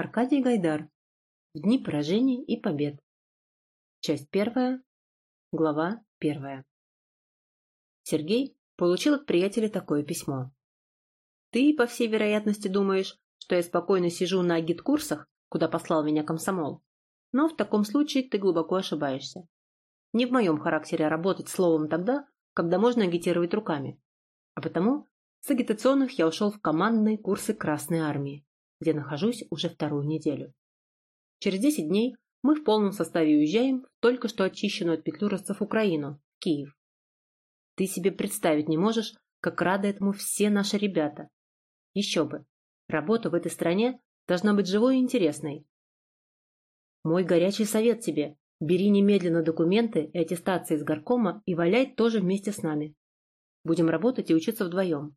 Аркадий Гайдар. В дни поражений и побед. Часть первая. Глава первая. Сергей получил от приятеля такое письмо. «Ты, по всей вероятности, думаешь, что я спокойно сижу на агит-курсах, куда послал меня комсомол. Но в таком случае ты глубоко ошибаешься. Не в моем характере работать словом тогда, когда можно агитировать руками. А потому с агитационных я ушел в командные курсы Красной Армии где нахожусь уже вторую неделю. Через 10 дней мы в полном составе уезжаем в только что очищенную от петлюровцев Украину, в Киев. Ты себе представить не можешь, как рады этому все наши ребята. Еще бы, работа в этой стране должна быть живой и интересной. Мой горячий совет тебе – бери немедленно документы и аттестации из горкома и валяй тоже вместе с нами. Будем работать и учиться вдвоем.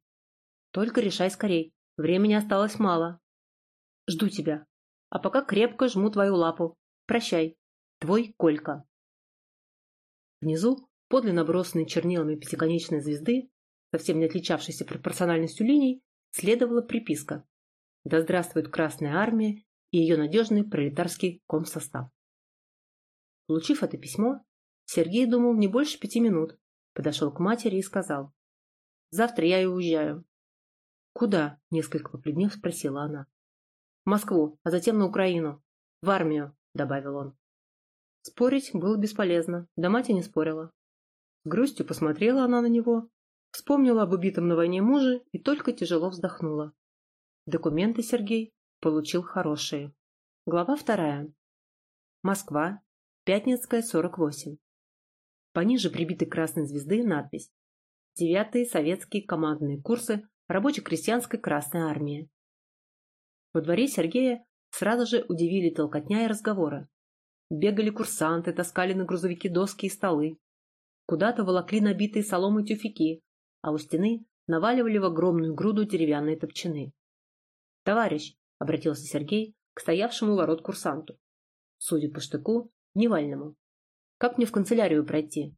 Только решай скорей, времени осталось мало. Жду тебя. А пока крепко жму твою лапу. Прощай. Твой Колька. Внизу, подле набросанной чернилами пятиконечной звезды, совсем не отличавшейся пропорциональностью линий, следовала приписка «Да здравствует Красная Армия и ее надежный пролетарский комсостав». Получив это письмо, Сергей думал не больше пяти минут, подошел к матери и сказал «Завтра я и уезжаю». «Куда?» – несколько побледнев спросила она. Москву, а затем на Украину. В армию, добавил он. Спорить было бесполезно, да мать и не спорила. С грустью посмотрела она на него, вспомнила об убитом на войне муже и только тяжело вздохнула. Документы Сергей получил хорошие. Глава вторая. Москва. Пятницкая, 48. Пониже прибитой красной звезды надпись «Девятые советские командные курсы рабоче-крестьянской Красной Армии. Во дворе Сергея сразу же удивили толкотня и разговоры. Бегали курсанты, таскали на грузовики доски и столы. Куда-то волокли набитые соломой тюфяки, а у стены наваливали в огромную груду деревянные топчаны. «Товарищ!» — обратился Сергей к стоявшему ворот курсанту. Судя по штыку, Невальному. «Как мне в канцелярию пройти?»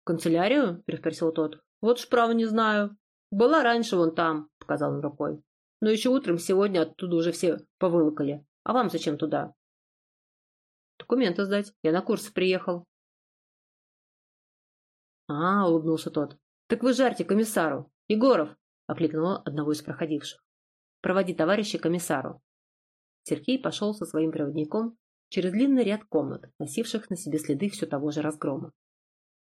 «В канцелярию?» — переспросил тот. «Вот ж право не знаю. Была раньше вон там», — показал он рукой. Но еще утром сегодня оттуда уже все повылокали. А вам зачем туда? Документы сдать. Я на курсы приехал. А, улыбнулся тот. Так вы жарьте комиссару. Егоров, окликнул одного из проходивших. Проводи товарища комиссару. Сергей пошел со своим проводником через длинный ряд комнат, носивших на себе следы все того же разгрома.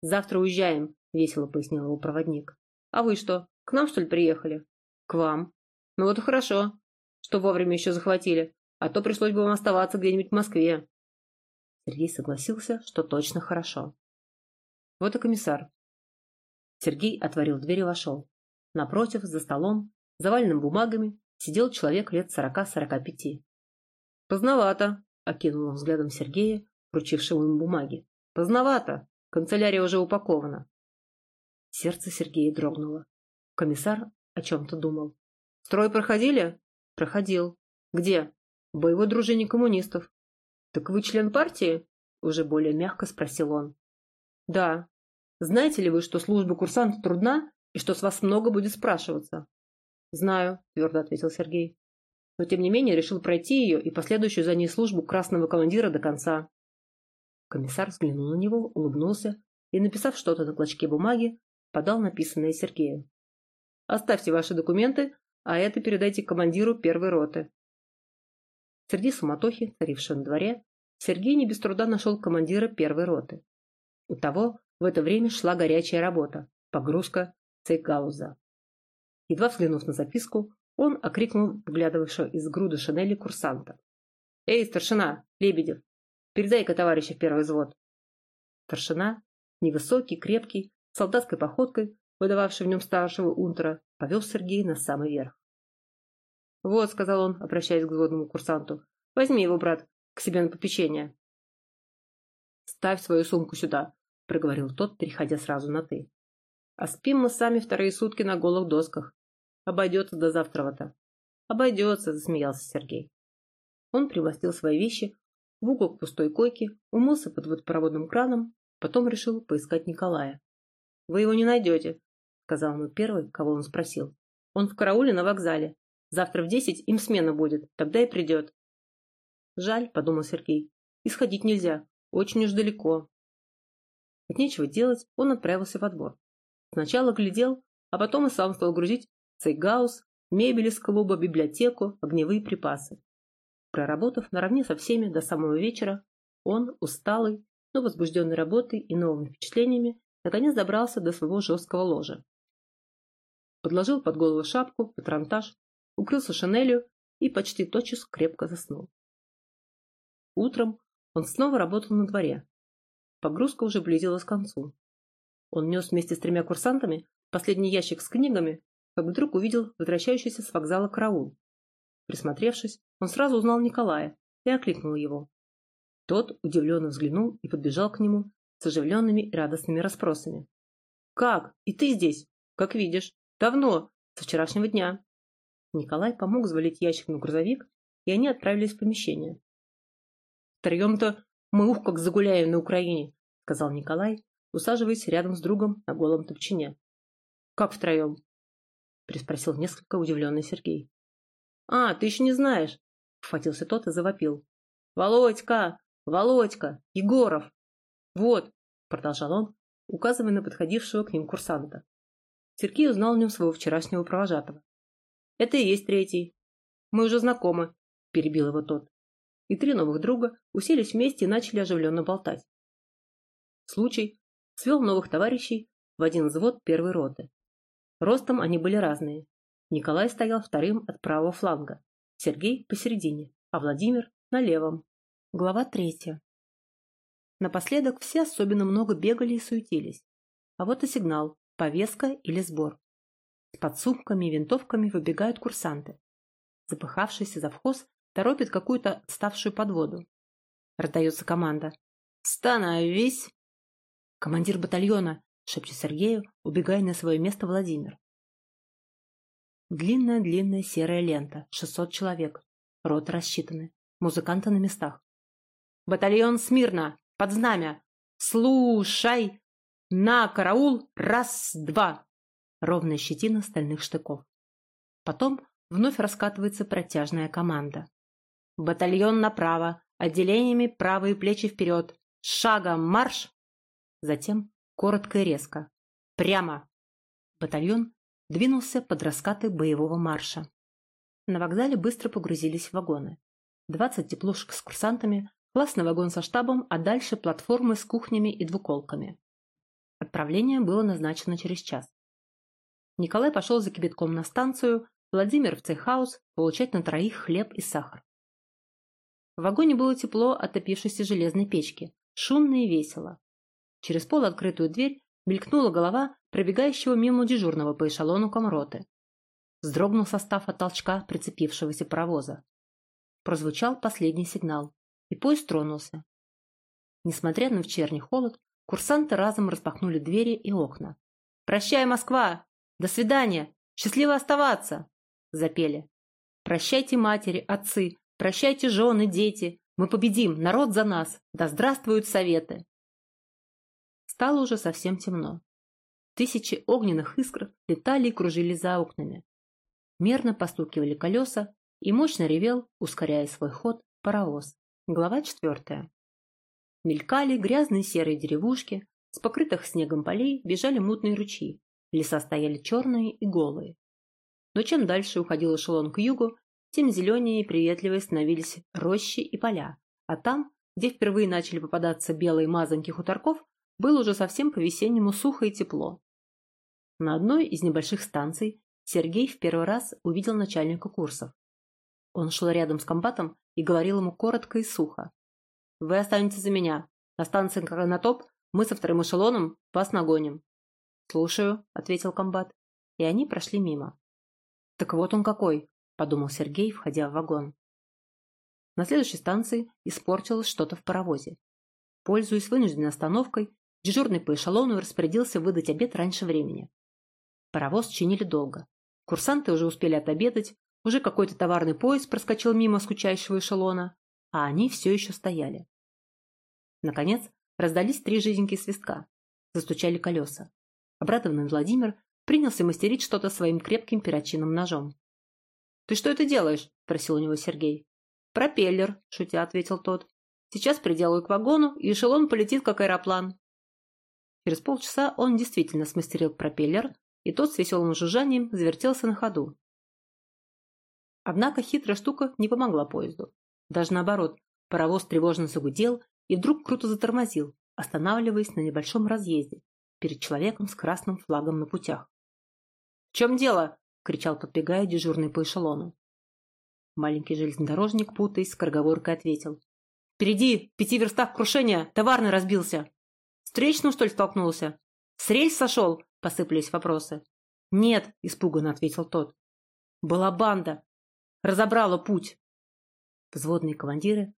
«Завтра уезжаем», — весело пояснил его проводник. «А вы что, к нам, что ли, приехали?» «К вам», ну вот и хорошо, что вовремя еще захватили, а то пришлось бы вам оставаться где-нибудь в Москве. Сергей согласился, что точно хорошо. Вот и комиссар. Сергей отворил дверь и вошел. Напротив, за столом, заваленным бумагами, сидел человек лет сорока-сорока пяти. «Поздновато», — окинул он взглядом Сергея, вручившего ему бумаги. «Поздновато. Канцелярия уже упакована». Сердце Сергея дрогнуло. Комиссар о чем-то думал. Строй проходили? Проходил. Где? Боевой дружине коммунистов. Так вы член партии? Уже более мягко спросил он. Да. Знаете ли вы, что служба курсанта трудна и что с вас много будет спрашиваться? Знаю, твердо ответил Сергей. Но тем не менее решил пройти ее и последующую за ней службу красного командира до конца. Комиссар взглянул на него, улыбнулся и, написав что-то на клочке бумаги, подал написанное Сергею. «Оставьте ваши документы, а это передайте командиру первой роты. Среди суматохи, царившей на дворе, Сергей не без труда нашел командира первой роты. У того в это время шла горячая работа – погрузка цейгауза. Едва взглянув на записку, он окрикнул вглядывавшего из груды шинели курсанта. «Эй, старшина, Лебедев, передай-ка товарища в первый взвод». Старшина, невысокий, крепкий, солдатской походкой, выдававший в нем старшего унтера, повел Сергея на самый верх. «Вот», — сказал он, обращаясь к взводному курсанту, — «возьми его, брат, к себе на попечение». «Ставь свою сумку сюда», — проговорил тот, переходя сразу на «ты». «А спим мы сами вторые сутки на голых досках. Обойдется до завтра-то». «Обойдется», — засмеялся Сергей. Он примостил свои вещи в угол пустой койке, умылся под водопроводным краном, потом решил поискать Николая. «Вы его не найдете», — сказал ему первый, кого он спросил. «Он в карауле на вокзале. Завтра в десять им смена будет, тогда и придет. Жаль, подумал Сергей. Исходить нельзя. Очень уж далеко. От нечего делать, он отправился во двор. Сначала глядел, а потом и сам стал грузить цейгаус, мебель из клуба, библиотеку, огневые припасы. Проработав наравне со всеми до самого вечера, он, усталый, но возбужденный работой и новыми впечатлениями, наконец добрался до своего жесткого ложа. Подложил под голову шапку, патронтаж, укрылся шинелью и почти тотчас крепко заснул. Утром он снова работал на дворе. Погрузка уже близилась к концу. Он нес вместе с тремя курсантами последний ящик с книгами, как вдруг увидел возвращающийся с вокзала караул. Присмотревшись, он сразу узнал Николая и окликнул его. Тот удивленно взглянул и подбежал к нему с оживленными и радостными расспросами. «Как? И ты здесь? Как видишь. Давно, со вчерашнего дня». Николай помог завалить ящик на грузовик, и они отправились в помещение. «Втроем-то мы ух как загуляем на Украине», — сказал Николай, усаживаясь рядом с другом на голом топчине. «Как втроем?» — приспросил несколько удивленный Сергей. «А, ты еще не знаешь!» — вхватился тот и завопил. «Володька! Володька! Егоров!» «Вот!» — продолжал он, указывая на подходившего к ним курсанта. Сергей узнал в нем своего вчерашнего провожатого. «Это и есть третий. Мы уже знакомы», — перебил его тот. И три новых друга уселись вместе и начали оживленно болтать. Случай свел новых товарищей в один взвод первой роты. Ростом они были разные. Николай стоял вторым от правого фланга, Сергей посередине, а Владимир на левом. Глава третья. Напоследок все особенно много бегали и суетились. А вот и сигнал, повестка или сбор. С подсумками и винтовками выбегают курсанты. Запыхавшийся завхоз торопит какую-то ставшую подводу. Раздается команда. «Становись!» «Командир батальона!» — шепчет Сергею, убегая на свое место Владимир. Длинная-длинная серая лента, 600 человек. Роты рассчитаны. Музыканты на местах. «Батальон смирно! Под знамя! Слушай! На караул! Раз-два!» Ровная щетина стальных штыков. Потом вновь раскатывается протяжная команда. «Батальон направо! Отделениями правые плечи вперед! Шагом марш!» Затем коротко и резко. «Прямо!» Батальон двинулся под раскаты боевого марша. На вокзале быстро погрузились в вагоны. Двадцать теплушек с курсантами, классный вагон со штабом, а дальше платформы с кухнями и двуколками. Отправление было назначено через час. Николай пошел за кипятком на станцию, Владимир в цехаус получать на троих хлеб и сахар. В вагоне было тепло от топившейся железной печки, шумно и весело. Через полуоткрытую дверь мелькнула голова пробегающего мимо дежурного по эшелону комроты. Вздрогнул состав от толчка прицепившегося паровоза. Прозвучал последний сигнал, и поезд тронулся. Несмотря на вечерний холод, курсанты разом распахнули двери и окна. «Прощай, Москва! До свидания! Счастливо оставаться!» Запели. «Прощайте, матери, отцы! Прощайте, жены, дети! Мы победим! Народ за нас! Да здравствуют советы!» Стало уже совсем темно. Тысячи огненных искр летали и кружили за окнами. Мерно постукивали колеса, и мощно ревел, ускоряя свой ход, паровоз. Глава четвертая. Мелькали грязные серые деревушки, с покрытых снегом полей бежали мутные ручьи, леса стояли черные и голые. Но чем дальше уходил эшелон к югу, тем зеленее и приветливее становились рощи и поля, а там, где впервые начали попадаться белые мазанки хуторков, было уже совсем по-весеннему сухо и тепло. На одной из небольших станций Сергей в первый раз увидел начальника курсов. Он шел рядом с комбатом и говорил ему коротко и сухо. «Вы останетесь за меня. На станции Кранотоп мы со вторым эшелоном вас нагоним». «Слушаю», — ответил комбат. И они прошли мимо. «Так вот он какой», — подумал Сергей, входя в вагон. На следующей станции испортилось что-то в паровозе. Пользуясь вынужденной остановкой, Дежурный по эшелону распорядился выдать обед раньше времени. Паровоз чинили долго. Курсанты уже успели отобедать, уже какой-то товарный поезд проскочил мимо скучающего эшелона, а они все еще стояли. Наконец, раздались три жизненькие свистка. Застучали колеса. Обрадованный Владимир принялся мастерить что-то своим крепким перочинным ножом. «Ты что это делаешь?» – спросил у него Сергей. «Пропеллер», — шутя ответил тот. «Сейчас приделаю к вагону, и эшелон полетит, как аэроплан». Через полчаса он действительно смастерил пропеллер, и тот с веселым жужжанием завертелся на ходу. Однако хитрая штука не помогла поезду. Даже наоборот, паровоз тревожно загудел и вдруг круто затормозил, останавливаясь на небольшом разъезде перед человеком с красным флагом на путях. «В чем дело?» — кричал, подбегая дежурный по эшелону. Маленький железнодорожник, путаясь, скороговоркой ответил. «Впереди, в пяти верстах крушения, товарный разбился!» «Встречным, что ли, столкнулся?» «С рельс сошел?» — посыпались вопросы. «Нет», — испуганно ответил тот. «Была банда. Разобрала путь». Взводные командиры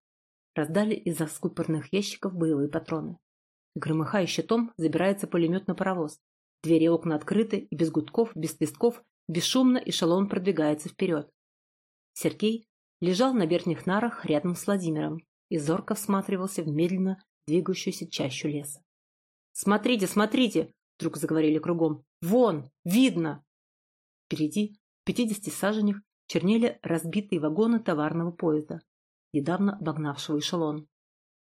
раздали из заскупорных ящиков боевые патроны. Громыхая щитом, забирается пулемет на паровоз. Двери и окна открыты, и без гудков, без свистков, бесшумно эшелон продвигается вперед. Сергей лежал на верхних нарах рядом с Владимиром и зорко всматривался в медленно двигающуюся чащу леса. «Смотрите, смотрите!» — вдруг заговорили кругом. «Вон! Видно!» Впереди, в пятидесяти саженях, чернели разбитые вагоны товарного поезда, недавно обогнавшего эшелон.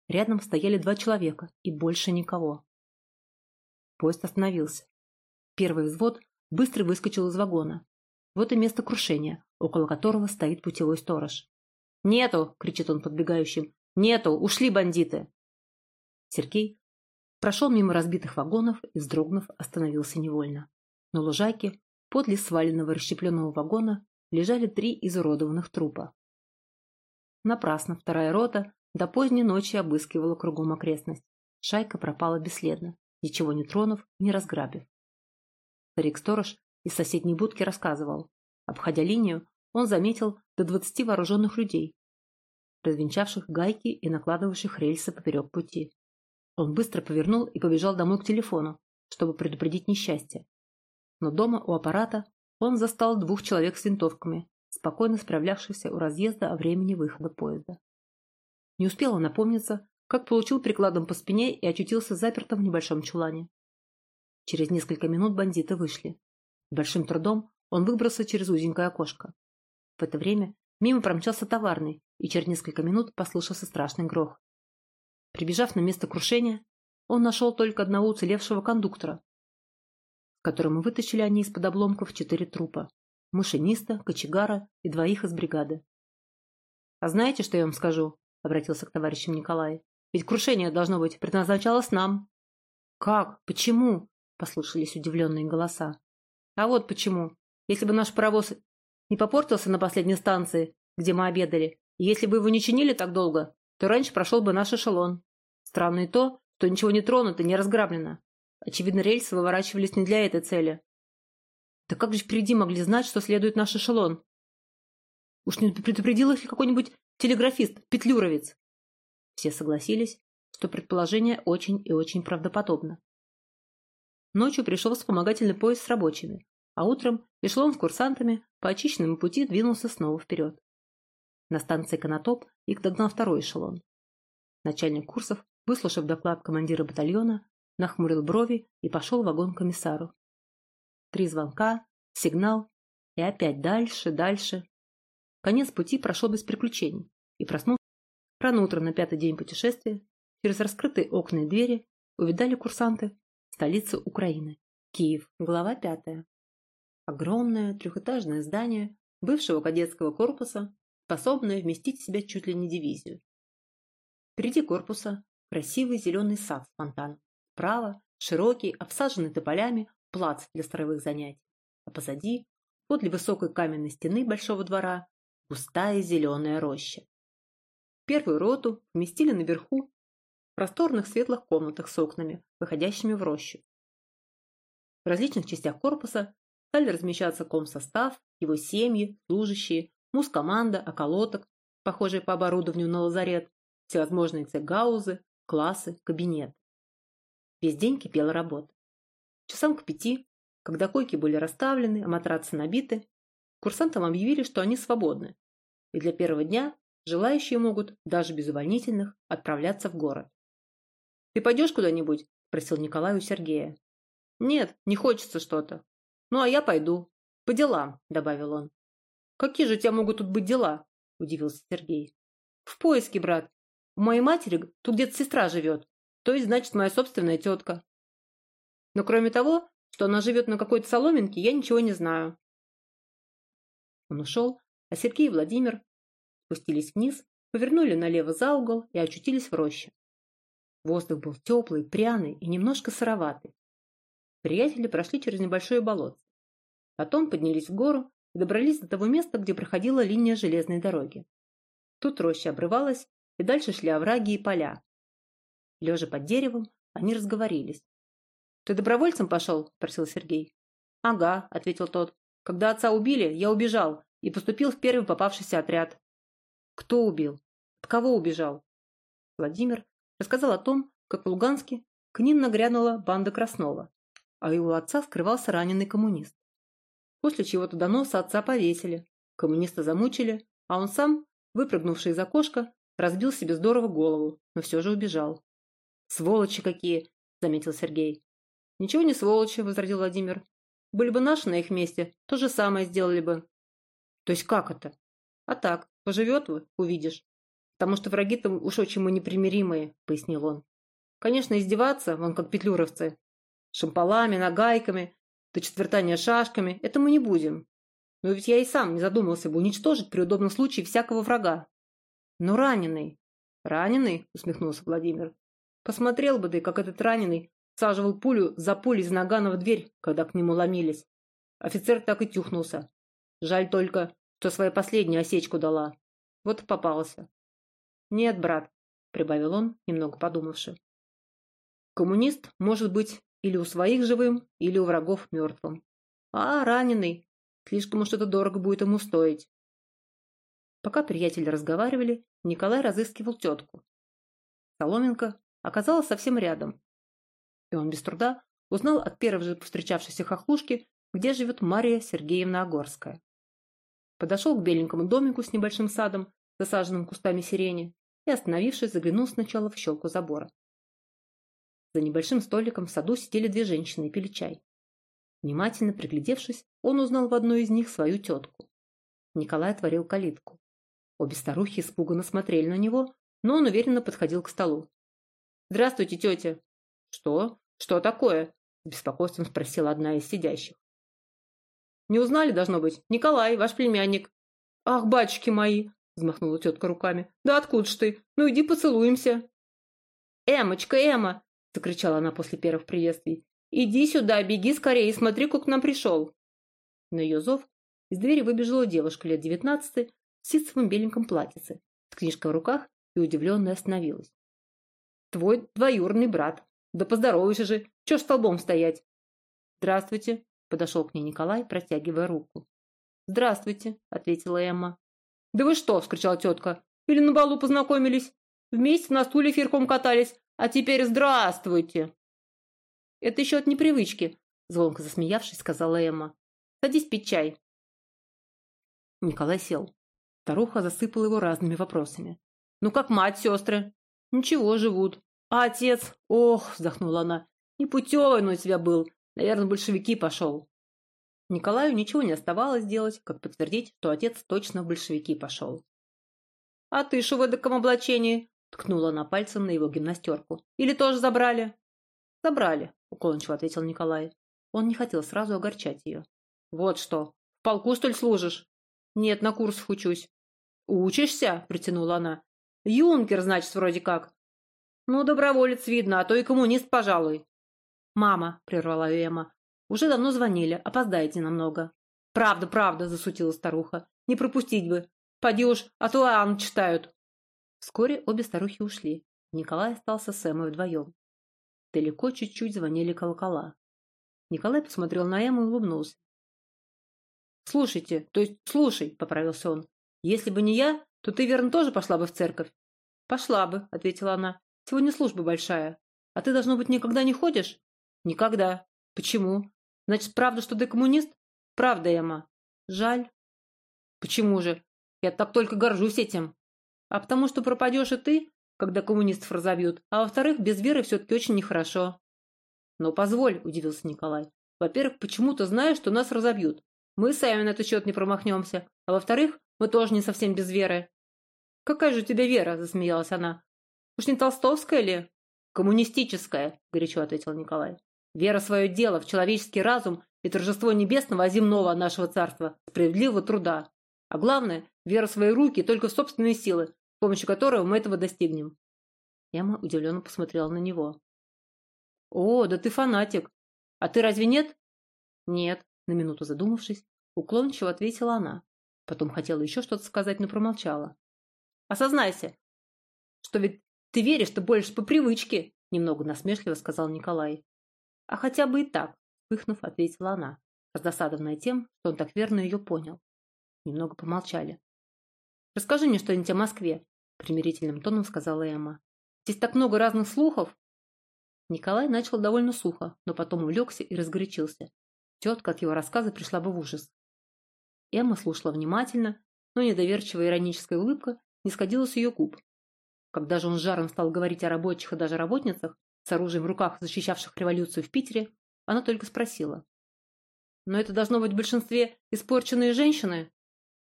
Рядом стояли два человека и больше никого. Поезд остановился. Первый взвод быстро выскочил из вагона. Вот и место крушения, около которого стоит путевой сторож. «Нету!» — кричит он подбегающим. «Нету! Ушли бандиты!» Сергей прошел мимо разбитых вагонов и, вздрогнув, остановился невольно. На лужайке, подле сваленного расщепленного вагона, лежали три изуродованных трупа. Напрасно вторая рота до поздней ночи обыскивала кругом окрестность. Шайка пропала бесследно, ничего не тронув, не разграбив. Старик-сторож из соседней будки рассказывал. Обходя линию, он заметил до двадцати вооруженных людей, развенчавших гайки и накладывавших рельсы поперек пути. Он быстро повернул и побежал домой к телефону, чтобы предупредить несчастье. Но дома у аппарата он застал двух человек с винтовками, спокойно справлявшихся у разъезда о времени выхода поезда. Не успел он напомниться, как получил прикладом по спине и очутился запертым в небольшом чулане. Через несколько минут бандиты вышли. Большим трудом он выбрался через узенькое окошко. В это время мимо промчался товарный, и через несколько минут послышался страшный грох. Прибежав на место крушения, он нашел только одного уцелевшего кондуктора, которому вытащили они из-под обломков четыре трупа – машиниста, кочегара и двоих из бригады. «А знаете, что я вам скажу?» – обратился к товарищам Николай. «Ведь крушение, должно быть, предназначалось нам». «Как? Почему?» – послышались удивленные голоса. «А вот почему. Если бы наш паровоз не попортился на последней станции, где мы обедали, и если бы его не чинили так долго, то раньше прошел бы наш эшелон. Странно и то, что ничего не тронуто, не разграблено. Очевидно, рельсы выворачивались не для этой цели. Да как же впереди могли знать, что следует наш эшелон? Уж не предупредил их ли какой-нибудь телеграфист, петлюровец? Все согласились, что предположение очень и очень правдоподобно. Ночью пришел вспомогательный поезд с рабочими, а утром эшелон с курсантами по очищенному пути двинулся снова вперед. На станции Конотоп их догнал второй эшелон. Начальник курсов, выслушав доклад командира батальона, нахмурил брови и пошел в вагон к комиссару. Три звонка, сигнал, и опять дальше, дальше. Конец пути прошел без приключений, и проснулся рано утром на пятый день путешествия, через раскрытые окна и двери увидали курсанты столицу Украины, Киев, глава пятая. Огромное трехэтажное здание бывшего кадетского корпуса, способное вместить в себя чуть ли не дивизию. Впереди корпуса красивый зеленый сад с фонтаном. Справа широкий, обсаженный тополями, плац для строевых занятий. А позади, подле высокой каменной стены большого двора, густая зеленая роща. Первую роту вместили наверху в просторных светлых комнатах с окнами, выходящими в рощу. В различных частях корпуса стали размещаться комсостав, его семьи, служащие, мускоманда, околоток, похожие по оборудованию на лазарет, всевозможные цегаузы, классы, кабинеты. Весь день кипела работа. Часам к пяти, когда койки были расставлены, а матрацы набиты, курсантам объявили, что они свободны, и для первого дня желающие могут, даже без увольнительных, отправляться в город. «Ты пойдешь куда-нибудь?» – спросил Николай у Сергея. «Нет, не хочется что-то». «Ну, а я пойду. По делам», – добавил он. «Какие же у тебя могут тут быть дела?» – удивился Сергей. В поиске, брат. У моей матери тут где-то сестра живет. То есть, значит, моя собственная тетка. Но кроме того, что она живет на какой-то соломинке, я ничего не знаю. Он ушел, а Сергей и Владимир спустились вниз, повернули налево за угол и очутились в роще. Воздух был теплый, пряный и немножко сыроватый. Приятели прошли через небольшое болото. Потом поднялись в гору и добрались до того места, где проходила линия железной дороги. Тут роща обрывалась, и дальше шли овраги и поля. Лежа под деревом, они разговорились. «Ты добровольцем пошел?» – спросил Сергей. «Ага», – ответил тот. «Когда отца убили, я убежал и поступил в первый попавшийся отряд». «Кто убил? От кого убежал?» Владимир рассказал о том, как в Луганске к ним нагрянула банда Краснова, а его отца скрывался раненый коммунист. После чего-то доноса отца повесили, коммуниста замучили, а он сам, выпрыгнувший из окошка, разбил себе здорово голову, но все же убежал. «Сволочи какие!» – заметил Сергей. «Ничего не сволочи», – возразил Владимир. «Были бы наши на их месте, то же самое сделали бы». «То есть как это?» «А так, поживет вы, увидишь. Потому что враги там уж очень мы непримиримые», – пояснил он. «Конечно, издеваться, вон как петлюровцы. Шампалами, нагайками, до четвертания шашками – это мы не будем. Но ведь я и сам не задумался бы уничтожить при удобном случае всякого врага. Но раненый. Раненый, усмехнулся Владимир. Посмотрел бы ты, как этот раненый саживал пулю за пулей из нагана в дверь, когда к нему ломились. Офицер так и тюхнулся. Жаль только, что своя последняя осечку дала. Вот и попался. Нет, брат, прибавил он, немного подумавши. Коммунист может быть или у своих живым, или у врагов мертвым. А раненый, слишком уж это дорого будет ему стоить. Пока приятели разговаривали, Николай разыскивал тетку. Соломенко оказалась совсем рядом. И он без труда узнал от первой же повстречавшейся хохлушки, где живет Мария Сергеевна Огорская. Подошел к беленькому домику с небольшим садом, засаженным кустами сирени, и, остановившись, заглянул сначала в щелку забора. За небольшим столиком в саду сидели две женщины и пили чай. Внимательно приглядевшись, он узнал в одной из них свою тетку. Николай отворил калитку. Обе старухи испуганно смотрели на него, но он уверенно подходил к столу. «Здравствуйте, тетя!» «Что? Что такое?» – беспокойством спросила одна из сидящих. «Не узнали, должно быть? Николай, ваш племянник». «Ах, батюшки мои!» – взмахнула тетка руками. «Да откуда ж ты? Ну иди поцелуемся!» «Эмочка, Эма!» – закричала она после первых приветствий. «Иди сюда, беги скорее и смотри, как к нам пришел!» На ее зов из двери выбежала девушка лет девятнадцати в ситцевом беленьком платьице, с книжкой в руках и удивленно остановилась. «Твой двоюродный брат. Да поздоровайся же. Чего ж столбом стоять?» «Здравствуйте», — подошел к ней Николай, протягивая руку. «Здравствуйте», — ответила Эмма. «Да вы что?» — вскричала тетка. «Или на балу познакомились? Вместе на стуле фирком катались, а теперь здравствуйте!» «Это еще от непривычки», — звонко засмеявшись, сказала Эмма. «Садись пить чай». Николай сел. Старуха засыпала его разными вопросами. «Ну, как мать, сестры?» «Ничего, живут». «А отец?» «Ох!» – вздохнула она. «Непутевый он у тебя был. Наверное, большевики пошел». Николаю ничего не оставалось делать, как подтвердить, что отец точно в большевики пошел. «А ты что в эдаком облачении?» – ткнула она пальцем на его гимнастерку. «Или тоже забрали?» «Забрали», – уклончиво ответил Николай. Он не хотел сразу огорчать ее. «Вот что, в полку, что ли, служишь?» «Нет, на курсах учусь». «Учишься?» – протянула она. «Юнкер, значит, вроде как». «Ну, доброволец, видно, а то и коммунист, пожалуй». «Мама», – прервала ее Эмма, – «уже давно звонили, опоздаете намного». «Правда, правда», – засутила старуха. «Не пропустить бы. Поди уж, а то Ан читают». Вскоре обе старухи ушли. Николай остался с Эммой вдвоем. Далеко чуть-чуть звонили колокола. Николай посмотрел на Эмму и улыбнулся. «Слушайте, то есть слушай», — поправился он. «Если бы не я, то ты, верно, тоже пошла бы в церковь?» «Пошла бы», — ответила она. «Сегодня служба большая. А ты, должно быть, никогда не ходишь?» «Никогда». «Почему? Значит, правда, что ты коммунист?» «Правда, Эмма». «Жаль». «Почему же? Я так только горжусь этим». «А потому что пропадешь и ты, когда коммунистов разобьют, а во-вторых, без веры все-таки очень нехорошо». «Но позволь», — удивился Николай. «Во-первых, почему-то знаешь, что нас разобьют. Мы сами на этот счет не промахнемся. А во-вторых, мы тоже не совсем без веры. «Какая же у тебя вера?» – засмеялась она. «Уж не толстовская ли?» «Коммунистическая», – горячо ответил Николай. «Вера свое дело, в человеческий разум и торжество небесного, а земного нашего царства, справедливого труда. А главное, вера в свои руки только в собственные силы, с помощью которого мы этого достигнем». Яма удивленно посмотрела на него. «О, да ты фанатик! А ты разве нет?» «Нет», – на минуту задумавшись, уклончиво ответила она. Потом хотела еще что-то сказать, но промолчала. «Осознайся, что ведь ты веришь-то больше по привычке», – немного насмешливо сказал Николай. «А хотя бы и так», – вспыхнув, ответила она, раздосадованная тем, что он так верно ее понял. Немного помолчали. «Расскажи мне что-нибудь о Москве», – примирительным тоном сказала Эмма. «Здесь так много разных слухов». Николай начал довольно сухо, но потом улегся и разгорячился. Тетка от его рассказа пришла бы в ужас. Эмма слушала внимательно, но недоверчивая ироническая улыбка не сходила с ее губ. Когда же он жаром стал говорить о рабочих и даже работницах, с оружием в руках, защищавших революцию в Питере, она только спросила. «Но это должно быть в большинстве испорченные женщины?»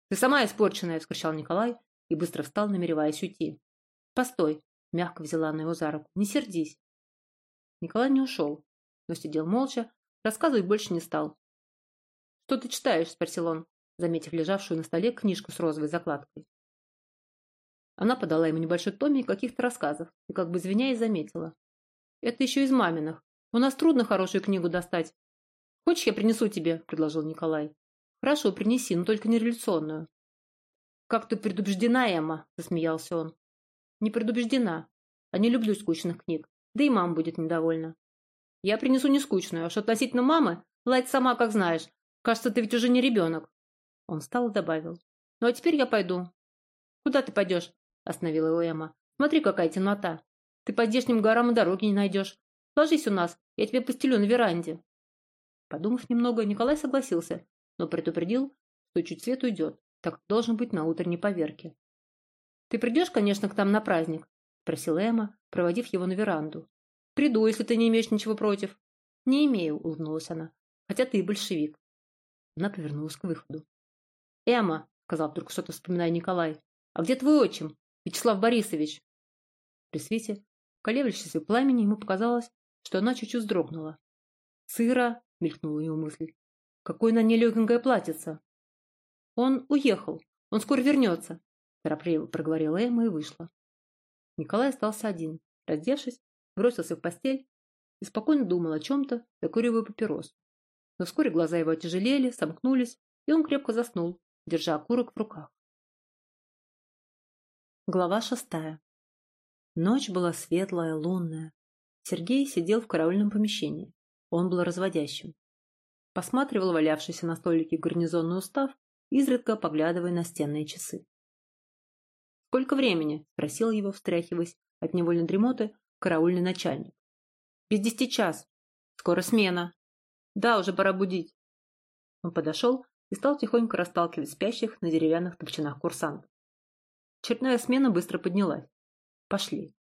«Ты сама испорченная!» – вскричал Николай и быстро встал, намереваясь уйти. «Постой!» – мягко взяла она его за руку. «Не сердись!» Николай не ушел, но сидел молча, рассказывать больше не стал. «Что ты читаешь?» – спросил он, заметив лежавшую на столе книжку с розовой закладкой. Она подала ему небольшой томик каких-то рассказов и, как бы извиняясь, заметила. «Это еще из маминых. У нас трудно хорошую книгу достать. Хочешь, я принесу тебе?» – предложил Николай. «Хорошо, принеси, но только не революционную». «Как ты предубеждена, Эмма?» – засмеялся он. «Не предубеждена. А не люблю скучных книг. Да и мама будет недовольна. Я принесу не скучную, а что относительно мамы, ладь сама, как знаешь. Кажется, ты ведь уже не ребенок. Он встал и добавил. Ну а теперь я пойду. Куда ты пойдешь? Остановила его Эмма. Смотри, какая темнота. Ты по здешним горам и дороги не найдешь. Ложись у нас, я тебе постелю на веранде. Подумав немного, Николай согласился, но предупредил, что чуть свет уйдет, так должен быть на утренней поверке. «Ты придешь, конечно, к нам на праздник?» – спросила Эмма, проводив его на веранду. «Приду, если ты не имеешь ничего против». «Не имею», – улыбнулась она, – «хотя ты большевик». Она повернулась к выходу. «Эмма», – сказал вдруг что-то вспоминая Николай, – «а где твой отчим, Вячеслав Борисович?» При свете, колеблющейся пламени, ему показалось, что она чуть-чуть вздрогнула. «Сыра», – мелькнула его мысль, – «какое на ней легенькое платьице». «Он уехал, он скоро вернется», – торопливо проговорила Эмма и вышла. Николай остался один, раздевшись, бросился в постель и спокойно думал о чем-то, закуривая папирос. Но вскоре глаза его отяжелели, сомкнулись, и он крепко заснул, держа окурок в руках. Глава шестая. Ночь была светлая, лунная. Сергей сидел в караульном помещении. Он был разводящим. Посматривал валявшийся на столике гарнизонный устав, изредка поглядывая на стенные часы. «Сколько времени?» – спросил его, встряхиваясь от невольной дремоты, караульный начальник. «Без десяти час. Скоро смена. Да, уже пора будить». Он подошел и стал тихонько расталкивать спящих на деревянных топчинах курсантов. Черная смена быстро поднялась. Пошли.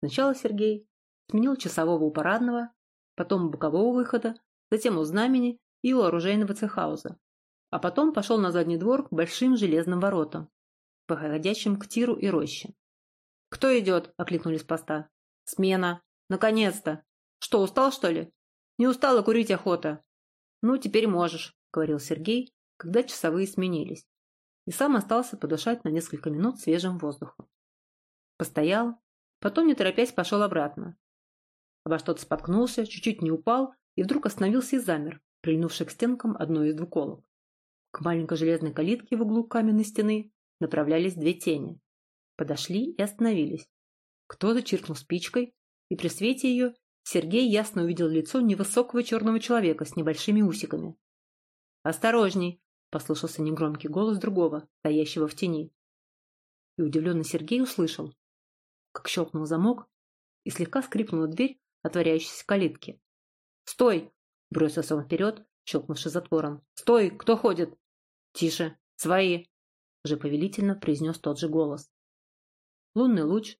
Сначала Сергей сменил часового у парадного, потом у бокового выхода, затем у знамени и у оружейного цехауза, а потом пошел на задний двор к большим железным воротам, выходящим к тиру и роще. «Кто идет?» – окликнули с поста. «Смена! Наконец-то! Что, устал, что ли?» «Не устала курить охота!» «Ну, теперь можешь», – говорил Сергей, когда часовые сменились. И сам остался подышать на несколько минут свежим воздухом. Постоял, потом, не торопясь, пошел обратно. Обо что-то споткнулся, чуть-чуть не упал и вдруг остановился и замер, прильнувший к стенкам одной из двуколок. К маленькой железной калитке в углу каменной стены направлялись две тени. Подошли и остановились. Кто-то чиркнул спичкой, и при свете ее Сергей ясно увидел лицо невысокого черного человека с небольшими усиками. «Осторожней!» – послышался негромкий голос другого, стоящего в тени. И удивленный Сергей услышал, как щелкнул замок, и слегка скрипнула дверь, отворяющейся калитки. «Стой!» – бросился он вперед, щелкнувши затвором. «Стой! Кто ходит?» «Тише! Свои!» уже повелительно произнес тот же голос. Лунный луч,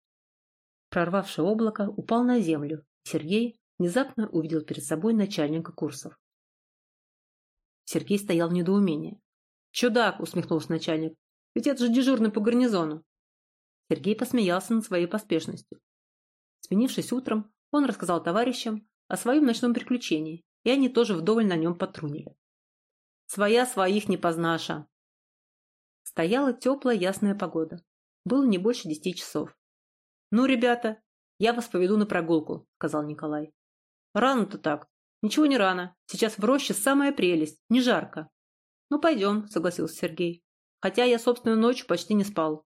прорвавший облако, упал на землю. Сергей внезапно увидел перед собой начальника курсов. Сергей стоял в недоумении. «Чудак!» — усмехнулся начальник. «Ведь это же дежурный по гарнизону!» Сергей посмеялся над своей поспешностью. Сменившись утром, он рассказал товарищам о своем ночном приключении, и они тоже вдоволь на нем потрунили. «Своя своих не познаша!» Стояла теплая ясная погода. Было не больше десяти часов. «Ну, ребята, я вас поведу на прогулку», — сказал Николай. «Рано-то так. Ничего не рано. Сейчас в роще самая прелесть. Не жарко». «Ну, пойдем», — согласился Сергей. «Хотя я, собственно, ночью почти не спал».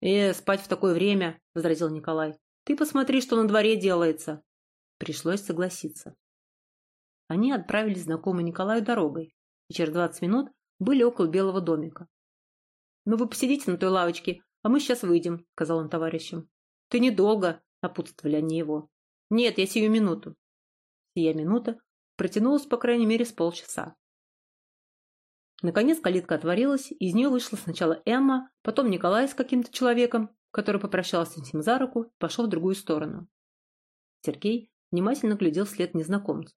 «Э, спать в такое время», — возразил Николай. «Ты посмотри, что на дворе делается». Пришлось согласиться. Они отправились знакомой Николаю дорогой, и через двадцать минут были около белого домика. «Ну вы посидите на той лавочке, а мы сейчас выйдем», — сказал он товарищам. «Ты недолго», — напутствовали они его. «Нет, я сию минуту». Сия минута протянулась, по крайней мере, с полчаса. Наконец калитка отворилась, из нее вышла сначала Эмма, потом Николай с каким-то человеком, который попрощался с ним за руку пошел в другую сторону. Сергей внимательно глядел вслед незнакомцу.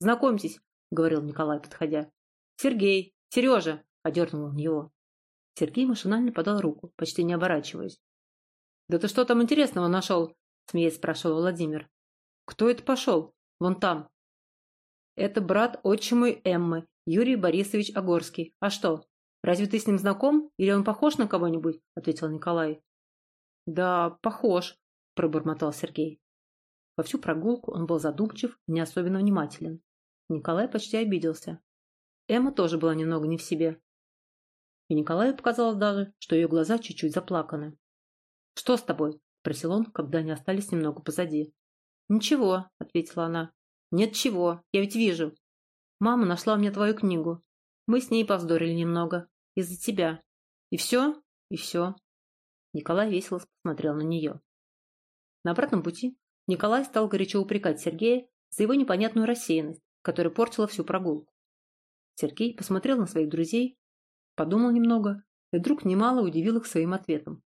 «Знакомьтесь», — говорил Николай, подходя. «Сергей! Сережа!» — одернул он его. Сергей машинально подал руку, почти не оборачиваясь. «Да ты что там интересного нашел?» — смеясь спрашивал Владимир. «Кто это пошел? Вон там». «Это брат отчимой Эммы, Юрий Борисович Огорский. А что, разве ты с ним знаком? Или он похож на кого-нибудь?» — ответил Николай. «Да, похож», — пробормотал Сергей. Во всю прогулку он был задумчив и не особенно внимателен. Николай почти обиделся. Эмма тоже была немного не в себе. И Николаю показалось даже, что ее глаза чуть-чуть заплаканы. «Что с тобой?» – спросил он, когда они остались немного позади. «Ничего», – ответила она. «Нет чего, я ведь вижу. Мама нашла мне твою книгу. Мы с ней повздорили немного. Из-за тебя. И все? И все». Николай весело посмотрел на нее. На обратном пути Николай стал горячо упрекать Сергея за его непонятную рассеянность, которая портила всю прогулку. Сергей посмотрел на своих друзей Подумал немного и вдруг немало удивил их своим ответом.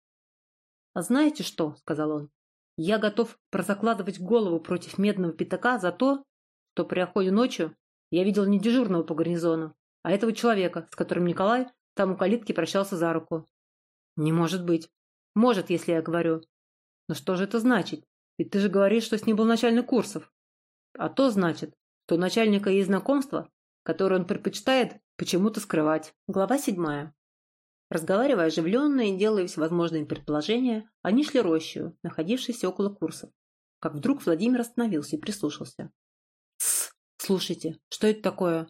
«А знаете что?» – сказал он. «Я готов прозакладывать голову против медного пятака за то, что при охоте ночью я видел не дежурного по гарнизону, а этого человека, с которым Николай там у калитки прощался за руку». «Не может быть. Может, если я говорю. Но что же это значит? Ведь ты же говоришь, что с ним был начальник курсов. А то значит, что у начальника есть знакомство, которое он предпочитает почему-то скрывать. Глава седьмая. Разговаривая оживленно и делая всевозможные предположения, они шли рощу, находившейся около курсов. Как вдруг Владимир остановился и прислушался. «Тсс! Слушайте, что это такое?»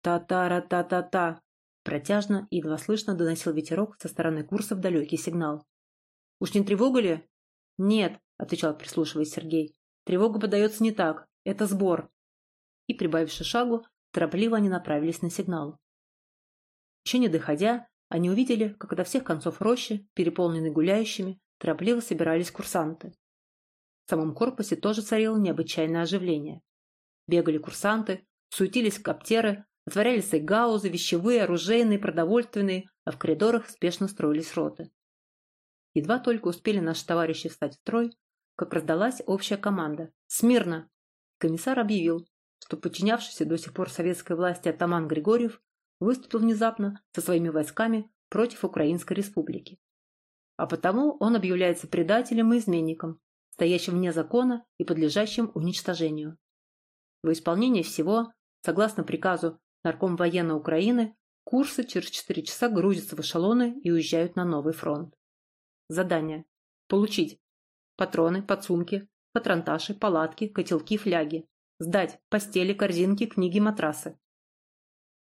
«Та-та-ра-та-та-та!» Протяжно и едва слышно доносил ветерок со стороны курсов далекий сигнал. «Уж не тревога ли?» «Нет», — отвечал, прислушиваясь Сергей. «Тревога подается не так. Это сбор». И, прибавивши шагу, Торопливо они направились на сигнал. Еще не доходя, они увидели, как до всех концов рощи, переполненной гуляющими, торопливо собирались курсанты. В самом корпусе тоже царило необычайное оживление. Бегали курсанты, суетились коптеры, отворялись гаузы, вещевые, оружейные, продовольственные, а в коридорах спешно строились роты. Едва только успели наши товарищи встать в строй, как раздалась общая команда. «Смирно!» Комиссар объявил, что подчинявшийся до сих пор советской власти атаман Григорьев выступил внезапно со своими войсками против Украинской республики. А потому он объявляется предателем и изменником, стоящим вне закона и подлежащим уничтожению. В исполнение всего, согласно приказу Нарком военно Украины, курсы через 4 часа грузятся в эшелоны и уезжают на новый фронт. Задание. Получить патроны, подсумки, патронташи, палатки, котелки, фляги, Сдать постели, корзинки, книги, матрасы.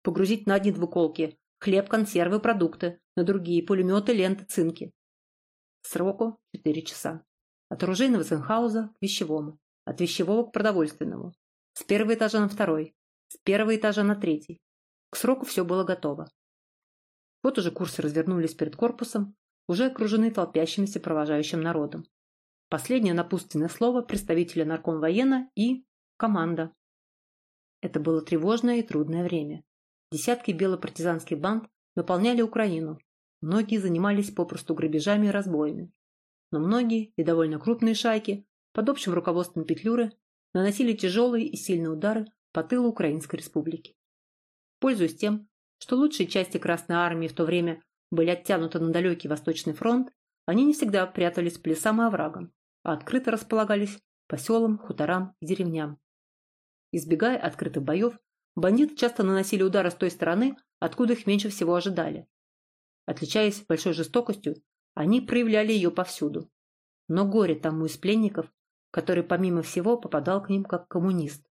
Погрузить на одни двуколки хлеб, консервы, продукты, на другие пулеметы, ленты, цинки. Сроку 4 часа. От оружейного Зенхауза к вещевому. От вещевого к продовольственному. С первого этажа на второй. С первого этажа на третий. К сроку все было готово. Вот уже курсы развернулись перед корпусом, уже окружены толпящимся провожающим народом. Последнее напутственное слово представителя наркомвоена и Команда. Это было тревожное и трудное время. Десятки белопартизанских банд наполняли Украину. Многие занимались попросту грабежами и разбоями. Но многие, и довольно крупные шайки, под общим руководством Петлюры, наносили тяжелые и сильные удары по тылу Украинской Республики. Пользуясь тем, что лучшие части Красной Армии в то время были оттянуты на далекий Восточный фронт, они не всегда прятались по лесам и оврагам, а открыто располагались по селам, хуторам и деревням. Избегая открытых боев, бандиты часто наносили удары с той стороны, откуда их меньше всего ожидали. Отличаясь большой жестокостью, они проявляли ее повсюду. Но горе тому из пленников, который помимо всего попадал к ним как коммунист.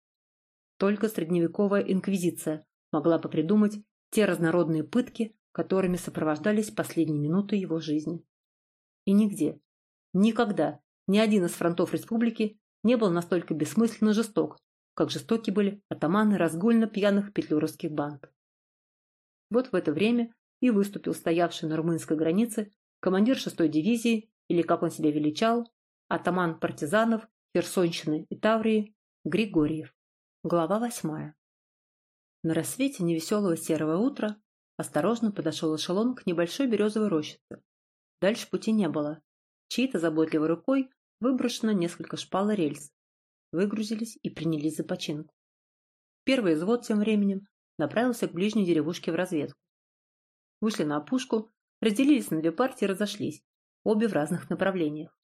Только средневековая инквизиция могла бы придумать те разнородные пытки, которыми сопровождались последние минуты его жизни. И нигде, никогда, ни один из фронтов республики не был настолько бессмысленно жесток, как жестоки были атаманы разгульно-пьяных петлюровских банд. Вот в это время и выступил стоявший на румынской границе командир 6-й дивизии, или, как он себя величал, атаман партизанов Херсонщины и Таврии Григорьев. Глава восьмая. На рассвете невеселого серого утра осторожно подошел эшелон к небольшой березовой рощице. Дальше пути не было. Чьей-то заботливой рукой выброшено несколько шпал рельс. Выгрузились и принялись за починку. Первый взвод тем временем направился к ближней деревушке в разведку. Вышли на опушку, разделились на две партии и разошлись, обе в разных направлениях.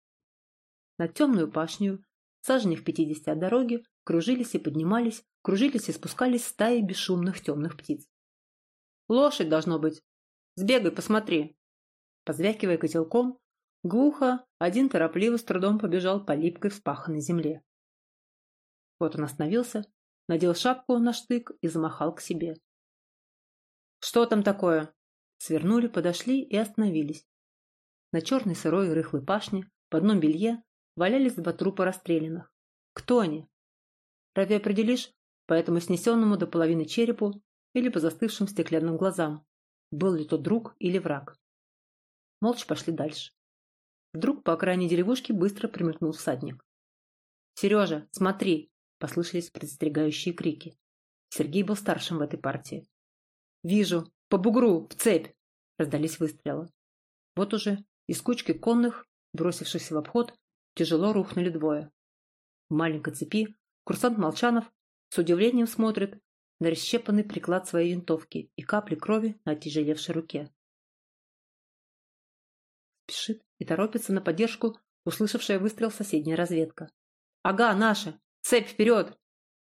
На темную пашню, сажене в пятидесяти от дороги, кружились и поднимались, кружились и спускались стаи бесшумных темных птиц. «Лошадь должно быть! Сбегай, посмотри!» Позвякивая котелком, глухо, один торопливо с трудом побежал по липкой вспаханной земле. Вот он остановился, надел шапку на штык и замахал к себе. «Что там такое?» Свернули, подошли и остановились. На черной сырой рыхлой пашне, в одном белье, валялись два трупа расстрелянных. Кто они? Разве определишь по этому снесенному до половины черепу или по застывшим стеклянным глазам, был ли то друг или враг? Молча пошли дальше. Вдруг по окраине деревушки быстро примелькнул всадник. «Сережа, смотри!» – послышались предостерегающие крики. Сергей был старшим в этой партии. «Вижу! По бугру! В цепь!» – раздались выстрелы. Вот уже из кучки конных, бросившихся в обход, тяжело рухнули двое. В маленькой цепи Курсант Молчанов с удивлением смотрит на расщепанный приклад своей винтовки и капли крови на оттяжелевшей руке. Спешит и торопится на поддержку услышавшая выстрел соседняя разведка. «Ага, наша! Цепь вперед!»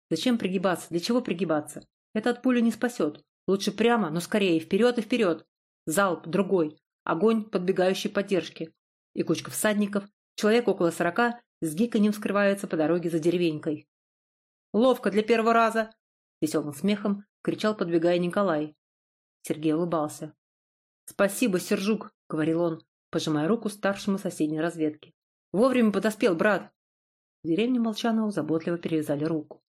Зачем пригибаться? Для чего пригибаться? Это от пули не спасет. Лучше прямо, но скорее, вперед и вперед. Залп, другой. Огонь подбегающей поддержки. И кучка всадников, человек около сорока, с гиканьем скрывается по дороге за деревенькой. Ловко для первого раза!» Веселым смехом кричал, подбегая Николай. Сергей улыбался. «Спасибо, Сержук!» — говорил он, пожимая руку старшему соседней разведки. «Вовремя подоспел, брат!» В деревне Молчанову заботливо перевязали руку.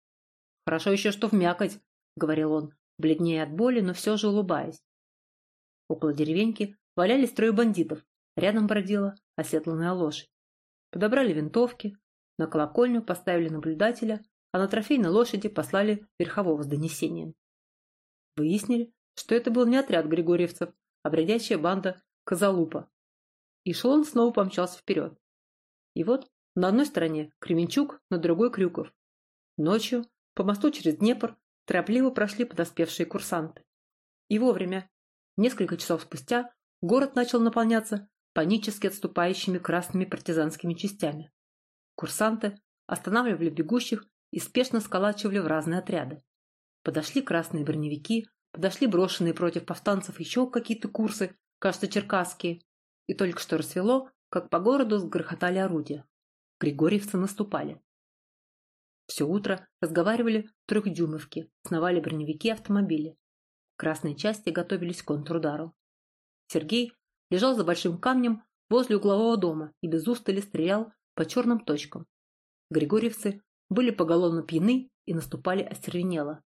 «Хорошо еще, что в мякоть!» — говорил он, бледнее от боли, но все же улыбаясь. Около деревеньки валялись трое бандитов, рядом бродила оседланная лошадь. Подобрали винтовки, на колокольню поставили наблюдателя, а на трофейной лошади послали верхового с донесением. Выяснили, что это был не отряд григорьевцев, а бродячая банда Козалупа. И Шлон снова помчался вперед. И вот на одной стороне Кременчук, на другой Крюков. Ночью по мосту через Днепр торопливо прошли подоспевшие курсанты. И вовремя, несколько часов спустя, город начал наполняться панически отступающими красными партизанскими частями. Курсанты останавливали бегущих и спешно сколачивали в разные отряды. Подошли красные броневики, подошли брошенные против повстанцев еще какие-то курсы, кажется, черкасские. И только что рассвело, как по городу сгрохотали орудия. Григорьевцы наступали. Все утро разговаривали трехдюймовки, сновали броневики и автомобили. Красные части готовились к контрудару. Сергей лежал за большим камнем возле углового дома и без устали стрелял по черным точкам. Григорьевцы были поголовно пьяны и наступали остервенело.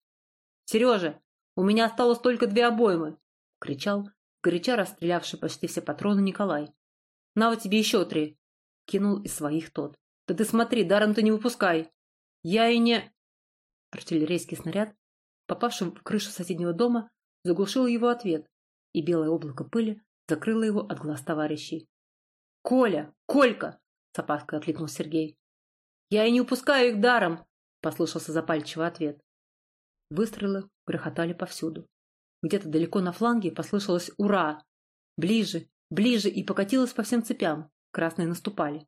«Сережа, у меня осталось только две обоймы!» — кричал, горяча расстрелявший почти все патроны Николай. «На вот тебе еще три!» — кинул из своих тот. «Да ты смотри, даром ты не выпускай!» «Я и не...» Артиллерийский снаряд, попавший в крышу соседнего дома, заглушил его ответ, и белое облако пыли закрыло его от глаз товарищей. «Коля! Колька!» — с опаской окликнул Сергей. «Я и не упускаю их даром!» — послышался запальчивый ответ. Выстрелы грохотали повсюду. Где-то далеко на фланге послышалось «Ура!» Ближе, ближе и покатилось по всем цепям. красные наступали.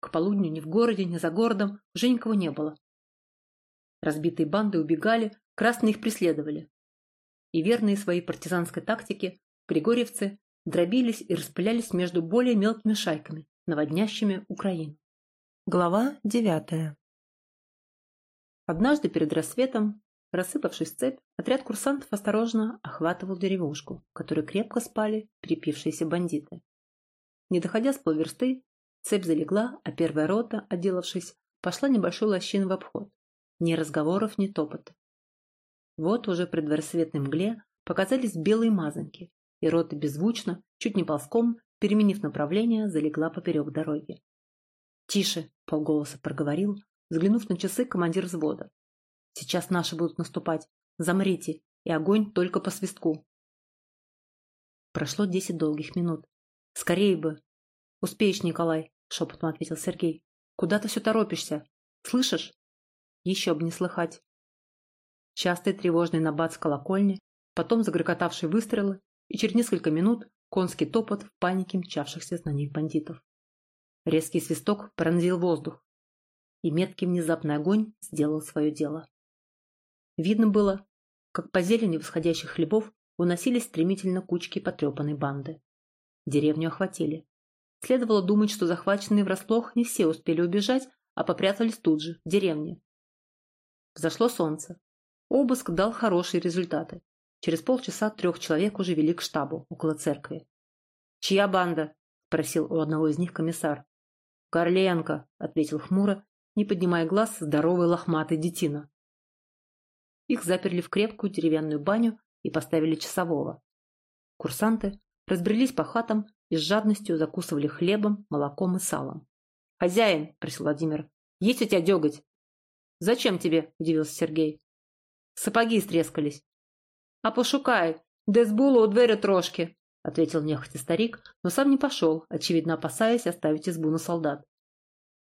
К полудню ни в городе, ни за городом уже никого не было. Разбитые банды убегали, красные их преследовали. И верные своей партизанской тактике, григорьевцы дробились и распылялись между более мелкими шайками, наводнящими Украину. Глава девятая Однажды перед рассветом, рассыпавшись в цепь, отряд курсантов осторожно охватывал деревушку, в которой крепко спали припившиеся бандиты. Не доходя с полверсты, цепь залегла, а первая рота, отделавшись, пошла небольшой лощин в обход. Ни разговоров, ни топота. Вот уже при предрассветной мгле показались белые мазанки, и рота беззвучно, чуть не ползком, переменив направление, залегла поперек дороги. «Тише!» — полголоса проговорил, взглянув на часы командир взвода. «Сейчас наши будут наступать. Замрите, и огонь только по свистку». Прошло десять долгих минут. «Скорее бы!» «Успеешь, Николай!» — шепотом ответил Сергей. «Куда ты все торопишься? Слышишь?» «Еще бы не слыхать!» Частый тревожный набат с колокольни, потом загрохотавшие выстрелы, и через несколько минут конский топот в панике мчавшихся на них бандитов. Резкий свисток пронзил воздух, и меткий внезапный огонь сделал свое дело. Видно было, как по зелени восходящих хлебов уносились стремительно кучки потрепанной банды. Деревню охватили. Следовало думать, что захваченные врасплох не все успели убежать, а попрятались тут же, в деревне. Взошло солнце. Обыск дал хорошие результаты. Через полчаса трех человек уже вели к штабу, около церкви. «Чья банда?» – спросил у одного из них комиссар. «Корленко», – ответил хмуро, не поднимая глаз здоровый лохматый детина. Их заперли в крепкую деревянную баню и поставили часового. Курсанты разбрелись по хатам и с жадностью закусывали хлебом, молоком и салом. «Хозяин!» – просил Владимир. «Есть у тебя деготь?» «Зачем тебе?» – удивился Сергей. «Сапоги стрескались». «А пошукай, десь було у двері трошки», – ответил нехотя старик, но сам не пошел, очевидно опасаясь оставить избу на солдат.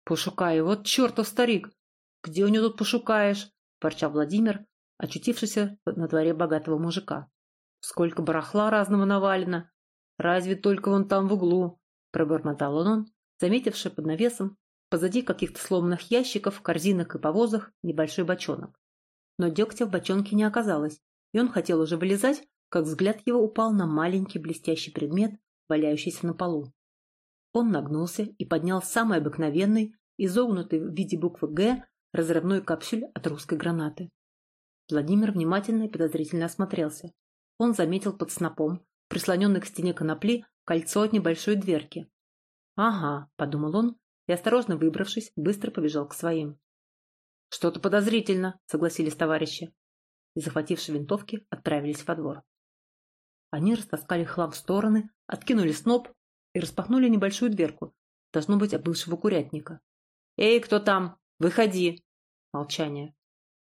«Пошукай, вот чертов старик! Где у него тут пошукаешь?» – ворчал Владимир, очутившийся на дворе богатого мужика. «Сколько барахла разного навалено! Разве только вон там в углу, пробормотал он, заметивший под навесом, позади каких-то сломанных ящиков, корзинок и повозок, небольшой бочонок. Но дегтя в бочонке не оказалось, и он хотел уже вылезать, как взгляд его упал на маленький блестящий предмет, валяющийся на полу. Он нагнулся и поднял самый обыкновенный, изогнутый в виде буквы «Г» разрывной капсюль от русской гранаты. Владимир внимательно и подозрительно осмотрелся. Он заметил под снопом, прислоненной к стене конопли, кольцо от небольшой дверки. «Ага», — подумал он, и, осторожно выбравшись, быстро побежал к своим. «Что-то подозрительно», — согласились товарищи. И, захвативши винтовки, отправились во двор. Они растаскали хлам в стороны, откинули сноп и распахнули небольшую дверку, должно быть, от бывшего курятника. «Эй, кто там? Выходи!» Молчание.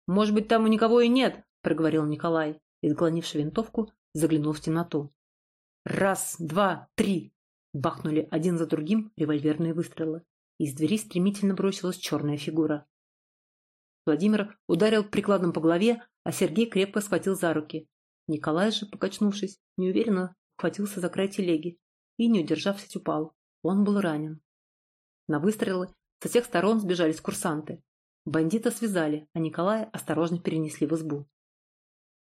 «Может быть, там у никого и нет?» — проговорил Николай, и, склонивши винтовку, заглянул в темноту. Раз, два, три! Бахнули один за другим револьверные выстрелы. Из двери стремительно бросилась черная фигура. Владимир ударил прикладом по голове, а Сергей крепко схватил за руки. Николай же, покачнувшись, неуверенно хватился за край телеги и, не удержавшись, упал. Он был ранен. На выстрелы со всех сторон сбежались курсанты. Бандита связали, а Николая осторожно перенесли в избу.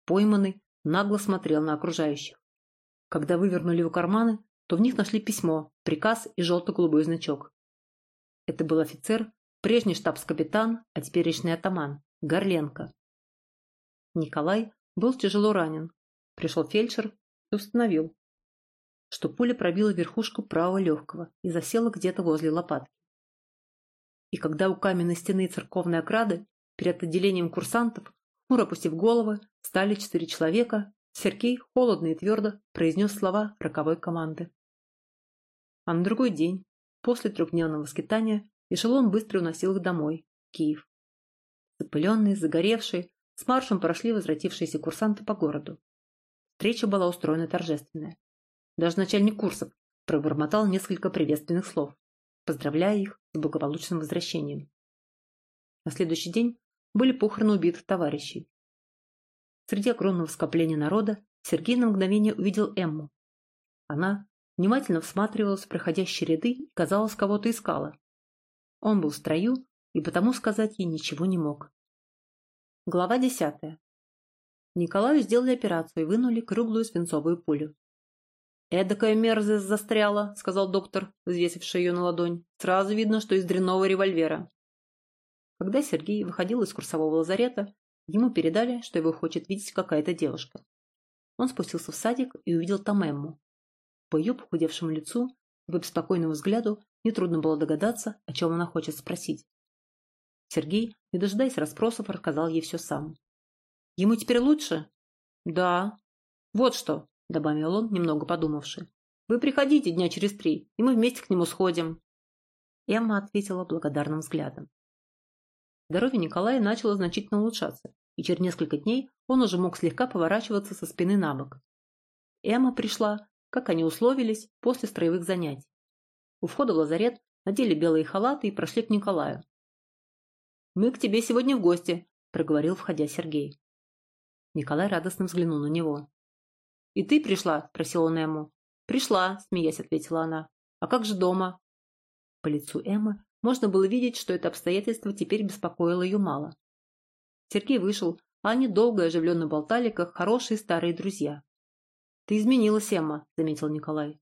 Пойманный нагло смотрел на окружающих. Когда вывернули его карманы, то в них нашли письмо, приказ и желто-голубой значок. Это был офицер, прежний штабс-капитан, а теперь речный атаман, Горленко. Николай был тяжело ранен. Пришел фельдшер и установил, что пуля пробила верхушку правого легкого и засела где-то возле лопатки. И когда у каменной стены церковной ограды перед отделением курсантов, хмуро опустив головы, стали четыре человека, Сергей холодно и твердо произнес слова роковой команды. А на другой день, после трехдневного скитания, эшелон быстро уносил их домой, в Киев. Запыленные, загоревшие, с маршем прошли возвратившиеся курсанты по городу. Встреча была устроена торжественная. Даже начальник курсов пробормотал несколько приветственных слов, поздравляя их с благополучным возвращением. На следующий день были похороны убитых товарищей. Среди огромного скопления народа Сергей на мгновение увидел Эмму. Она, внимательно всматривалась в проходящие ряды и, казалось, кого-то искала. Он был в строю и потому сказать ей ничего не мог. Глава десятая. Николаю сделали операцию и вынули круглую свинцовую пулю. «Эдакая мерзость застряла», — сказал доктор, взвесивший ее на ладонь. «Сразу видно, что из дрянного револьвера». Когда Сергей выходил из курсового лазарета, ему передали, что его хочет видеть какая-то девушка. Он спустился в садик и увидел там Эмму. По ее похудевшему лицу по беспокойному взгляду нетрудно было догадаться, о чем она хочет спросить. Сергей, не дожидаясь расспросов, рассказал ей все сам. «Ему теперь лучше?» «Да». «Вот что», — добавил он, немного подумавши. «Вы приходите дня через три, и мы вместе к нему сходим». Эмма ответила благодарным взглядом. Здоровье Николая начало значительно улучшаться, и через несколько дней он уже мог слегка поворачиваться со спины на бок. Эмма пришла, как они условились, после строевых занятий. У входа в лазарет надели белые халаты и прошли к Николаю. «Мы к тебе сегодня в гости», – проговорил, входя Сергей. Николай радостно взглянул на него. «И ты пришла?» – спросил он Эмму. «Пришла», – смеясь ответила она. «А как же дома?» По лицу Эммы можно было видеть, что это обстоятельство теперь беспокоило ее мало. Сергей вышел, а они долго и оживленно болтали, как хорошие старые друзья. «Ты изменилась, Эмма», – заметил Николай.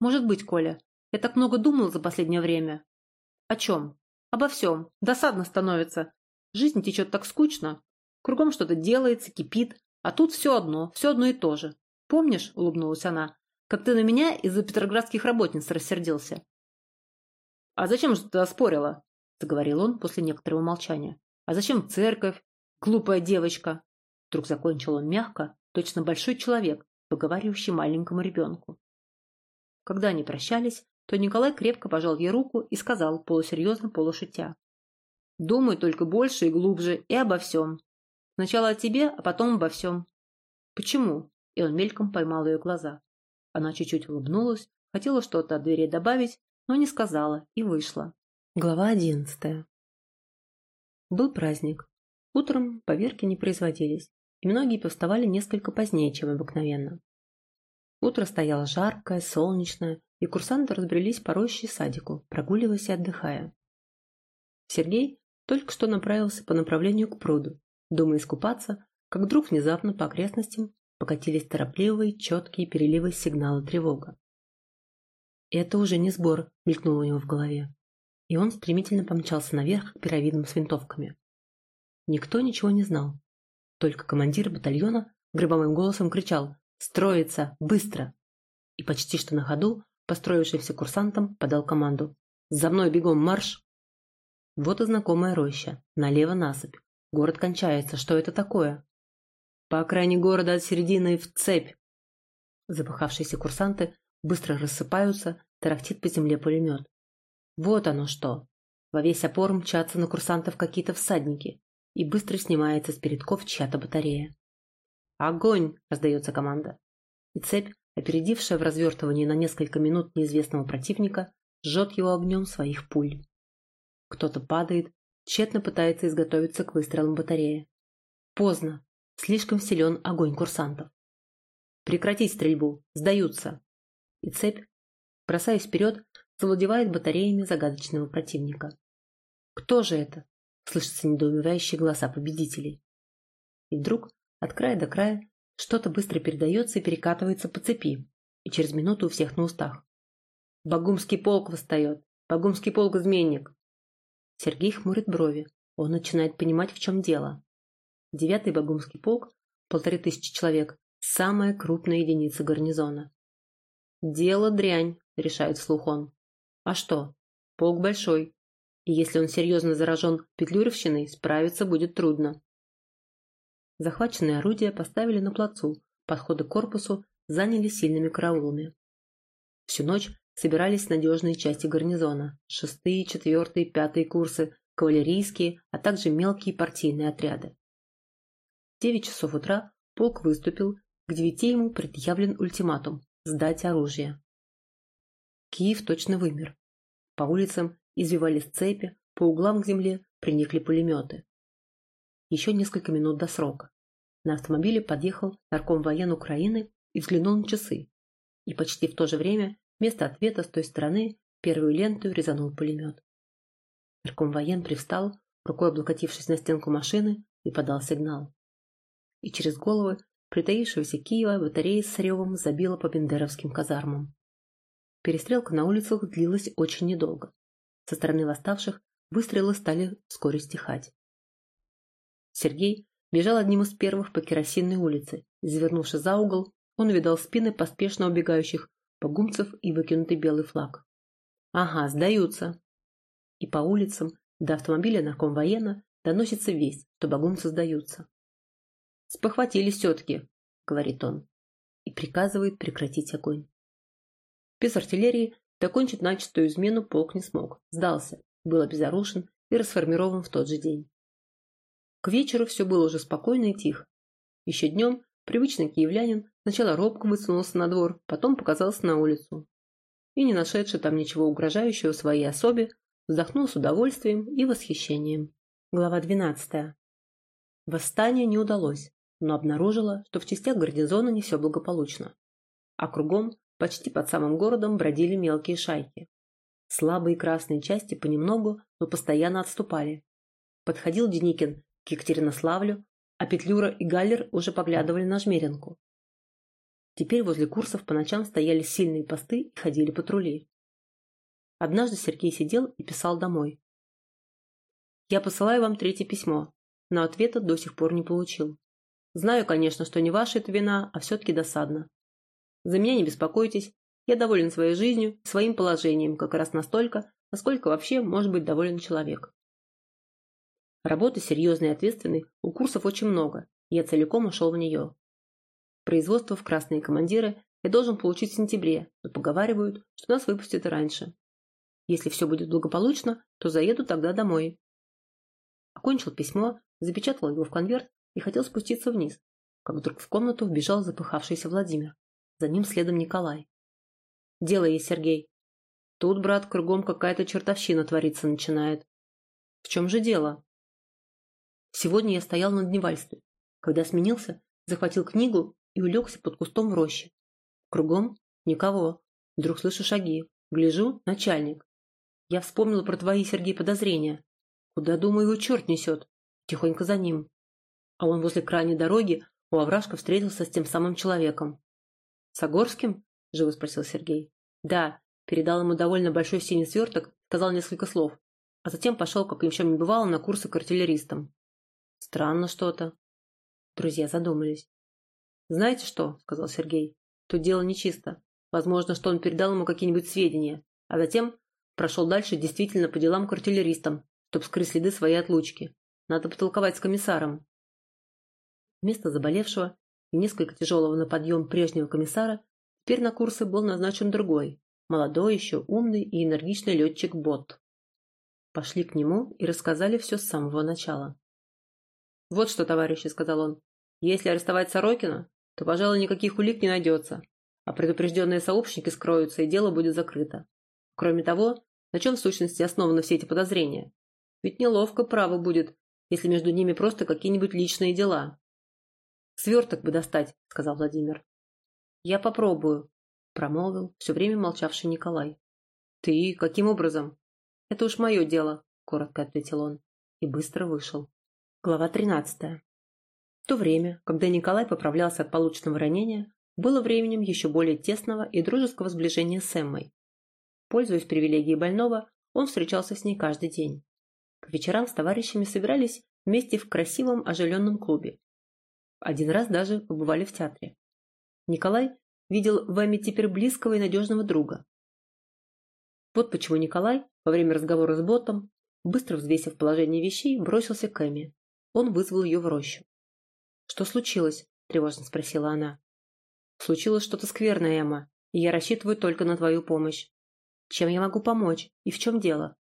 «Может быть, Коля. Я так много думал за последнее время». «О чем?» «Обо всем. Досадно становится. Жизнь течет так скучно. Кругом что-то делается, кипит, а тут все одно, все одно и то же. Помнишь, — улыбнулась она, — как ты на меня из-за петроградских работниц рассердился? — А зачем же ты спорила? — заговорил он после некоторого молчания. — А зачем церковь? Глупая девочка! Вдруг закончил он мягко, точно большой человек, поговаривающий маленькому ребенку. Когда они прощались, то Николай крепко пожал ей руку и сказал, полусерьезно, полушутя. «Думай только больше и глубже и обо всем. Сначала о тебе, а потом обо всем. Почему? И он мельком поймал ее глаза. Она чуть-чуть улыбнулась, хотела что-то от двери добавить, но не сказала и вышла. Глава одиннадцатая. Был праздник. Утром поверки не производились, и многие повставали несколько позднее, чем обыкновенно. Утро стояло жаркое, солнечное, и курсанты разбрелись по роще и садику, прогуливаясь и отдыхая. Сергей только что направился по направлению к пруду, думая искупаться, как вдруг внезапно по окрестностям покатились торопливые, четкие переливы сигнала тревога. «Это уже не сбор», — мелькнуло у него в голове. И он стремительно помчался наверх к пирамидам с винтовками. Никто ничего не знал. Только командир батальона гробовым голосом кричал «Строиться! Быстро!» И почти что на ходу, построившийся курсантом, подал команду «За мной бегом марш!» Вот и знакомая роща, налево насыпь, Город кончается. Что это такое? По окраине города от середины в цепь. Запыхавшиеся курсанты быстро рассыпаются, тарахтит по земле пулемет. Вот оно что. Во весь опор мчатся на курсантов какие-то всадники, и быстро снимается с передков чья-то батарея. «Огонь!» – раздается команда. И цепь, опередившая в развертывании на несколько минут неизвестного противника, жжет его огнем своих пуль. Кто-то падает, тщетно пытается изготовиться к выстрелам батареи. Поздно. Слишком силен огонь курсантов. Прекратить стрельбу. Сдаются. И цепь, бросаясь вперед, завладевает батареями загадочного противника. Кто же это? Слышатся недоумевающие голоса победителей. И вдруг, от края до края, что-то быстро передается и перекатывается по цепи, и через минуту у всех на устах. Багумский полк восстает! Багумский полк изменник! Сергей хмурит брови. Он начинает понимать, в чем дело. Девятый Багумский полк, полторы тысячи человек, самая крупная единица гарнизона. «Дело дрянь», — решает вслух он. «А что? Полк большой. И если он серьезно заражен петлюровщиной, справиться будет трудно». Захваченные орудия поставили на плацу, подходы к корпусу заняли сильными караулами. Всю ночь собирались надежные части гарнизона – шестые, четвертые, пятые курсы, кавалерийские, а также мелкие партийные отряды. В 9 часов утра полк выступил, к девяти ему предъявлен ультиматум – сдать оружие. Киев точно вымер. По улицам извивались цепи, по углам к земле приникли пулеметы. Еще несколько минут до срока. На автомобиле подъехал нарком воен Украины и взглянул на часы. И почти в то же время Вместо ответа с той стороны первую ленту резанул пулемет. Наркомвоен привстал, рукой облокотившись на стенку машины, и подал сигнал. И через головы притаившегося Киева батарея с ревом забила по бендеровским казармам. Перестрелка на улицах длилась очень недолго. Со стороны восставших выстрелы стали вскоре стихать. Сергей бежал одним из первых по керосинной улице. Завернувшись за угол, он увидал спины поспешно убегающих погумцев и выкинутый белый флаг. Ага, сдаются. И по улицам до автомобиля наркомвоена доносится весть, что богумцы сдаются. «Спохватились все-таки», — говорит он, и приказывает прекратить огонь. Без артиллерии докончить начатую измену полк не смог, сдался, был обезоружен и расформирован в тот же день. К вечеру все было уже спокойно и тихо. Еще днем привычный киевлянин сначала робко высунулся на двор, потом показался на улицу. И, не нашедший там ничего угрожающего своей особе, вздохнул с удовольствием и восхищением. Глава 12. Восстание не удалось, но обнаружила, что в частях гарнизона не все благополучно. А кругом, почти под самым городом, бродили мелкие шайки. Слабые красные части понемногу, но постоянно отступали. Подходил Деникин к Екатеринославлю, а Петлюра и Галлер уже поглядывали на Жмеринку. Теперь возле курсов по ночам стояли сильные посты и ходили патрули. Однажды Сергей сидел и писал домой. Я посылаю вам третье письмо, но ответа до сих пор не получил. Знаю, конечно, что не ваша это вина, а все-таки досадно. За меня не беспокойтесь, я доволен своей жизнью, своим положением, как раз настолько, насколько вообще может быть доволен человек. Работы серьезной и ответственной у курсов очень много, и я целиком ушел в нее. Производство в красные командиры я должен получить в сентябре, но поговаривают, что нас выпустят и раньше. Если все будет благополучно, то заеду тогда домой. Окончил письмо, запечатал его в конверт и хотел спуститься вниз, как вдруг в комнату вбежал запыхавшийся Владимир. За ним следом Николай. «Дело есть, Сергей. Тут, брат, кругом какая-то чертовщина твориться начинает. В чем же дело?» Сегодня я стоял на дневальстве. Когда сменился, захватил книгу и улегся под кустом в роще. Кругом никого. Вдруг слышу шаги. Гляжу – начальник. Я вспомнил про твои, Сергей, подозрения. Куда, думаю, его черт несет? Тихонько за ним. А он возле крайней дороги у овражка встретился с тем самым человеком. «С Огорским?» – живо спросил Сергей. «Да». Передал ему довольно большой синий сверток, сказал несколько слов, а затем пошел, как ни в чем не бывало, на курсы к артиллеристам. Странно что-то. Друзья задумались. «Знаете что?» – сказал Сергей. «Тут дело нечисто. Возможно, что он передал ему какие-нибудь сведения, а затем прошел дальше действительно по делам к артиллеристам, чтобы скрыть следы своей отлучки. Надо потолковать с комиссаром. Вместо заболевшего и несколько тяжелого на подъем прежнего комиссара теперь на курсы был назначен другой, молодой еще, умный и энергичный летчик Бот. Пошли к нему и рассказали все с самого начала. «Вот что, товарищи», — сказал он, — «если арестовать Сорокина, то, пожалуй, никаких улик не найдется, а предупрежденные сообщники скроются, и дело будет закрыто. Кроме того, на чем в сущности основаны все эти подозрения? Ведь неловко право будет, если между ними просто какие-нибудь личные дела. «Сверток бы достать», — сказал Владимир. «Я попробую», — промолвил все время молчавший Николай. «Ты? Каким образом?» «Это уж мое дело», — коротко ответил он и быстро вышел. Глава тринадцатая. В то время, когда Николай поправлялся от полученного ранения, было временем еще более тесного и дружеского сближения с Эммой. Пользуясь привилегией больного, он встречался с ней каждый день. По вечерам с товарищами собирались вместе в красивом оживленном клубе. Один раз даже побывали в театре. Николай видел в Эми теперь близкого и надежного друга. Вот почему Николай во время разговора с Ботом, быстро взвесив положение вещей, бросился к Эми. Он вызвал ее в рощу. «Что случилось?» – тревожно спросила она. «Случилось что-то скверное, Эмма, и я рассчитываю только на твою помощь. Чем я могу помочь? И в чем дело?»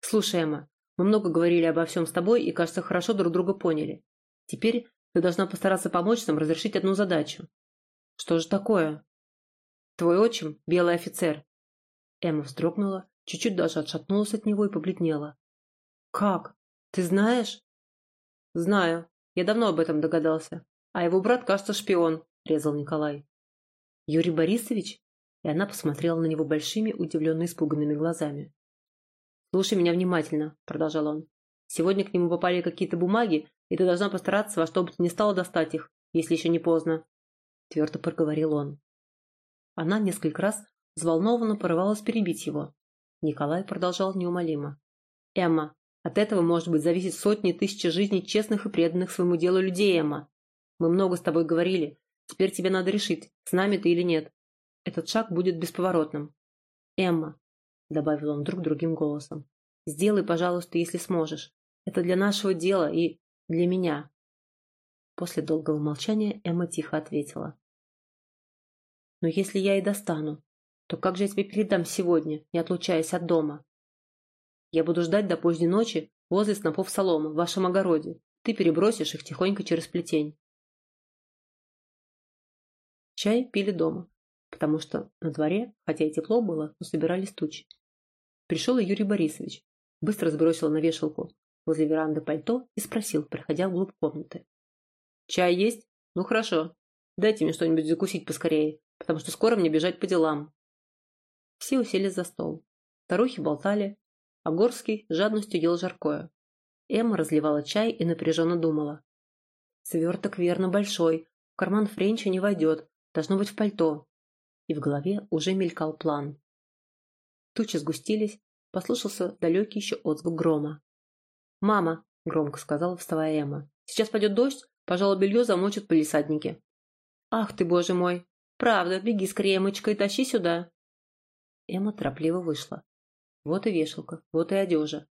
«Слушай, Эмма, мы много говорили обо всем с тобой и, кажется, хорошо друг друга поняли. Теперь ты должна постараться помочь нам разрешить одну задачу. Что же такое? Твой отчим – белый офицер. Эмма вздрогнула, чуть-чуть даже отшатнулась от него и побледнела. Как? Ты знаешь? Знаю. Я давно об этом догадался. А его брат, кажется, шпион, резал Николай. Юрий Борисович? и она посмотрела на него большими, удивленно испуганными глазами. «Слушай меня внимательно», — продолжал он. «Сегодня к нему попали какие-то бумаги, и ты должна постараться во что бы то ни стало достать их, если еще не поздно», — твердо проговорил он. Она несколько раз взволнованно порывалась перебить его. Николай продолжал неумолимо. «Эмма, от этого, может быть, зависит сотни и тысячи жизней честных и преданных своему делу людей, Эмма. Мы много с тобой говорили. Теперь тебе надо решить, с нами ты или нет. Этот шаг будет бесповоротным. Эмма, — добавил он вдруг другим голосом, — сделай, пожалуйста, если сможешь. Это для нашего дела и для меня. После долгого молчания Эмма тихо ответила. «Но если я и достану, то как же я тебе передам сегодня, не отлучаясь от дома? Я буду ждать до поздней ночи возле снопов соломы в вашем огороде. Ты перебросишь их тихонько через плетень. Чай пили дома, потому что на дворе, хотя и тепло было, но собирались тучи. Пришел и Юрий Борисович, быстро сбросил на вешалку возле веранды пальто и спросил, проходя вглубь комнаты. «Чай есть? Ну хорошо. Дайте мне что-нибудь закусить поскорее, потому что скоро мне бежать по делам». Все уселись за стол. Старухи болтали, а Горский жадностью ел жаркое. Эмма разливала чай и напряженно думала. Сверток верно большой, в карман Френча не войдет, Должно быть в пальто. И в голове уже мелькал план. Тучи сгустились, послышался далекий еще отзвук грома. «Мама!» — громко сказала, вставая Эмма. «Сейчас пойдет дождь, пожалуй, белье замочат в палисаднике». «Ах ты, боже мой! Правда, беги скорее, мычка, и тащи сюда!» Эмма торопливо вышла. Вот и вешалка, вот и одежа.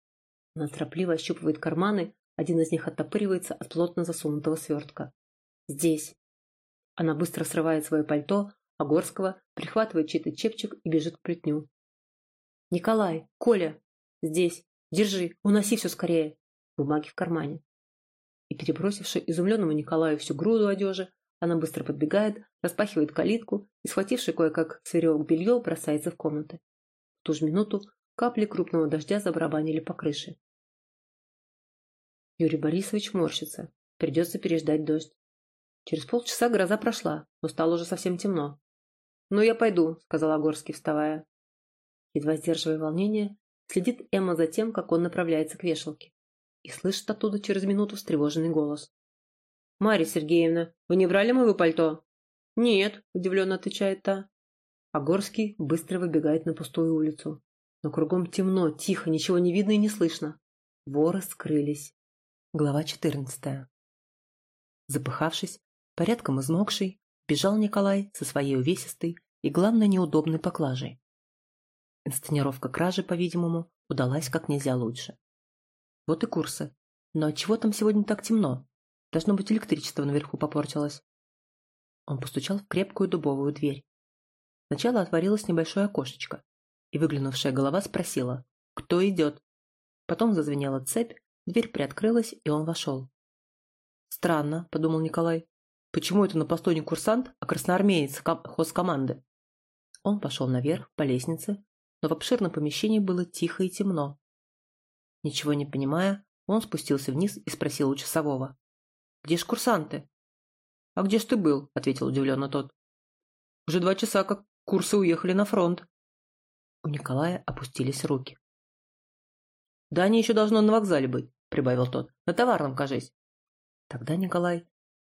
Она торопливо ощупывает карманы, один из них оттопыривается от плотно засунутого свертка. «Здесь!» Она быстро срывает свое пальто, а Горского прихватывает чей-то чепчик и бежит к плетню. «Николай! Коля! Здесь! Держи! Уноси все скорее!» Бумаги в кармане. И перебросивши изумленному Николаю всю груду одежи, она быстро подбегает, распахивает калитку и, схвативши кое-как с веревок белье, бросается в комнаты. В ту же минуту капли крупного дождя забарабанили по крыше. Юрий Борисович морщится. Придется переждать дождь. Через полчаса гроза прошла, но стало уже совсем темно. «Ну, я пойду», — сказал Огорский, вставая. Едва сдерживая волнение, следит Эмма за тем, как он направляется к вешалке. И слышит оттуда через минуту встревоженный голос. «Марья Сергеевна, вы не брали моего пальто?» «Нет», — удивленно отвечает та. Огорский быстро выбегает на пустую улицу. Но кругом темно, тихо, ничего не видно и не слышно. Воры скрылись. Глава четырнадцатая. Запыхавшись, Порядком измокший, бежал Николай со своей увесистой и, главное, неудобной поклажей. Инсценировка кражи, по-видимому, удалась как нельзя лучше. Вот и курсы. Но отчего там сегодня так темно? Должно быть, электричество наверху попортилось. Он постучал в крепкую дубовую дверь. Сначала отворилось небольшое окошечко, и выглянувшая голова спросила «Кто идет?». Потом зазвенела цепь, дверь приоткрылась, и он вошел. «Странно», — подумал Николай. Почему это на посту не курсант, а красноармеец хозкоманды? Он пошел наверх, по лестнице, но в обширном помещении было тихо и темно. Ничего не понимая, он спустился вниз и спросил у часового. «Где ж курсанты?» «А где ж ты был?» — ответил удивленно тот. «Уже два часа, как курсы уехали на фронт». У Николая опустились руки. «Да они еще должно на вокзале быть», — прибавил тот. «На товарном, кажись». Тогда Николай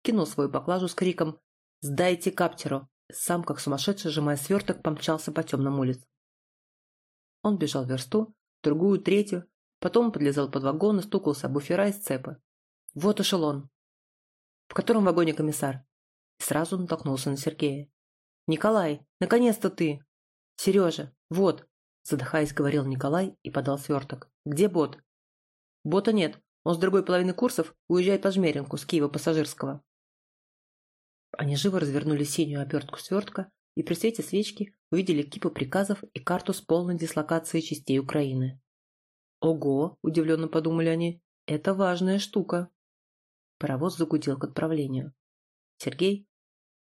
кинул свою поклажу с криком «Сдайте каптеру!» Сам, как сумасшедший, сжимая сверток, помчался по темным улицам. Он бежал версту, другую, третью, потом подлезал под вагон и стукался об буфера из цепы. Вот эшелон. В котором вагоне комиссар? И сразу натолкнулся на Сергея. «Николай, наконец-то ты!» «Сережа, вот!» Задыхаясь, говорил Николай и подал сверток. «Где бот?» «Бота нет. Он с другой половины курсов уезжает по Жмеринку с Киева пассажирского. Они живо развернули синюю обертку свертка и при свете свечки увидели кипу приказов и карту с полной дислокацией частей Украины. «Ого!» – удивленно подумали они. «Это важная штука!» Паровоз загудел к отправлению. Сергей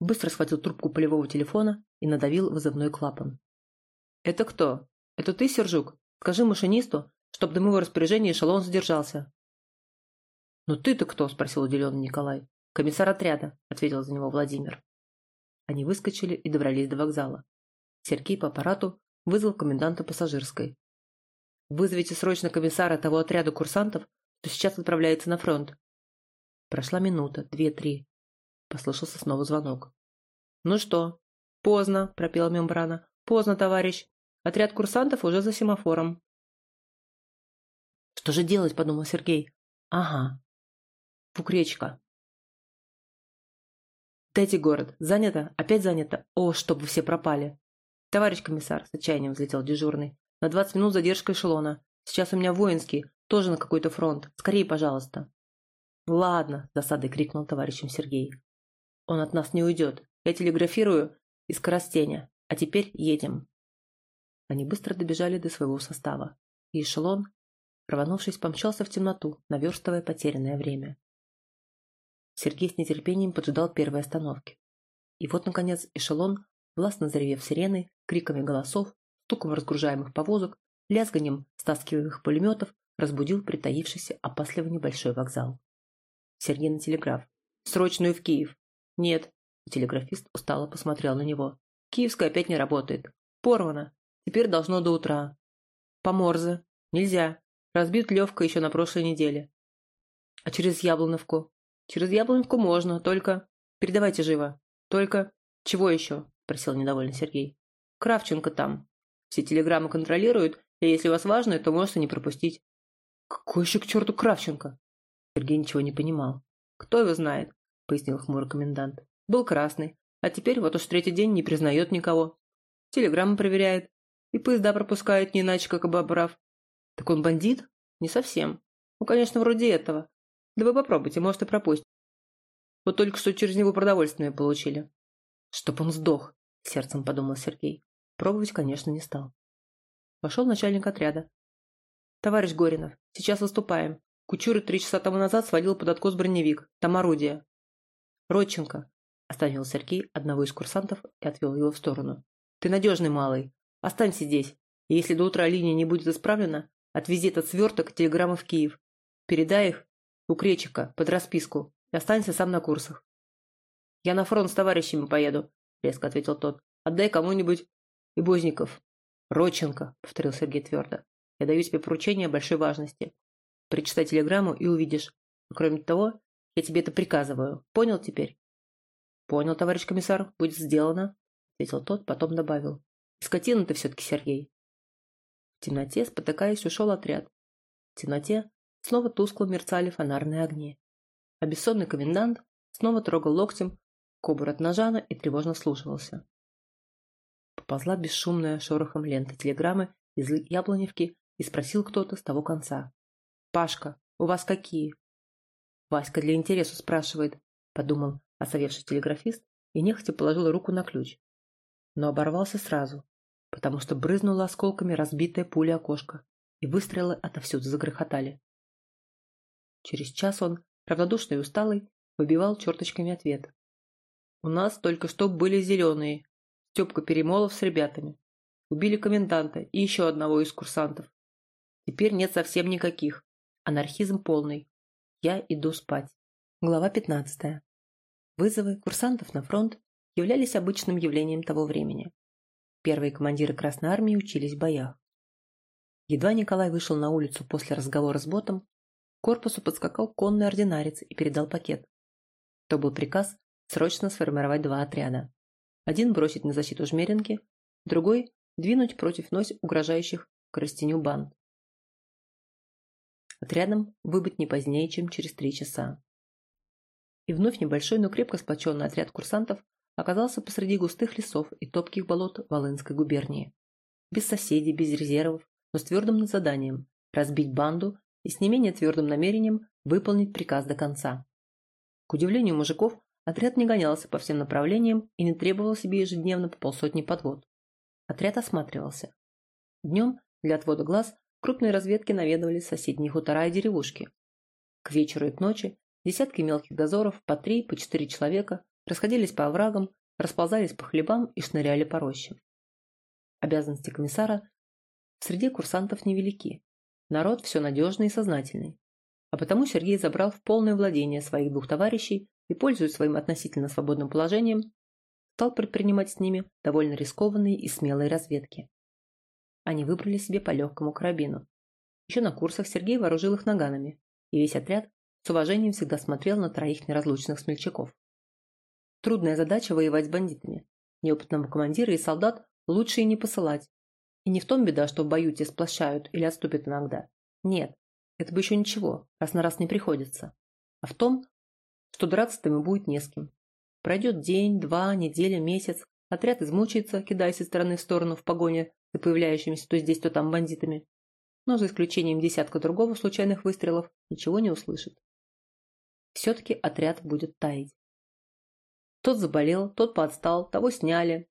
быстро схватил трубку полевого телефона и надавил вызывной клапан. «Это кто? Это ты, Сержук? Скажи машинисту, чтоб до моего распоряжения эшелон задержался». «Ну ты-то кто?» – спросил удивленный Николай. «Комиссар отряда», — ответил за него Владимир. Они выскочили и добрались до вокзала. Сергей по аппарату вызвал коменданта пассажирской. «Вызовите срочно комиссара того отряда курсантов, что сейчас отправляется на фронт». Прошла минута, две-три. Послышался снова звонок. «Ну что?» «Поздно», — пропела мембрана. «Поздно, товарищ. Отряд курсантов уже за семафором». «Что же делать?» — подумал Сергей. «Ага. Фукречка. Дайте город. Занято? Опять занято? О, чтоб вы все пропали!» «Товарищ комиссар», — с отчаянием взлетел дежурный, — «на двадцать минут задержка эшелона. Сейчас у меня воинский, тоже на какой-то фронт. Скорее, пожалуйста». «Ладно», — засадой крикнул товарищем Сергей. «Он от нас не уйдет. Я телеграфирую из Коростеня. А теперь едем». Они быстро добежали до своего состава, и эшелон, рванувшись, помчался в темноту, наверстывая потерянное время. Сергей с нетерпением поджидал первой остановки. И вот, наконец, эшелон, властно заревев сиреной, криками голосов, стуком разгружаемых повозок, лязганием стаскиваемых пулеметов, разбудил притаившийся опасливо небольшой вокзал. Сергей на телеграф. «Срочную в Киев!» «Нет». Телеграфист устало посмотрел на него. «Киевская опять не работает. Порвано. Теперь должно до утра. Поморзе. Нельзя. Разбит Левка еще на прошлой неделе. А через Яблоновку? Через Яблоновку можно, только... Передавайте живо. Только... Чего еще? Просил недовольный Сергей. Кравченко там. Все телеграммы контролируют, и если у вас важно, то можете не пропустить. Какой еще к черту Кравченко? Сергей ничего не понимал. Кто его знает, пояснил хмурый комендант. Был красный, а теперь вот уж третий день не признает никого. Телеграммы проверяет, и поезда пропускает не иначе, как обобрав. Так он бандит? Не совсем. Ну, конечно, вроде этого. Да вы попробуйте, может и пропустить. Вот только что через него продовольственное получили. Чтоб он сдох, сердцем подумал Сергей. Пробовать, конечно, не стал. Вошел начальник отряда. Товарищ Горинов, сейчас выступаем. Кучура три часа тому назад сводил под откос броневик. Там орудие. Родченко, остановил Сергей одного из курсантов и отвел его в сторону. Ты надежный малый. Останься здесь. И если до утра линия не будет исправлена, отвези этот сверток телеграммы в Киев. Передай их у Кречика под расписку и останься сам на курсах. «Я на фронт с товарищами поеду», — резко ответил тот. «Отдай кому-нибудь и Бозников». «Родченко», — повторил Сергей твердо. «Я даю тебе поручение большой важности. Прочитай телеграмму и увидишь. Кроме того, я тебе это приказываю. Понял теперь?» «Понял, товарищ комиссар. Будет сделано», — ответил тот, потом добавил. «Скотина ты все-таки, Сергей». В темноте, спотыкаясь, ушел отряд. В темноте снова тускло мерцали фонарные огни. А бессонный комендант снова трогал локтем кобур от ножана и тревожно слушался. Поползла бесшумная шорохом лента телеграммы из Яблоневки и спросил кто-то с того конца. «Пашка, у вас какие?» «Васька для интересу спрашивает», — подумал осовевший телеграфист и нехотя положил руку на ключ. Но оборвался сразу, потому что брызнула осколками разбитая пуля окошко, и выстрелы отовсюду загрохотали. Через час он, равнодушный и усталый, выбивал черточками ответ. «У нас только что были зеленые. Степка Перемолов с ребятами. Убили коменданта и еще одного из курсантов. Теперь нет совсем никаких. Анархизм полный. Я иду спать». Глава 15. Вызовы курсантов на фронт являлись обычным явлением того времени. Первые командиры Красной Армии учились в боях. Едва Николай вышел на улицу после разговора с ботом, к корпусу подскакал конный ординарец и передал пакет. То был приказ срочно сформировать два отряда. Один бросить на защиту Жмеринки, другой двинуть против вновь угрожающих Коростеню банд. Отрядом выбыть не позднее, чем через три часа. И вновь небольшой, но крепко сплоченный отряд курсантов оказался посреди густых лесов и топких болот Волынской губернии. Без соседей, без резервов, но с твердым заданием – разбить банду и с не менее твердым намерением выполнить приказ до конца. К удивлению мужиков, отряд не гонялся по всем направлениям и не требовал себе ежедневно по полсотни подвод. Отряд осматривался. Днем для отвода глаз крупные разведки наведывались в соседние хутора и деревушки. К вечеру и к ночи десятки мелких дозоров по три, по четыре человека расходились по оврагам, расползались по хлебам и шныряли по рощам. Обязанности комиссара среди курсантов невелики. Народ все надежный и сознательный. А потому Сергей забрал в полное владение своих двух товарищей и, пользуясь своим относительно свободным положением, стал предпринимать с ними довольно рискованные и смелые разведки. Они выбрали себе по легкому карабину. Еще на курсах Сергей вооружил их наганами, и весь отряд с уважением всегда смотрел на троих неразлучных смельчаков. Трудная задача воевать с бандитами. Неопытного командира и солдат лучше и не посылать. И не в том беда, что в бою те сплощают или отступят иногда. Нет, это бы еще ничего, раз на раз не приходится. А в том, что драться-то ему будет не с кем. Пройдет день, два, неделя, месяц, отряд измучается, кидаясь из стороны в сторону в погоне за появляющимися то здесь, то там бандитами. Но за исключением десятка другого случайных выстрелов ничего не услышит. Все-таки отряд будет таять. Тот заболел, тот подстал, того сняли,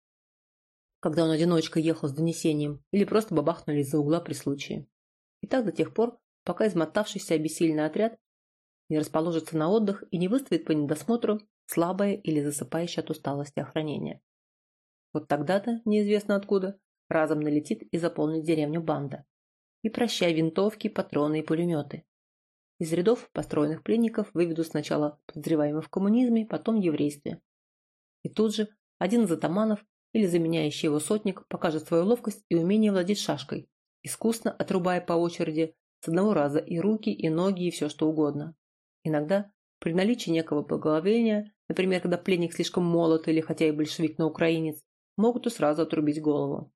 когда он одиночкой ехал с донесением, или просто бабахнули из-за угла при случае. И так до тех пор, пока измотавшийся обессиленный отряд не расположится на отдых и не выставит по недосмотру слабое или засыпающее от усталости охранение. Вот тогда-то, неизвестно откуда, разом налетит и заполнит деревню банда. И прощай винтовки, патроны и пулеметы. Из рядов построенных пленников выведут сначала подозреваемых в коммунизме, потом в еврействе. И тут же один из атаманов или заменяющий его сотник покажет свою ловкость и умение владеть шашкой, искусно отрубая по очереди с одного раза и руки, и ноги, и все что угодно. Иногда, при наличии некого поголовения, например, когда пленник слишком молод или хотя и большевик, но украинец, могут и сразу отрубить голову.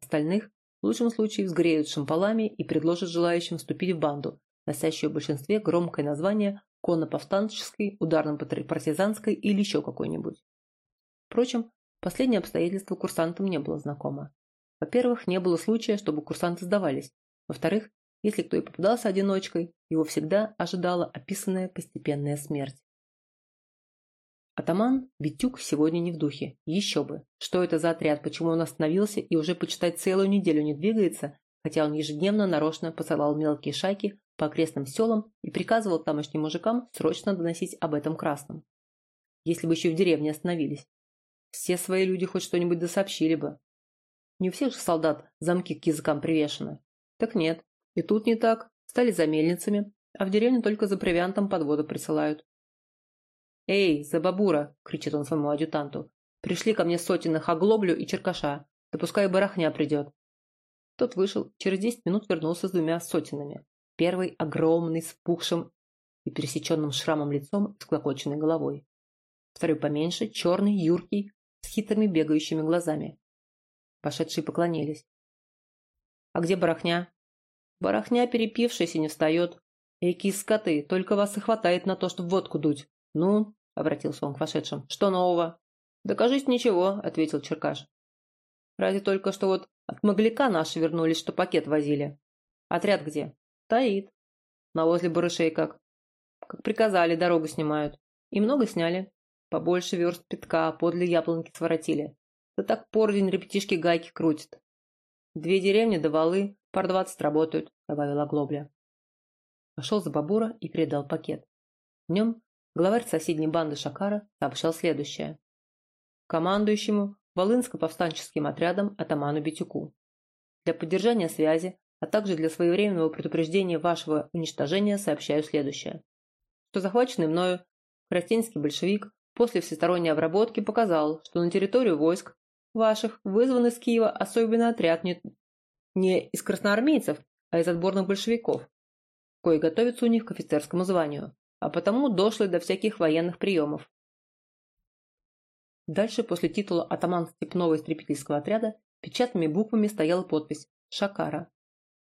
Остальных в лучшем случае взгреют шампалами и предложат желающим вступить в банду, носящую в большинстве громкое название конно-повстанческой, ударно-партизанской или еще какой-нибудь. Впрочем, последнее обстоятельство курсантам не было знакомо. Во-первых, не было случая, чтобы курсанты сдавались. Во-вторых, если кто и попадался одиночкой, его всегда ожидала описанная постепенная смерть. Атаман Витюк сегодня не в духе. Еще бы. Что это за отряд, почему он остановился и уже почитай целую неделю не двигается, хотя он ежедневно нарочно посылал мелкие шайки по окрестным селам и приказывал тамошним мужикам срочно доносить об этом красном. Если бы еще в деревне остановились. Все свои люди хоть что-нибудь досообщили бы. Не у всех же солдат замки к языкам привешены. Так нет, и тут не так. Стали за мельницами, а в деревню только за провиантом подводу присылают. «Эй, Забабура!» – кричит он своему адъютанту. «Пришли ко мне сотенных оглоблю и черкаша. Да пускай барахня придет». Тот вышел, через десять минут вернулся с двумя сотенами. Первый огромный, с пухшим и пересеченным шрамом лицом и склокоченной головой. Второй поменьше, черный, юркий, с хитрыми бегающими глазами. Пошедшие поклонились. «А где барахня?» Барахня перепившаяся не встает. Эки скоты, только вас и хватает на то, чтобы водку дуть. Ну, — обратился он к вошедшим, — что нового? Да кажись, ничего, — ответил Черкаш. Разве только что вот от Могляка наши вернулись, что пакет возили. Отряд где? Стоит. На возле барышей как. Как приказали, дорогу снимают. И много сняли. Побольше верст пятка, подле яблонки своротили. Да так пордень ребятишки гайки крутят. Две деревни до валы, Пар двадцать работают, добавила Глобля. Пошел за Бабура и передал пакет. В нем главарь соседней банды Шакара сообщал следующее. Командующему Волынско-повстанческим отрядом атаману Битюку. Для поддержания связи, а также для своевременного предупреждения вашего уничтожения сообщаю следующее. Что захваченный мною Крастинский большевик после всесторонней обработки показал, что на территорию войск ваших вызван из Киева особенный отряд не из красноармейцев, а из отборных большевиков, кои готовятся у них к офицерскому званию, а потому дошли до всяких военных приемов. Дальше, после титула атаман степного истребительского отряда, печатными буквами стояла подпись «Шакара».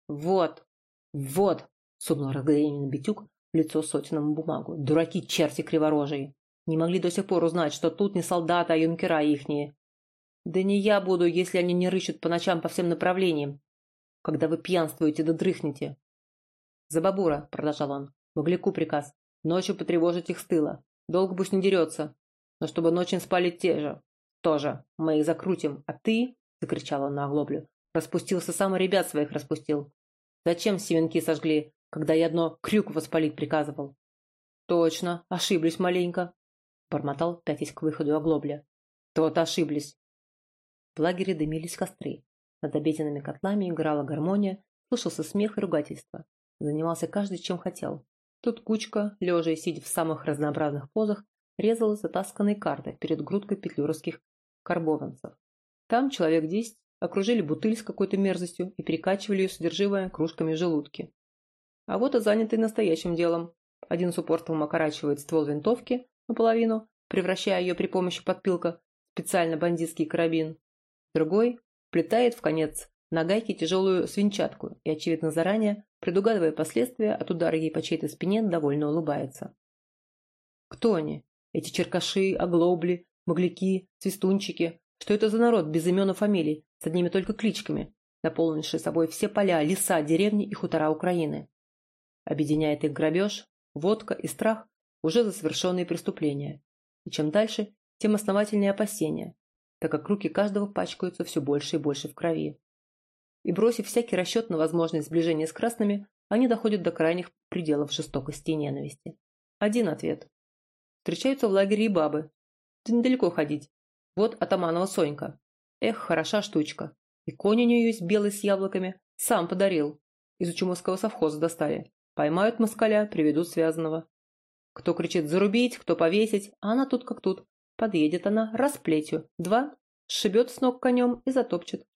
«Вот! Вот!» – сунул разгоренный Битюк в лицо сотенному бумагу. «Дураки, черти криворожие! Не могли до сих пор узнать, что тут не солдаты, а юнкера ихние. Да не я буду, если они не рыщут по ночам по всем направлениям когда вы пьянствуете да дрыхнете. «Забабура», — продолжал он, — «Могляку приказ. Ночью потревожить их с тыла. Долго пусть не дерется. Но чтобы ночью спали те же. Тоже. Мы их закрутим. А ты, — закричал он на оглоблю, — распустился сам и ребят своих распустил. Зачем семенки сожгли, когда я одно крюк воспалить приказывал? Точно, ошиблись маленько, — бормотал, пятясь к выходу оглобля. То-то ошиблись. В лагере дымились костры. Над обеденными котлами играла гармония, слышался смех и ругательство. Занимался каждый чем хотел. Тут кучка, лежа и сидя в самых разнообразных позах, резала затасканные карты перед грудкой петлюровских карбованцев. Там человек десять окружили бутыль с какой-то мерзостью и перекачивали ее содержимое кружками желудки. А вот и занятый настоящим делом. Один с упорством окорачивает ствол винтовки наполовину, превращая ее при помощи подпилка в специально бандитский карабин. Другой плетает в конец на гайке тяжелую свинчатку и, очевидно заранее, предугадывая последствия от удара ей по чьей-то спине, довольно улыбается. Кто они? Эти черкаши, оглобли, могляки, свистунчики? Что это за народ без имен и фамилий, с одними только кличками, наполнивший собой все поля, леса, деревни и хутора Украины? Объединяет их грабеж, водка и страх уже за совершенные преступления. И чем дальше, тем основательнее опасения, так как руки каждого пачкаются все больше и больше в крови. И бросив всякий расчет на возможность сближения с красными, они доходят до крайних пределов жестокости и ненависти. Один ответ. Встречаются в лагере и бабы. Да недалеко ходить. Вот атаманова Сонька. Эх, хороша штучка. И конь у нее есть белый с яблоками. Сам подарил. Из учумовского совхоза достали. Поймают москаля, приведут связанного. Кто кричит «зарубить», кто «повесить», а она тут как тут. Подъедет она, расплетью. Два, сшибет с ног конем и затопчет.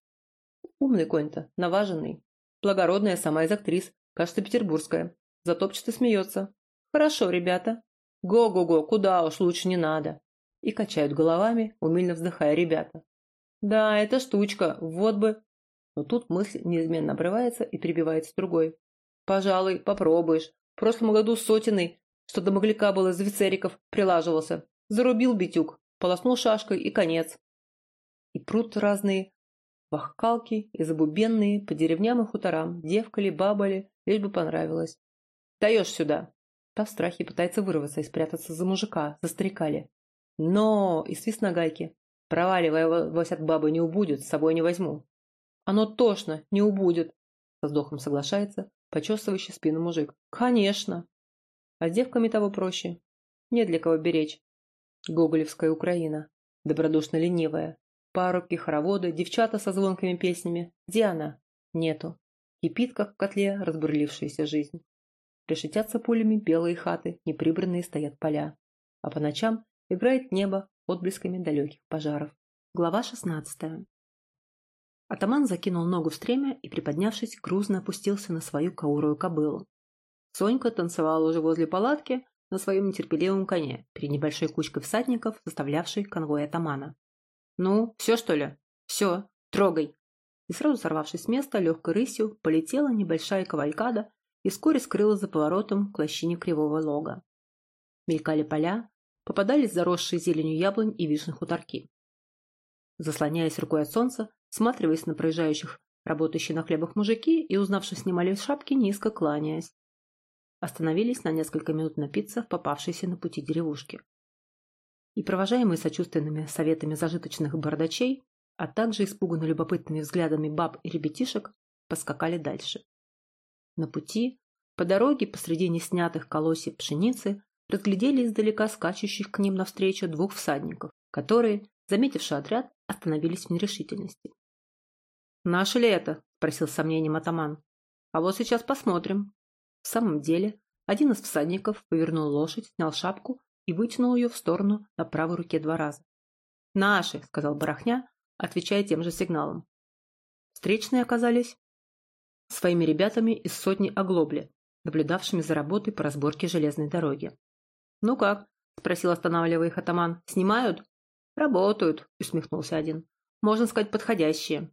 Умный конь-то, наваженный. Благородная сама из актрис, кажется, петербургская. Затопчет и смеется. Хорошо, ребята. Го-го-го, куда уж лучше не надо. И качают головами, умильно вздыхая ребята. Да, это штучка, вот бы. Но тут мысль неизменно обрывается и перебивается другой. Пожалуй, попробуешь. В прошлом году сотенный, что до могляка был из офицериков, прилаживался. Зарубил битюк, полоснул шашкой и конец. И прут разные вахкалки и забубенные по деревням и хуторам, девка ли, баба ли, лишь бы понравилось. Даешь сюда. Та в страхе пытается вырваться и спрятаться за мужика, за старика. Но! И свист на гайке. Вось от бабы не убудет, с собой не возьму. Оно тошно, не убудет. Со вздохом соглашается, почесывающий спину мужик. Конечно. А с девками того проще. Нет для кого беречь. Гоголевская Украина. Добродушно ленивая. Парубки, хороводы, девчата со звонкими песнями. Где она? Нету. Кипит, как в котле, разбурлившаяся жизнь. Решетятся пулями белые хаты, неприбранные стоят поля. А по ночам играет небо отблесками далеких пожаров. Глава шестнадцатая. Атаман закинул ногу в стремя и, приподнявшись, грузно опустился на свою каурую кобылу. Сонька танцевала уже возле палатки, на своем нетерпеливом коне, перед небольшой кучкой всадников, составлявшей конвой атамана. «Ну, все, что ли? Все, трогай!» И сразу сорвавшись с места, легкой рысью полетела небольшая кавалькада и вскоре скрылась за поворотом к лощине кривого лога. Мелькали поля, попадались заросшие зеленью яблонь и вишни хуторки. Заслоняясь рукой от солнца, всматриваясь на проезжающих, работающие на хлебах мужики и, узнавши, снимали шапки, низко кланяясь остановились на несколько минут напиться в попавшейся на пути деревушке. И провожаемые сочувственными советами зажиточных бардачей, а также испуганно любопытными взглядами баб и ребятишек, поскакали дальше. На пути, по дороге посреди неснятых колосьев пшеницы, разглядели издалека скачущих к ним навстречу двух всадников, которые, заметивши отряд, остановились в нерешительности. «Наше ли это?» – спросил с сомнением атаман. «А вот сейчас посмотрим», в самом деле, один из всадников повернул лошадь, снял шапку и вытянул ее в сторону на правой руке два раза. «Наши!» — сказал Барахня, отвечая тем же сигналом. Встречные оказались своими ребятами из сотни оглобли, наблюдавшими за работой по разборке железной дороги. «Ну как?» — спросил, останавливая их атаман. «Снимают?» «Работают», — усмехнулся один. «Можно сказать, подходящие».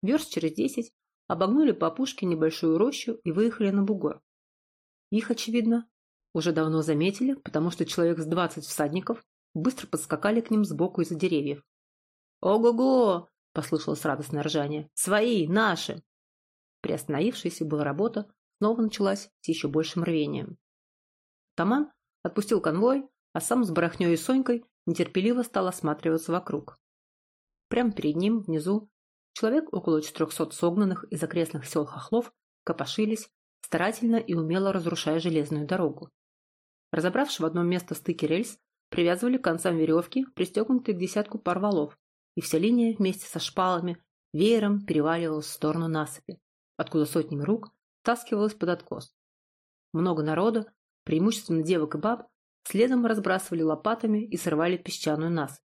Верст через десять обогнули по опушке небольшую рощу и выехали на бугор. Их, очевидно, уже давно заметили, потому что человек с двадцать всадников быстро подскакали к ним сбоку из-за деревьев. «Ого-го!» – послышалось радостное ржание. «Свои! Наши!» Приостановившаяся была работа снова началась с еще большим рвением. Таман отпустил конвой, а сам с Барахней и Сонькой нетерпеливо стал осматриваться вокруг. Прямо перед ним, внизу, Человек около 400 согнанных из окрестных сел хохлов копошились, старательно и умело разрушая железную дорогу. Разобравши в одно место стыки рельс, привязывали к концам веревки, пристегнутые к десятку пар валов, и вся линия вместе со шпалами веером переваливалась в сторону насыпи, откуда сотнями рук таскивалась под откос. Много народа, преимущественно девок и баб, следом разбрасывали лопатами и срывали песчаную нас.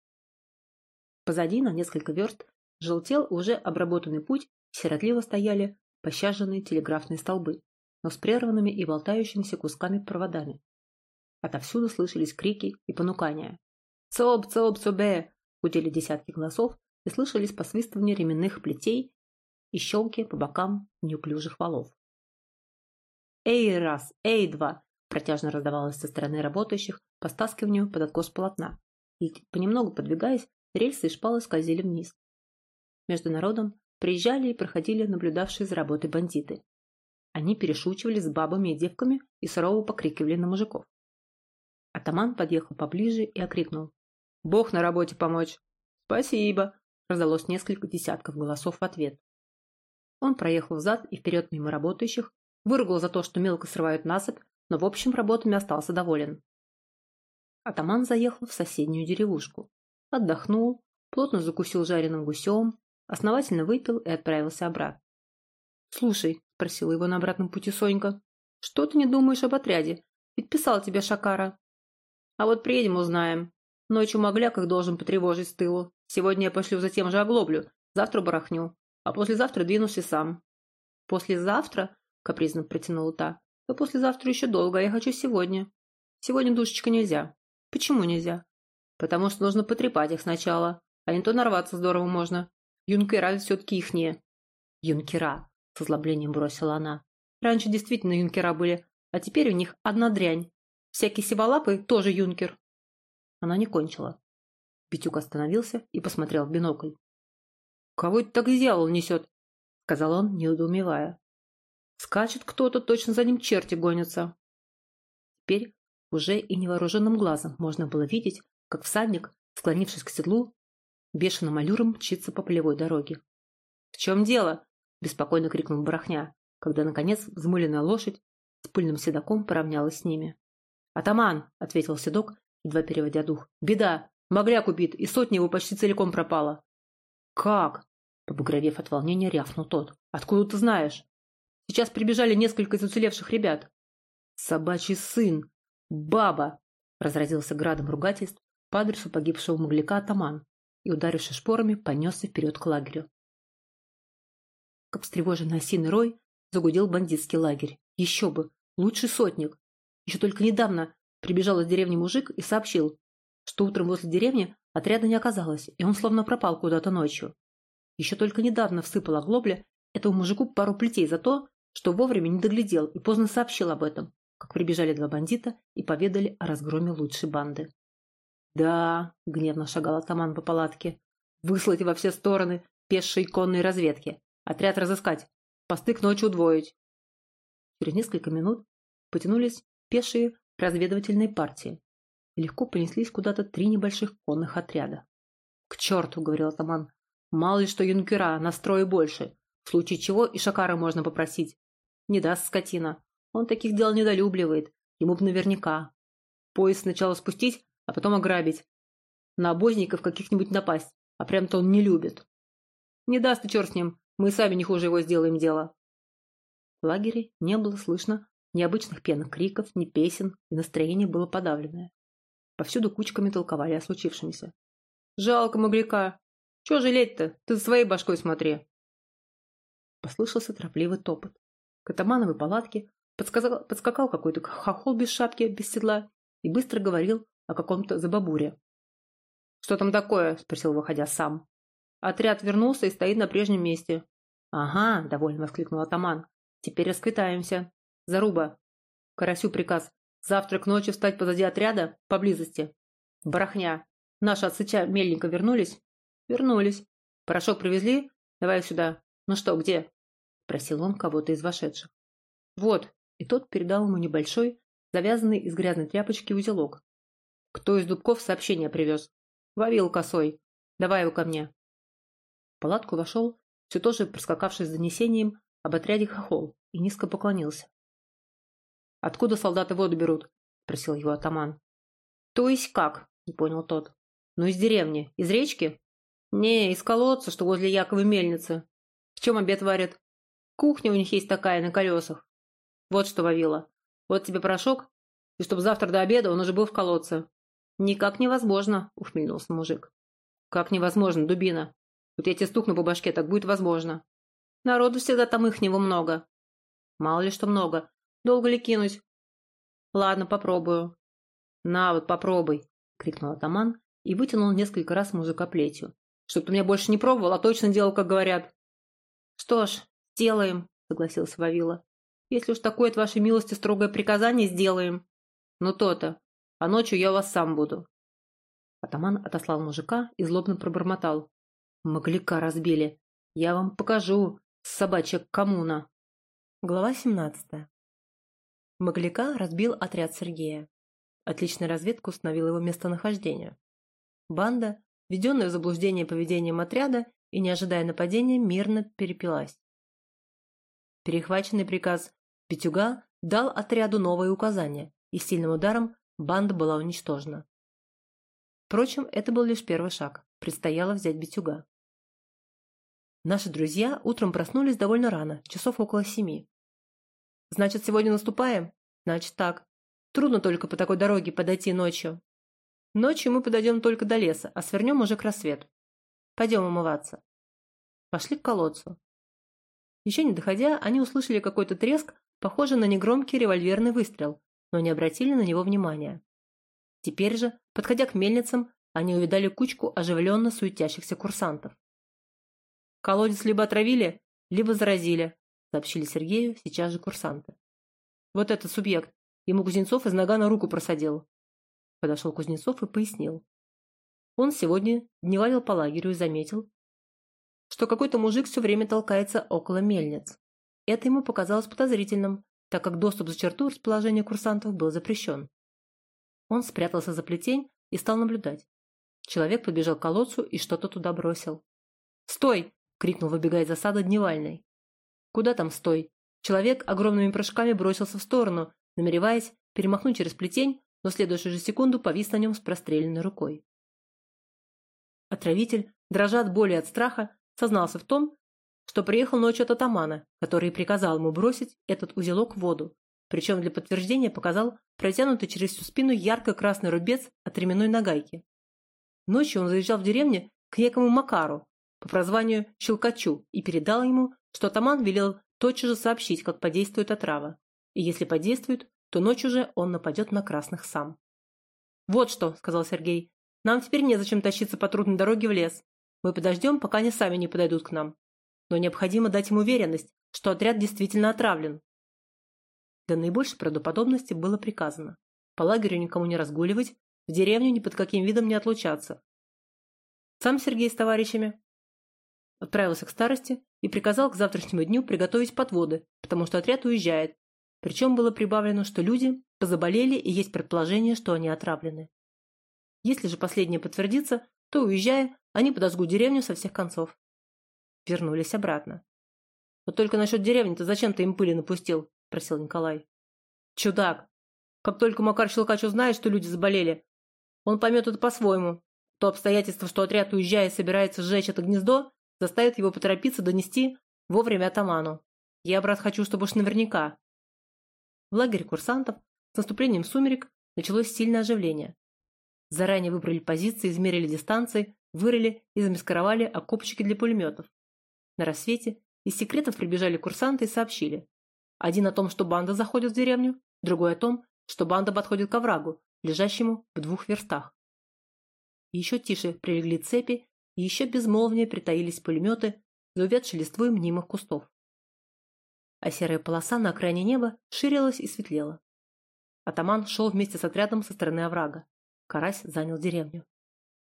Позади на несколько верст желтел уже обработанный путь, сиротливо стояли пощаженные телеграфные столбы, но с прерванными и болтающимися кусками проводами. Отовсюду слышались крики и понукания. «Цоп, цоп, цобе!» гудели десятки голосов и слышались посвистывания ременных плетей и щелки по бокам неуклюжих валов. «Эй, раз! Эй, два!» протяжно раздавалось со стороны работающих по стаскиванию под откос полотна, и, понемногу подвигаясь, рельсы и шпалы скользили вниз. Между народом приезжали и проходили наблюдавшие за работой бандиты. Они перешучивали с бабами и девками и сурово покрикивали на мужиков. Атаман подъехал поближе и окрикнул. «Бог на работе помочь!» «Спасибо!» раздалось несколько десятков голосов в ответ. Он проехал взад и вперед мимо работающих, выругал за то, что мелко срывают насыпь, но в общем работами остался доволен. Атаман заехал в соседнюю деревушку. Отдохнул, плотно закусил жареным гусем, основательно выпил и отправился обратно. «Слушай», — спросила его на обратном пути Сонька, — «что ты не думаешь об отряде? Ведь писал тебе Шакара». «А вот приедем, узнаем. Ночью Могляках должен потревожить с тылу. Сегодня я пошлю за тем же оглоблю, завтра барахню, а послезавтра двинусь и сам». «Послезавтра?» — капризно протянула та. «Да послезавтра еще долго, а я хочу сегодня». «Сегодня, душечка, нельзя». «Почему нельзя?» «Потому что нужно потрепать их сначала, а не то нарваться здорово можно. Юнкера все-таки ихние». «Юнкера», — с озлоблением бросила она. «Раньше действительно юнкера были, а теперь у них одна дрянь. Всякий сиволапый тоже юнкер». Она не кончила. Петюк остановился и посмотрел в бинокль. «Кого это так дьявол несет?» — сказал он, неудоумевая. «Скачет кто-то, точно за ним черти гонятся». Теперь уже и невооруженным глазом можно было видеть, как всадник, склонившись к седлу, бешеным аллюром мчится по полевой дороге. «В чем дело?» – беспокойно крикнул Барахня, когда, наконец, взмыленная лошадь с пыльным седоком поравнялась с ними. «Атаман!» – ответил седок, едва переводя дух. «Беда! Могляк убит, и сотня его почти целиком пропала». «Как?» – побагровев от волнения, рявкнул тот. «Откуда ты знаешь?» «Сейчас прибежали несколько из уцелевших ребят». «Собачий сын! Баба!» – разразился градом ругательств по адресу погибшего могляка атаман и, ударивши шпорами, понесся вперед к лагерю. Как встревоженный осиный рой, загудел бандитский лагерь. Еще бы! Лучший сотник! Еще только недавно прибежал из деревни мужик и сообщил, что утром возле деревни отряда не оказалось, и он словно пропал куда-то ночью. Еще только недавно всыпал оглобля этому мужику пару плетей за то, что вовремя не доглядел и поздно сообщил об этом, как прибежали два бандита и поведали о разгроме лучшей банды. «Да», — гневно шагал атаман по палатке, — «выслать во все стороны пешие конные разведки, отряд разыскать, посты к ночи удвоить». Через несколько минут потянулись пешие разведывательные партии. легко понеслись куда-то три небольших конных отряда. «К черту!» — говорил атаман. «Мало ли что юнкера, настрою больше. В случае чего и Шакара можно попросить. Не даст скотина. Он таких дел недолюбливает. Ему бы наверняка. Поезд сначала спустить, а потом ограбить. На обозников каких-нибудь напасть. А прям-то он не любит. Не даст и черт с ним. Мы сами не хуже его сделаем дело. В лагере не было слышно ни обычных пенных криков, ни песен, и настроение было подавленное. Повсюду кучками толковали о случившемся. «Жалко могляка! Чего жалеть-то? Ты за своей башкой смотри!» Послышался торопливый топот. К атамановой палатке подсказал, подскакал какой-то хохол без шапки, без седла и быстро говорил о каком-то забабуре. «Что там такое?» – спросил, выходя сам. Отряд вернулся и стоит на прежнем месте. «Ага», – довольно воскликнул атаман. «Теперь расквитаемся. Заруба. Карасю приказ. Завтра к ночи встать позади отряда, поблизости. Барахня. Наши от сыча мельника вернулись? Вернулись. Порошок привезли? Давай сюда. Ну что, где? Просил он кого-то из вошедших. Вот. И тот передал ему небольшой, завязанный из грязной тряпочки узелок. Кто из дубков сообщение привез? Вавил косой. Давай его ко мне. В палатку вошел, все тоже проскакавший с донесением об отряде хохол, и низко поклонился. «Откуда солдаты воду берут?» – спросил его атаман. «То есть как?» – не понял тот. «Ну, из деревни. Из речки?» «Не, из колодца, что возле Яковой мельницы. В чем обед варят?» «Кухня у них есть такая, на колесах. Вот что, Вавила. Вот тебе порошок. и чтобы завтра до обеда он уже был в колодце. Никак невозможно, ухмыльнулся мужик. Как невозможно, дубина? Вот я тебе стукну по башке, так будет возможно. Народу всегда там ихнего много. Мало ли что много. Долго ли кинуть? Ладно, попробую. На, вот попробуй, крикнул атаман и вытянул несколько раз мужика плетью. Чтоб ты меня больше не пробовал, а точно делал, как говорят. Что ж, сделаем, согласился Вавила. Если уж такое от вашей милости строгое приказание, сделаем. Ну то-то. А ночью я вас сам буду. Атаман отослал мужика и злобно пробормотал. Могляка разбили. Я вам покажу, собачья коммуна. Глава 17. Могляка разбил отряд Сергея. Отличная разведка установила его местонахождение. Банда, введенная в заблуждение поведением отряда и не ожидая нападения, мирно перепилась. Перехваченный приказ Петюга дал отряду новые указания, и сильным ударом банда была уничтожена. Впрочем, это был лишь первый шаг. Предстояло взять Битюга. Наши друзья утром проснулись довольно рано, часов около семи. «Значит, сегодня наступаем?» «Значит, так. Трудно только по такой дороге подойти ночью. Ночью мы подойдем только до леса, а свернем уже к рассвету. Пойдем умываться». Пошли к колодцу. Еще не доходя, они услышали какой-то треск, похожий на негромкий револьверный выстрел, но не обратили на него внимания. Теперь же, подходя к мельницам, они увидали кучку оживленно суетящихся курсантов. «Колодец либо отравили, либо заразили», сообщили Сергею сейчас же курсанты. «Вот этот субъект. Ему Кузнецов из нагана руку просадил». Подошел Кузнецов и пояснил. Он сегодня дневалил по лагерю и заметил, что какой-то мужик все время толкается около мельниц. Это ему показалось подозрительным, так как доступ за черту расположения курсантов был запрещен. Он спрятался за плетень и стал наблюдать. Человек подбежал к колодцу и что-то туда бросил. «Стой!» — крикнул, выбегая из засады Дневальный. «Куда там стой?» Человек огромными прыжками бросился в сторону, намереваясь перемахнуть через плетень, но следующую же секунду повис на нем с простреленной рукой. Отравитель, дрожа от боли и от страха, сознался в том, что приехал ночью от атамана, который приказал ему бросить этот узелок в воду, причем для подтверждения показал протянутый через всю спину ярко-красный рубец от ременной нагайки. Ночью он заезжал в деревню к некому Макару по прозванию Щелкачу и передал ему, что атаман велел тотчас же сообщить, как подействует отрава. И если подействует, то ночью же он нападет на красных сам. «Вот что», — сказал Сергей, — «нам теперь незачем тащиться по трудной дороге в лес. Мы подождем, пока они сами не подойдут к нам. Но необходимо дать им уверенность, что отряд действительно отравлен, для наибольшей правдоподобности было приказано по лагерю никому не разгуливать, в деревню ни под каким видом не отлучаться. Сам Сергей с товарищами отправился к старости и приказал к завтрашнему дню приготовить подводы, потому что отряд уезжает. Причем было прибавлено, что люди позаболели и есть предположение, что они отравлены. Если же последнее подтвердится, то, уезжая, они подожгут деревню со всех концов. Вернулись обратно. Вот только насчет деревни-то зачем ты им пыли напустил? – просил Николай. «Чудак! Как только Макар Щелкач узнает, что люди заболели, он поймет это по-своему. То обстоятельство, что отряд, уезжая, собирается сжечь это гнездо, заставит его поторопиться донести вовремя атаману. Я, брат, хочу, чтобы уж наверняка». В лагере курсантов с наступлением сумерек началось сильное оживление. Заранее выбрали позиции, измерили дистанции, вырыли и замаскировали окопчики для пулеметов. На рассвете из секретов прибежали курсанты и сообщили, один о том, что банда заходит в деревню, другой о том, что банда подходит к оврагу, лежащему в двух верстах. Еще тише прилегли цепи, и еще безмолвнее притаились пулеметы за увядшей листвой мнимых кустов. А серая полоса на окраине неба ширилась и светлела. Атаман шел вместе с отрядом со стороны оврага. Карась занял деревню.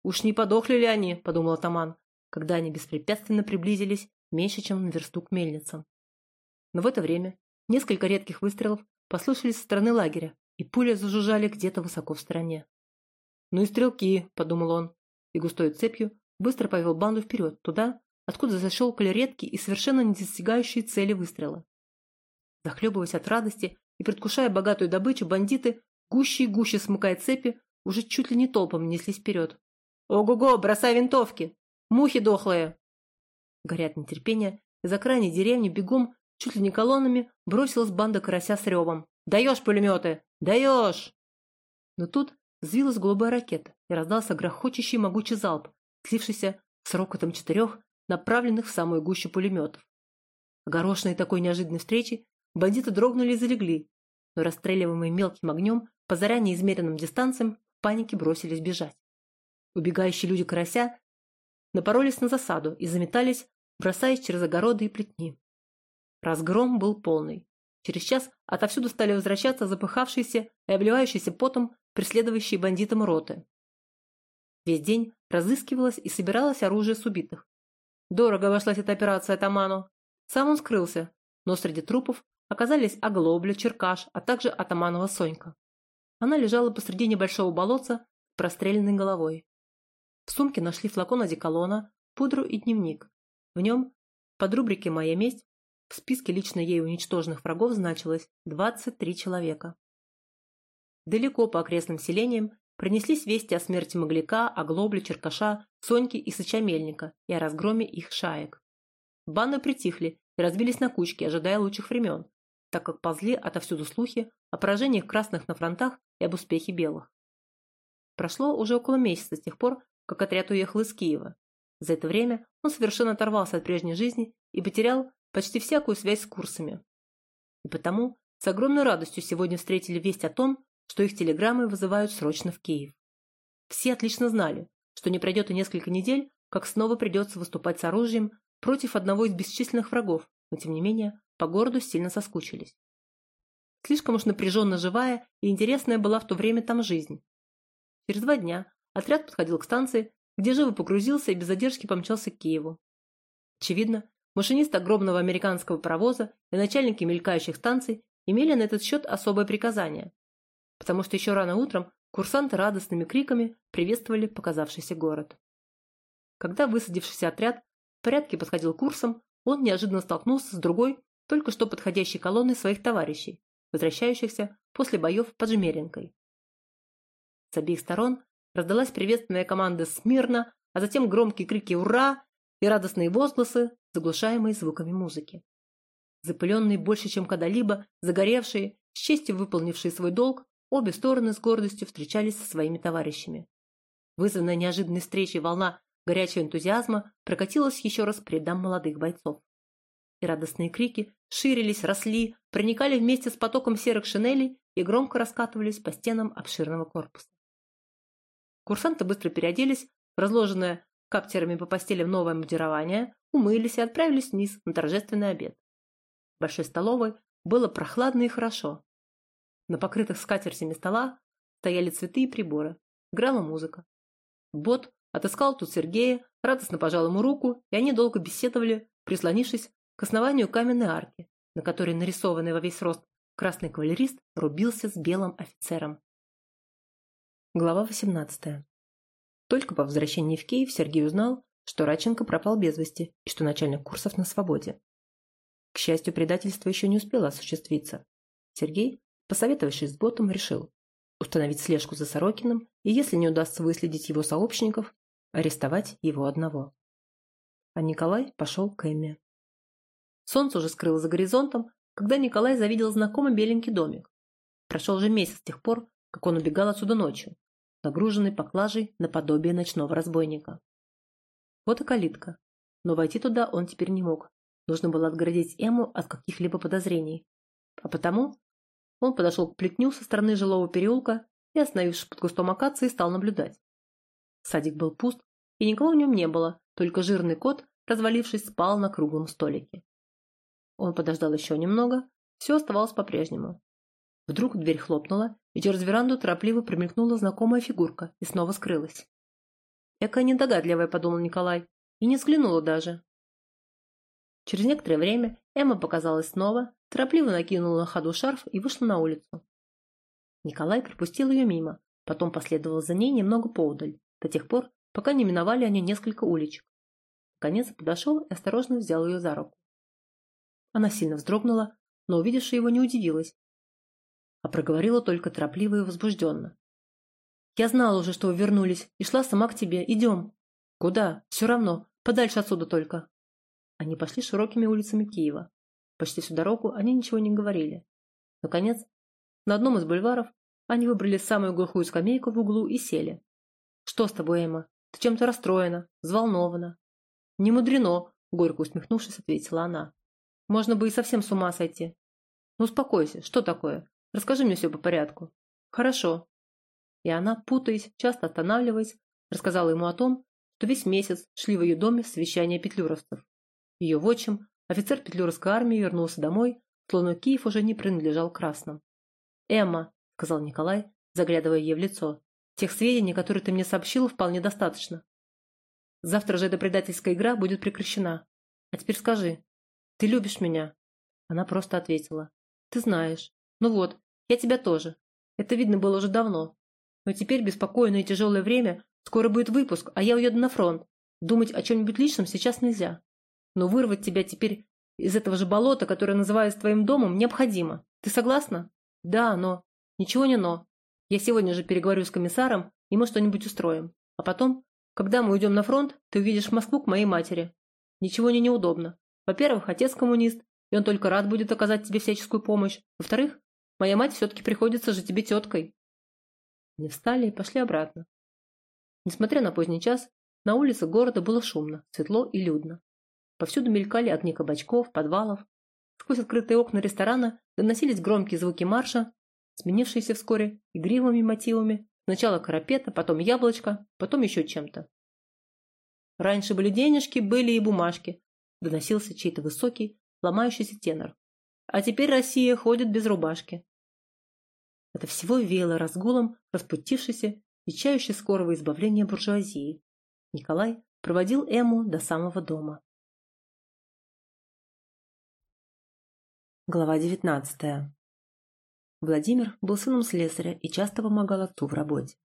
«Уж не подохли ли они?» – подумал атаман, когда они беспрепятственно приблизились меньше, чем на версту к мельницам. Но в это время Несколько редких выстрелов послышались со стороны лагеря, и пули зажужжали где-то высоко в стороне. «Ну и стрелки», — подумал он, и густой цепью быстро повел банду вперед, туда, откуда защелкали редкие и совершенно не достигающие цели выстрела. Захлебываясь от радости и предвкушая богатую добычу, бандиты, гуще и гуще смыкая цепи, уже чуть ли не толпом неслись вперед. «Ого-го, бросай винтовки! Мухи дохлые!» Горят нетерпение, из окраине деревни бегом Чуть ли не колоннами бросилась банда карася с ревом. «Даешь пулеметы! «Даешь!» Но тут взвилась голубая ракета и раздался грохочущий могучий залп, слившийся с рокотом четырех, направленных в самую гущу пулеметов. Огорошенные такой неожиданной встречи, бандиты дрогнули и залегли, но расстреливаемые мелким огнем по заранее измеренным дистанциям в панике бросились бежать. Убегающие люди карася напоролись на засаду и заметались, бросаясь через огороды и плетни. Разгром был полный. Через час отовсюду стали возвращаться запыхавшиеся и обливающиеся потом преследующие бандитам роты. Весь день разыскивалось и собиралось оружие с убитых. Дорого обошлась эта операция атаману. Сам он скрылся, но среди трупов оказались Оглобля, Черкаш, а также атаманова Сонька. Она лежала посреди небольшого болотца с простреленной головой. В сумке нашли флакон одеколона, пудру и дневник. В нем, под рубрике «Моя месть», в списке лично ей уничтоженных врагов значилось 23 человека. Далеко по окрестным селениям пронеслись вести о смерти Могляка, Оглобля, Черкаша, Соньки и Сыча Мельника и о разгроме их шаек. Банды притихли и разбились на кучки, ожидая лучших времен, так как ползли отовсюду слухи о поражениях красных на фронтах и об успехе белых. Прошло уже около месяца с тех пор, как отряд уехал из Киева. За это время он совершенно оторвался от прежней жизни и потерял почти всякую связь с курсами. И потому с огромной радостью сегодня встретили весть о том, что их телеграммы вызывают срочно в Киев. Все отлично знали, что не пройдет и несколько недель, как снова придется выступать с оружием против одного из бесчисленных врагов, но тем не менее по городу сильно соскучились. Слишком уж напряженно живая и интересная была в то время там жизнь. Через два дня отряд подходил к станции, где живо погрузился и без задержки помчался к Киеву. Очевидно, машинист огромного американского паровоза и начальники мелькающих станций имели на этот счет особое приказание, потому что еще рано утром курсанты радостными криками приветствовали показавшийся город. Когда высадившийся отряд в порядке подходил курсом, он неожиданно столкнулся с другой, только что подходящей колонной своих товарищей, возвращающихся после боев под Жмеринкой. С обеих сторон раздалась приветственная команда «Смирно», а затем громкие крики «Ура!» и радостные возгласы, заглушаемые звуками музыки. Запыленные больше, чем когда-либо, загоревшие, с честью выполнившие свой долг, обе стороны с гордостью встречались со своими товарищами. Вызванная неожиданной встречей волна горячего энтузиазма прокатилась еще раз по рядам молодых бойцов. И радостные крики ширились, росли, проникали вместе с потоком серых шинелей и громко раскатывались по стенам обширного корпуса. Курсанты быстро переоделись разложенное каптерами по постелям новое мундирование, умылись и отправились вниз на торжественный обед. В большой столовой было прохладно и хорошо. На покрытых скатертями стола стояли цветы и приборы. Играла музыка. Бот отыскал тут Сергея, радостно пожал ему руку, и они долго беседовали, прислонившись к основанию каменной арки, на которой нарисованный во весь рост красный кавалерист рубился с белым офицером. Глава 18. Только по возвращении в Киев Сергей узнал, что Радченко пропал без вести и что начальник курсов на свободе. К счастью, предательство еще не успело осуществиться. Сергей, посоветовавшись с ботом, решил установить слежку за Сорокиным и, если не удастся выследить его сообщников, арестовать его одного. А Николай пошел к Эмме. Солнце уже скрылось за горизонтом, когда Николай завидел знакомый беленький домик. Прошел же месяц с тех пор, как он убегал отсюда ночью, нагруженный поклажей наподобие ночного разбойника. Вот и калитка. Но войти туда он теперь не мог. Нужно было отгородить Эму от каких-либо подозрений. А потому он подошел к плетню со стороны жилого переулка и, остановившись под кустом акации, стал наблюдать. Садик был пуст, и никого в нем не было, только жирный кот, развалившись, спал на круглом столике. Он подождал еще немного, все оставалось по-прежнему. Вдруг дверь хлопнула, и через веранду торопливо промелькнула знакомая фигурка и снова скрылась. «Экая недогадливая», — подумал Николай, и не взглянула даже. Через некоторое время Эмма показалась снова, торопливо накинула на ходу шарф и вышла на улицу. Николай пропустил ее мимо, потом последовал за ней немного поудаль, до тех пор, пока не миновали они несколько уличек. Наконец подошел и осторожно взял ее за руку. Она сильно вздрогнула, но, увидевши его, не удивилась, а проговорила только торопливо и возбужденно. «Я знала уже, что вы вернулись, и шла сама к тебе. Идем». «Куда? Все равно. Подальше отсюда только». Они пошли широкими улицами Киева. Почти всю дорогу они ничего не говорили. Наконец, На одном из бульваров они выбрали самую глухую скамейку в углу и сели. «Что с тобой, Эмма? Ты чем-то расстроена, взволнована?» «Не мудрено», — горько усмехнувшись, ответила она. «Можно бы и совсем с ума сойти». «Ну, успокойся, что такое? Расскажи мне все по порядку». «Хорошо». И она, путаясь, часто останавливаясь, рассказала ему о том, что весь месяц шли в ее доме совещания петлюровцев. Ее вотчим, офицер петлюровской армии, вернулся домой, словно Киев уже не принадлежал красным. «Эмма», — сказал Николай, заглядывая ей в лицо, — «тех сведений, которые ты мне сообщила, вполне достаточно. Завтра же эта предательская игра будет прекращена. А теперь скажи, ты любишь меня?» Она просто ответила. «Ты знаешь. Ну вот, я тебя тоже. Это видно было уже давно. Но теперь беспокойное и тяжелое время, скоро будет выпуск, а я уеду на фронт. Думать о чем-нибудь личном сейчас нельзя. Но вырвать тебя теперь из этого же болота, которое называется твоим домом, необходимо. Ты согласна? Да, но... Ничего не но. Я сегодня же переговорю с комиссаром, и мы что-нибудь устроим. А потом, когда мы уйдем на фронт, ты увидишь Москву к моей матери. Ничего не неудобно. Во-первых, отец коммунист, и он только рад будет оказать тебе всяческую помощь. Во-вторых, моя мать все-таки приходится же тебе теткой. Они встали и пошли обратно. Несмотря на поздний час, на улице города было шумно, светло и людно. Повсюду мелькали огни кабачков, подвалов. Сквозь открытые окна ресторана доносились громкие звуки марша, сменившиеся вскоре игривыми мотивами. Сначала карапета, потом яблочко, потом еще чем-то. Раньше были денежки, были и бумажки. Доносился чей-то высокий, ломающийся тенор. А теперь Россия ходит без рубашки. Это всего веяло разгулом распутившейся и чающей скорого избавления буржуазии. Николай проводил Эму до самого дома. Глава девятнадцатая. Владимир был сыном слесаря и часто помогал отцу в работе.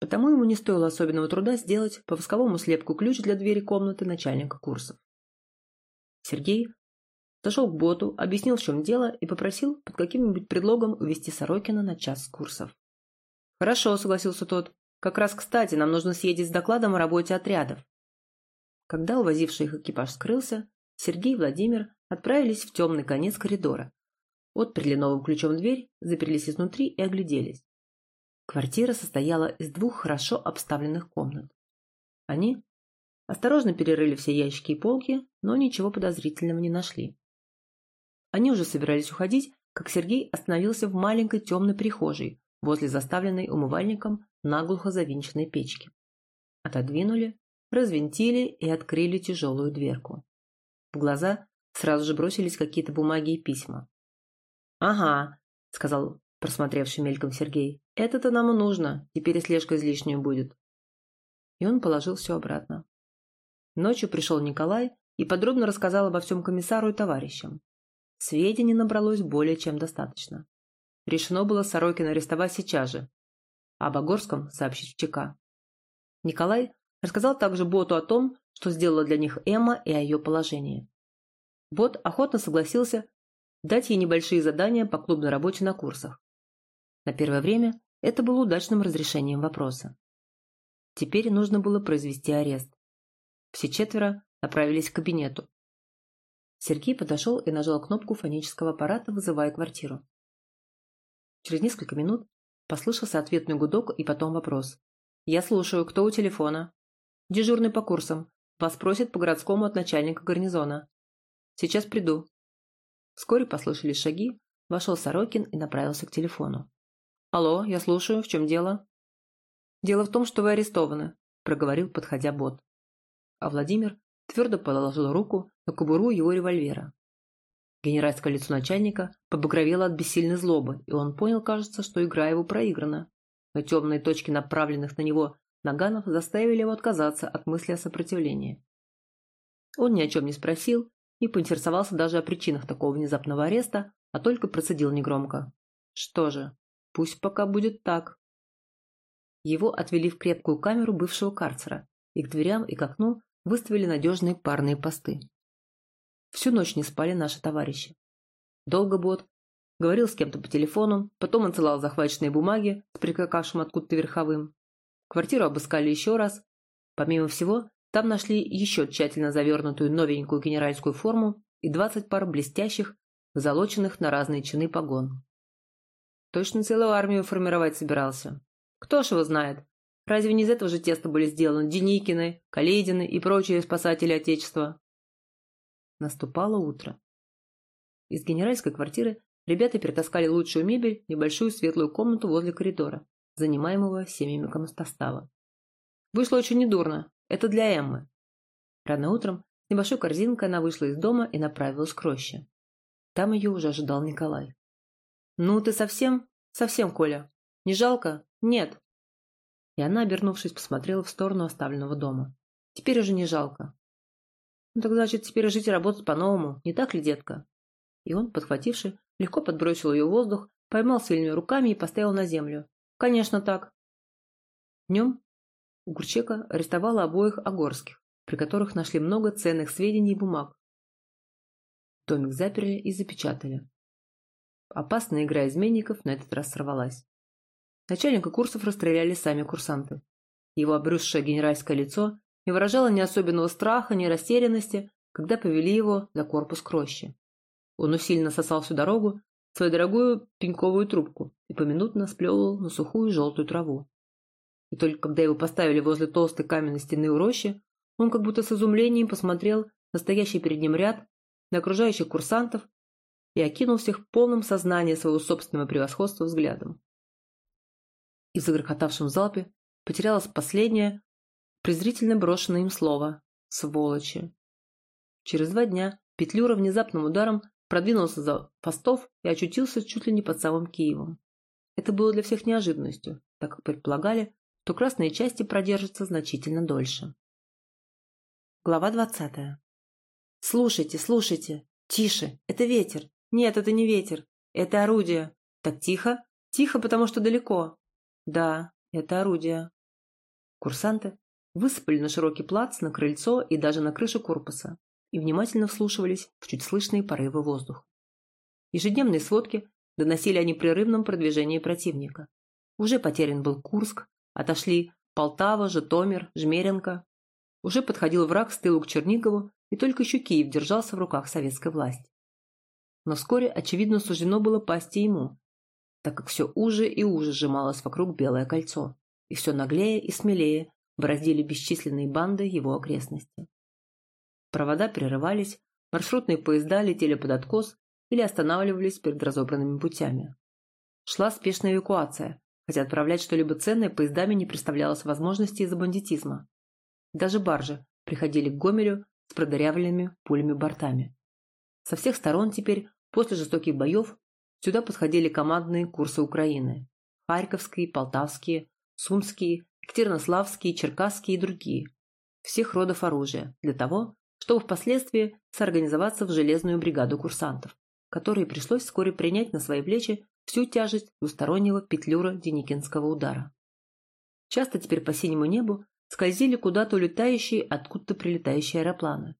Потому ему не стоило особенного труда сделать по восковому слепку ключ для двери комнаты начальника курсов. Сергей зашел к боту, объяснил, в чем дело, и попросил под каким-нибудь предлогом увести Сорокина на час курсов. «Хорошо», — согласился тот. «Как раз кстати, нам нужно съездить с докладом о работе отрядов». Когда увозивший их экипаж скрылся, Сергей и Владимир отправились в темный конец коридора. Отперли новым ключом дверь, заперлись изнутри и огляделись. Квартира состояла из двух хорошо обставленных комнат. Они осторожно перерыли все ящики и полки, но ничего подозрительного не нашли. Они уже собирались уходить, как Сергей остановился в маленькой темной прихожей возле заставленной умывальником наглухо завинченной печки. Отодвинули, развинтили и открыли тяжелую дверку. В глаза сразу же бросились какие-то бумаги и письма. «Ага», — сказал просмотревший мельком Сергей, — «это-то нам и нужно, теперь и слежка излишнюю будет». И он положил все обратно. Ночью пришел Николай и подробно рассказал обо всем комиссару и товарищам. Сведений набралось более чем достаточно. Решено было Сорокина арестовать сейчас же, а об сообщить в ЧК. Николай рассказал также Боту о том, что сделала для них Эмма и о ее положении. Бот охотно согласился дать ей небольшие задания по клубной работе на курсах. На первое время это было удачным разрешением вопроса. Теперь нужно было произвести арест. Все четверо направились к кабинету. Сергей подошел и нажал кнопку фонического аппарата, вызывая квартиру. Через несколько минут послышался ответный гудок и потом вопрос. «Я слушаю. Кто у телефона?» «Дежурный по курсам. Вас просит по городскому от начальника гарнизона». «Сейчас приду». Вскоре послышались шаги, вошел Сорокин и направился к телефону. «Алло, я слушаю. В чем дело?» «Дело в том, что вы арестованы», – проговорил, подходя бот. А Владимир твердо положил руку на кобуру его револьвера. Генеральское лицо начальника побагровело от бессильной злобы, и он понял, кажется, что игра его проиграна. Но темные точки направленных на него наганов заставили его отказаться от мысли о сопротивлении. Он ни о чем не спросил не поинтересовался даже о причинах такого внезапного ареста, а только процедил негромко. Что же, пусть пока будет так. Его отвели в крепкую камеру бывшего карцера, и к дверям и к окну выставили надежные парные посты. Всю ночь не спали наши товарищи. Долго Бот говорил с кем-то по телефону, потом отсылал захваченные бумаги с прикакавшим откуда-то верховым. Квартиру обыскали еще раз. Помимо всего, там нашли еще тщательно завернутую новенькую генеральскую форму и двадцать пар блестящих, залоченных на разные чины погон. Точно целую армию формировать собирался. Кто ж его знает? Разве не из этого же теста были сделаны Деникины, Каледины и прочие спасатели Отечества? Наступало утро. Из генеральской квартиры ребята перетаскали лучшую мебель в небольшую светлую комнату возле коридора, занимаемого семьями комстостава. Вышло очень недурно. Это для Эммы. Рано утром с небольшой корзинкой она вышла из дома и направилась к роще. Там ее уже ожидал Николай. «Ну, ты совсем? Совсем, Коля? Не жалко? Нет». И она, обернувшись, посмотрела в сторону оставленного дома. «Теперь уже не жалко. Ну так значит, теперь жить и работать по-новому, не так ли, детка? И он, подхвативший, легко подбросил ее в воздух, поймал сильными руками и поставил на землю. Конечно так. Днем Гурчека арестовала обоих Огорских, при которых нашли много ценных сведений и бумаг. Томик заперли и запечатали. Опасная игра изменников на этот раз сорвалась. Начальника курсов расстреляли сами курсанты. Его обрюзшее генеральское лицо не выражало ни особенного страха, ни растерянности, когда повели его за корпус к роще. Он усиленно сосал всю дорогу свою дорогую пеньковую трубку и поминутно сплевывал на сухую желтую траву. И только когда его поставили возле толстой каменной стены у рощи, он как будто с изумлением посмотрел на стоящий перед ним ряд, на окружающих курсантов и окинул всех в полном своего собственного превосходства взглядом. И в загрохотавшем залпе потерялось последнее, презрительно брошенное им слово «сволочи». Через два дня Петлюра внезапным ударом продвинулся за постов и очутился чуть ли не под самым Киевом. Это было для всех неожиданностью, так как предполагали, что красные части продержатся значительно дольше. Глава двадцатая. «Слушайте, слушайте! Тише! Это ветер! Нет, это не ветер! Это орудие! Так тихо? Тихо, потому что далеко! Да, это орудие!» Курсанты высыпали на широкий плац, на крыльцо и даже на крышу корпуса и внимательно вслушивались в чуть слышные порывы воздуха. Ежедневные сводки доносили о непрерывном продвижении противника. Уже потерян был Курск, отошли Полтава, Житомир, Жмеренко. Уже подходил враг с тылу к Чернигову, и только еще Киев держался в руках советской власти. Но вскоре, очевидно, суждено было пасть ему, так как все уже и уже сжималось вокруг Белое кольцо, и все наглее и смелее бороздили бесчисленные банды его окрестности. Провода прерывались, маршрутные поезда летели под откос или останавливались перед разобранными путями. Шла спешная эвакуация, хотя отправлять что-либо ценное поездами не представлялось возможности из-за бандитизма. Даже баржи приходили к Гомелю с продырявленными пулями бортами. Со всех сторон теперь, после жестоких боев, сюда подходили командные курсы Украины. Харьковские, Полтавские, Сумские, Екатеринославские, Черкасские и другие. Всех родов оружия, для того, чтобы впоследствии соорганизоваться в железную бригаду курсантов, которой пришлось вскоре принять на свои плечи всю тяжесть двустороннего петлюра Деникинского удара. Часто теперь по синему небу скользили куда-то улетающие, откуда-то прилетающие аэропланы.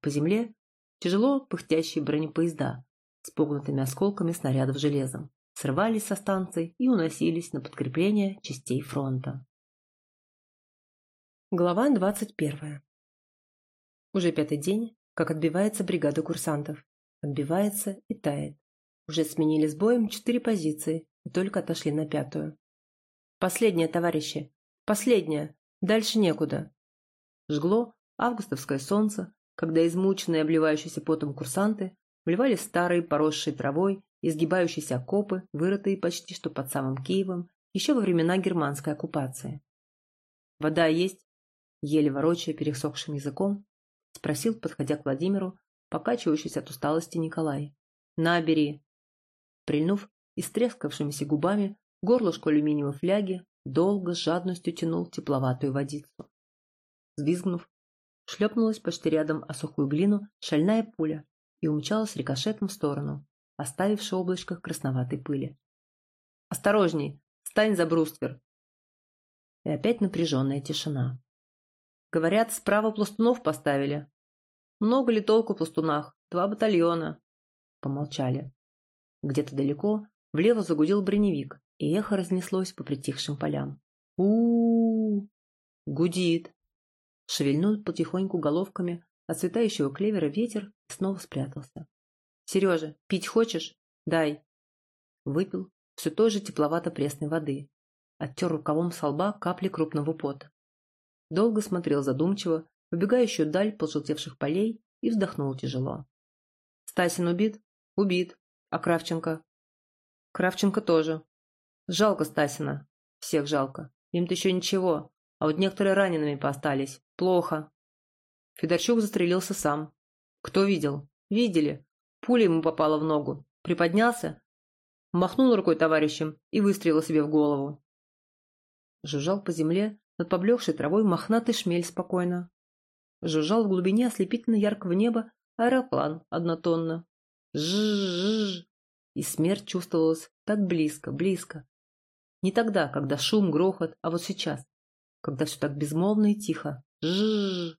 По земле тяжело пыхтящие бронепоезда с погнутыми осколками снарядов железом срывались со станций и уносились на подкрепление частей фронта. Глава двадцать первая. Уже пятый день, как отбивается бригада курсантов. Отбивается и тает. Уже сменили с боем четыре позиции и только отошли на пятую. Последняя, товарищи! Последняя! Дальше некуда. Жгло августовское солнце, когда измученные, обливающиеся потом курсанты вливали старые, поросшие травой, изгибающиеся окопы, вырытые почти что под самым Киевом, еще во времена германской оккупации. «Вода есть?» Еле ворочая пересохшим языком, — спросил, подходя к Владимиру, покачивающийся от усталости Николай. «Набери!» Прильнув истрескавшимися губами горлышко алюминиевой фляги, долго с жадностью тянул тепловатую водицу. Взвизгнув, шлепнулась почти рядом о сухую глину шальная пуля и умчалась рикошетом в сторону, оставивши облачко красноватой пыли. «Осторожней! Стань за бруствер!» И опять напряженная тишина. Говорят, справа пластунов поставили. Много ли толку в пластунах? Два батальона. Помолчали. Где-то далеко влево загудел броневик, и эхо разнеслось по притихшим полям. у у, Гудит. Шевельнул потихоньку головками от цветающего клевера ветер снова спрятался. «Сережа, пить хочешь? Дай!» Выпил, все той же тепловато-пресной воды. Оттер рукавом со лба капли крупного пота. Долго смотрел задумчиво, выбегающую даль пожелтевших полей и вздохнул тяжело. Стасин убит? Убит. А Кравченко? Кравченко тоже. Жалко Стасина. Всех жалко. Им-то еще ничего. А вот некоторые ранеными поостались. Плохо. Федорчук застрелился сам. Кто видел? Видели. Пуля ему попала в ногу. Приподнялся, махнул рукой товарищем и выстрелил себе в голову. Жужжал по земле над поблекшей травой мохнатый шмель спокойно. Жужжал в глубине ослепительно яркого неба аэроплан однотонно. Жжж, и смерть чувствовалась так близко, близко. Не тогда, когда шум, грохот, а вот сейчас, когда все так безмолвно и тихо. Жжж.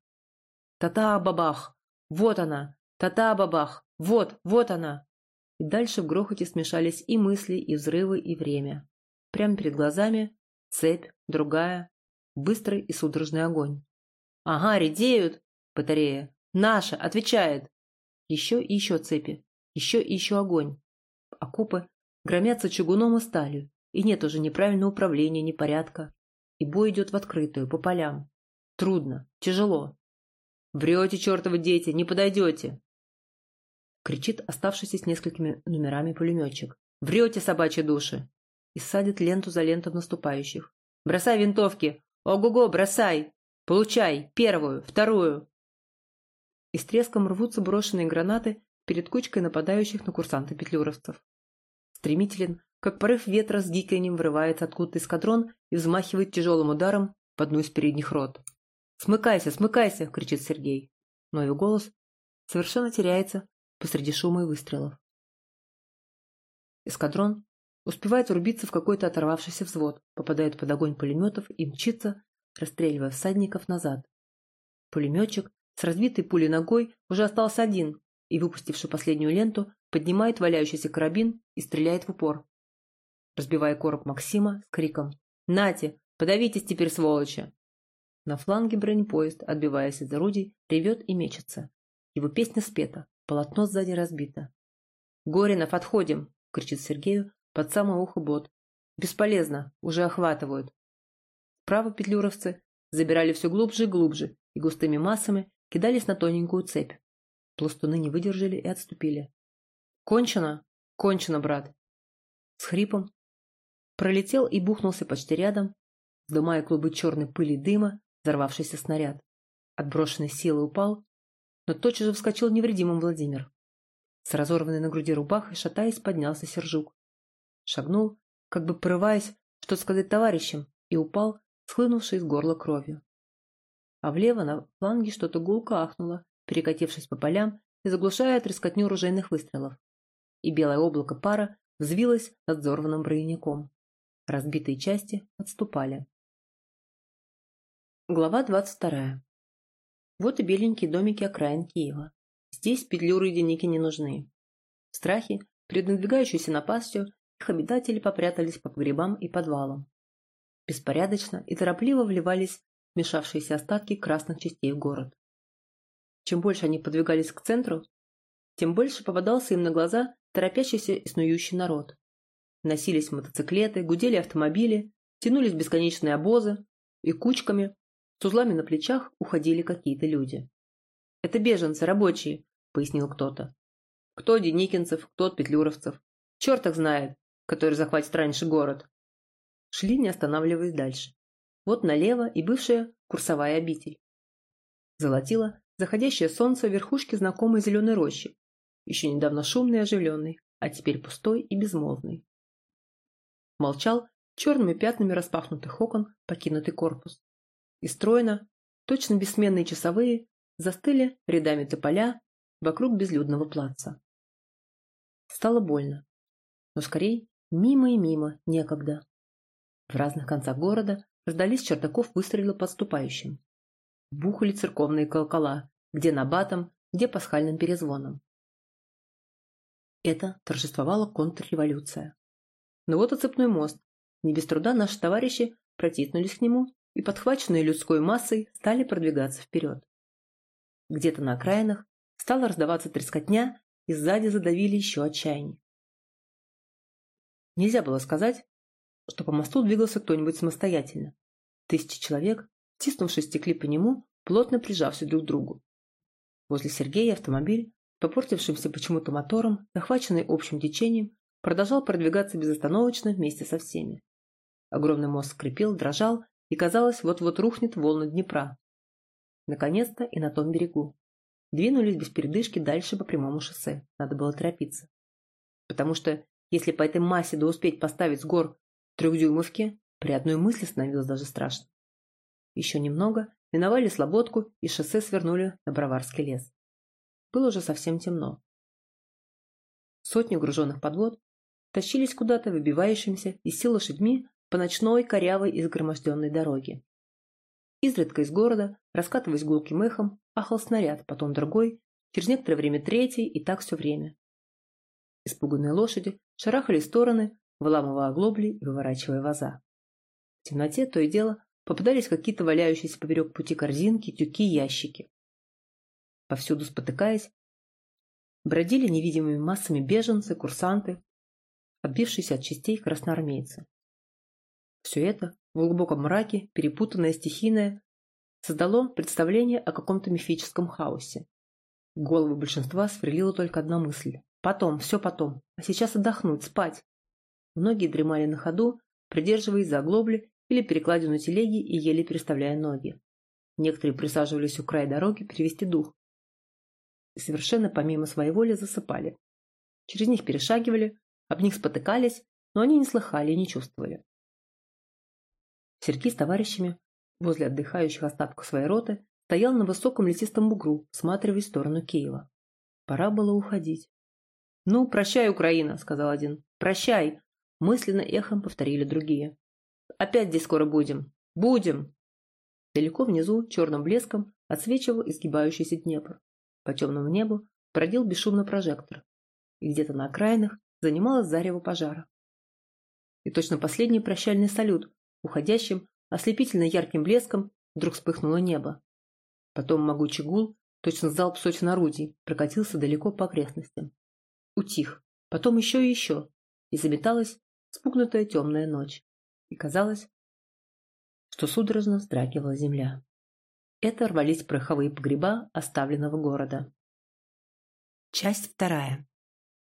Та-та-бабах! Вот она! Та-та-бабах! Вот, вот она! И дальше в грохоте смешались и мысли, и взрывы, и время. Прямо перед глазами цепь, другая, быстрый и судорожный огонь. «Ага, редеют!» Батарея. «Наша! Отвечает!» Еще и еще цепи. Еще и еще огонь. Окопы громятся чугуном и сталью, и нет уже ни правильного управления, ни порядка. И бой идет в открытую, по полям. Трудно, тяжело. «Врете, чертовы дети, не подойдете!» Кричит оставшийся с несколькими номерами пулеметчик. «Врете, собачьи души!» И садит ленту за ленту наступающих. «Бросай винтовки! Ого-го, бросай! Получай! Первую! Вторую!» И с треском рвутся брошенные гранаты перед кучкой нападающих на курсанта петлюровцев. Стремителен, как порыв ветра с гиканьем врывается откуда-то эскадрон и взмахивает тяжелым ударом в одну из передних рот. «Смыкайся, смыкайся!» — кричит Сергей. Но его голос совершенно теряется посреди шума и выстрелов. Эскадрон успевает урубиться в какой-то оторвавшийся взвод, попадает под огонь пулеметов и мчится, расстреливая всадников назад. Пулеметчик с разбитой пулей ногой уже остался один и, выпустивший последнюю ленту, поднимает валяющийся карабин и стреляет в упор, разбивая короб Максима с криком «Нате, подавитесь теперь, сволочи!» На фланге бронепоезд, отбиваясь из орудий, ревет и мечется. Его песня спета, Полотно сзади разбито. «Горинов, отходим!» — кричит Сергею под самое ухо бот. «Бесполезно, уже охватывают». Справа петлюровцы забирали все глубже и глубже и густыми массами кидались на тоненькую цепь. Пластуны не выдержали и отступили. «Кончено? Кончено, брат!» С хрипом пролетел и бухнулся почти рядом, вздымая клубы черной пыли дыма, взорвавшийся снаряд. Отброшенный силой упал но тотчас же вскочил невредимым Владимир. С разорванной на груди рубахой, шатаясь, поднялся Сержук. Шагнул, как бы порываясь что сказать товарищам, и упал, схлынувший из горла кровью. А влево на фланге что-то гулко ахнуло, перекатившись по полям и заглушая трескотню ружейных выстрелов. И белое облако пара взвилось над взорванным броняком. Разбитые части отступали. Глава двадцать вторая. Вот и беленькие домики окраин Киева. Здесь петлюры и денеги не нужны. В страхе, перед напастью, их обитатели попрятались по погребам и подвалам. Беспорядочно и торопливо вливались мешавшиеся остатки красных частей в город. Чем больше они подвигались к центру, тем больше попадался им на глаза торопящийся и снующий народ. Носились мотоциклеты, гудели автомобили, тянулись бесконечные обозы и кучками с узлами на плечах уходили какие-то люди. «Это беженцы, рабочие», — пояснил кто-то. «Кто Деникинцев, кто от Петлюровцев. Черт их знает, который захватит раньше город». Шли, не останавливаясь дальше. Вот налево и бывшая курсовая обитель. Золотило заходящее солнце верхушки знакомой зеленой рощи, еще недавно шумный и оживленный, а теперь пустой и безмолвный. Молчал черными пятнами распахнутых окон покинутый корпус и стройно, точно бессменные часовые, застыли рядами тополя вокруг безлюдного плаца. Стало больно, но скорее мимо и мимо некогда. В разных концах города раздались чертаков выстрелы подступающим. Бухали церковные колокола, где набатом, где пасхальным перезвоном. Это торжествовала контрреволюция. Но вот и цепной мост. Не без труда наши товарищи протиснулись к нему и, подхваченные людской массой, стали продвигаться вперед. Где-то на окраинах стала раздаваться трескотня, и сзади задавили еще отчаяние. Нельзя было сказать, что по мосту двигался кто-нибудь самостоятельно. Тысячи человек, тиснувшись, стекли по нему, плотно прижавшись друг к другу. Возле Сергея автомобиль, попортившимся почему-то мотором, захваченный общим течением, продолжал продвигаться безостановочно вместе со всеми. Огромный мост скрипел, дрожал и, казалось, вот-вот рухнет волны Днепра. Наконец-то и на том берегу. Двинулись без передышки дальше по прямому шоссе. Надо было торопиться. Потому что, если по этой массе да успеть поставить с гор трехдюймовки, при одной мысли становилось даже страшно. Еще немного, миновали Слободку и шоссе свернули на Броварский лес. Было уже совсем темно. Сотни груженных подвод тащились куда-то выбивающимся из сил лошадьми по ночной корявой и загроможденной дороге. Изредка из города, раскатываясь гулким эхом, ахал снаряд, потом другой, через некоторое время третий, и так все время. Испуганные лошади шарахали стороны, выламывая оглобли и выворачивая ваза. В темноте то и дело попадались какие-то валяющиеся поперек пути корзинки, тюки, ящики. Повсюду спотыкаясь, бродили невидимыми массами беженцы, курсанты, отбившиеся от частей красноармейцы. Все это в глубоком мраке, перепутанное, стихийное, создало представление о каком-то мифическом хаосе. Головы большинства сверлила только одна мысль. Потом, все потом. А сейчас отдохнуть, спать. Многие дремали на ходу, придерживаясь за оглобли или перекладину телеги и еле переставляя ноги. Некоторые присаживались у края дороги перевести дух. И совершенно помимо своей воли засыпали. Через них перешагивали, об них спотыкались, но они не слыхали и не чувствовали. Сергей с товарищами возле отдыхающих остатков своей роты стоял на высоком лесистом бугру, всматриваясь в сторону Киева. Пора было уходить. «Ну, прощай, Украина!» — сказал один. «Прощай!» — мысленно эхом повторили другие. «Опять здесь скоро будем! Будем!» Далеко внизу черным блеском отсвечивал изгибающийся Днепр. По темному небу бродил бесшумно прожектор. И где-то на окраинах занималось зарево пожара. И точно последний прощальный салют уходящим, ослепительно ярким блеском вдруг вспыхнуло небо. Потом могучий гул, точно залп сотен орудий, прокатился далеко по окрестностям. Утих, потом еще и еще, и заметалась спугнутая темная ночь. И казалось, что судорожно вздрагивала земля. Это рвались пороховые погреба оставленного города. Часть вторая.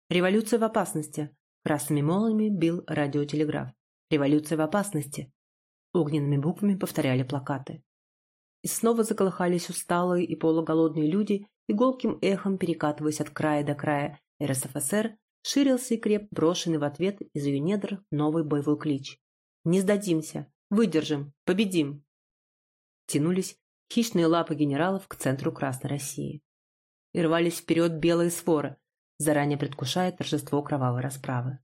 Революция в опасности. Красными молниями бил радиотелеграф. Революция в опасности. Огненными буквами повторяли плакаты. И снова заколыхались усталые и полуголодные люди, и голким эхом, перекатываясь от края до края РСФСР, ширился и креп брошенный в ответ из ее недр новый боевой клич. «Не сдадимся! Выдержим! Победим!» Тянулись хищные лапы генералов к центру Красной России. И рвались вперед белые своры, заранее предвкушая торжество кровавой расправы.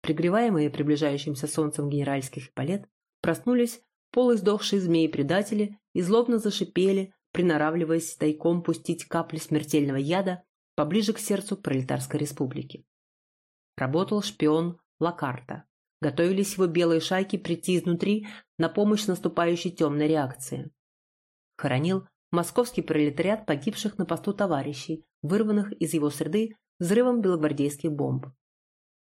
Пригреваемые приближающимся солнцем генеральских палет, Проснулись полуиздохшие змеи-предатели и злобно зашипели, приноравливаясь тайком пустить капли смертельного яда поближе к сердцу пролетарской республики. Работал шпион Лакарта. Готовились его белые шайки прийти изнутри на помощь наступающей темной реакции. Хоронил московский пролетариат погибших на посту товарищей, вырванных из его среды взрывом белогвардейских бомб.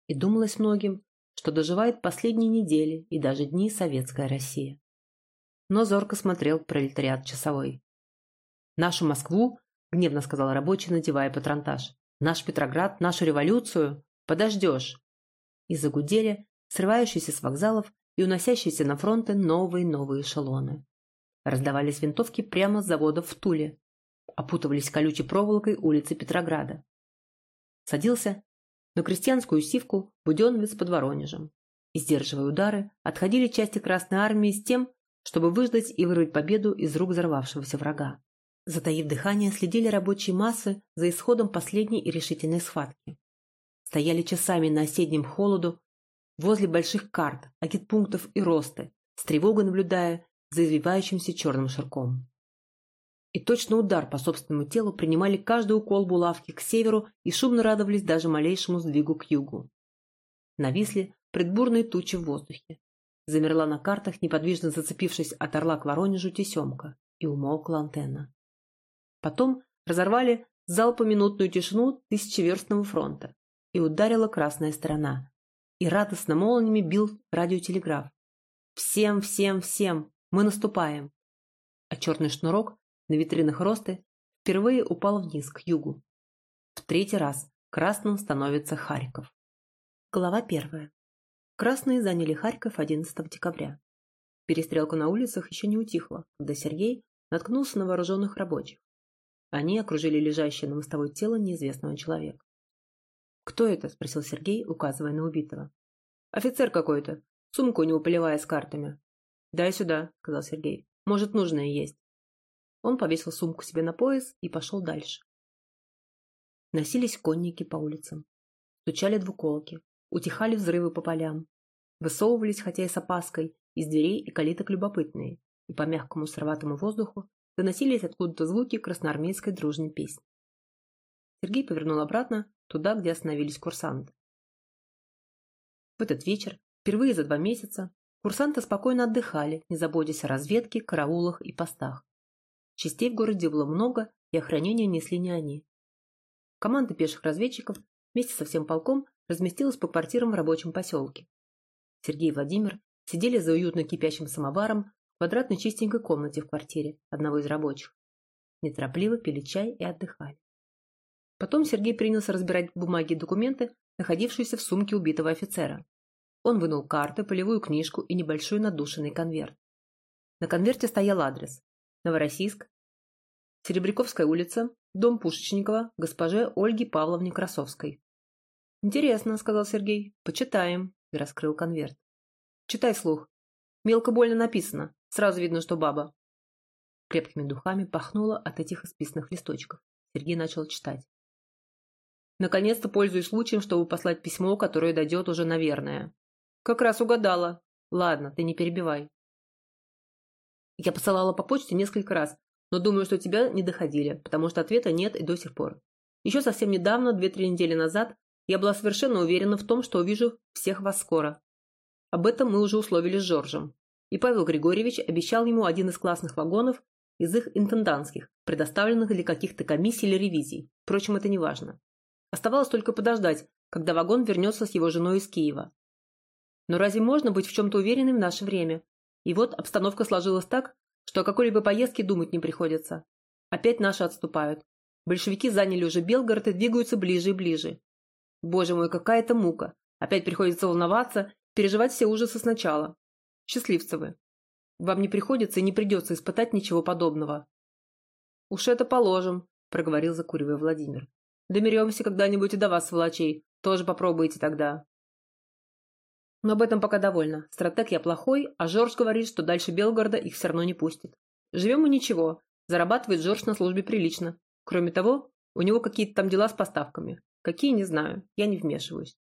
И думалось многим, что доживает последние недели и даже дни советская Россия. Но зорко смотрел пролетариат часовой. «Нашу Москву», — гневно сказал рабочий, надевая патронтаж, «наш Петроград, нашу революцию, подождешь». И загудели срывающиеся с вокзалов и уносящиеся на фронты новые-новые эшелоны. Раздавались винтовки прямо с завода в Туле. Опутывались колючей проволокой улицы Петрограда. Садился на крестьянскую сивку Буденовец под Воронежем. И, сдерживая удары, отходили части Красной Армии с тем, чтобы выждать и вырвать победу из рук взорвавшегося врага. Затаив дыхание, следили рабочие массы за исходом последней и решительной схватки. Стояли часами на осеннем холоду возле больших карт, агитпунктов и росты, с тревогой наблюдая за извивающимся черным ширком и точно удар по собственному телу принимали каждый укол булавки к северу и шумно радовались даже малейшему сдвигу к югу. Нависли предбурные тучи в воздухе. Замерла на картах, неподвижно зацепившись от орла к Воронежу тесемка, и умолкла антенна. Потом разорвали залпоминутную тишину тысячеверстного фронта, и ударила красная сторона. и радостно молниями бил радиотелеграф. «Всем, всем, всем! Мы наступаем!» А черный шнурок на витринах Росты впервые упал вниз, к югу. В третий раз красным становится Харьков. Глава первая. Красные заняли Харьков 11 декабря. Перестрелка на улицах еще не утихла, когда Сергей наткнулся на вооруженных рабочих. Они окружили лежащее на мостовой тело неизвестного человека. «Кто это?» – спросил Сергей, указывая на убитого. «Офицер какой-то. Сумку у него полевая с картами». «Дай сюда», – сказал Сергей. «Может, нужное есть». Он повесил сумку себе на пояс и пошел дальше. Носились конники по улицам. Стучали двуколки. Утихали взрывы по полям. Высовывались, хотя и с опаской, из дверей и калиток любопытные, и по мягкому сыроватому воздуху доносились откуда-то звуки красноармейской дружной песни. Сергей повернул обратно, туда, где остановились курсанты. В этот вечер, впервые за два месяца, курсанты спокойно отдыхали, не заботясь о разведке, караулах и постах. Частей в городе было много, и охранение несли не они. Команда пеших разведчиков вместе со всем полком разместилась по квартирам в рабочем поселке. Сергей и Владимир сидели за уютно кипящим самоваром в квадратной чистенькой комнате в квартире одного из рабочих. Неторопливо пили чай и отдыхали. Потом Сергей принялся разбирать бумаги и документы, находившиеся в сумке убитого офицера. Он вынул карты, полевую книжку и небольшой надушенный конверт. На конверте стоял адрес. Новороссийск, Серебряковская улица, дом Пушечникова, госпоже Ольги Павловне Красовской. «Интересно», — сказал Сергей. «Почитаем», — и раскрыл конверт. «Читай слух. Мелко больно написано. Сразу видно, что баба». Крепкими духами пахнуло от этих исписанных листочков. Сергей начал читать. Наконец-то пользуюсь случаем, чтобы послать письмо, которое дойдет уже, наверное. Как раз угадала. Ладно, ты не перебивай. Я посылала по почте несколько раз, но думаю, что тебя не доходили, потому что ответа нет и до сих пор. Еще совсем недавно, две-три недели назад, я была совершенно уверена в том, что увижу всех вас скоро. Об этом мы уже условились с Жоржем. И Павел Григорьевич обещал ему один из классных вагонов из их интендантских, предоставленных для каких-то комиссий или ревизий. Впрочем, это не важно. Оставалось только подождать, когда вагон вернется с его женой из Киева. Но разве можно быть в чем-то уверенным в наше время? И вот обстановка сложилась так, что о какой-либо поездке думать не приходится. Опять наши отступают. Большевики заняли уже Белгород и двигаются ближе и ближе. Боже мой, какая это мука. Опять приходится волноваться, переживать все ужасы сначала. Счастливцы вы. Вам не приходится и не придется испытать ничего подобного. Уж это положим, проговорил закуривая Владимир. Домеремся когда-нибудь и до вас, сволочей. Тоже попробуйте тогда. Но об этом пока довольно. Стратег я плохой, а Жорж говорит, что дальше Белгорода их все равно не пустит. Живем мы ничего. Зарабатывает Жорж на службе прилично. Кроме того, у него какие-то там дела с поставками. Какие, не знаю. Я не вмешиваюсь.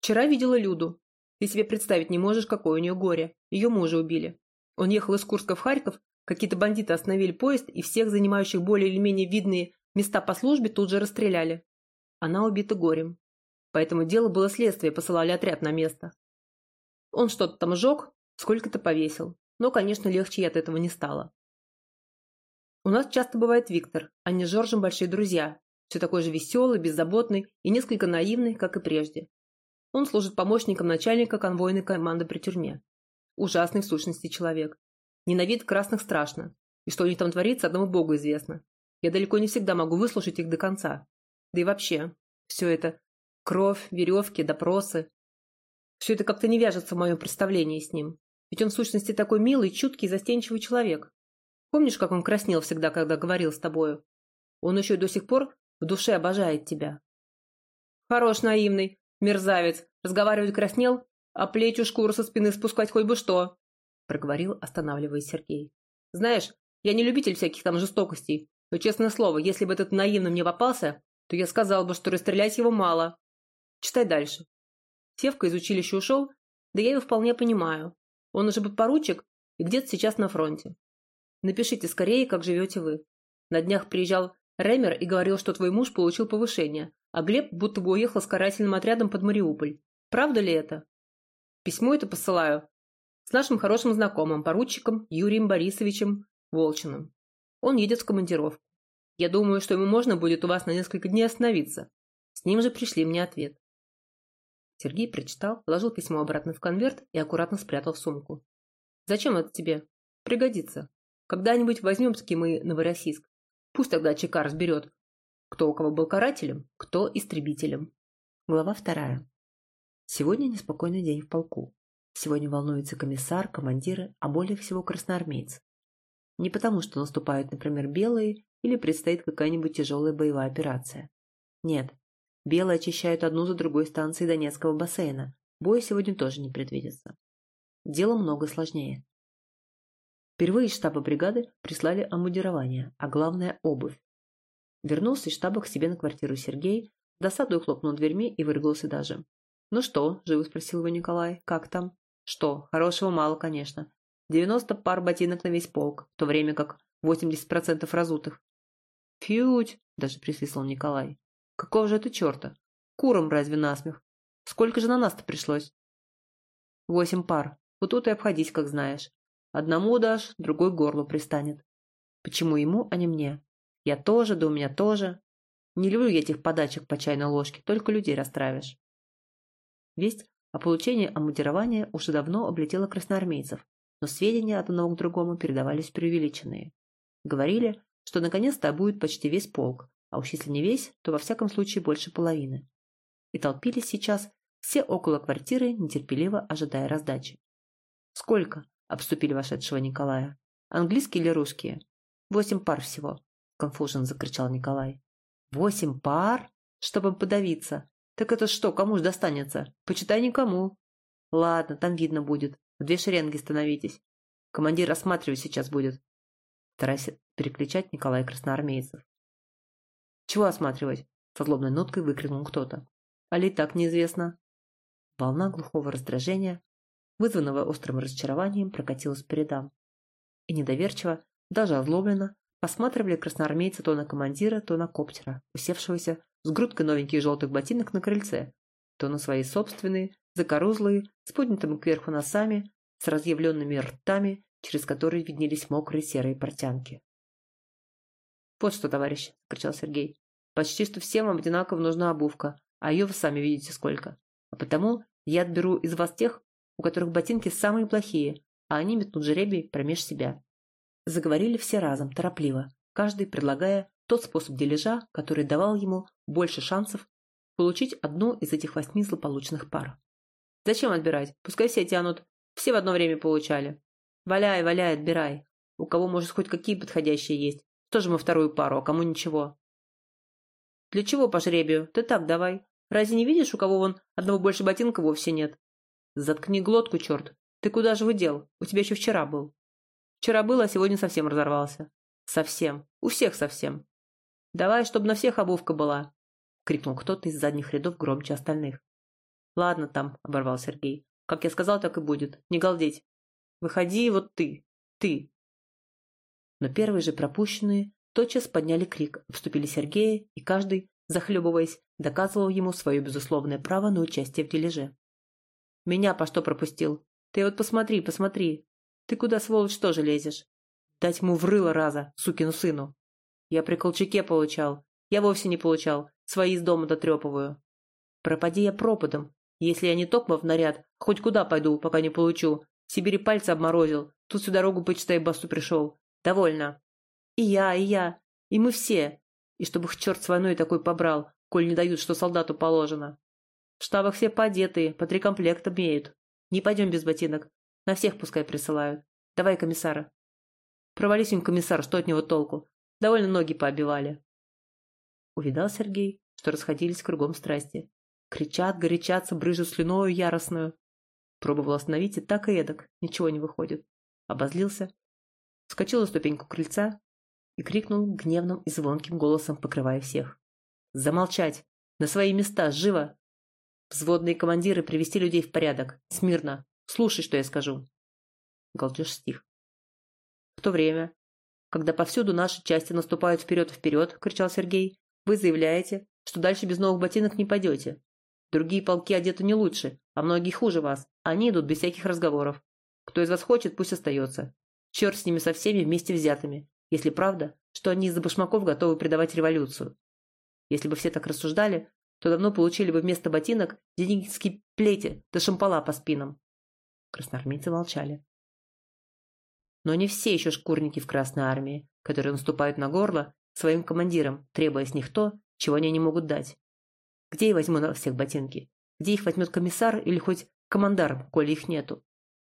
Вчера видела Люду. Ты себе представить не можешь, какое у нее горе. Ее мужа убили. Он ехал из Курска в Харьков, какие-то бандиты остановили поезд, и всех занимающих более или менее видные Места по службе тут же расстреляли. Она убита горем. Поэтому дело было следствие, посылали отряд на место. Он что-то там сжег, сколько-то повесил. Но, конечно, легче и от этого не стало. У нас часто бывает Виктор, они с Жоржем большие друзья. Все такой же веселый, беззаботный и несколько наивный, как и прежде. Он служит помощником начальника конвойной команды при тюрьме. Ужасный в сущности человек. Ненавидит красных страшно. И что у них там творится, одному богу известно. Я далеко не всегда могу выслушать их до конца. Да и вообще, все это – кровь, веревки, допросы. Все это как-то не вяжется в моем представлении с ним. Ведь он в сущности такой милый, чуткий, застенчивый человек. Помнишь, как он краснел всегда, когда говорил с тобою? Он еще и до сих пор в душе обожает тебя. Хорош наивный, мерзавец, разговаривать краснел, а плетью шкуру со спины спускать хоть бы что, проговорил, останавливаясь Сергей. Знаешь, я не любитель всяких там жестокостей, но, честное слово, если бы этот наивно мне попался, то я сказал бы, что расстрелять его мало. Читай дальше. Севка из училища ушел, да я его вполне понимаю. Он уже подпоручик и где-то сейчас на фронте. Напишите скорее, как живете вы. На днях приезжал Ремер и говорил, что твой муж получил повышение, а Глеб будто бы уехал с карательным отрядом под Мариуполь. Правда ли это? Письмо это посылаю с нашим хорошим знакомым, поручиком Юрием Борисовичем Волчиным. Он едет в командировку. Я думаю, что ему можно будет у вас на несколько дней остановиться. С ним же пришли мне ответ. Сергей прочитал, положил письмо обратно в конверт и аккуратно спрятал в сумку. «Зачем это тебе? Пригодится. Когда-нибудь возьмем-таки мы Новороссийск. Пусть тогда ЧК разберет, кто у кого был карателем, кто истребителем». Глава вторая. Сегодня неспокойный день в полку. Сегодня волнуется комиссар, командиры, а более всего красноармейцы. Не потому, что наступают, например, белые или предстоит какая-нибудь тяжелая боевая операция. Нет, белые очищают одну за другой станции Донецкого бассейна. Боя сегодня тоже не предвидится. Дело много сложнее. Впервые из штаба бригады прислали омудирование, а главное – обувь. Вернулся из штаба к себе на квартиру Сергей, досадой хлопнул дверьми и выругался даже. «Ну что?» – живо спросил его Николай. «Как там?» Что, хорошего мало, конечно. 90 пар ботинок на весь полк, в то время как 80% разутых. Фьють, даже присвистнул Николай. Какого же это черта? Куром разве насмех? Сколько же на нас-то пришлось? Восемь пар. Вот тут и обходись, как знаешь. Одному дашь, другой горло пристанет. Почему ему, а не мне? Я тоже, да у меня тоже. Не люблю я этих подачек по чайной ложке, только людей расстраиваешь. Весть о получении омундирования уже давно облетело красноармейцев, но сведения от одного к другому передавались преувеличенные. Говорили, что наконец-то будет почти весь полк, а уж если не весь, то во всяком случае больше половины. И толпились сейчас все около квартиры, нетерпеливо ожидая раздачи. «Сколько?» – обступили вошедшего Николая. «Английские или русские?» «Восемь пар всего», – конфужен закричал Николай. «Восемь пар? Чтобы подавиться. Так это что, кому ж достанется? Почитай никому. Ладно, там видно будет. В две шеренги становитесь. Командир осматривать сейчас будет. Стараясь переключать Николай Красноармейцев. Чего осматривать? Со злобной ноткой выкрикнул кто-то. Али так неизвестно. Волна глухого раздражения, вызванного острым разочарованием, прокатилась по рядам. И недоверчиво, даже озлобленно, посматривали красноармейцы то на командира, то на коптера, усевшегося с грудкой новеньких желтых ботинок на крыльце, то на свои собственные, закорузлые, с поднятыми кверху носами, с разъявленными ртами, через которые виднелись мокрые серые портянки. «Вот что, товарищ!» – кричал Сергей. «Почти что всем вам одинаково нужна обувка, а ее вы сами видите сколько. А потому я отберу из вас тех, у которых ботинки самые плохие, а они метнут жеребий промеж себя». Заговорили все разом, торопливо, каждый предлагая тот способ дележа, который давал ему больше шансов получить одну из этих восьми злополучных пар. Зачем отбирать? Пускай все тянут. Все в одно время получали. Валяй, валяй, отбирай. У кого, может, хоть какие подходящие есть. Тоже мы вторую пару, а кому ничего. Для чего по жребию? Ты так давай. Разве не видишь, у кого вон одного больше ботинка вовсе нет? Заткни глотку, черт. Ты куда же выдел? У тебя еще вчера был. Вчера был, а сегодня совсем разорвался. Совсем. У всех совсем. «Давай, чтобы на всех обувка была!» — крикнул кто-то из задних рядов громче остальных. «Ладно там», — оборвал Сергей. «Как я сказал, так и будет. Не галдеть. Выходи вот ты. Ты». Но первые же пропущенные тотчас подняли крик, обступили Сергея, и каждый, захлебываясь, доказывал ему свое безусловное право на участие в дележе. «Меня по что пропустил? Ты вот посмотри, посмотри. Ты куда, сволочь, тоже лезешь? Дать ему врыло раза, сукину сыну. Я при Колчаке получал. Я вовсе не получал. Свои из дома дотрепываю. Пропади я пропадом. Если я не токмо в наряд, хоть куда пойду, пока не получу. В Сибири пальцы обморозил. Тут всю дорогу по читай басту пришел. Довольно. И я, и я. И мы все. И чтобы их черт с войной такой побрал, коль не дают, что солдату положено. В штабах все поодетые, по три комплекта имеют. Не пойдем без ботинок. На всех пускай присылают. Давай комиссара. Провались им комиссар, что от него толку? Довольно ноги пообивали. Увидал Сергей, что расходились кругом страсти. Кричат, горячатся, брыжут слюною яростную. Пробовал остановить и так и эдак. Ничего не выходит. Обозлился. Вскочил на ступеньку крыльца и крикнул гневным и звонким голосом, покрывая всех. «Замолчать! На свои места! Живо! Взводные командиры привести людей в порядок! Смирно! Слушай, что я скажу!» Галдеж стих. В то время, когда повсюду наши части наступают вперед вперед, кричал Сергей, вы заявляете, что дальше без новых ботинок не пойдете. Другие полки одеты не лучше, а многие хуже вас. Они идут без всяких разговоров. Кто из вас хочет, пусть остается. Черт с ними со всеми вместе взятыми, если правда, что они из-за башмаков готовы предавать революцию. Если бы все так рассуждали, то давно получили бы вместо ботинок денигские плети да шампала по спинам. Красноармейцы молчали. Но не все еще шкурники в Красной Армии, которые наступают на горло своим командирам, требуя с них то, чего они не могут дать. Где я возьму на всех ботинки? Где их возьмет комиссар или хоть командарм, коли их нету?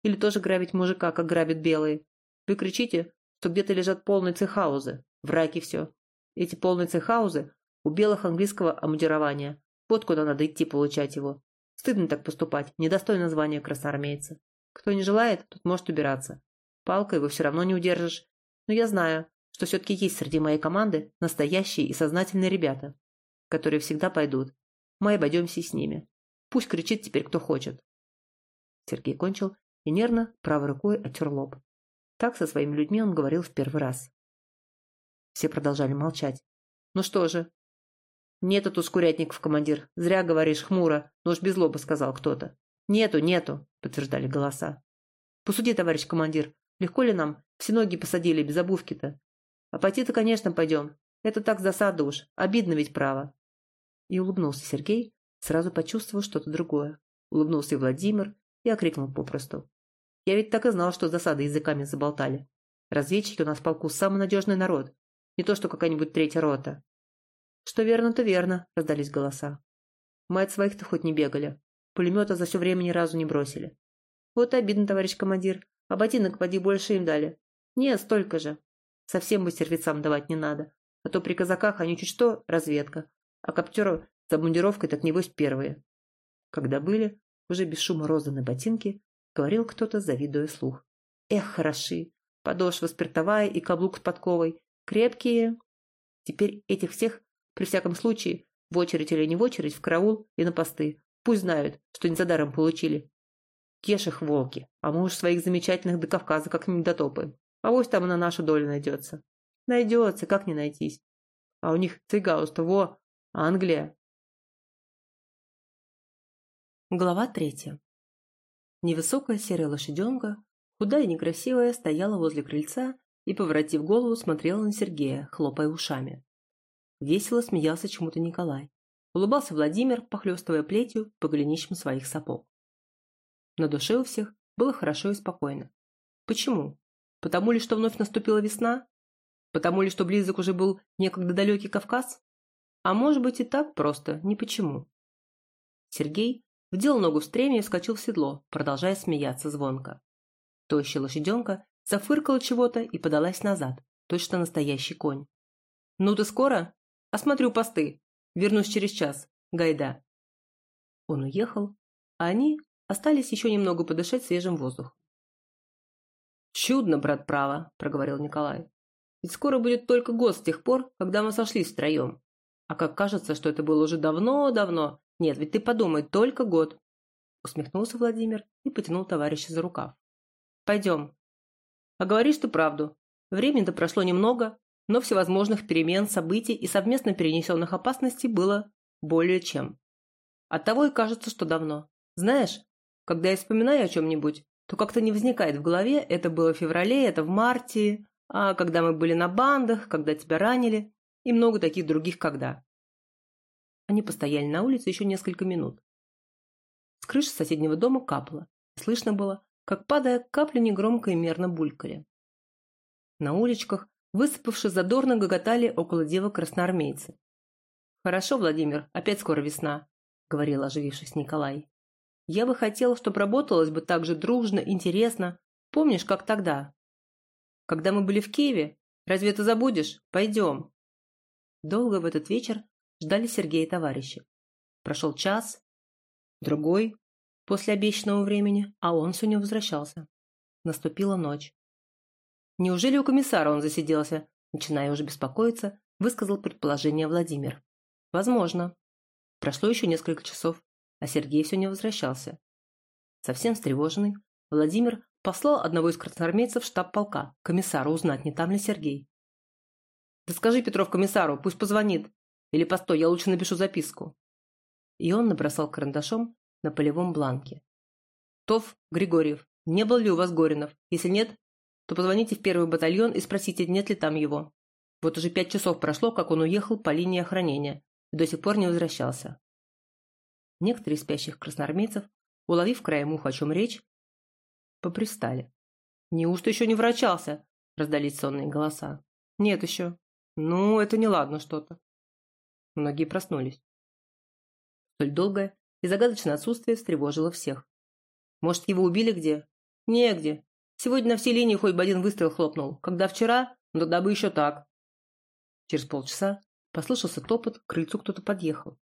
Или тоже грабить мужика, как грабят белые? Вы кричите, что где-то лежат полные цехаузы. Враки все. Эти полные цехаузы у белых английского обмундирования. Вот куда надо идти получать его. Стыдно так поступать, недостойно звания красноармейца. Кто не желает, тот может убираться. Палкой его все равно не удержишь. Но я знаю, что все-таки есть среди моей команды настоящие и сознательные ребята, которые всегда пойдут. Мы обойдемся с ними. Пусть кричит теперь кто хочет. Сергей кончил и нервно правой рукой оттер лоб. Так со своими людьми он говорил в первый раз. Все продолжали молчать. «Ну что же?» «Нету тут скурятников, командир. Зря говоришь, хмуро. Ну уж без лоба сказал кто-то». «Нету, нету», — подтверждали голоса. «Посуди, товарищ командир, легко ли нам? Все ноги посадили, без обувки-то. А пойти-то, конечно, пойдем. Это так засада уж. Обидно ведь право». И улыбнулся Сергей, сразу почувствовал что-то другое. Улыбнулся и Владимир, и окрикнул попросту. Я ведь так и знал, что засады языками заболтали. Разведчики у нас в полку самый надежный народ. Не то, что какая-нибудь третья рота. Что верно, то верно, раздались голоса. Мы от своих-то хоть не бегали. Пулемета за все время ни разу не бросили. Вот обидно, товарищ командир. А ботинок поди больше им дали. Нет, столько же. Совсем бы сервицам давать не надо. А то при казаках они чуть что разведка. А коптеру за бандировкой так небось первые. Когда были, уже без шума розданы ботинки, говорил кто-то, завидуя слух. Эх, хороши! Подошва спиртовая и каблук с подковой. Крепкие. Теперь этих всех, при всяком случае, в очередь или не в очередь, в караул и на посты. Пусть знают, что не за даром получили. Кеш их волки, а мы уж своих замечательных до Кавказа как-нибудь дотопаем. А вось там и на нашу долю найдется. Найдется, как не найтись. А у них цыгаус-то во, Англия. Глава третья. Невысокая серая лошаденка, худая и некрасивая, стояла возле крыльца и, поворотив голову, смотрела на Сергея, хлопая ушами. Весело смеялся чему-то Николай. Улыбался Владимир, похлестывая плетью по голенищам своих сапог. На душе у всех было хорошо и спокойно. Почему? Потому ли, что вновь наступила весна? Потому ли, что близок уже был некогда далекий Кавказ? А может быть и так просто, ни почему. Сергей Вдел ногу в стремя и вскочил в седло, продолжая смеяться звонко. Тощая лошаденка зафыркала чего-то и подалась назад, точно настоящий конь. «Ну ты скоро? Осмотрю посты. Вернусь через час. Гайда». Он уехал, а они остались еще немного подышать свежим воздухом. «Чудно, брат, право», — проговорил Николай. «Ведь скоро будет только год с тех пор, когда мы сошлись втроем. А как кажется, что это было уже давно-давно, нет, ведь ты подумай, только год. Усмехнулся Владимир и потянул товарища за рукав. Пойдем. А говоришь ты правду. Времени-то прошло немного, но всевозможных перемен, событий и совместно перенесенных опасностей было более чем. Оттого и кажется, что давно. Знаешь, когда я вспоминаю о чем-нибудь, то как-то не возникает в голове, это было в феврале, это в марте, а когда мы были на бандах, когда тебя ранили, и много таких других когда. Они постояли на улице еще несколько минут. С крыши соседнего дома капало. Слышно было, как, падая, капли негромко и мерно булькали. На уличках, высыпавшись задорно, гоготали около девок красноармейцы. «Хорошо, Владимир, опять скоро весна», — говорил оживившись Николай. «Я бы хотел, чтобы работалось бы так же дружно, интересно. Помнишь, как тогда? Когда мы были в Киеве? Разве ты забудешь? Пойдем». Долго в этот вечер ждали Сергея и товарища. Прошел час, другой, после обещанного времени, а он все не возвращался. Наступила ночь. Неужели у комиссара он засиделся? Начиная уже беспокоиться, высказал предположение Владимир. Возможно. Прошло еще несколько часов, а Сергей все не возвращался. Совсем встревоженный, Владимир послал одного из красноармейцев в штаб полка, комиссару узнать, не там ли Сергей. «Да скажи Петров комиссару, пусть позвонит. Или постой, я лучше напишу записку. И он набросал карандашом на полевом бланке. Тов Григорьев, не был ли у вас Горинов? Если нет, то позвоните в первый батальон и спросите, нет ли там его. Вот уже пять часов прошло, как он уехал по линии охранения и до сих пор не возвращался. Некоторые спящих красноармейцев, уловив краем уха, о чем речь, попристали. «Неужто еще не врачался?» – раздались сонные голоса. «Нет еще. Ну, это неладно что-то». Многие проснулись. Столь долгое и загадочное отсутствие встревожило всех. «Может, его убили где?» «Негде. Сегодня на всей линии хоть бы один выстрел хлопнул. Когда вчера, ну тогда бы еще так». Через полчаса послышался топот, к крыльцу кто-то подъехал.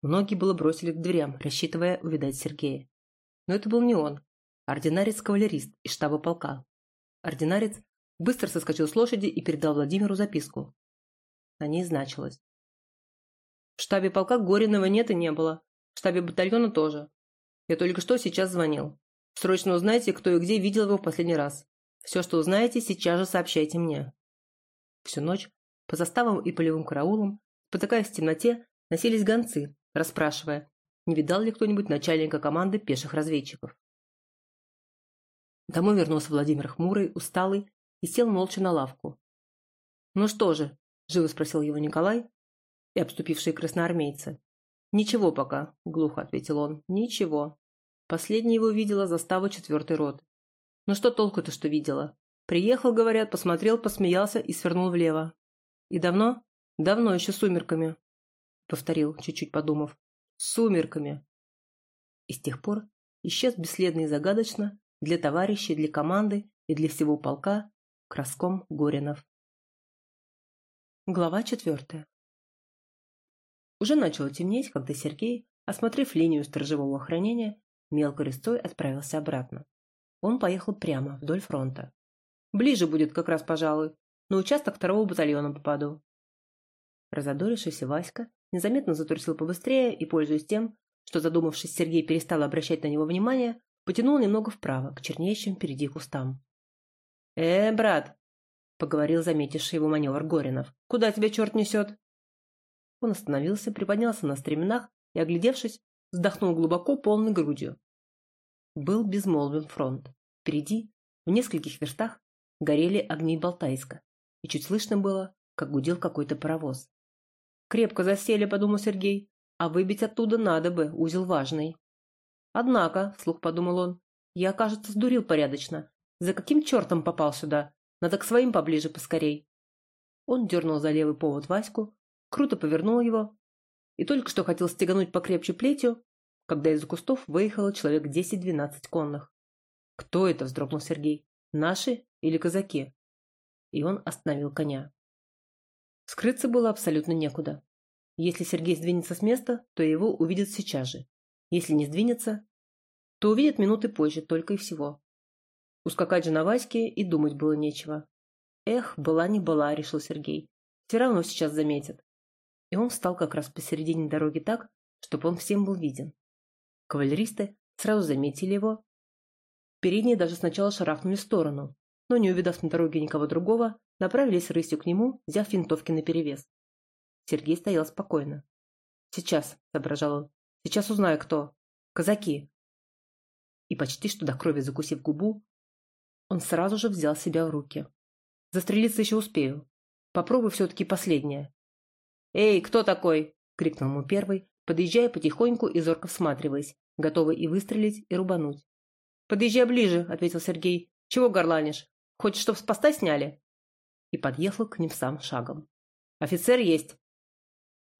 Многие было бросили к дверям, рассчитывая увидать Сергея. Но это был не он, а ординарец-кавалерист из штаба полка. Ординарец быстро соскочил с лошади и передал Владимиру записку. На ней значилось. В штабе полка Горинова нет и не было. В штабе батальона тоже. Я только что сейчас звонил. Срочно узнайте, кто и где видел его в последний раз. Все, что узнаете, сейчас же сообщайте мне. Всю ночь по заставам и полевым караулам, спотыкаясь в темноте, носились гонцы, расспрашивая, не видал ли кто-нибудь начальника команды пеших разведчиков. Домой вернулся Владимир хмурый, усталый и сел молча на лавку. «Ну что же?» – живо спросил его Николай и обступившие красноармейцы. «Ничего пока», – глухо ответил он. «Ничего. Последний его видела застава четвертой роты. Ну что толку-то, что видела? Приехал, говорят, посмотрел, посмеялся и свернул влево. И давно? Давно, еще сумерками. Повторил, чуть-чуть подумав. Сумерками. И с тех пор исчез бесследно и загадочно для товарищей, для команды и для всего полка Краском Горинов. Глава четвертая. Уже начало темнеть, когда Сергей, осмотрев линию сторожевого охранения, мелкой рысцой отправился обратно. Он поехал прямо, вдоль фронта. Ближе будет как раз, пожалуй. На участок второго батальона попаду. Разодорившийся Васька незаметно затрусил побыстрее и, пользуясь тем, что, задумавшись, Сергей перестал обращать на него внимание, потянул немного вправо, к чернеющим впереди кустам. «Э, брат!» — поговорил заметивший его маневр Горинов. «Куда тебя черт несет?» Он остановился, приподнялся на стременах и, оглядевшись, вздохнул глубоко, полной грудью. Был безмолвен фронт. Впереди, в нескольких верстах, горели огни Балтайска, и чуть слышно было, как гудел какой-то паровоз. «Крепко засели», — подумал Сергей, — «а выбить оттуда надо бы, узел важный». «Однако», — вслух подумал он, — «я, кажется, сдурил порядочно. За каким чертом попал сюда? Надо к своим поближе поскорей». Он дернул за левый повод Ваську, круто повернул его и только что хотел стегануть покрепче плетью, когда из кустов выехало человек десять-двенадцать конных. «Кто это?» – вздрогнул Сергей. «Наши или казаки?» И он остановил коня. Скрыться было абсолютно некуда. Если Сергей сдвинется с места, то его увидят сейчас же. Если не сдвинется, то увидят минуты позже, только и всего. Ускакать же на Ваське и думать было нечего. Эх, была не была, решил Сергей. Все равно сейчас заметят. И он встал как раз посередине дороги так, чтобы он всем был виден. Кавалеристы сразу заметили его. Передние даже сначала шарахнули в сторону, но, не увидав на дороге никого другого, направились рысью к нему, взяв винтовки наперевес. Сергей стоял спокойно. «Сейчас», — соображал он, — «сейчас узнаю, кто. Казаки». И почти что до крови закусив губу, он сразу же взял себя в руки. «Застрелиться еще успею. Попробуй все-таки последнее. «Эй, кто такой?» — крикнул ему первый, подъезжая потихоньку и зорко всматриваясь, готовый и выстрелить, и рубануть. «Подъезжай ближе», — ответил Сергей. «Чего горланишь? Хочешь, чтоб с поста сняли?» И подъехал к ним сам шагом. «Офицер есть?»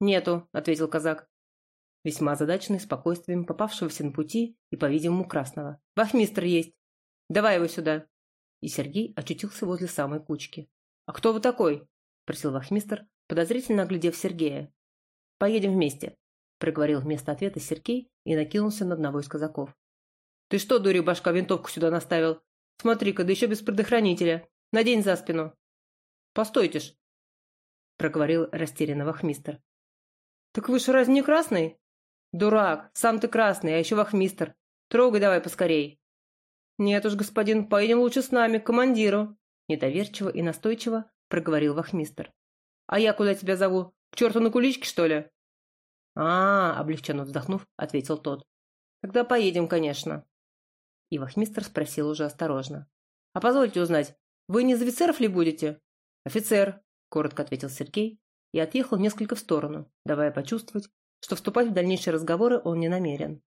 «Нету», — ответил казак. Весьма озадаченный спокойствием попавшегося на пути и, по-видимому, красного. «Вахмистр есть! Давай его сюда!» И Сергей очутился возле самой кучки. «А кто вы такой?» — просил вахмистр, подозрительно оглядев Сергея. «Поедем вместе», — проговорил вместо ответа Сергей и накинулся на одного из казаков. «Ты что, дури башка, винтовку сюда наставил? Смотри-ка, да еще без предохранителя. Надень за спину». «Постойте ж», — проговорил растерянно вахмистр. «Так вы ж разве не красный?» «Дурак, сам ты красный, а еще вахмистр. Трогай давай поскорей». «Нет уж, господин, поедем лучше с нами, к командиру», — недоверчиво и настойчиво проговорил вахмистр. А я куда тебя зову? К черту на куличке, что ли? А, облегченно вздохнув, ответил тот. Тогда поедем, конечно. И вахмистр спросил уже осторожно. А позвольте узнать, вы не из офицеров ли будете? Офицер, коротко ответил Сергей и отъехал несколько в сторону, давая почувствовать, что вступать в дальнейшие разговоры он не намерен.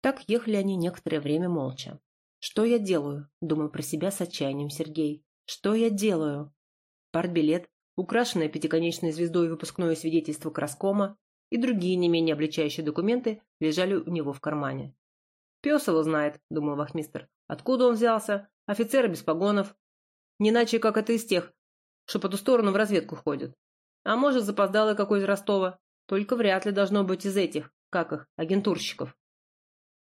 Так ехали они некоторое время молча. «Что я делаю?» – думал про себя с отчаянием Сергей. «Что я делаю?» Партбилет, украшенное пятиконечной звездой выпускное свидетельство Краскома и другие не менее обличающие документы лежали у него в кармане. «Пес его знает», – думал вахмистр. «Откуда он взялся? Офицер без погонов. Не иначе, как это из тех, что по ту сторону в разведку ходят. А может, запоздалый какой из Ростова. Только вряд ли должно быть из этих, как их, агентурщиков.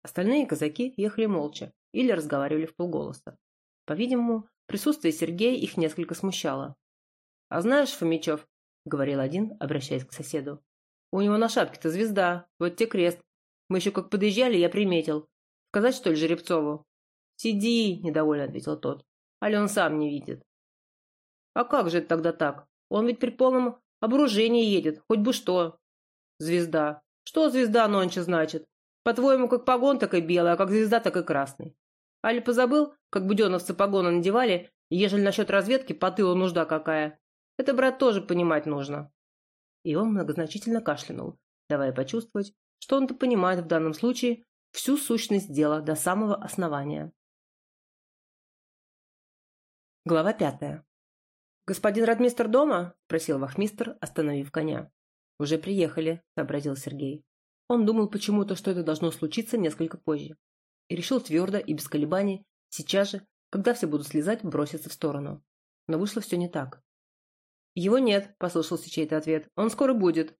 Остальные казаки ехали молча или разговаривали в полголоса. По-видимому, присутствие Сергея их несколько смущало. «А знаешь, Фомичев, — говорил один, обращаясь к соседу, — у него на шапке-то звезда, вот те крест. Мы еще как подъезжали, я приметил. Сказать, что ли, Жеребцову?» «Сиди, — недовольно ответил тот. Али он сам не видит. А как же это тогда так? Он ведь при полном оборужении едет, хоть бы что. Звезда. Что звезда нонче значит? По-твоему, как погон, так и белый, а как звезда, так и красный. Али позабыл, как буденовцы погоны надевали, ежели насчет разведки по тылу нужда какая? Это, брат, тоже понимать нужно. И он многозначительно кашлянул, давая почувствовать, что он-то понимает в данном случае всю сущность дела до самого основания. Глава пятая. «Господин радмистр дома?» – спросил вахмистр, остановив коня. «Уже приехали», – сообразил Сергей. Он думал почему-то, что это должно случиться несколько позже. И решил твердо и без колебаний, сейчас же, когда все будут слезать, броситься в сторону. Но вышло все не так. «Его нет», – послышался чей-то ответ. «Он скоро будет».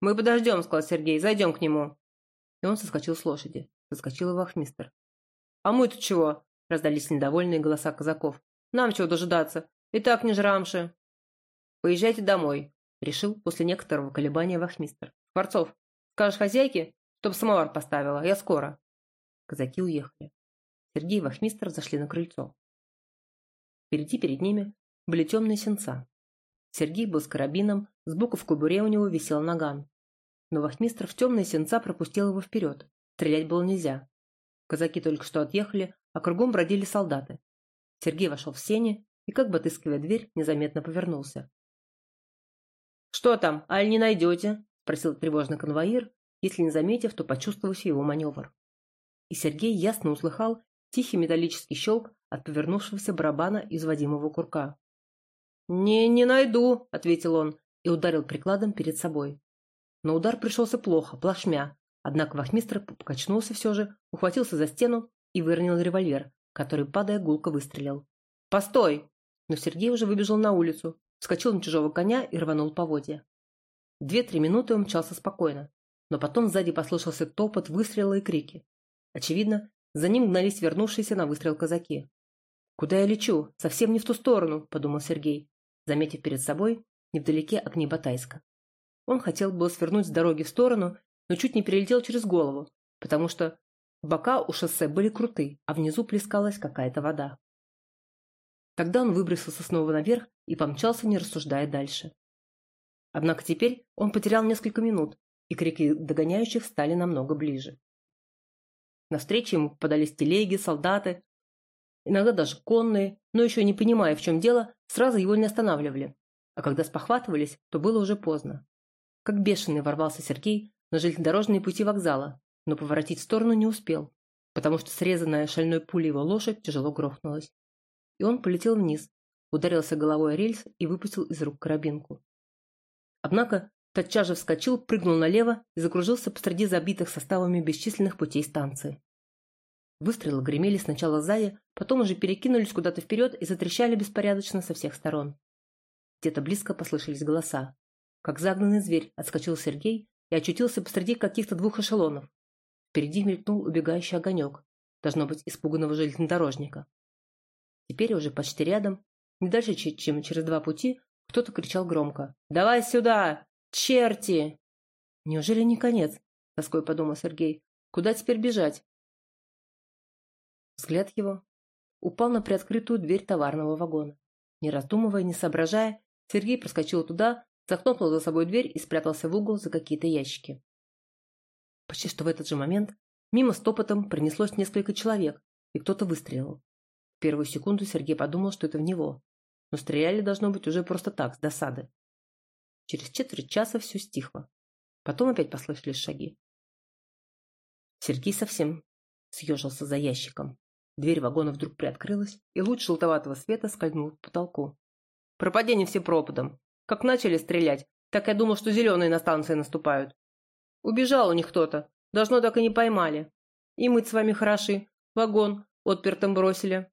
«Мы подождем», – сказал Сергей. «Зайдем к нему». И он соскочил с лошади. Соскочил и вахмистр. «А мы тут чего?» – раздались недовольные голоса казаков. Нам чего дожидаться? И так не жрамши. Поезжайте домой, решил после некоторого колебания вахмистр. Скворцов, скажешь хозяйке, чтоб самовар поставила, я скоро. Казаки уехали. Сергей и вахмистр зашли на крыльцо. Впереди перед ними были темные сенца. Сергей был с карабином, сбоку в кобуре у него висел наган. Но вахмистр в темные сенца пропустил его вперед. Стрелять было нельзя. Казаки только что отъехали, а кругом бродили солдаты. Сергей вошел в сени и, как бы отыскивая дверь, незаметно повернулся. «Что там, аль не найдете?» – спросил тревожно конвоир, если не заметив, то почувствовав его маневр. И Сергей ясно услыхал тихий металлический щелк от повернувшегося барабана из водимого курка. «Не, не найду», – ответил он и ударил прикладом перед собой. Но удар пришелся плохо, плашмя, однако вахмистр покачнулся все же, ухватился за стену и выронил револьвер, который, падая, гулко выстрелил. «Постой!» Но Сергей уже выбежал на улицу, вскочил на чужого коня и рванул поводья. Две-три минуты он мчался спокойно, но потом сзади послышался топот, выстрелы и крики. Очевидно, за ним гнались вернувшиеся на выстрел казаки. «Куда я лечу? Совсем не в ту сторону», – подумал Сергей, заметив перед собой невдалеке огни Батайска. Он хотел было свернуть с дороги в сторону, но чуть не перелетел через голову, потому что Бока у шоссе были круты, а внизу плескалась какая-то вода. Тогда он выбросился снова наверх и помчался, не рассуждая дальше. Однако теперь он потерял несколько минут, и крики догоняющих стали намного ближе. Навстречу ему попадались телеги, солдаты, иногда даже конные, но еще не понимая, в чем дело, сразу его не останавливали. А когда спохватывались, то было уже поздно. Как бешеный ворвался Сергей на железнодорожные пути вокзала, но поворотить в сторону не успел, потому что срезанная шальной пулей его лошадь тяжело грохнулась. И он полетел вниз, ударился головой о рельс и выпустил из рук карабинку. Однако тотчас же вскочил, прыгнул налево и закружился посреди забитых составами бесчисленных путей станции. Выстрелы гремели сначала сзади, потом уже перекинулись куда-то вперед и затрещали беспорядочно со всех сторон. Где-то близко послышались голоса. Как загнанный зверь отскочил Сергей и очутился посреди каких-то двух эшелонов, Впереди мелькнул убегающий огонек. Должно быть испуганного железнодорожника. Теперь уже почти рядом, не дальше, чем через два пути, кто-то кричал громко. «Давай сюда! Черти!» «Неужели не конец?» — тоской подумал Сергей. «Куда теперь бежать?» Взгляд его упал на приоткрытую дверь товарного вагона. Не раздумывая, не соображая, Сергей проскочил туда, захлопнул за собой дверь и спрятался в угол за какие-то ящики. Почти что в этот же момент мимо стопотом принеслось несколько человек, и кто-то выстрелил. В первую секунду Сергей подумал, что это в него. Но стреляли, должно быть, уже просто так, с досады. Через четверть часа все стихло. Потом опять послышались шаги. Сергей совсем съежился за ящиком. Дверь вагона вдруг приоткрылась, и луч желтоватого света скользнул к потолку. Пропадение все пропадом. Как начали стрелять, так я думал, что зеленые на станции наступают. Убежал у них кто-то. Должно, так и не поймали. И мы с вами хороши. Вагон отпертым бросили.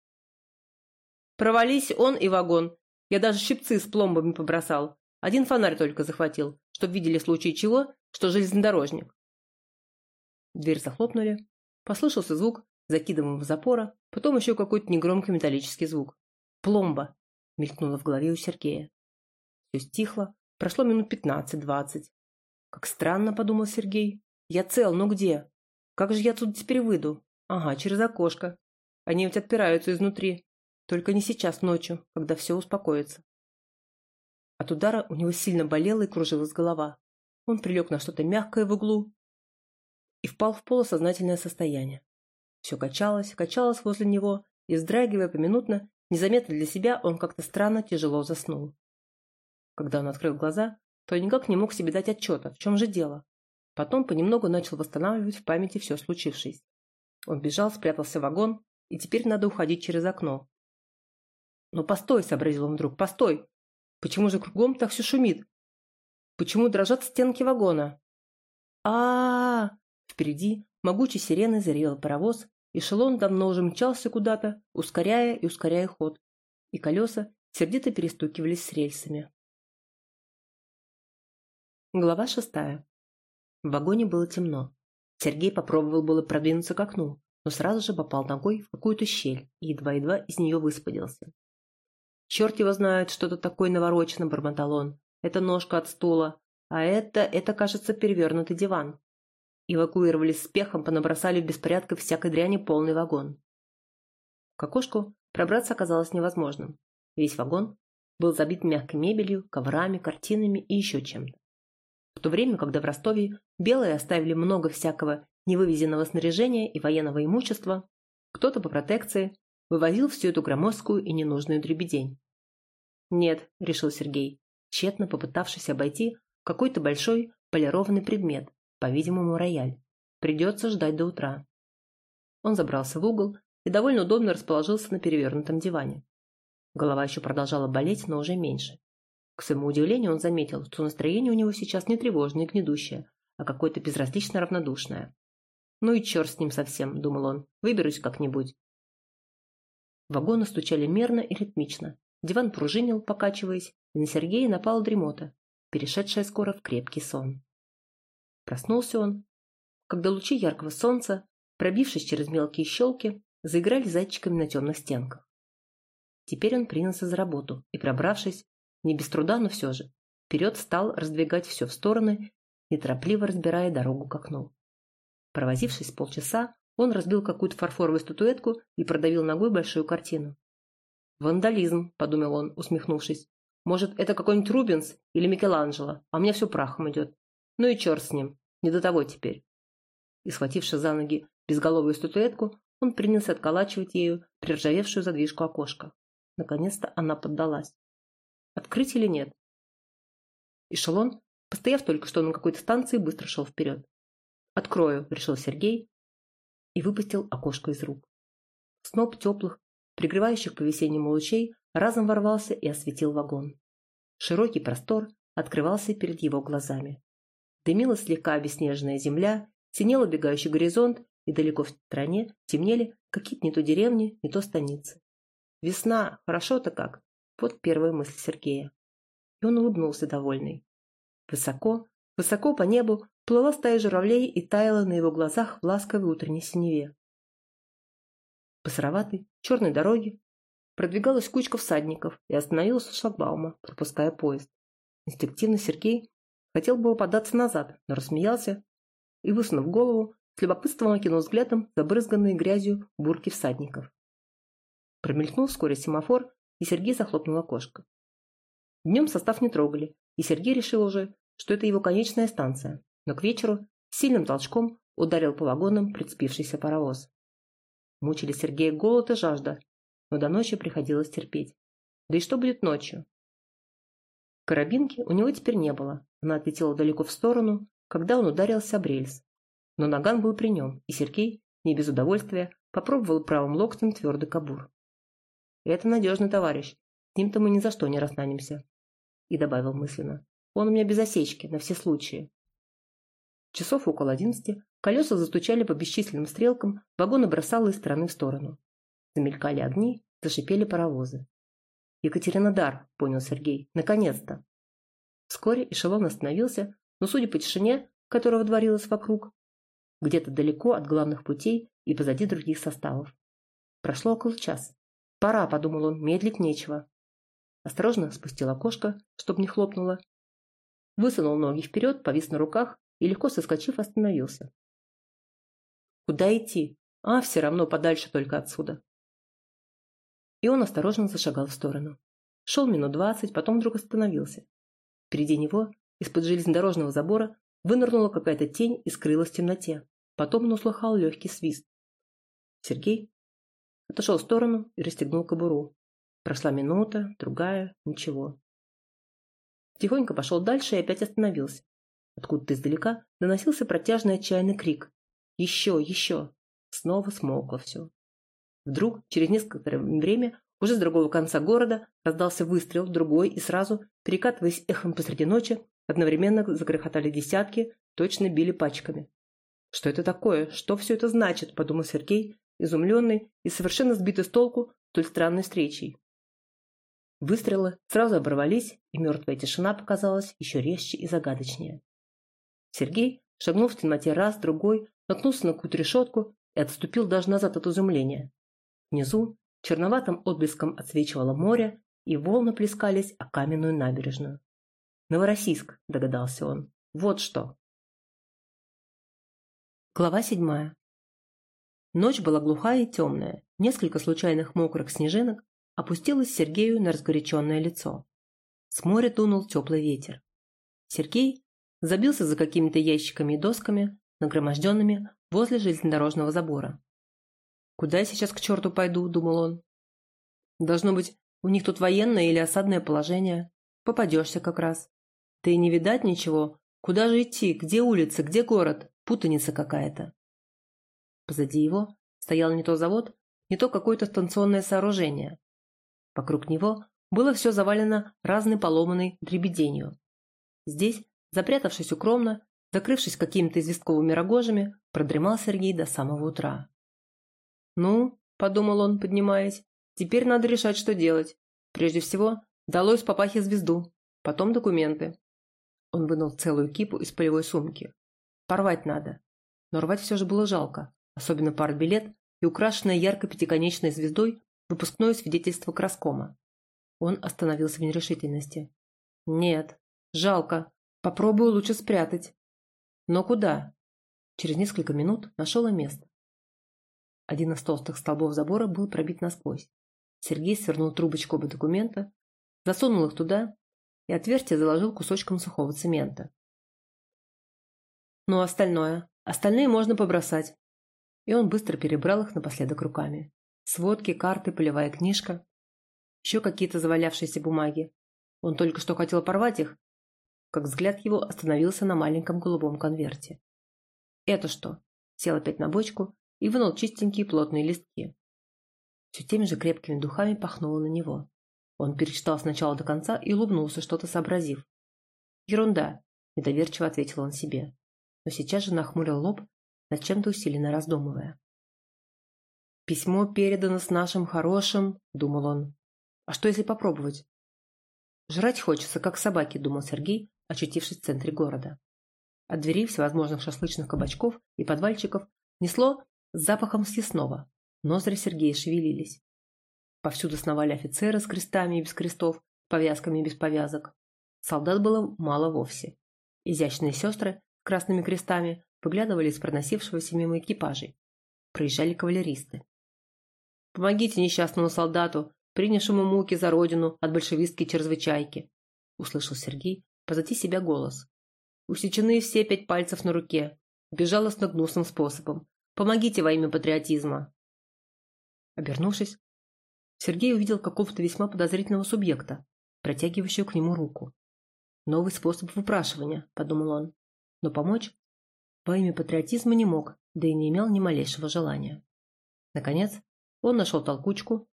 Провались он и вагон. Я даже щипцы с пломбами побросал. Один фонарь только захватил, чтоб видели в случае чего, что железнодорожник. Дверь захлопнули. Послышался звук закидываемого запора, потом еще какой-то негромкий металлический звук. «Пломба!» — мелькнуло в голове у Сергея. Все стихло, прошло минут пятнадцать-двадцать. «Как странно», — подумал Сергей. «Я цел, но где? Как же я тут теперь выйду? Ага, через окошко. Они ведь отпираются изнутри. Только не сейчас ночью, когда все успокоится». От удара у него сильно болела и кружилась голова. Он прилег на что-то мягкое в углу и впал в полусознательное состояние. Все качалось, качалось возле него, и, вздрагивая поминутно, незаметно для себя, он как-то странно тяжело заснул. Когда он открыл глаза, то никак не мог себе дать отчета, в чем же дело. Потом понемногу начал восстанавливать в памяти все случившееся. Он бежал, спрятался в вагон, и теперь надо уходить через окно. «Но постой!» — сообразил он вдруг. «Постой! Почему же кругом так все шумит? Почему дрожат стенки вагона?» а, -а, -а, -а Впереди могучей сиреной заревел паровоз, эшелон давно уже мчался куда-то, ускоряя и ускоряя ход, и колеса сердито перестукивались с рельсами. Глава шестая. В вагоне было темно. Сергей попробовал было продвинуться к окну, но сразу же попал ногой в какую-то щель и едва-едва из нее выспадился. «Черт его знает, что-то такое наворочено», — бормотал он. «Это ножка от стула, а это, это, кажется, перевернутый диван. Эвакуировали с пехом, понабросали в беспорядке всякой дряни полный вагон. К окошку пробраться оказалось невозможным. Весь вагон был забит мягкой мебелью, коврами, картинами и еще чем-то. В то время, когда в Ростове белые оставили много всякого невывезенного снаряжения и военного имущества, кто-то по протекции вывозил всю эту громоздкую и ненужную дребедень. «Нет», — решил Сергей, тщетно попытавшись обойти какой-то большой полированный предмет, по-видимому, рояль. Придется ждать до утра. Он забрался в угол и довольно удобно расположился на перевернутом диване. Голова еще продолжала болеть, но уже меньше. К своему удивлению он заметил, что настроение у него сейчас не тревожное и гнедущее, а какое-то безразлично равнодушное. «Ну и черт с ним совсем», — думал он, — «выберусь как-нибудь». Вагоны стучали мерно и ритмично. Диван пружинил, покачиваясь, и на Сергея напала дремота, перешедшая скоро в крепкий сон. Проснулся он, когда лучи яркого солнца, пробившись через мелкие щелки, заиграли зайчиками на темных стенках. Теперь он принялся за работу и, пробравшись, не без труда, но все же, вперед стал раздвигать все в стороны, неторопливо разбирая дорогу к окну. Провозившись полчаса, он разбил какую-то фарфоровую статуэтку и продавил ногой большую картину. «Вандализм», — подумал он, усмехнувшись. «Может, это какой-нибудь Рубенс или Микеланджело, а мне все прахом идет. Ну и черт с ним, не до того теперь. И, схвативши за ноги безголовую статуэтку, он принялся отколачивать ею приржавевшую задвижку окошка. Наконец-то она поддалась. Открыть или нет? Эшелон, постояв только что на какой-то станции, быстро шел вперед. «Открою», — решил Сергей и выпустил окошко из рук. Сноп теплых, пригревающих по весеннему лучей, разом ворвался и осветил вагон. Широкий простор открывался перед его глазами. Дымилась слегка обеснеженная земля, синел убегающий горизонт, и далеко в стороне темнели какие-то не то деревни, не то станицы. Весна, хорошо-то как. Вот первая мысль Сергея. И он улыбнулся довольный. Высоко, высоко по небу плыла стая журавлей и таяла на его глазах в ласковой утренней синеве. По сыроватой, черной дороге продвигалась кучка всадников и остановилась у шлагбаума, пропуская поезд. Инстинктивно Сергей Хотел было податься назад, но рассмеялся и, высунув голову, с любопытством окинул взглядом забрызганные грязью бурки всадников. Промелькнул вскоре семафор, и Сергей захлопнул окошко. Днем состав не трогали, и Сергей решил уже, что это его конечная станция, но к вечеру сильным толчком ударил по вагонам прицепившийся паровоз. Мучили Сергея голод и жажда, но до ночи приходилось терпеть. Да и что будет ночью? Карабинки у него теперь не было. Она отлетела далеко в сторону, когда он ударился об рельс. Но наган был при нем, и Сергей, не без удовольствия, попробовал правым локтем твердый кабур. «Это надежный товарищ. С ним-то мы ни за что не расстанемся». И добавил мысленно. «Он у меня без осечки, на все случаи». Часов около одиннадцати колеса застучали по бесчисленным стрелкам, вагоны бросало из стороны в сторону. Замелькали огни, зашипели паровозы. «Екатеринодар», — понял Сергей, — «наконец-то». Вскоре эшелон остановился, но, судя по тишине, которая водворилась вокруг, где-то далеко от главных путей и позади других составов. Прошло около часа. «Пора», — подумал он, — «медлить нечего». Осторожно спустил окошко, чтобы не хлопнуло. Высунул ноги вперед, повис на руках и, легко соскочив, остановился. Куда идти? А, все равно подальше только отсюда. И он осторожно зашагал в сторону. Шел минут двадцать, потом вдруг остановился. Впереди него, из-под железнодорожного забора, вынырнула какая-то тень и скрылась в темноте. Потом он услыхал легкий свист. Сергей отошел в сторону и расстегнул кобуру. Прошла минута, другая, ничего. Тихонько пошел дальше и опять остановился. Откуда-то издалека доносился протяжный отчаянный крик. «Еще, еще!» Снова смолкло все. Вдруг, через несколько время, уже с другого конца города раздался выстрел, другой, и сразу, перекатываясь эхом посреди ночи, одновременно загрохотали десятки, точно били пачками. «Что это такое? Что все это значит?» – подумал Сергей, изумленный и совершенно сбитый с толку столь странной встречей. Выстрелы сразу оборвались, и мертвая тишина показалась еще резче и загадочнее. Сергей, шагнув в темноте раз, другой, наткнулся на какую-то решетку и отступил даже назад от изумления. Внизу черноватым отблеском отсвечивало море, и волны плескались о каменную набережную. «Новороссийск», — догадался он. «Вот что». Глава седьмая. Ночь была глухая и темная. Несколько случайных мокрых снежинок опустилось Сергею на разгоряченное лицо. С моря дунул теплый ветер. Сергей забился за какими-то ящиками и досками, нагроможденными возле железнодорожного забора. «Куда я сейчас к черту пойду?» – думал он. «Должно быть, у них тут военное или осадное положение. Попадешься как раз. Ты не видать ничего. Куда же идти? Где улица? Где город? Путаница какая-то». Позади его стоял не то завод, не то какое-то станционное сооружение. Вокруг него было все завалено разной поломанной дребеденью. Здесь, запрятавшись укромно, закрывшись какими-то известковыми рогожами, продремал Сергей до самого утра. «Ну», — подумал он, поднимаясь, — «теперь надо решать, что делать. Прежде всего, далось папахе звезду, потом документы». Он вынул целую кипу из полевой сумки. «Порвать надо». Но рвать все же было жалко, особенно партбилет и украшенная ярко пятиконечной звездой выпускное свидетельство краскома. Он остановился в нерешительности. «Нет, жалко. Попробую лучше спрятать». «Но куда?» Через несколько минут нашел место. Один из толстых столбов забора был пробит насквозь. Сергей свернул трубочку оба документа, засунул их туда и отверстие заложил кусочком сухого цемента. Ну, остальное? Остальные можно побросать. И он быстро перебрал их напоследок руками. Сводки, карты, полевая книжка. Еще какие-то завалявшиеся бумаги. Он только что хотел порвать их, как взгляд его остановился на маленьком голубом конверте. «Это что?» Сел опять на бочку и вынул чистенькие плотные листки. Все теми же крепкими духами пахнуло на него. Он перечитал с начала до конца и улыбнулся, что-то сообразив. «Ерунда», – недоверчиво ответил он себе. Но сейчас же нахмурил лоб, над чем-то усиленно раздумывая. «Письмо передано с нашим хорошим», – думал он. «А что, если попробовать?» «Жрать хочется, как собаки», – думал Сергей, очутившись в центре города. От дверей всевозможных шашлычных кабачков и подвальчиков несло запахом съестного. Ноздри Сергея шевелились. Повсюду сновали офицеры с крестами и без крестов, повязками и без повязок. Солдат было мало вовсе. Изящные сестры с красными крестами выглядывали из проносившегося мимо экипажей. Проезжали кавалеристы. «Помогите несчастному солдату, принявшему муки за родину от большевистской чрезвычайки!» услышал Сергей позади себя голос. Усечены все пять пальцев на руке, безжалостно гнусным способом, Помогите во имя патриотизма!» Обернувшись, Сергей увидел какого-то весьма подозрительного субъекта, протягивающего к нему руку. «Новый способ выпрашивания», — подумал он. но помочь во имя патриотизма не мог, да и не имел ни малейшего желания. Наконец, он нашел толкучку,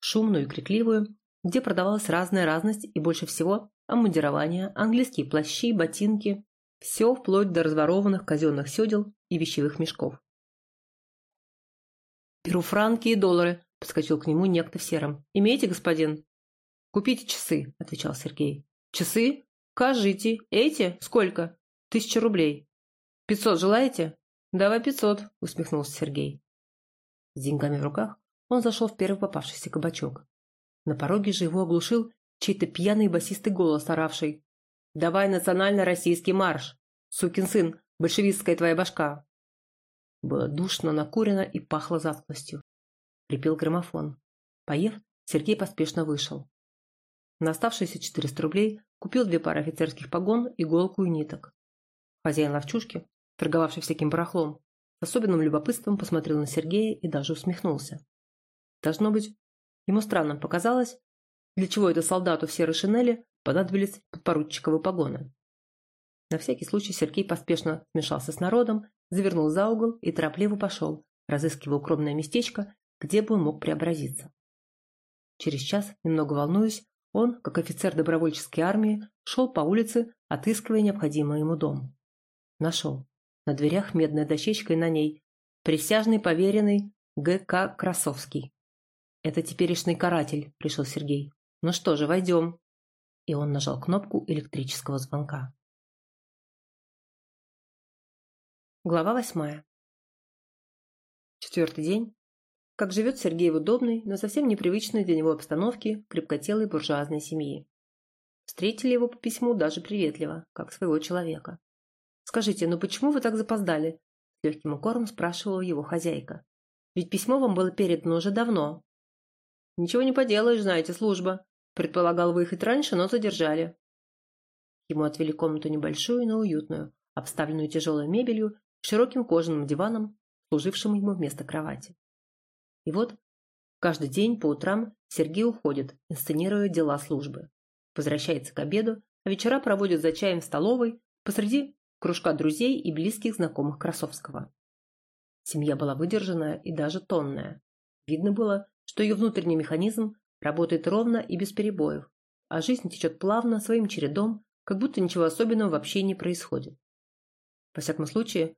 шумную и крикливую, где продавалась разная разность и больше всего обмундирование, английские плащи, ботинки, все вплоть до разворованных казенных седел и вещевых мешков. «Беру франки и доллары», — подскочил к нему некто в сером. «Имеете, господин?» «Купите часы», — отвечал Сергей. «Часы? Кажите. Эти? Сколько?» «Тысяча рублей». «Пятьсот желаете?» «Давай пятьсот», — усмехнулся Сергей. С деньгами в руках он зашел в первый попавшийся кабачок. На пороге же его оглушил чей-то пьяный басистый голос, оравший. «Давай национально-российский марш! Сукин сын, большевистская твоя башка!» Было душно, накурено и пахло затклостью. Припел граммофон. Поев, Сергей поспешно вышел. На оставшиеся 400 рублей купил две пары офицерских погон, иголку и ниток. Хозяин ловчушки, торговавший всяким барахлом, с особенным любопытством посмотрел на Сергея и даже усмехнулся. Должно быть, ему странным показалось, для чего это солдату в серой шинели понадобились подпоручиковые погоны. На всякий случай Сергей поспешно смешался с народом, завернул за угол и торопливо пошел, разыскивая укромное местечко, где бы он мог преобразиться. Через час, немного волнуясь, он, как офицер добровольческой армии, шел по улице, отыскивая необходимый ему дом. Нашел. На дверях медная дощечка и на ней «Присяжный поверенный Г.К. Красовский». «Это теперешний каратель», — пришел Сергей. «Ну что же, войдем». И он нажал кнопку электрического звонка. Глава восьмая. Четвертый день. Как живет Сергей в удобной, но совсем непривычной для него обстановке крепкотелой буржуазной семьи. Встретили его по письму даже приветливо, как своего человека. «Скажите, ну почему вы так запоздали?» Легким укором спрашивала его хозяйка. «Ведь письмо вам было передано уже давно». «Ничего не поделаешь, знаете, служба. Предполагал выехать раньше, но задержали». Ему отвели комнату небольшую, но уютную, обставленную тяжелой мебелью, широким кожаным диваном, служившим ему вместо кровати. И вот каждый день по утрам Сергей уходит, инсценируя дела службы. Возвращается к обеду, а вечера проводит за чаем в столовой посреди кружка друзей и близких знакомых Красовского. Семья была выдержанная и даже тонная. Видно было, что ее внутренний механизм работает ровно и без перебоев, а жизнь течет плавно, своим чередом, как будто ничего особенного вообще не происходит. Во всяком случае,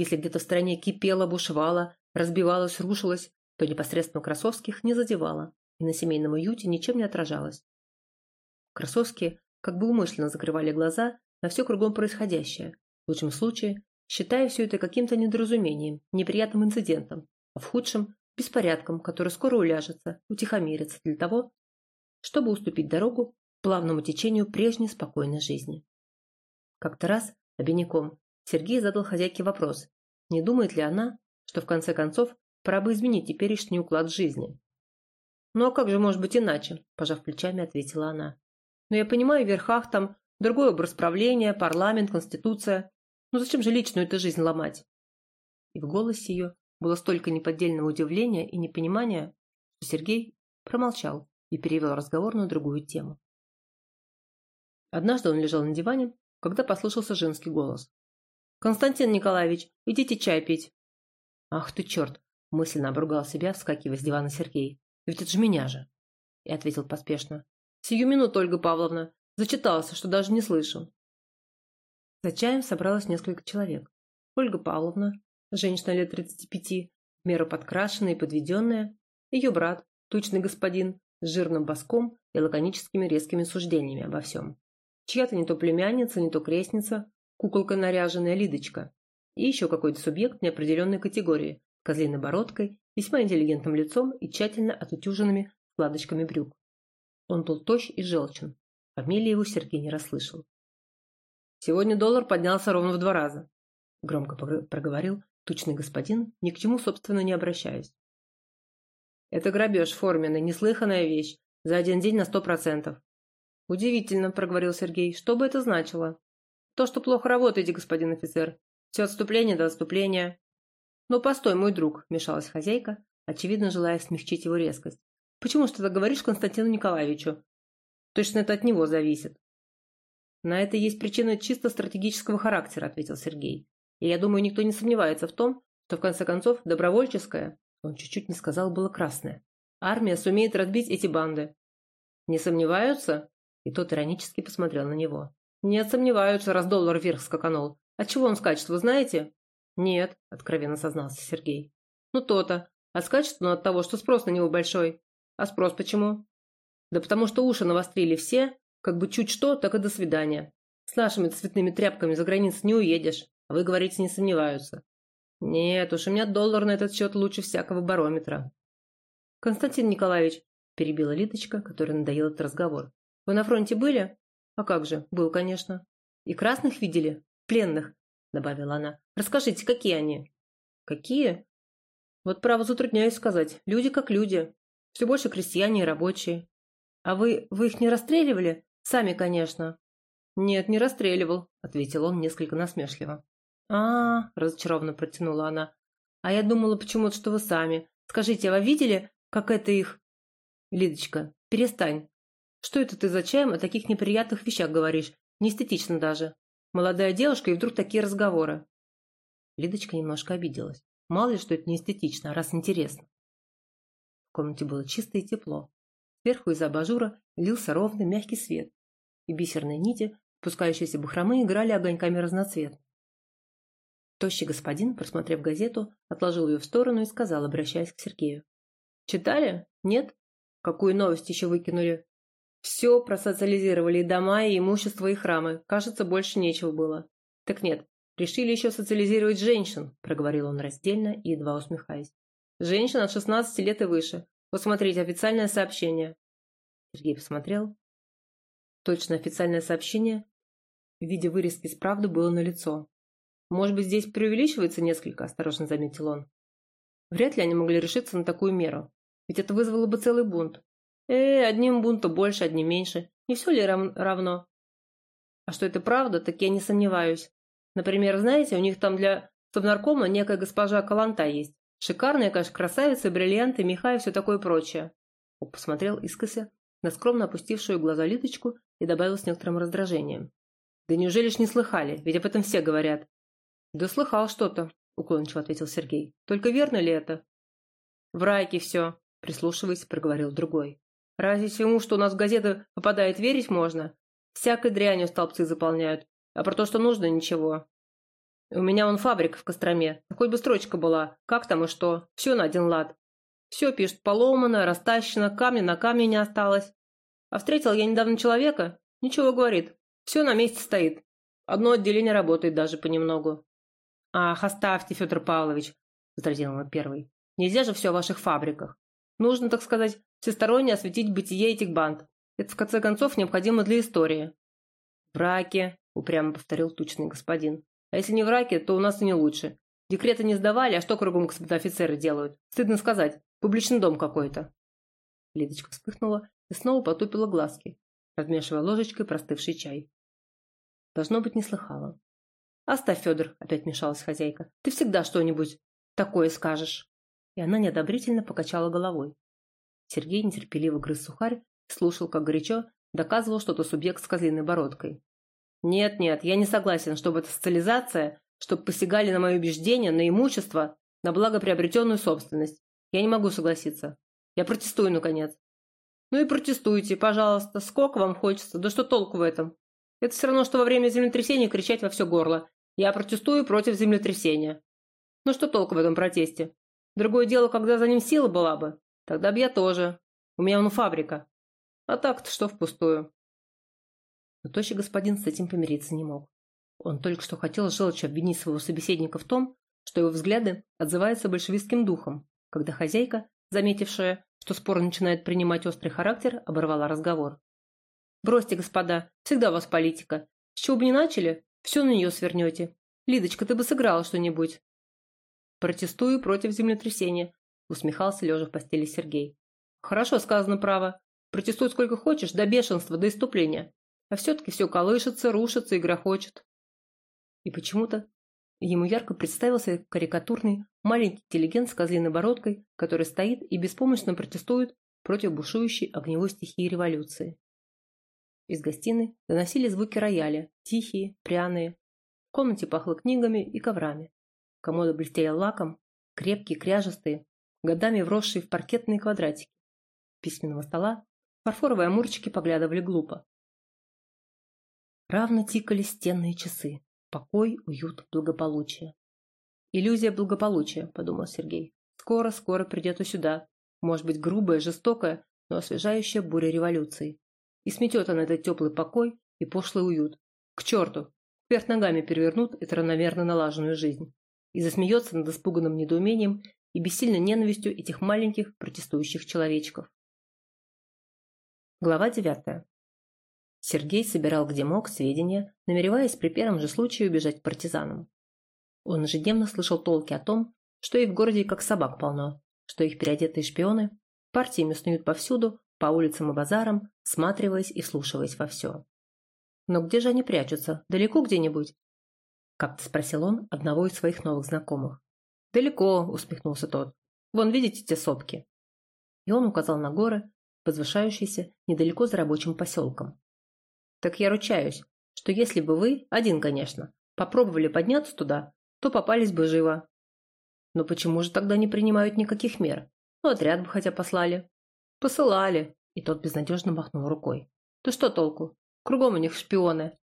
если где-то в стране кипело, бушевало, разбивалось, рушилось, то непосредственно Красовских не задевало и на семейном уюте ничем не отражалось. Красовские как бы умышленно закрывали глаза на все кругом происходящее, в лучшем случае считая все это каким-то недоразумением, неприятным инцидентом, а в худшем – беспорядком, который скоро уляжется, утихомирится для того, чтобы уступить дорогу плавному течению прежней спокойной жизни. Как-то раз, обиняком, Сергей задал хозяйке вопрос, не думает ли она, что в конце концов пора бы изменить теперешний уклад жизни. «Ну а как же может быть иначе?» – пожав плечами, ответила она. «Но я понимаю, в верхах там другой образ правления, парламент, конституция. Ну зачем же личную эту жизнь ломать? И в голосе ее было столько неподдельного удивления и непонимания, что Сергей промолчал и перевел разговор на другую тему. Однажды он лежал на диване, когда послышался женский голос. «Константин Николаевич, идите чай пить». «Ах ты черт!» – мысленно обругал себя, вскакивая с дивана Сергей. «Ведь это же меня же!» И ответил поспешно. «Сию минуту, Ольга Павловна. Зачитался, что даже не слышу. За чаем собралось несколько человек. Ольга Павловна, женщина лет 35, в меру подкрашенная и подведенная, ее брат, тучный господин, с жирным боском и лаконическими резкими суждениями обо всем. Чья-то не то племянница, не то крестница, куколка наряженная Лидочка. И еще какой-то субъект неопределенной категории, козлиной бородкой, весьма интеллигентным лицом и тщательно отутюженными складочками брюк. Он был тощ и желчен, Фамилии его Сергей не расслышал. «Сегодня доллар поднялся ровно в два раза», – громко проговорил тучный господин, ни к чему, собственно, не обращаясь. «Это грабеж форменный, неслыханная вещь. За один день на сто процентов». «Удивительно», – проговорил Сергей. «Что бы это значило?» «То, что плохо работаете, господин офицер. Все отступление до отступления». «Ну, постой, мой друг», – вмешалась хозяйка, очевидно, желая смягчить его резкость. «Почему что ты говоришь Константину Николаевичу? Точно это от него зависит. На это есть причина чисто стратегического характера, ответил Сергей. И я думаю, никто не сомневается в том, что в конце концов добровольческое, он чуть-чуть не сказал, было красное. Армия сумеет разбить эти банды. Не сомневаются? И тот иронически посмотрел на него. Нет, сомневаются, раз доллар вверх скаканул. От чего он скачет, вы знаете? Нет, откровенно сознался Сергей. Ну то-то. А скачет он от того, что спрос на него большой. А спрос почему? Да потому что уши навострили все, как бы чуть что, так и до свидания. С нашими цветными тряпками за границу не уедешь, а вы, говорите, не сомневаются. Нет уж, у меня доллар на этот счет лучше всякого барометра. Константин Николаевич, перебила Литочка, которой надоел этот разговор. Вы на фронте были? А как же, был, конечно. И красных видели? Пленных, добавила она. Расскажите, какие они? Какие? Вот право затрудняюсь сказать. Люди как люди. Все больше крестьяне и рабочие. А вы, вы их не расстреливали? Сами, конечно. Нет, не расстреливал, ответил он несколько насмешливо. А, -а, -а разочарованно протянула она. А я думала почему-то, что вы сами. Скажите, а вы видели, как это их... Лидочка, перестань. Что это ты за чаем о таких неприятных вещах говоришь? Неэстетично даже. Молодая девушка и вдруг такие разговоры. Лидочка немножко обиделась. Мало ли, что это неэстетично, а раз интересно. В комнате было чисто и тепло. Сверху из абажура лился ровный мягкий свет, и бисерные нити, спускающиеся бахромы, играли огоньками разноцветно. Тощий господин, просмотрев газету, отложил ее в сторону и сказал, обращаясь к Сергею. «Читали? Нет? Какую новость еще выкинули? Все просоциализировали дома, и имущество, и храмы. Кажется, больше нечего было. Так нет, решили еще социализировать женщин, проговорил он раздельно и едва усмехаясь. Женщин от 16 лет и выше. Вот смотрите, официальное сообщение. Сергей посмотрел. Точно официальное сообщение в виде вырезки с правды было налицо. Может быть, здесь преувеличивается несколько, осторожно заметил он. Вряд ли они могли решиться на такую меру. Ведь это вызвало бы целый бунт. Э, одним бунту больше, одним меньше. Не все ли рав равно? А что это правда, так я не сомневаюсь. Например, знаете, у них там для субнаркома некая госпожа Каланта есть. Шикарная, конечно, красавица, бриллианты, меха и все такое прочее. Он посмотрел искося на скромно опустившую глаза Литочку и добавил с некоторым раздражением. «Да неужели ж не слыхали? Ведь об этом все говорят». «Да слыхал что-то», — уклончиво ответил Сергей. «Только верно ли это?» «В райке все», — прислушиваясь, проговорил другой. «Разве всему, что у нас в газеты попадает, верить можно? Всякой дрянью столбцы заполняют, а про то, что нужно, ничего. У меня вон фабрика в Костроме. Хоть бы строчка была. Как там и что. Все на один лад. Все, пишет, поломано, растащено, камня на камне не осталось. А встретил я недавно человека. Ничего, говорит. Все на месте стоит. Одно отделение работает даже понемногу. Ах, оставьте, Федор Павлович, возразил он первый. Нельзя же все о ваших фабриках. Нужно, так сказать, всесторонне осветить бытие этих банд. Это, в конце концов, необходимо для истории. Браки, упрямо повторил тучный господин. А если не в раке, то у нас и не лучше. Декреты не сдавали, а что кругом господа офицеры делают? Стыдно сказать. Публичный дом какой-то. Лидочка вспыхнула и снова потупила глазки, размешивая ложечкой простывший чай. Должно быть, не слыхала. «Оставь, Федор», — опять мешалась хозяйка. «Ты всегда что-нибудь такое скажешь». И она неодобрительно покачала головой. Сергей нетерпеливо грыз сухарь слушал, как горячо доказывал что-то субъект с козлиной бородкой. Нет-нет, я не согласен, чтобы эта социализация, чтобы посягали на мои убеждения, на имущество, на благоприобретенную собственность. Я не могу согласиться. Я протестую, наконец. Ну и протестуйте, пожалуйста. Сколько вам хочется? Да что толку в этом? Это все равно, что во время землетрясения кричать во все горло. Я протестую против землетрясения. Ну что толку в этом протесте? Другое дело, когда за ним сила была бы. Тогда бы я тоже. У меня вон фабрика. А так-то что впустую. Но тощий господин с этим помириться не мог. Он только что хотел желчь обвинить своего собеседника в том, что его взгляды отзываются большевистским духом, когда хозяйка, заметившая, что спор начинает принимать острый характер, оборвала разговор. «Бросьте, господа, всегда у вас политика. С чего бы ни начали, все на нее свернете. Лидочка, ты бы сыграла что-нибудь». «Протестую против землетрясения», усмехался лежа в постели Сергей. «Хорошо сказано право. Протестуй сколько хочешь, до бешенства, до иступления. А все-таки все колышется, рушится и грохочет. И почему-то ему ярко представился карикатурный маленький интеллигент с козлиной бородкой, который стоит и беспомощно протестует против бушующей огневой стихии революции. Из гостиной доносили звуки рояля, тихие, пряные. В комнате пахло книгами и коврами. Комоды блестели лаком, крепкие, кряжестые, годами вросшие в паркетные квадратики. Письменного стола фарфоровые амурчики поглядывали глупо. Равно тикали стенные часы. Покой, уют, благополучие. «Иллюзия благополучия», — подумал Сергей. «Скоро-скоро придет и сюда. Может быть, грубая, жестокая, но освежающая буря революции. И сметет она этот теплый покой и пошлый уют. К черту! Вверх ногами перевернут эту равномерно налаженную жизнь. И засмеется над испуганным недоумением и бессильной ненавистью этих маленьких протестующих человечков. Глава девятая. Сергей собирал где мог сведения, намереваясь при первом же случае убежать к партизанам. Он ежедневно слышал толки о том, что их в городе как собак полно, что их переодетые шпионы партиями снуют повсюду, по улицам и базарам, всматриваясь и вслушиваясь во все. «Но где же они прячутся? Далеко где-нибудь?» Как-то спросил он одного из своих новых знакомых. «Далеко», — усмехнулся тот. «Вон, видите те сопки?» И он указал на горы, возвышающиеся недалеко за рабочим поселком. Так я ручаюсь, что если бы вы, один, конечно, попробовали подняться туда, то попались бы живо. Но почему же тогда не принимают никаких мер? Ну, отряд бы хотя послали. Посылали. И тот безнадежно махнул рукой. Ты что толку? Кругом у них шпионы.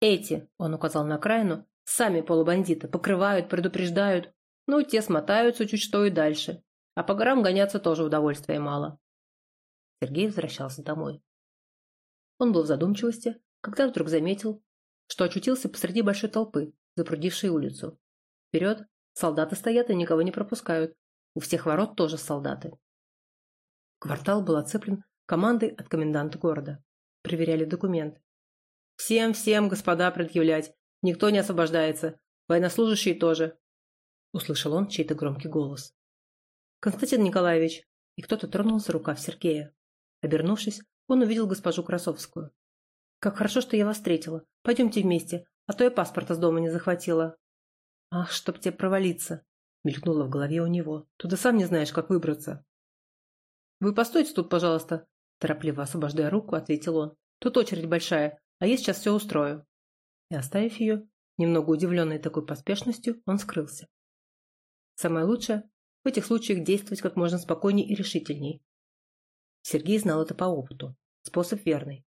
Эти, он указал на окраину, сами полубандиты, покрывают, предупреждают. Ну, те смотаются чуть что и дальше. А по горам гоняться тоже удовольствия мало. Сергей возвращался домой. Он был в задумчивости, когда вдруг заметил, что очутился посреди большой толпы, запрудившей улицу. Вперед, солдаты стоят и никого не пропускают. У всех ворот тоже солдаты. Квартал был оцеплен командой от коменданта города. Проверяли документы. «Всем, всем, господа, предъявлять. Никто не освобождается. Военнослужащие тоже», — услышал он чей-то громкий голос. «Константин Николаевич!» И кто-то тронул за рукав Сергея. Обернувшись, он увидел госпожу Красовскую. «Как хорошо, что я вас встретила. Пойдемте вместе, а то я паспорта с дома не захватила». «Ах, чтоб тебе провалиться!» — мелькнуло в голове у него. «Туда сам не знаешь, как выбраться». «Вы постойте тут, пожалуйста», — торопливо освобождая руку, ответил он. «Тут очередь большая, а я сейчас все устрою». И оставив ее, немного удивленной такой поспешностью, он скрылся. Самое лучшее в этих случаях действовать как можно спокойнее и решительней. Сергей знал это по опыту. Способ верный.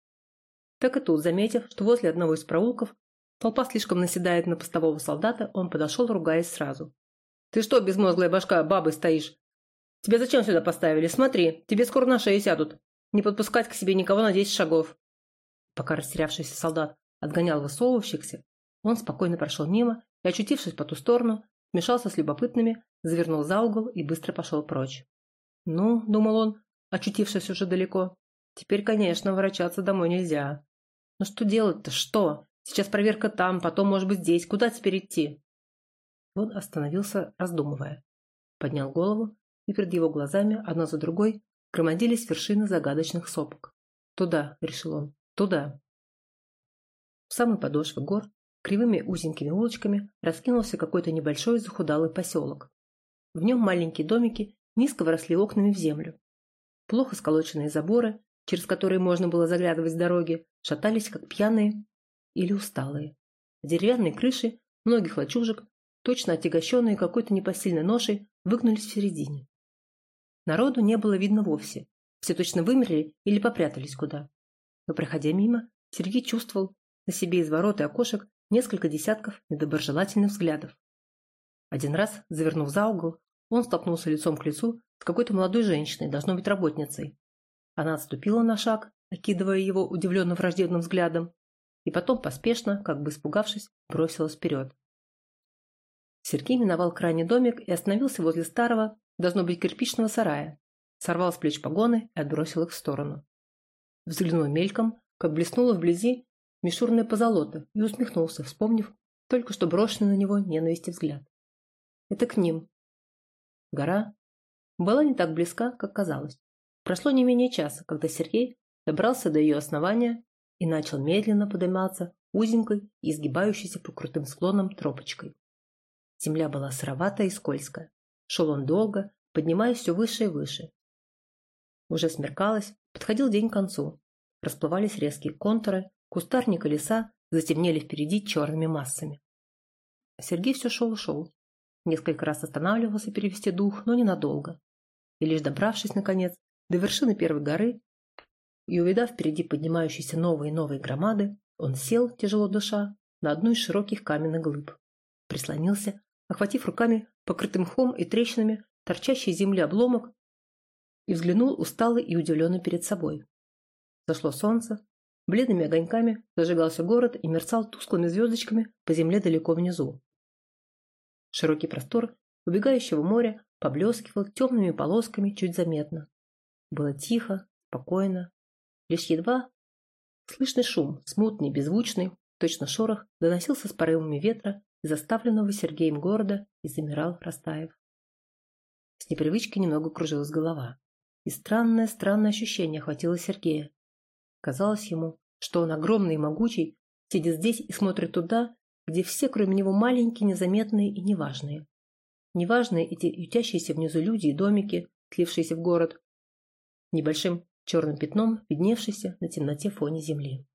Так и тут, заметив, что возле одного из проулков толпа слишком наседает на постового солдата, он подошел, ругаясь сразу. «Ты что, безмозглая башка, бабы стоишь? Тебя зачем сюда поставили? Смотри, тебе скоро на шею сядут. Не подпускать к себе никого на десять шагов». Пока растерявшийся солдат отгонял высовывающихся, он спокойно прошел мимо и, очутившись по ту сторону, смешался с любопытными, завернул за угол и быстро пошел прочь. «Ну, — думал он, очутившись уже далеко, Теперь, конечно, ворочаться домой нельзя. Но что делать-то? Что? Сейчас проверка там, потом, может быть, здесь. Куда теперь идти? Он остановился, раздумывая. Поднял голову, и перед его глазами, одна за другой, громадились вершины загадочных сопок. «Туда», — решил он, — «туда». В самой подошве гор, кривыми узенькими улочками, раскинулся какой-то небольшой захудалый поселок. В нем маленькие домики низко выросли окнами в землю. Плохо сколоченные заборы, через которые можно было заглядывать с дороги, шатались, как пьяные или усталые. Деревянные крыши многих лачужек, точно отягощенные какой-то непосильной ношей, выгнулись в середине. Народу не было видно вовсе. Все точно вымерли или попрятались куда. Но, проходя мимо, Сергей чувствовал на себе из ворот и окошек несколько десятков недоброжелательных взглядов. Один раз, завернув за угол, он столкнулся лицом к лицу с какой-то молодой женщиной, должно быть работницей, она отступила на шаг, окидывая его удивленно враждебным взглядом, и потом поспешно, как бы испугавшись, бросилась вперед. Сергей миновал крайний домик и остановился возле старого, должно быть, кирпичного сарая, сорвал с плеч погоны и отбросил их в сторону. Взглянул мельком, как блеснуло вблизи мишурное позолота, и усмехнулся, вспомнив только что брошенный на него ненависти взгляд. Это к ним. Гора была не так близка, как казалось. Прошло не менее часа, когда Сергей добрался до ее основания и начал медленно подниматься узенькой и изгибающейся по крутым склонам тропочкой. Земля была сыроватая и скользкая. Шел он долго, поднимаясь все выше и выше. Уже смеркалось, подходил день к концу. расплывались резкие контуры, кустарник и леса затемнели впереди черными массами. Сергей все шел шел. Несколько раз останавливался перевести дух, но ненадолго. И лишь добравшись, наконец, до вершины первой горы и увидав впереди поднимающиеся новые и новые громады, он сел, тяжело дыша, на одну из широких каменных глыб. Прислонился, охватив руками покрытым мхом и трещинами торчащий земли обломок, и взглянул усталый и удивленный перед собой. Зашло солнце, бледными огоньками зажигался город и мерцал тусклыми звездочками по земле далеко внизу. Широкий простор убегающего моря поблескивал темными полосками чуть заметно. Было тихо, спокойно. Лишь едва слышный шум, смутный, беззвучный, точно шорох, доносился с порывами ветра из заставленного Сергеем города и замирал, растаяв. С непривычки немного кружилась голова. И странное, странное ощущение охватило Сергея. Казалось ему, что он огромный и могучий, сидит здесь и смотрит туда, где все, кроме него, маленькие, незаметные и неважные. Неважные эти ютящиеся внизу люди и домики, тлившиеся в город, небольшим черным пятном, видневшийся на темноте фоне земли.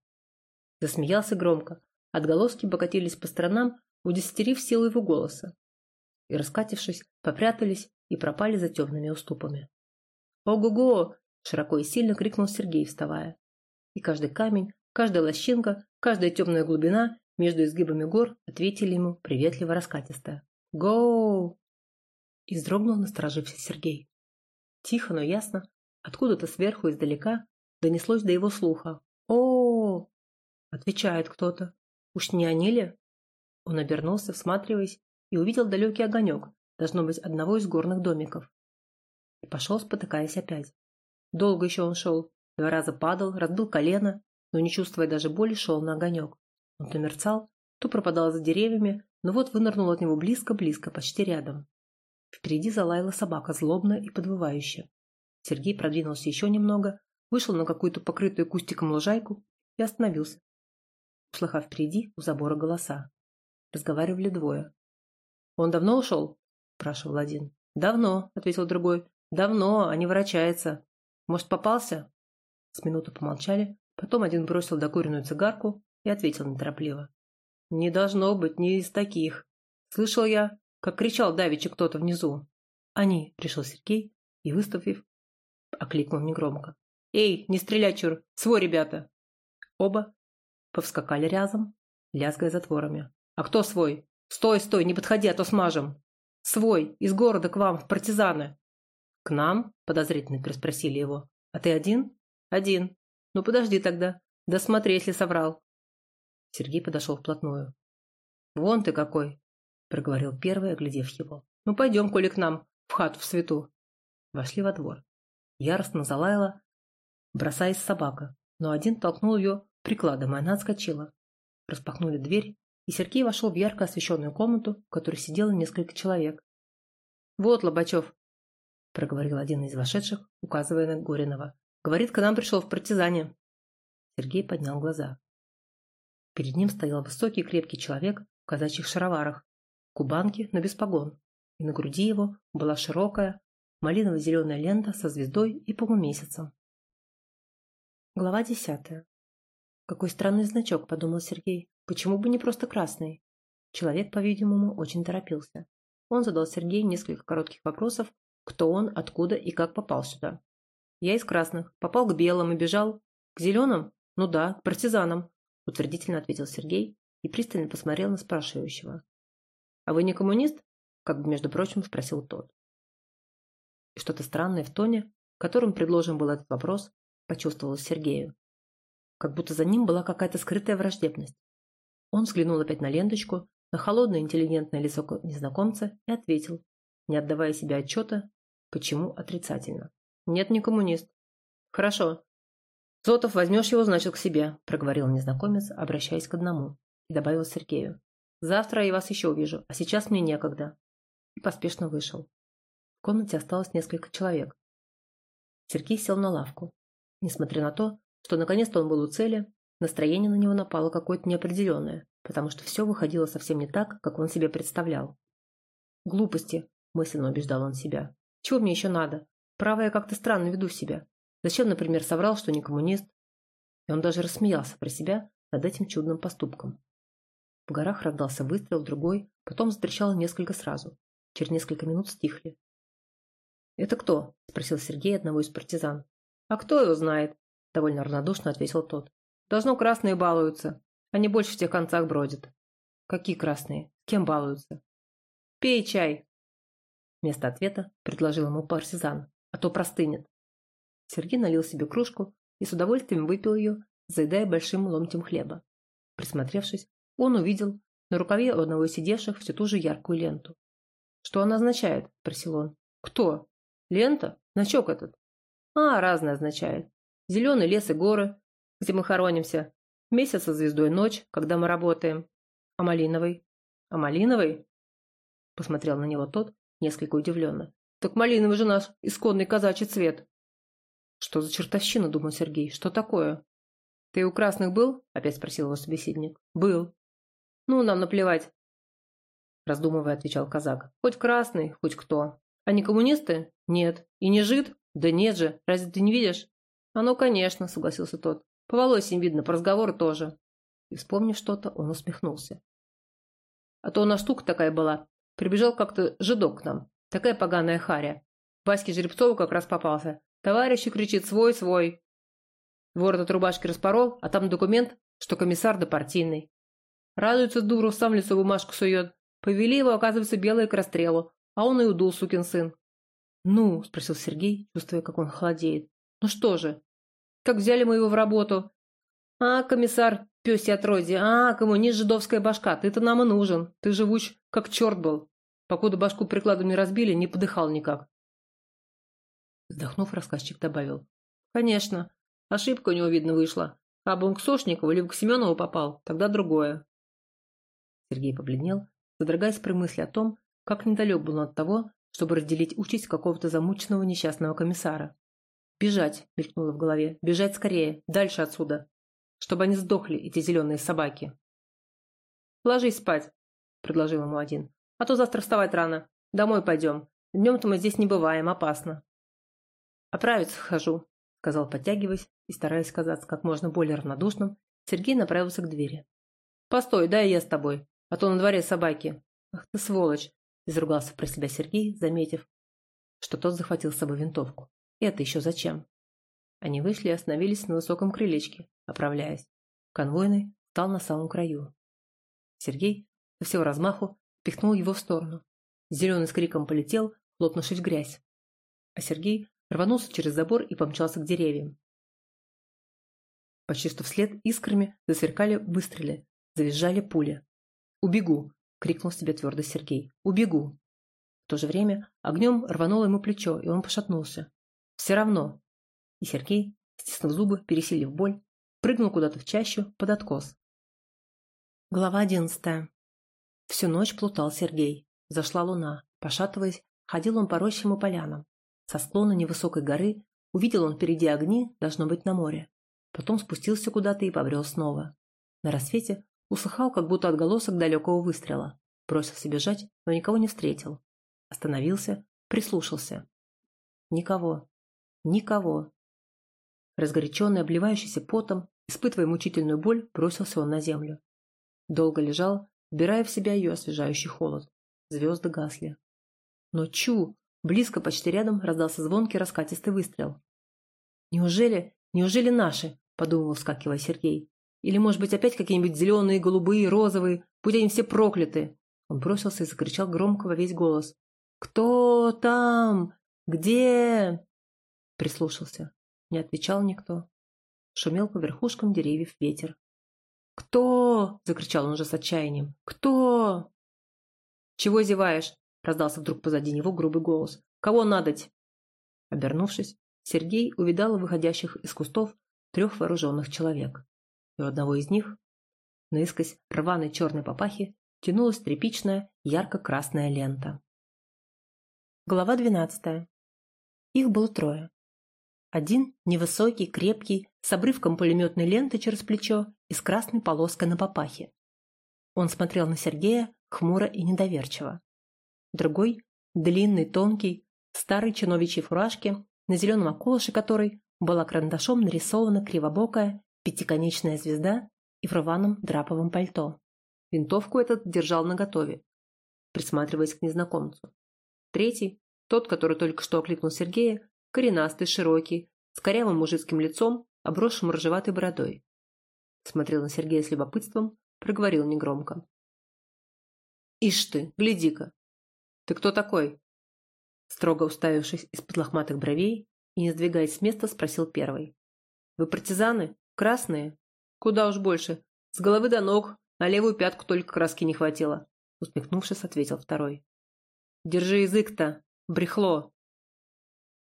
Засмеялся громко. Отголоски покатились по сторонам, удесятерив силу его голоса. И, раскатившись, попрятались и пропали за темными уступами. «Ого-го!» – широко и сильно крикнул Сергей, вставая. И каждый камень, каждая лощинка, каждая темная глубина между изгибами гор ответили ему приветливо раскатисто. «Гоу!» И вздрогнул насторожившись Сергей. Тихо, но ясно, откуда-то сверху издалека донеслось до его слуха. о, Отвечает кто-то. Уж не они ли? Он обернулся, всматриваясь, и увидел далекий огонек, должно быть, одного из горных домиков. И пошел, спотыкаясь опять. Долго еще он шел, два раза падал, разбил колено, но, не чувствуя даже боли, шел на огонек. Он то мерцал, то пропадал за деревьями, но вот вынырнул от него близко-близко, почти рядом. Впереди залаяла собака, злобно и подвывающе. Сергей продвинулся еще немного, вышел на какую-то покрытую кустиком лужайку и остановился, услыхав впереди у забора голоса. Разговаривали двое. «Он давно ушел?» – спрашивал один. «Давно», – ответил другой. «Давно, а не ворочается. Может, попался?» С минуту помолчали, потом один бросил докуренную цигарку и ответил неторопливо. «Не должно быть ни из таких. Слышал я, как кричал давеча кто-то внизу». «Они», — решил Сергей и, выставив, окликнул негромко. «Эй, не стрелять, чур! Свой, ребята!» Оба повскакали рязом, лязгая затворами. «А кто свой? Стой, стой, не подходи, а то смажем!» «Свой, из города к вам, в партизаны!» «К нам?» – подозрительно переспросили его. «А ты один?» «Один. Ну подожди тогда. Да смотри, если соврал». Сергей подошел вплотную. «Вон ты какой!» – проговорил первый, оглядев его. «Ну пойдем, коли к нам, в хату в свету». Вошли во двор. Яростно залаяла, бросаясь собака, но один толкнул ее прикладом, и она отскочила. Распахнули дверь, и Сергей вошел в ярко освещенную комнату, в которой сидело несколько человек. «Вот, Лобачев!» – проговорил один из вошедших, указывая на Горинова. «Говорит, к нам пришел в партизане». Сергей поднял глаза. Перед ним стоял высокий крепкий человек в казачьих шароварах, кубанке, но без погон, и на груди его была широкая, малиново-зеленая лента со звездой и полумесяцем. Глава десятая. Какой странный значок, подумал Сергей. Почему бы не просто красный? Человек, по-видимому, очень торопился. Он задал Сергею несколько коротких вопросов, кто он, откуда и как попал сюда. Я из красных. Попал к белым и бежал. К зеленым? Ну да, к партизанам, утвердительно ответил Сергей и пристально посмотрел на спрашивающего. А вы не коммунист? Как бы, между прочим, спросил тот. И что-то странное в тоне, которым предложен был этот вопрос, почувствовалось Сергею как будто за ним была какая-то скрытая враждебность. Он взглянул опять на ленточку, на холодное интеллигентное лицо незнакомца и ответил, не отдавая себе отчета, почему отрицательно. «Нет, не коммунист». «Хорошо. Зотов, возьмешь его, значит, к себе», – проговорил незнакомец, обращаясь к одному, и добавил Сергею. «Завтра я вас еще увижу, а сейчас мне некогда». И поспешно вышел. В комнате осталось несколько человек. Сергей сел на лавку. Несмотря на то, что наконец-то он был у цели, настроение на него напало какое-то неопределенное, потому что все выходило совсем не так, как он себе представлял. «Глупости», – мысленно убеждал он себя. «Чего мне еще надо? Право, я как-то странно веду себя. Зачем, например, соврал, что не коммунист?» И он даже рассмеялся про себя над этим чудным поступком. В горах раздался выстрел, другой, потом затрещало несколько сразу. Через несколько минут стихли. «Это кто?» – спросил Сергей одного из партизан. «А кто его знает?» – довольно равнодушно ответил тот. «Должно красные балуются. Они больше в тех концах бродят». «Какие красные? Кем балуются?» «Пей чай!» Вместо ответа предложил ему партизан, а то простынет. Сергей налил себе кружку и с удовольствием выпил ее, заедая большим ломтем хлеба. Присмотревшись, он увидел на рукаве у одного из сидевших всю ту же яркую ленту. «Что она означает?» – спросил он. «Кто?» «Лента? Значок этот?» «А, разное означает. Зеленый лес и горы, где мы хоронимся. Месяц со звездой ночь, когда мы работаем. А малиновый?» «А малиновый?» Посмотрел на него тот, несколько удивленно. «Так малиновый же наш исконный казачий цвет». «Что за чертовщина?» – думал Сергей. «Что такое?» «Ты у красных был?» – опять спросил его собеседник. «Был». «Ну, нам наплевать», – раздумывая, отвечал казак. «Хоть красный, хоть кто. Они коммунисты? Нет. И не жид? Да нет же. Разве ты не видишь?» «А ну, конечно», – согласился тот. «По волосям видно, по разговору тоже». И, вспомнив что-то, он усмехнулся. «А то у нас штука такая была. Прибежал как-то жидок к нам. Такая поганая харя. Ваське Жеребцову как раз попался. Товарищи кричит «свой, свой». Ворот от рубашки распорол, а там документ, что комиссар да партийный. Радуется дуру, сам лицо бумажку сует. Повели его, оказывается, белые к расстрелу, а он и удул, сукин сын. «Ну?» – спросил Сергей, чувствуя, как он холодеет. «Ну что же? Как взяли мы его в работу?» «А, комиссар, пёсья отродье, а, коммунист жидовская башка, ты-то нам и нужен. Ты живуч, как черт был. Покуда башку прикладом не разбили, не подыхал никак». Вздохнув, рассказчик добавил. «Конечно. Ошибка у него, видно, вышла. А бы он к Сошникову либо к Семенову попал, тогда другое. Сергей побледнел, содрогаясь при мысли о том, как недалек был он от того, чтобы разделить участь какого-то замученного несчастного комиссара. «Бежать!» – мелькнуло в голове. «Бежать скорее! Дальше отсюда! Чтобы они сдохли, эти зеленые собаки!» «Ложись спать!» – предложил ему один. «А то завтра вставать рано. Домой пойдем. Днем-то мы здесь не бываем, опасно». «Оправиться хожу», – сказал, подтягиваясь и стараясь казаться как можно более равнодушным, Сергей направился к двери. «Постой, дай я с тобой», а то на дворе собаки. Ах ты сволочь, изругался про себя Сергей, заметив, что тот захватил с собой винтовку. Это еще зачем? Они вышли и остановились на высоком крылечке, оправляясь. Конвойный стал на самом краю. Сергей со всего размаху пихнул его в сторону. Зеленый с криком полетел, хлопнувшись в грязь. А Сергей рванулся через забор и помчался к деревьям. Почти что вслед искрами засверкали выстрелы, завизжали пули. «Убегу!» — крикнул себе твердо Сергей. «Убегу!» В то же время огнем рвануло ему плечо, и он пошатнулся. «Все равно!» И Сергей, стиснув зубы, пересилив боль, прыгнул куда-то в чащу под откос. Глава одиннадцатая. Всю ночь плутал Сергей. Зашла луна. Пошатываясь, ходил он по рощам и полянам. Со склона невысокой горы увидел он впереди огни, должно быть, на море. Потом спустился куда-то и побрел снова. На рассвете Услыхал, как будто отголосок далекого выстрела. Бросился бежать, но никого не встретил. Остановился, прислушался. Никого. Никого. Разгоряченный, обливающийся потом, испытывая мучительную боль, бросился он на землю. Долго лежал, вбирая в себя ее освежающий холод. Звезды гасли. Но чу! Близко, почти рядом, раздался звонкий раскатистый выстрел. «Неужели, неужели наши?» – подумал, вскакивая Сергей. Или, может быть, опять какие-нибудь зеленые, голубые, розовые, будь они все прокляты. Он бросился и закричал громко во весь голос. «Кто там? Где?» Прислушался. Не отвечал никто. Шумел по верхушкам деревьев ветер. «Кто?» – закричал он уже с отчаянием. «Кто?» «Чего зеваешь?» – раздался вдруг позади него грубый голос. «Кого надоть?» Обернувшись, Сергей увидал выходящих из кустов трех вооруженных человек и у одного из них, наискось рваной черной папахи, тянулась тряпичная ярко-красная лента. Глава двенадцатая. Их было трое. Один невысокий, крепкий, с обрывком пулеметной ленты через плечо и с красной полоской на папахе. Он смотрел на Сергея хмуро и недоверчиво. Другой, длинный, тонкий, старый чиновичьей фуражке, на зеленом околыше которой была карандашом нарисована кривобокая пятиконечная звезда и в рваном драповом пальто. Винтовку этот держал наготове, присматриваясь к незнакомцу. Третий, тот, который только что окликнул Сергея, коренастый, широкий, с корявым мужицким лицом, обросшим рыжеватой бородой. Смотрел на Сергея с любопытством, проговорил негромко. «Ишь ты, гляди-ка! Ты кто такой?» Строго уставившись из-под лохматых бровей и не сдвигаясь с места, спросил первый. «Вы партизаны? Красные? Куда уж больше. С головы до ног, на левую пятку только краски не хватило», усмехнувшись, ответил второй. «Держи язык-то, брехло!»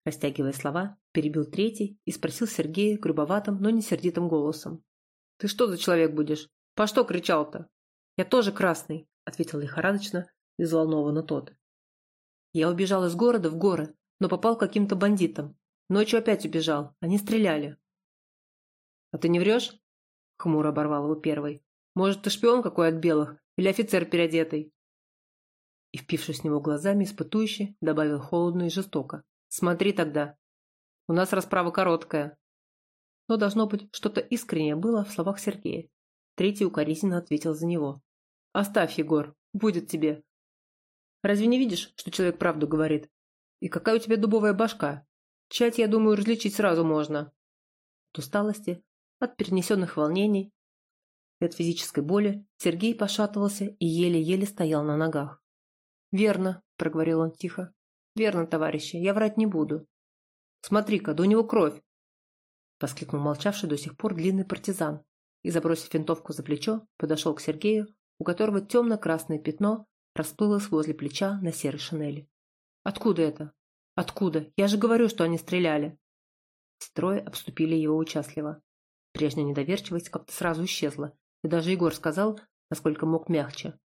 Растягивая слова, перебил третий и спросил Сергея грубоватым, но не сердитым голосом. «Ты что за человек будешь? По что кричал-то?» «Я тоже красный», — ответил лихорадочно и взволнованно тот. «Я убежал из города в город, но попал к каким-то бандитам. Ночью опять убежал, они стреляли». «А ты не врешь?» — хмуро оборвал его первый. «Может, ты шпион какой от белых или офицер переодетый?» И, впившись в него глазами, испытующе, добавил холодно и жестоко. «Смотри тогда. У нас расправа короткая». Но, должно быть, что-то искреннее было в словах Сергея. Третий укоризненно ответил за него. «Оставь, Егор, будет тебе. Разве не видишь, что человек правду говорит? И какая у тебя дубовая башка? Чать, я думаю, различить сразу можно». От усталости, от перенесенных волнений и от физической боли Сергей пошатывался и еле-еле стоял на ногах. «Верно», — проговорил он тихо. «Верно, товарищи, я врать не буду». «Смотри-ка, да у него кровь!» — воскликнул молчавший до сих пор длинный партизан и, забросив винтовку за плечо, подошел к Сергею, у которого темно-красное пятно расплылось возле плеча на серой шинели. «Откуда это? Откуда? Я же говорю, что они стреляли!» Строи обступили его участливо. Прежняя недоверчивость как-то сразу исчезла, и даже Егор сказал, насколько мог мягче.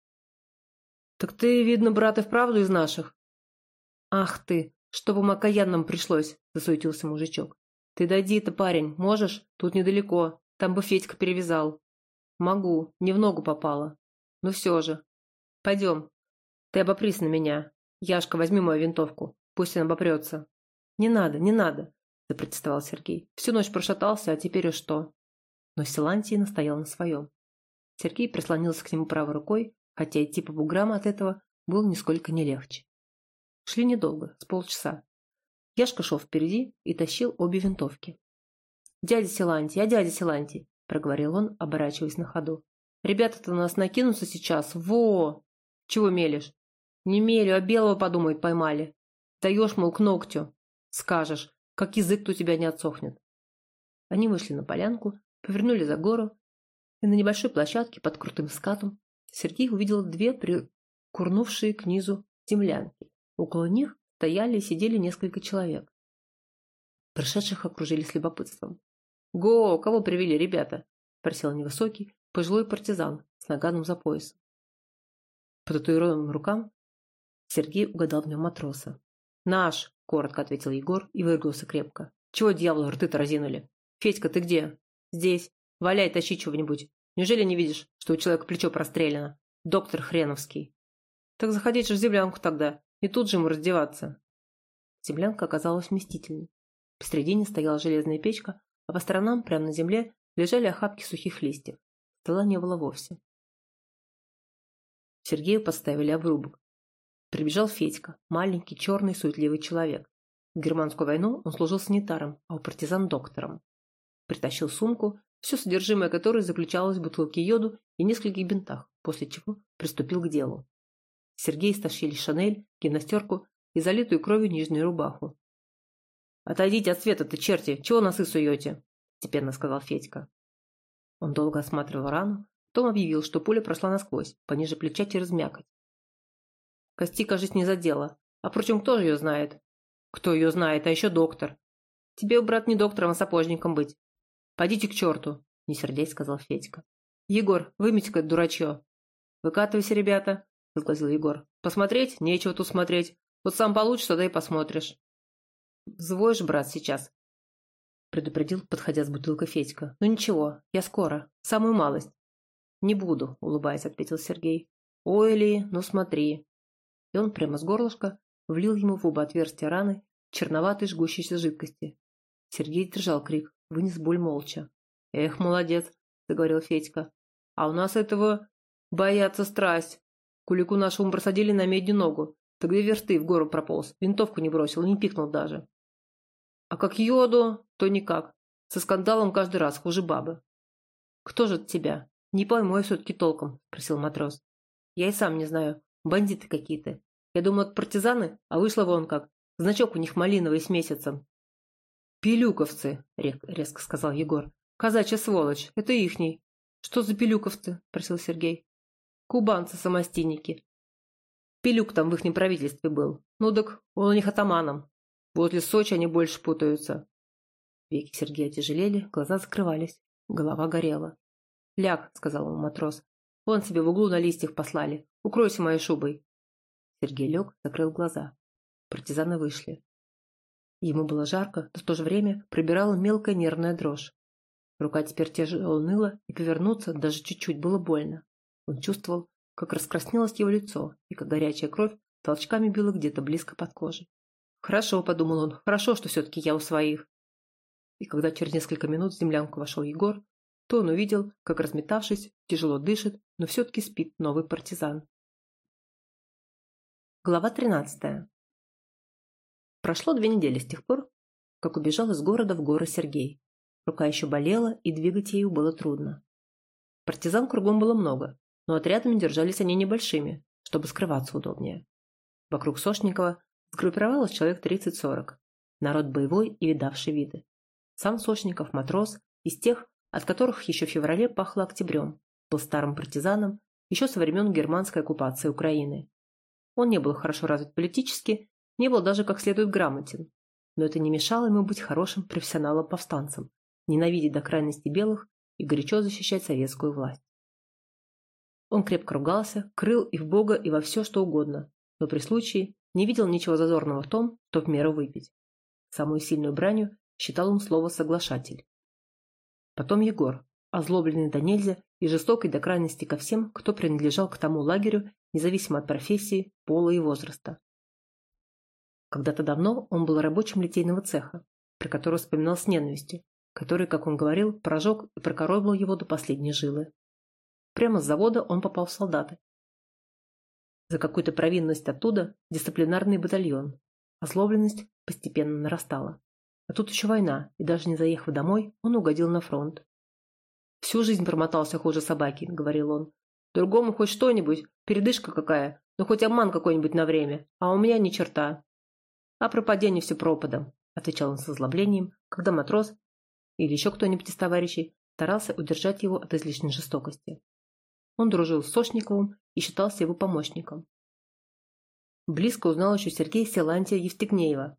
«Так ты, видно, брат, и вправду из наших?» «Ах ты, чтобы вам окаянным пришлось!» – засуетился мужичок. «Ты дойди-то, парень, можешь? Тут недалеко. Там бы Федька перевязал». «Могу, не в ногу попало. Но все же. Пойдем. Ты обопрись на меня. Яшка, возьми мою винтовку. Пусть он обопрется». «Не надо, не надо», – запротестовал Сергей. «Всю ночь прошатался, а теперь и что?» Но Силантий настоял на своем. Сергей прислонился к нему правой рукой, хотя идти по буграм от этого было нисколько не легче. Шли недолго, с полчаса. Яшка шел впереди и тащил обе винтовки. «Дядя Силантий, а дядя Силантий!» – проговорил он, оборачиваясь на ходу. «Ребята-то на нас накинутся сейчас. Во! Чего мелешь? Не мелю, а белого, подумают, поймали. Даешь, мол, к ногтю. Скажешь, как язык-то у тебя не отсохнет». Они вышли на полянку, повернули за гору и на небольшой площадке под крутым скатом Сергей увидел две прикурнувшие к низу землянки. Около них стояли и сидели несколько человек. Прошедших окружили с любопытством. «Го, кого привели ребята?» – спросил невысокий, пожилой партизан с наганом за поясом. По татуированным рукам Сергей угадал в нем матроса. «Наш!» – коротко ответил Егор и выругался крепко. «Чего дьявола рты-то разинули? Федька, ты где?» «Здесь. Валяй, тащи чего-нибудь. Неужели не видишь, что у человека плечо прострелено? Доктор Хреновский. Так заходите в землянку тогда, и тут же ему раздеваться. Землянка оказалась вместительной. Посредине стояла железная печка, а по сторонам, прямо на земле, лежали охапки сухих листьев. Стола не было вовсе. Сергею подставили обрубок. Прибежал Федька, маленький, черный, суетливый человек. В германскую войну он служил санитаром, а у партизан – доктором. Притащил сумку все содержимое которой заключалось в бутылке йоду и нескольких бинтах, после чего приступил к делу. Сергей стащили шинель, гимнастерку и залитую кровью нижнюю рубаху. «Отойдите от света-то, черти! Чего носы суете?» – степенно сказал Федька. Он долго осматривал рану, потом объявил, что пуля прошла насквозь, пониже плеча через мякоть. Кости, кажется, не задела. А впрочем, кто же ее знает? Кто ее знает, а еще доктор. Тебе, брат, не доктором, а сапожником быть. «Пойдите к черту», – не сердясь сказал Федька. «Егор, вымите-ка дурачье». «Выкатывайся, ребята», – возгласил Егор. «Посмотреть? Нечего тут смотреть. Вот сам получится, да и посмотришь». «Взвоишь, брат, сейчас», – предупредил, подходя с бутылкой Федька. «Ну ничего, я скоро. Самую малость». «Не буду», – улыбаясь, ответил Сергей. «Ой, Ли, ну смотри». И он прямо с горлышка влил ему в оба отверстия раны черноватой жгущейся жидкости. Сергей держал крик, вынес боль молча. Эх, молодец, заговорил Федька. А у нас этого боятся страсть. Кулику нашему просадили на медню ногу. Так две версты в гору прополз. Винтовку не бросил, не пикнул даже. А как йоду, то никак. Со скандалом каждый раз хуже бабы. Кто же от тебя? Не пойму я все-таки толком, спросил матрос. Я и сам не знаю. Бандиты какие-то. Я думаю, от партизаны, а вышло вон как. Значок у них малиновый с месяцем. «Пилюковцы», — резко сказал Егор. «Казачья сволочь. Это ихний». «Что за пилюковцы?» — просил Сергей. «Кубанцы-самостийники. Пилюк там в ихнем правительстве был. Ну так он у них атаманом. Возле Сочи они больше путаются». Веки Сергея тяжелели, глаза закрывались, голова горела. «Ляг», — сказал ему матрос. «Вон себе в углу на листьях послали. Укройся моей шубой». Сергей лег, закрыл глаза. Партизаны вышли. Ему было жарко, но в то же время пробирала мелкая нервная дрожь. Рука теперь тяжело ныла, и повернуться даже чуть-чуть было больно. Он чувствовал, как раскраснелось его лицо, и как горячая кровь толчками била где-то близко под кожей. «Хорошо», — подумал он, — «хорошо, что все-таки я у своих». И когда через несколько минут в землянку вошел Егор, то он увидел, как, разметавшись, тяжело дышит, но все-таки спит новый партизан. Глава тринадцатая. Прошло две недели с тех пор, как убежал из города в горы Сергей. Рука еще болела, и двигать ею было трудно. Партизан кругом было много, но отрядами держались они небольшими, чтобы скрываться удобнее. Вокруг Сошникова сгруппировалось человек 30-40. Народ боевой и видавший виды. Сам Сошников, матрос, из тех, от которых еще в феврале пахло октябрем, был старым партизаном еще со времен германской оккупации Украины. Он не был хорошо развит политически не был даже как следует грамотен. Но это не мешало ему быть хорошим профессионалом-повстанцем, ненавидеть до крайности белых и горячо защищать советскую власть. Он крепко ругался, крыл и в Бога, и во все, что угодно, но при случае не видел ничего зазорного в том, что в меру выпить. Самую сильную бранью считал он слово «соглашатель». Потом Егор, озлобленный до нельзя и жестокий до крайности ко всем, кто принадлежал к тому лагерю, независимо от профессии, пола и возраста. Когда-то давно он был рабочим литейного цеха, про который вспоминал с ненавистью, который, как он говорил, прожег и прокоробил его до последней жилы. Прямо с завода он попал в солдаты. За какую-то провинность оттуда дисциплинарный батальон. Озлобленность постепенно нарастала. А тут еще война, и даже не заехав домой, он угодил на фронт. «Всю жизнь промотался хуже собаки», — говорил он. «Другому хоть что-нибудь, передышка какая, ну хоть обман какой-нибудь на время, а у меня ни черта. «А пропадение все пропадом», – отвечал он с озлоблением, когда матрос или еще кто-нибудь из товарищей старался удержать его от излишней жестокости. Он дружил с Сошниковым и считался его помощником. Близко узнал еще Сергей Силантия Евстигнеева,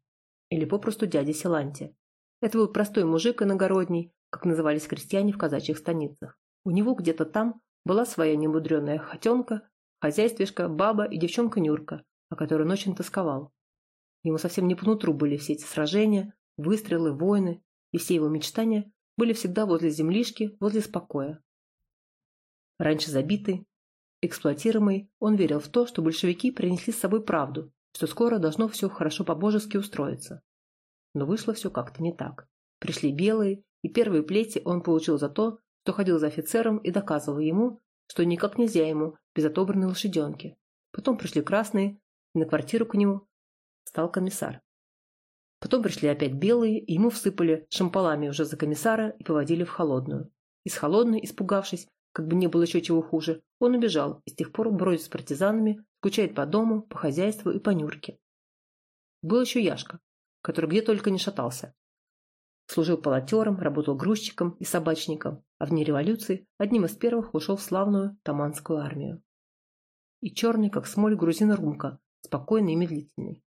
или попросту дядя Силантия. Это был простой мужик иногородний, как назывались крестьяне в казачьих станицах. У него где-то там была своя немудренная хотенка, хозяйствишка, баба и девчонка Нюрка, о которой очень тосковал. Ему совсем не по нутру были все эти сражения, выстрелы, войны, и все его мечтания были всегда возле землишки, возле спокоя. Раньше забитый, эксплуатируемый, он верил в то, что большевики принесли с собой правду, что скоро должно все хорошо по-божески устроиться. Но вышло все как-то не так. Пришли белые, и первые плети он получил за то, что ходил за офицером и доказывал ему, что никак нельзя ему без отобранной лошаденки. Потом пришли красные, и на квартиру к нему стал комиссар. Потом пришли опять белые, и ему всыпали шампалами уже за комиссара и поводили в холодную. Из холодной, испугавшись, как бы не было еще чего хуже, он убежал и с тех пор бродит с партизанами, скучает по дому, по хозяйству и по Нюрке. Был еще Яшка, который где только не шатался. Служил полотером, работал грузчиком и собачником, а в дни революции одним из первых ушел в славную Таманскую армию. И черный, как смоль, грузин Румка, спокойный и медлительный.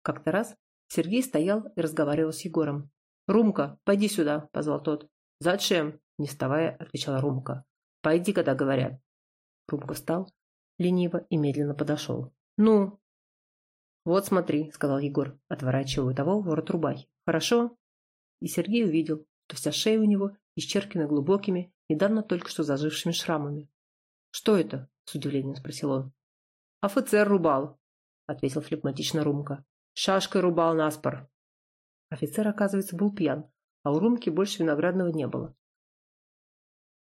Как-то раз Сергей стоял и разговаривал с Егором. «Румка, пойди сюда», — позвал тот. «Зачем?» — не вставая, отвечала Румка. «Пойди, когда говорят». Румка встал, лениво и медленно подошел. «Ну?» «Вот смотри», — сказал Егор, отворачивая того ворот рубахи. «Хорошо?» И Сергей увидел, что вся шея у него исчеркана глубокими, недавно только что зажившими шрамами. «Что это?» — с удивлением спросил он. «Офицер рубал», — ответил флегматично Румка. Шашкой рубал наспор. Офицер, оказывается, был пьян, а у Румки больше виноградного не было.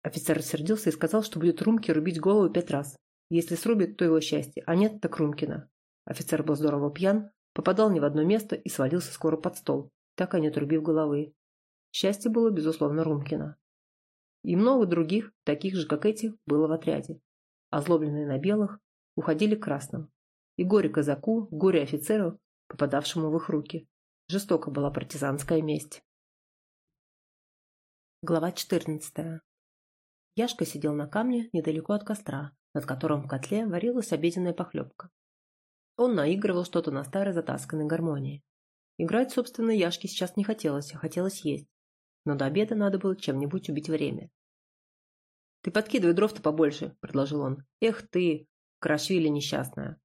Офицер рассердился и сказал, что будет Румке рубить голову пять раз. Если срубит, то его счастье, а нет, так Румкина. Офицер был здорово пьян, попадал не в одно место и свалился скоро под стол, так и не отрубив головы. Счастье было, безусловно, Румкина. И много других, таких же, как эти, было в отряде. Озлобленные на белых, уходили к красным. И горе казаку, горе офицеру, попадавшему в их руки. Жестоко была партизанская месть. Глава 14. Яшка сидел на камне недалеко от костра, над которым в котле варилась обеденная похлебка. Он наигрывал что-то на старой затасканной гармонии. Играть, собственно, Яшке сейчас не хотелось, а хотелось есть. Но до обеда надо было чем-нибудь убить время. «Ты подкидывай дров-то побольше», — предложил он. «Эх ты, Крашвили несчастная».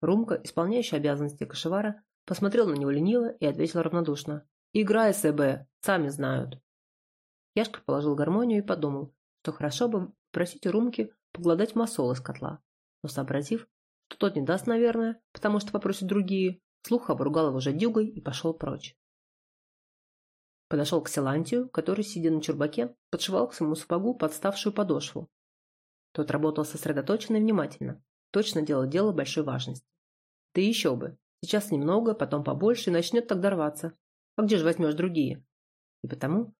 Румка, исполняющая обязанности кошевара, посмотрел на него лениво и ответил равнодушно. «Играй, СБ, сами знают». Яшка положил гармонию и подумал, что хорошо бы просить у Румки погладать масол из котла. Но сообразив, что тот не даст, наверное, потому что попросят другие, слух обругал его жадюгой и пошел прочь. Подошел к Силантию, который, сидя на чурбаке, подшивал к своему сапогу подставшую подошву. Тот работал сосредоточенно и внимательно, точно делал дело большой важности. Да еще бы, сейчас немного, потом побольше, и начнет тогда рваться. А где же возьмешь другие? И потому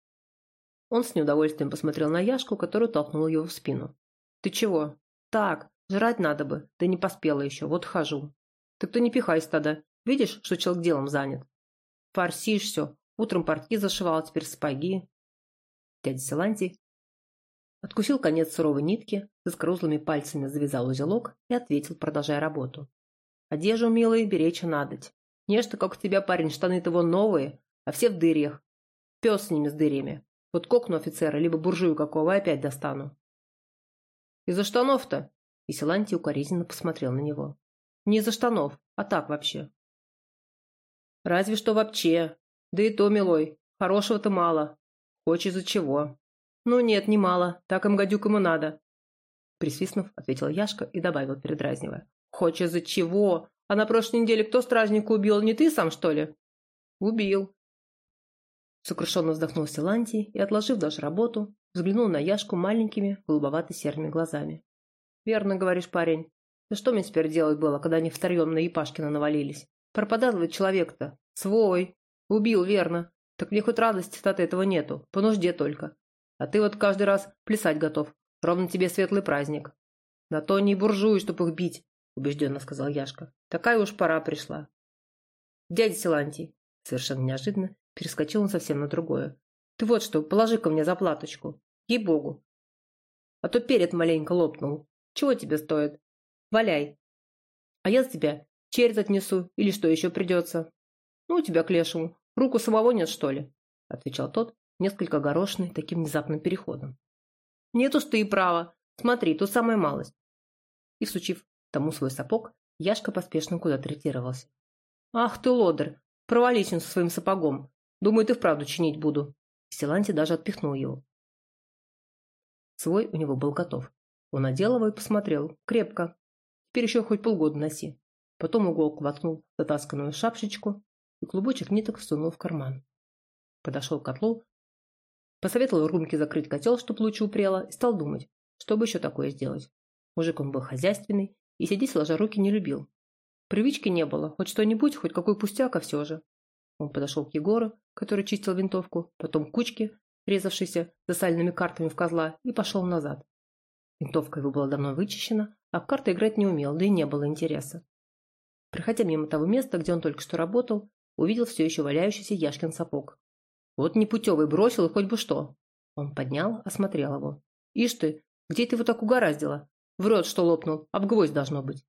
он с неудовольствием посмотрел на Яшку, которую толкнул его в спину. «Ты чего?» «Так, жрать надо бы, да не поспела еще, вот хожу». «Так ты не пихайся тогда, видишь, что человек делом занят?» «Форсишь все, утром портки зашивал, теперь сапоги». Дядя Силантий откусил конец суровой нитки, заскорузлыми пальцами завязал узелок и ответил, продолжая работу. «Одежду, милый, беречь надоть. Нечто, как у тебя, парень, штаны-то вон новые, а все в дырях. Пес с ними с дырями. Вот кокну офицера, либо буржую какого, и опять достану. Из-за штанов-то? И Силантий укоризненно посмотрел на него. Не из-за штанов, а так вообще. Разве что вообще. Да и то, милой, хорошего-то мало. Хочешь из-за чего? Ну нет, не мало, так им гадюк ему надо. Присвистнув, ответил Яшка и добавил, передразнивая. Хочешь из-за чего? А на прошлой неделе кто стражника убил, не ты сам, что ли? Убил. Сокрушенно вздохнул Силантий и, отложив даже работу, взглянул на Яшку маленькими, голубовато-серыми глазами. «Верно, говоришь, парень. Да что мне теперь делать было, когда они втроем на Епашкина навалились? Пропадал ведь человек-то. Свой. Убил, верно. Так мне хоть радости от этого нету. По нужде только. А ты вот каждый раз плясать готов. Ровно тебе светлый праздник. На то не буржуи, чтоб их бить, убежденно сказал Яшка. Такая уж пора пришла. Дядя Силантий, совершенно неожиданно, перескочил он совсем на другое. Ты вот что, положи-ка мне заплаточку. Ей-богу. А то перед маленько лопнул. Чего тебе стоит? Валяй. А я за тебя черед отнесу или что еще придется. Ну, у тебя к лешему. Руку самого нет, что ли? Отвечал тот, несколько горошный, таким внезапным переходом. Нет уж ты и права. Смотри, тут самая малость. И, всучив тому свой сапог, Яшка поспешно куда-то ретировался. Ах ты, лодер, провались он со своим сапогом. Думаю, ты вправду чинить буду. Силанти даже отпихнул его. Свой у него был готов. Он надел его и посмотрел. Крепко. Теперь еще хоть полгода носи. Потом уголку воткнул затасканную шапшечку и клубочек ниток всунул в карман. Подошел к котлу, посоветовал Румке закрыть котел, чтобы лучше упрело, и стал думать, что бы еще такое сделать. Мужик он был хозяйственный и сидеть сложа руки не любил. Привычки не было, хоть что-нибудь, хоть какой пустяк, а все же. Он подошел к Егору, который чистил винтовку, потом к кучке, резавшейся за сальными картами в козла, и пошел назад. Винтовка его была давно вычищена, а в карты играть не умел, да и не было интереса. Проходя мимо того места, где он только что работал, увидел все еще валяющийся Яшкин сапог. Вот непутевый бросил, и хоть бы что. Он поднял, осмотрел его. Ишь ты, где ты его так угораздило? Врет, что лопнул, об гвоздь должно быть.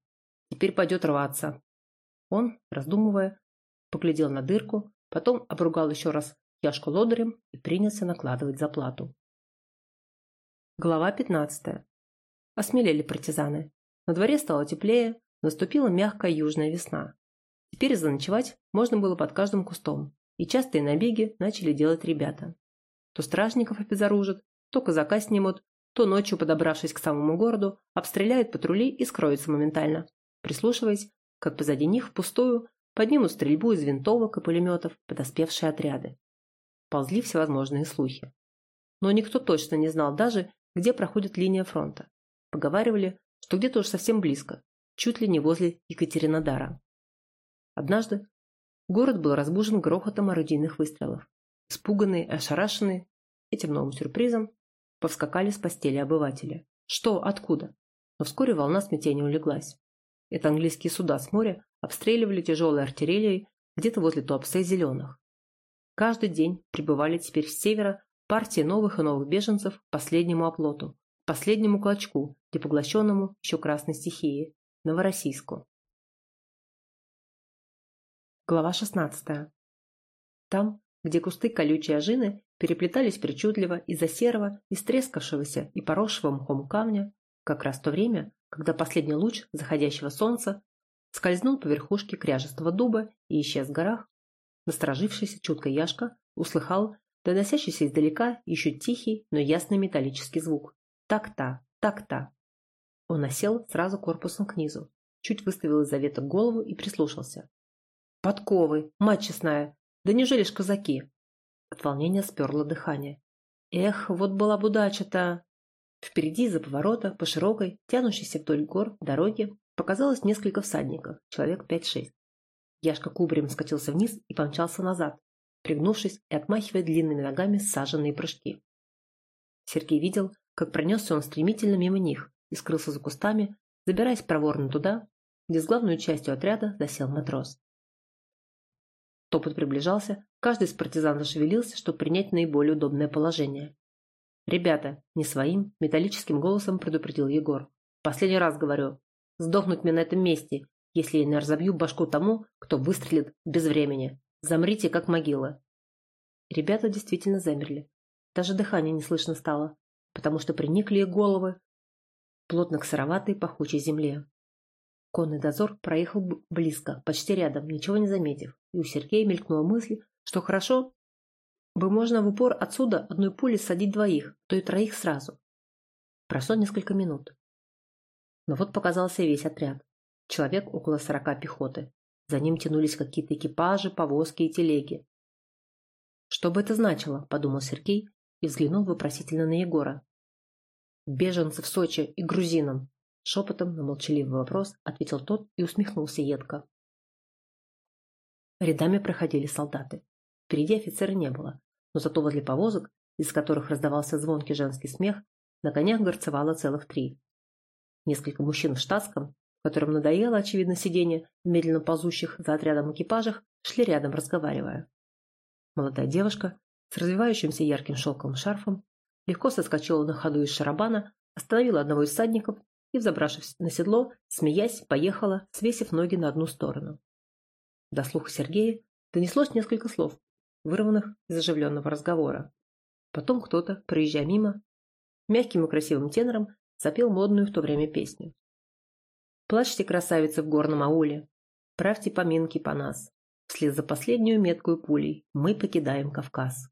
Теперь пойдет рваться. Он, раздумывая, поглядел на дырку, потом обругал еще раз Яшку лодырем и принялся накладывать заплату. Глава 15. Осмелели партизаны. На дворе стало теплее, наступила мягкая южная весна. Теперь заночевать можно было под каждым кустом, и частые набеги начали делать ребята. То стражников обезоружат, то казака снимут, то ночью, подобравшись к самому городу, обстреляют патрули и скроются моментально, прислушиваясь, как позади них впустую поднимут стрельбу из винтовок и пулеметов подоспевшие отряды. Ползли всевозможные слухи. Но никто точно не знал даже, где проходит линия фронта. Поговаривали, что где-то уж совсем близко, чуть ли не возле Екатеринодара. Однажды город был разбужен грохотом орудийных выстрелов. Испуганные ошарашенные этим новым сюрпризом, повскакали с постели обыватели. Что? Откуда? Но вскоре волна смятения улеглась. Это английские суда с моря обстреливали тяжелой артиллерией где-то возле Туапсе зеленых. Каждый день прибывали теперь с севера партии новых и новых беженцев к последнему оплоту, последнему клочку, где поглощенному еще красной стихией, Новороссийску. Глава 16. Там, где кусты колючей ожины переплетались причудливо из-за серого, истрескавшегося и поросшего мхом камня, как раз то время, когда последний луч заходящего солнца скользнул по верхушке кряжестого дуба и исчез в горах, насторожившийся чутко Яшка услыхал доносящийся издалека еще тихий, но ясный металлический звук. Так-та, так-та. Он осел сразу корпусом к низу, чуть выставил из-за веток голову и прислушался. «Подковы! Мать честная! Да неужели ж казаки?» От волнения сперло дыхание. «Эх, вот была бы удача-то!» Впереди, за поворота, по широкой, тянущейся вдоль гор, дороге, показалось несколько всадников, человек пять-шесть. Яшка кубарем скатился вниз и помчался назад, пригнувшись и отмахивая длинными ногами саженные прыжки. Сергей видел, как пронесся он стремительно мимо них и скрылся за кустами, забираясь проворно туда, где с главной частью отряда засел матрос. Топот приближался, каждый из партизан зашевелился, чтобы принять наиболее удобное положение. «Ребята!» – не своим, металлическим голосом предупредил Егор. «Последний раз говорю. Сдохнуть мне на этом месте, если я не разобью башку тому, кто выстрелит без времени. Замрите, как могила». Ребята действительно замерли. Даже дыхание не слышно стало, потому что приникли их головы плотно к сыроватой пахучей земле. Конный дозор проехал близко, почти рядом, ничего не заметив, и у Сергея мелькнула мысль, что хорошо бы можно в упор отсюда одной пулей садить двоих, то и троих сразу. Прошло несколько минут. Но вот показался весь отряд. Человек около сорока пехоты. За ним тянулись какие-то экипажи, повозки и телеги. «Что бы это значило?» – подумал Сергей и взглянул вопросительно на Егора. «Беженцы в Сочи и грузинам!» Шепотом на молчаливый вопрос ответил тот и усмехнулся едко. Рядами проходили солдаты. Впереди офицера не было, но зато возле повозок, из которых раздавался звонкий женский смех, на конях горцевало целых три. Несколько мужчин в штатском, которым надоело, очевидно, сиденье в медленно ползущих за отрядом экипажах, шли рядом, разговаривая. Молодая девушка с развивающимся ярким шелковым шарфом легко соскочила на ходу из шарабана, остановила одного из всадников и, взобравшись на седло, смеясь, поехала, свесив ноги на одну сторону. До слуха Сергея донеслось несколько слов, вырванных из оживленного разговора. Потом кто-то, проезжая мимо, мягким и красивым тенором запел модную в то время песню. «Плачьте, красавицы, в горном ауле, правьте поминки по нас. Вслед за последнюю меткую пулей мы покидаем Кавказ».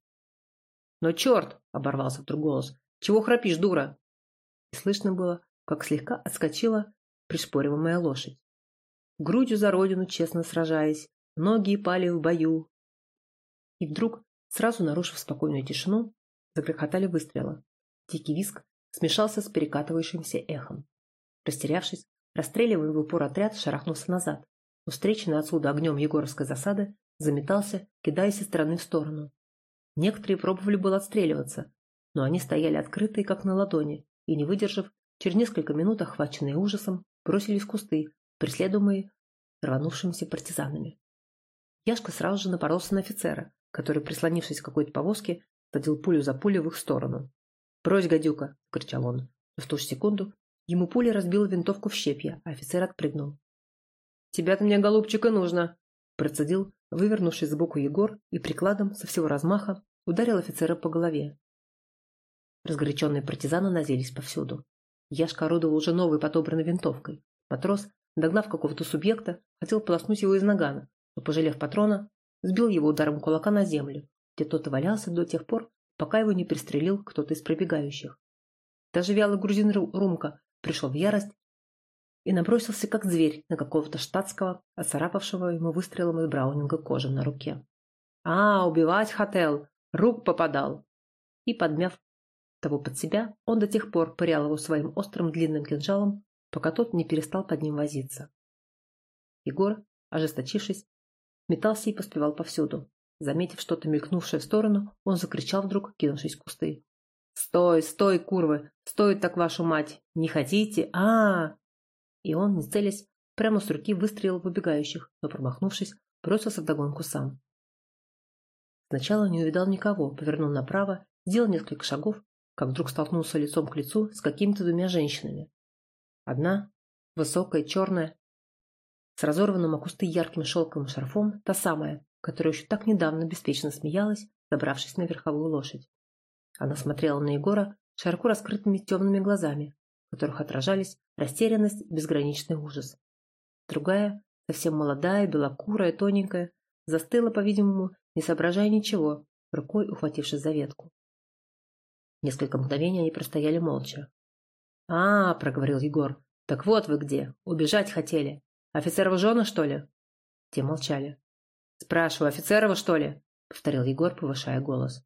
«Но черт!» — оборвался вдруг голос. «Чего храпишь, дура?» И слышно было, как слегка отскочила пришпориваемая лошадь. Грудью за родину честно сражаясь, Многие пали в бою. И вдруг, сразу нарушив спокойную тишину, загрохотали выстрелы. Дикий виск смешался с перекатывающимся эхом. Растерявшись, расстреливаемый в упор отряд шарахнулся назад, но встреченный отсюда огнем егоровской засады заметался, кидаясь из стороны в сторону. Некоторые пробовали было отстреливаться, но они стояли открытые, как на ладони, и, не выдержав, через несколько минут, охваченные ужасом, бросились в кусты, преследуемые рванувшимися партизанами. Яшка сразу же напоролся на офицера, который, прислонившись к какой-то повозке, садил пулю за пулю в их сторону. «Брось, гадюка!» — кричал он. Но в ту же секунду ему пуля разбила винтовку в щепья, а офицер отпрыгнул. «Тебя-то мне, голубчика, нужно!» — процедил, вывернувшись сбоку Егор и прикладом со всего размаха ударил офицера по голове. Разгоряченные партизаны назелись повсюду. Яшка орудовал уже новой подобранной винтовкой. Матрос, догнав какого-то субъекта, хотел полоснуть его из нагана, но, пожалев патрона, сбил его ударом кулака на землю, где тот валялся до тех пор, пока его не пристрелил кто-то из пробегающих. Даже вялый грузин Румка пришел в ярость и набросился, как зверь, на какого-то штатского, оцарапавшего ему выстрелом из браунинга кожи на руке. «А, убивать хотел! Рук попадал!» И, подмяв Того под себя он до тех пор пырял его своим острым длинным кинжалом, пока тот не перестал под ним возиться. Егор, ожесточившись, метался и поспевал повсюду. Заметив что-то мелькнувшее в сторону, он закричал вдруг, кинувшись в кусты. «Стой, стой, курвы! Стой так, вашу мать! Не хотите? а, -а, -а И он, не целясь, прямо с руки выстрелил в убегающих, но, промахнувшись, бросился вдогонку сам. Сначала не увидал никого, повернул направо, сделал несколько шагов, как вдруг столкнулся лицом к лицу с какими-то двумя женщинами. Одна, высокая, черная, с разорванным о кусты ярким шелковым шарфом, та самая, которая еще так недавно беспечно смеялась, забравшись на верховую лошадь. Она смотрела на Егора широко раскрытыми темными глазами, в которых отражались растерянность и безграничный ужас. Другая, совсем молодая, белокурая, тоненькая, застыла, по-видимому, не соображая ничего, рукой ухватившись за ветку. Несколько мгновений они простояли молча. «А, — проговорил Егор, — так вот вы где, убежать хотели. Офицерова жена, что ли?» Те молчали. «Спрашиваю, офицерова, что ли?» — повторил Егор, повышая голос.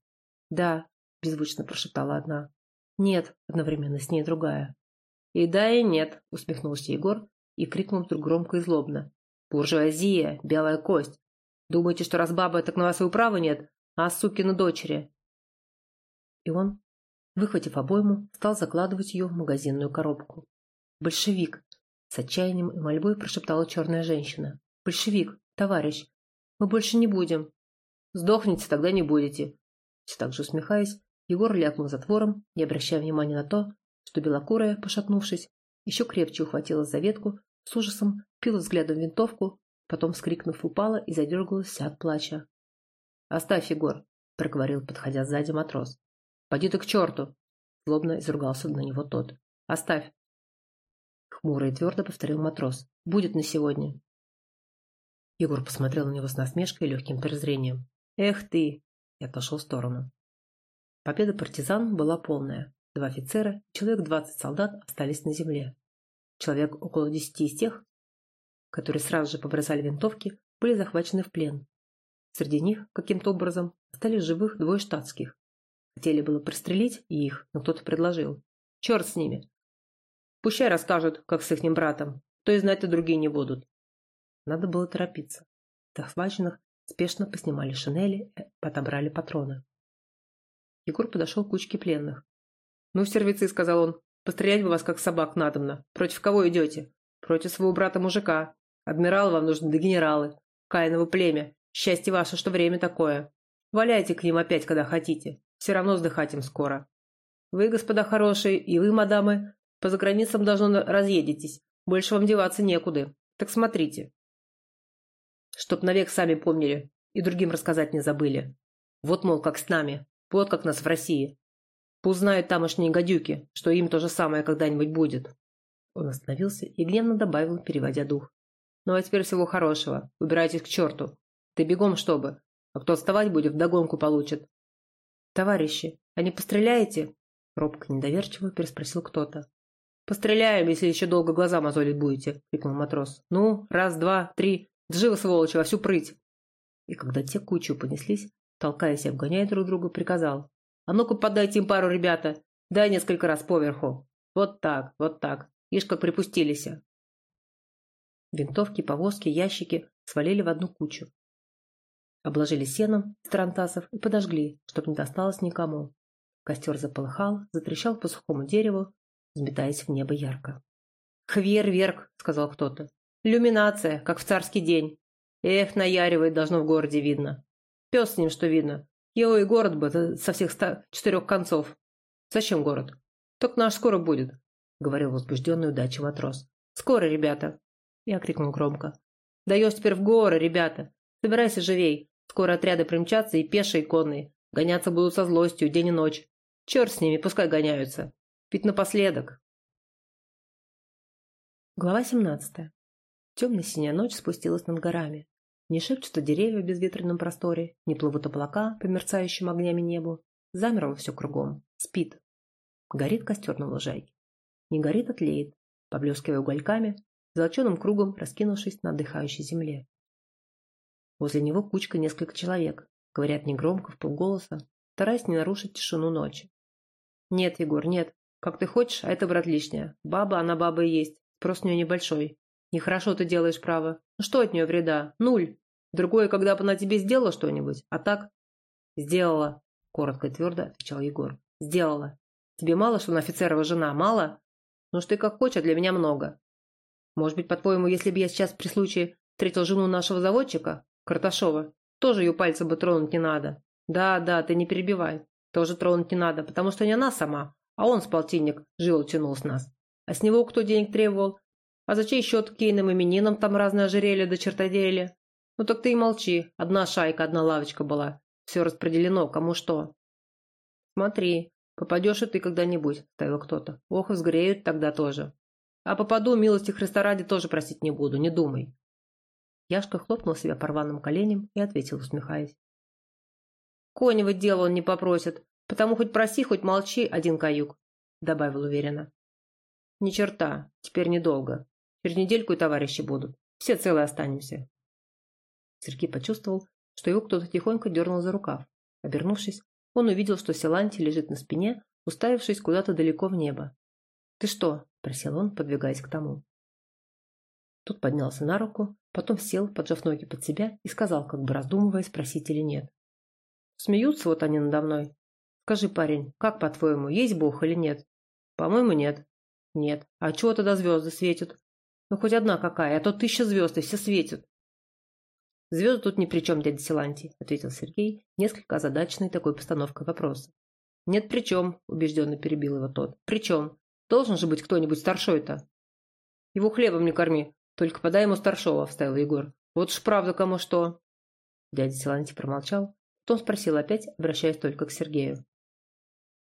«Да», — беззвучно прошептала одна. «Нет», — одновременно с ней другая. «И да, и нет», — усмехнулся Егор и крикнул вдруг громко и злобно. «Буржуазия, белая кость! Думаете, что раз баба, так на вас и управы нет, а сукины дочери?» И он, выхватив обойму, стал закладывать ее в магазинную коробку. «Большевик!» — с отчаянием и мольбой прошептала черная женщина. «Большевик, товарищ, мы больше не будем!» «Сдохните, тогда не будете!» Все так же усмехаясь, Егор лякнул затвором, не обращая внимания на то, что белокурая, пошатнувшись, еще крепче ухватилась за ветку, с ужасом пила взглядом винтовку, потом, вскрикнув, упала и задергалась от плача. «Оставь, Егор», — проговорил, подходя сзади матрос. «Поди ты к черту!» — злобно изругался на него тот. «Оставь!» Хмуро и твердо повторил матрос. «Будет на сегодня!» Егор посмотрел на него с насмешкой и легким презрением. «Эх ты!» и отошел в сторону. Победа партизан была полная. Два офицера и человек двадцать солдат остались на земле. Человек около десяти из тех, которые сразу же побросали винтовки, были захвачены в плен. Среди них, каким-то образом, остались живых двое штатских. Хотели было пристрелить их, но кто-то предложил. Черт с ними. Пущай расскажут, как с ихним братом. То и знать-то другие не будут. Надо было торопиться. Захваченных спешно поснимали шинели, э, подобрали патроны. Егор подошел к кучке пленных. «Ну, сервицы», — сказал он, — «пострелять бы вас, как собак, надобно. Против кого идете? Против своего брата-мужика. Адмирал вам нужны да генералы. Каиново племя. Счастье ваше, что время такое. Валяйте к ним опять, когда хотите. Все равно сдыхать им скоро. Вы, господа хорошие, и вы, мадамы, по заграницам должно разъедетесь. Больше вам деваться некуда. Так смотрите. Чтоб навек сами помнили и другим рассказать не забыли. Вот, мол, как с нами. Вот как нас в России. Пусть знают тамошние гадюки, что им то же самое когда-нибудь будет. Он остановился и гневно добавил, переводя дух. Ну а теперь всего хорошего. Убирайтесь к черту. Ты бегом, чтобы. А кто отставать будет, вдогонку получит. Товарищи, а не постреляете? Робко недоверчиво переспросил кто-то. «Постреляем, если еще долго глаза мозолить будете», — крикнул матрос. «Ну, раз, два, три, живо, сволочи, во всю прыть!» И когда те кучу понеслись, толкаясь и обгоняя друг друга, приказал. «А ну-ка подайте им пару, ребята! Дай несколько раз поверху! Вот так, вот так! Ишь, как припустились!» Винтовки, повозки, ящики свалили в одну кучу. Обложили сеном из тарантасов и подожгли, чтоб не досталось никому. Костер заполыхал, затрещал по сухому дереву, взметаясь в небо ярко. «Хверверк», — сказал кто-то. «Люминация, как в царский день. Эх, наяривает, должно в городе видно. Пес с ним, что видно. Его и город бы со всех ста четырех концов. Зачем город? Только наш скоро будет», — говорил возбужденный удачей матрос. «Скоро, ребята!» Я крикнул громко. «Даешь теперь в горы, ребята! Собирайся живей! Скоро отряды примчатся и пешие, и конные. Гоняться будут со злостью день и ночь. Черт с ними, пускай гоняются. Ведь напоследок. Глава 17. Темно-синяя ночь спустилась над горами. Не шепчутся деревья в безветренном просторе, не плывут облака по мерцающим огнями небу. Замерло все кругом. Спит. Горит костер на лужайке. Не горит, отлеет, а поблескивая угольками, золоченым кругом раскинувшись на отдыхающей земле. Возле него кучка несколько человек, говорят негромко, в полголоса, стараясь не нарушить тишину ночи. Нет, Егор, нет. Как ты хочешь, а это, брат, лишнее. Баба, она баба и есть. Спрос у нее небольшой. Нехорошо ты делаешь, право. Ну что от нее вреда? Нуль. Другое, когда бы она тебе сделала что-нибудь. А так? Сделала. Коротко и твердо отвечал Егор. Сделала. Тебе мало, что она офицерова жена? Мало? Ну что ты как хочешь, а для меня много. Может быть, по-твоему, если бы я сейчас при случае встретил жену нашего заводчика, Карташова, тоже ее пальцы бы тронуть не надо. Да, да, ты не перебивай. Тоже тронуть не надо, потому что не она сама, а он с полтинник жил тянул с нас. А с него кто денег требовал? А за чей счет Кейным именинам там разное ожерелье да чертодели? Ну так ты и молчи. Одна шайка, одна лавочка была. Все распределено, кому что. Смотри, попадешь и ты когда-нибудь, ставил кто-то. Ох, взгреют тогда тоже. А попаду, милости Христа ради, тоже просить не буду, не думай. Яшка хлопнул себя по рваным коленям и ответил, усмехаясь. Конева дело он не попросит, потому хоть проси, хоть молчи, один каюк, добавил уверенно. Ни черта, теперь недолго. Через недельку и товарищи будут. Все целые останемся. Сергей почувствовал, что его кто-то тихонько дернул за рукав. Обернувшись, он увидел, что Силанти лежит на спине, уставившись куда-то далеко в небо. «Ты что?» – просил он, подвигаясь к тому. Тут поднялся на руку, потом сел, поджав ноги под себя, и сказал, как бы раздумывая, спросить или нет. «Смеются вот они надо мной. Скажи, парень, как по-твоему, есть Бог или нет?» «По-моему, нет». «Нет. А чего тогда звезды светят?» «Ну, хоть одна какая, а то тысяча звезд, и все светят». «Звезды тут ни при чем, дядя Силантий», — ответил Сергей, несколько озадаченный такой постановкой вопроса. «Нет, при чем», — убежденно перебил его тот. «При чем? Должен же быть кто-нибудь старшой-то. Его хлебом не корми, только подай ему старшего, вставил Егор. Вот ж правда кому что. Дядя Силантий промолчал, потом спросил опять, обращаясь только к Сергею.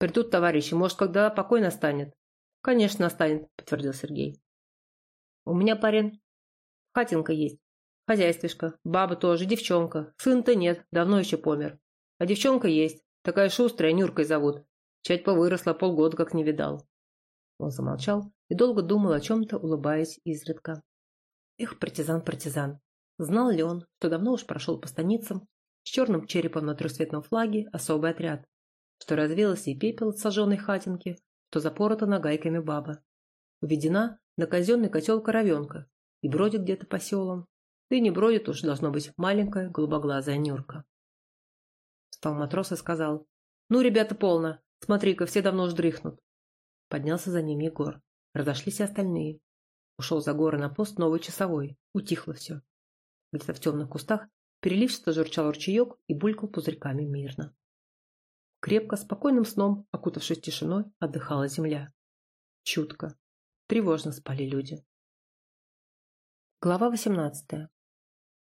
Придут товарищи, может, когда покой настанет? Конечно, настанет, подтвердил Сергей. У меня парень хатинка есть, хозяйствишка, баба тоже, девчонка. Сын-то нет, давно еще помер. А девчонка есть, такая шустрая, Нюркой зовут. Чать повыросла, полгода как не видал. Он замолчал и долго думал о чем-то, улыбаясь изредка. Эх, партизан, партизан. Знал ли он, что давно уж прошел по станицам с черным черепом на трехцветном флаге особый отряд, что развелся и пепел от сожженной хатинки, что запорота нагайками баба. Уведена на казенный котел коровенка и бродит где-то по селам. Да и не бродит уж, должно быть, маленькая голубоглазая Нюрка. Встал матрос и сказал, «Ну, ребята, полно, смотри-ка, все давно уж дрыхнут. Поднялся за ним Егор. Разошлись и остальные. Ушел за горы на пост новый часовой. Утихло все. Где-то в темных кустах переливчато журчал ручеек и булькал пузырьками мирно. Крепко, спокойным сном, окутавшись тишиной, отдыхала земля. Чутко. Тревожно спали люди. Глава 18.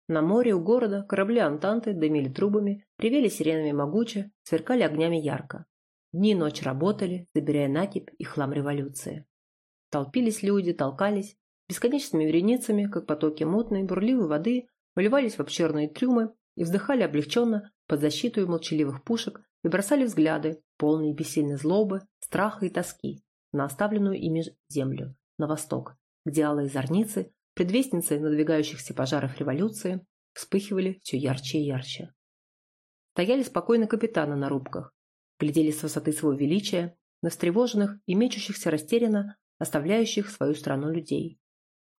На море у города корабли Антанты дымили трубами, ревели сиренами могуче, сверкали огнями ярко. Дни и ночь работали, забирая накипь и хлам революции. Толпились люди, толкались, бесконечными вереницами, как потоки мутной, бурливой воды, выливались в обширные трюмы и вздыхали облегченно под защиту молчаливых пушек и бросали взгляды, полные бессильной злобы, страха и тоски, на оставленную ими землю, на восток, где алые зорницы, предвестницы надвигающихся пожаров революции, вспыхивали все ярче и ярче. Стояли спокойно капитаны на рубках, глядели с высоты своего величия на встревоженных и мечущихся растерянно, оставляющих свою страну людей.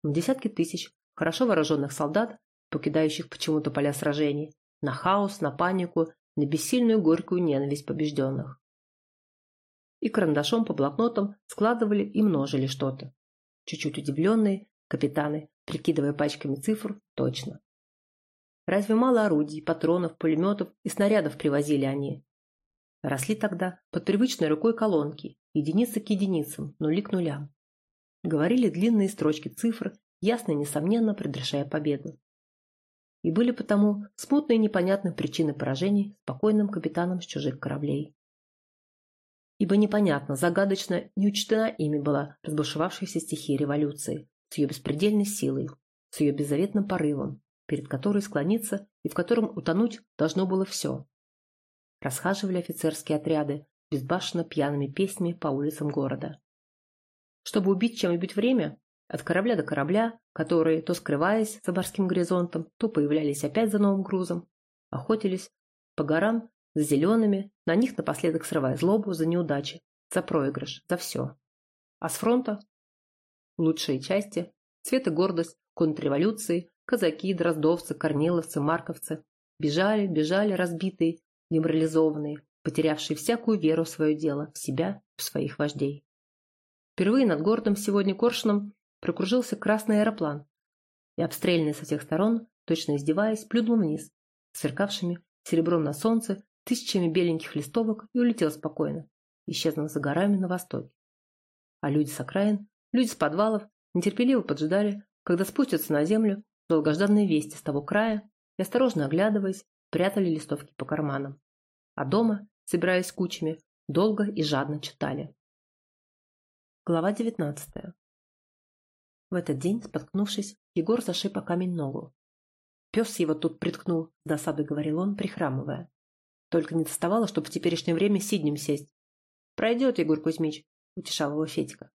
На десятки тысяч хорошо вооруженных солдат, покидающих почему-то поля сражений, на хаос, на панику, на бессильную горькую ненависть побежденных. И карандашом по блокнотам складывали и множили что-то. Чуть-чуть удивленные капитаны, прикидывая пачками цифр, точно. Разве мало орудий, патронов, пулеметов и снарядов привозили они? Росли тогда под привычной рукой колонки, единицы к единицам, нули к нулям. Говорили длинные строчки цифр, ясно и несомненно предрешая победу. И были потому смутные и непонятные причины поражений спокойным капитанам с чужих кораблей. Ибо непонятно, загадочно не учтена ими была разбушевавшаяся стихия революции с ее беспредельной силой, с ее беззаветным порывом, перед которой склониться и в котором утонуть должно было все, расхаживали офицерские отряды безбашенно пьяными песнями по улицам города. Чтобы убить чем-нибудь время, от корабля до корабля, которые, то скрываясь за морским горизонтом, то появлялись опять за новым грузом, охотились по горам за зелеными, на них напоследок срывая злобу за неудачи, За проигрыш, за все. А с фронта? Лучшие части, цвет и гордость, контрреволюции, казаки, дроздовцы, корниловцы, марковцы. Бежали, бежали разбитые, деморализованные, потерявшие всякую веру в свое дело, в себя, в своих вождей. Впервые над городом сегодня Коршуном прокружился красный аэроплан, и обстрельный со всех сторон, точно издеваясь, плюнул вниз, сверкавшими серебром на солнце, тысячами беленьких листовок и улетел спокойно, исчезнув за горами на востоке. А люди с окраин, люди с подвалов нетерпеливо поджидали, когда спустятся на землю долгожданные вести с того края и, осторожно оглядываясь, прятали листовки по карманам. А дома, собираясь кучами, долго и жадно читали. Глава девятнадцатая. В этот день, споткнувшись, Егор зашиб о камень ногу. Пес его тут приткнул, с досадой говорил он, прихрамывая. Только не доставало, чтобы в теперешнее время сиднем сесть. Пройдет, Егор Кузьмич, утешал его Федька.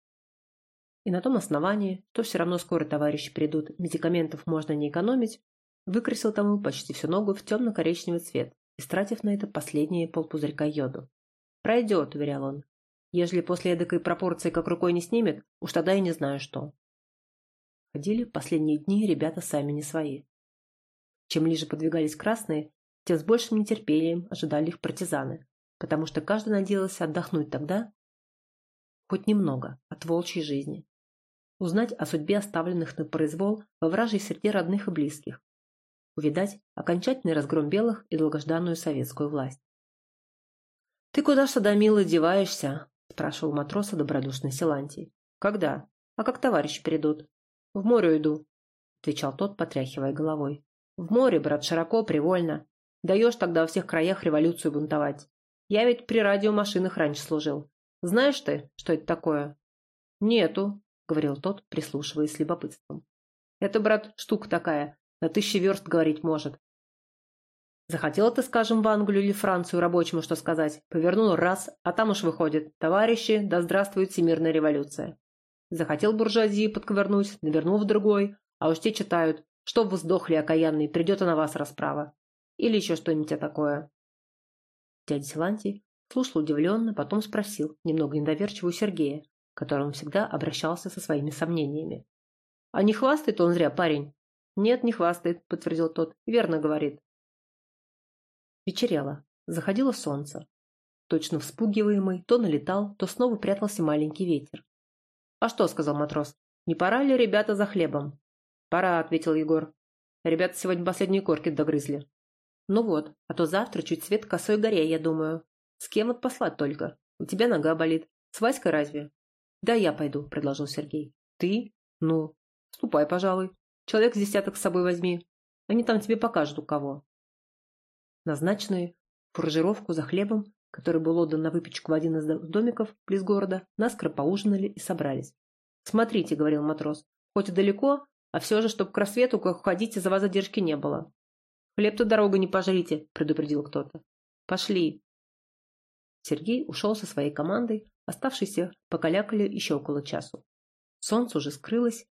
И на том основании, что все равно скоро товарищи придут, медикаментов можно не экономить, выкрасил тому почти всю ногу в темно-коричневый цвет, истратив на это последние полпузырька йоду. «Пройдет», — уверял он. «Ежели после эдакой пропорции как рукой не снимет, уж тогда и не знаю что». Ходили последние дни ребята сами не свои. Чем ближе подвигались красные, тем с большим нетерпением ожидали их партизаны, потому что каждый надеялся отдохнуть тогда, хоть немного, от волчьей жизни. Узнать о судьбе оставленных на произвол во вражьей среде родных и близких. Увидать окончательный разгром белых и долгожданную советскую власть. «Ты куда ж, Садомила, деваешься?» – спрашивал матроса добродушный Силантий. «Когда? А как товарищи придут?» «В море иду», – отвечал тот, потряхивая головой. «В море, брат, широко, привольно. Даешь тогда во всех краях революцию бунтовать. Я ведь при радиомашинах раньше служил. Знаешь ты, что это такое?» «Нету», — говорил тот, прислушиваясь с любопытством. «Это, брат, штука такая, на тысячи верст говорить может. Захотела ты, скажем, в Англию или Францию рабочему что сказать, повернул раз, а там уж выходит, товарищи, да здравствует всемирная революция. Захотел буржуазии подковырнуть, навернул в другой, а уж те читают, чтоб вы сдохли окаянный, придет и на вас расправа. Или еще что-нибудь такое. Дядя Силантий слушал удивленно, потом спросил, немного недоверчиво у Сергея, которому всегда обращался со своими сомнениями. «А не хвастает он зря, парень?» «Нет, не хвастает», — подтвердил тот. «Верно говорит». Вечерело. Заходило солнце. Точно вспугиваемый, то налетал, то снова прятался маленький ветер. «А что?» — сказал матрос. «Не пора ли ребята за хлебом?» «Пора», — ответил Егор. «Ребята сегодня последние корки догрызли». «Ну вот, а то завтра чуть свет косой горе, я думаю. С кем вот послать только? У тебя нога болит. С Васькой разве?» «Да я пойду», — предложил Сергей. «Ты? Ну, ступай, пожалуй. Человек с десяток с собой возьми. Они там тебе покажут, у кого». Назначенную фуражировку за хлебом который был отдан на выпечку в один из домиков близ города, наскоро поужинали и собрались. «Смотрите», — говорил матрос, — «хоть и далеко, а все же, чтоб к рассвету, как уходите, за вас задержки не было». «Хлеб-то дорога не пожрите», — предупредил кто-то. «Пошли». Сергей ушел со своей командой, оставшиеся покалякали еще около часу. Солнце уже скрылось.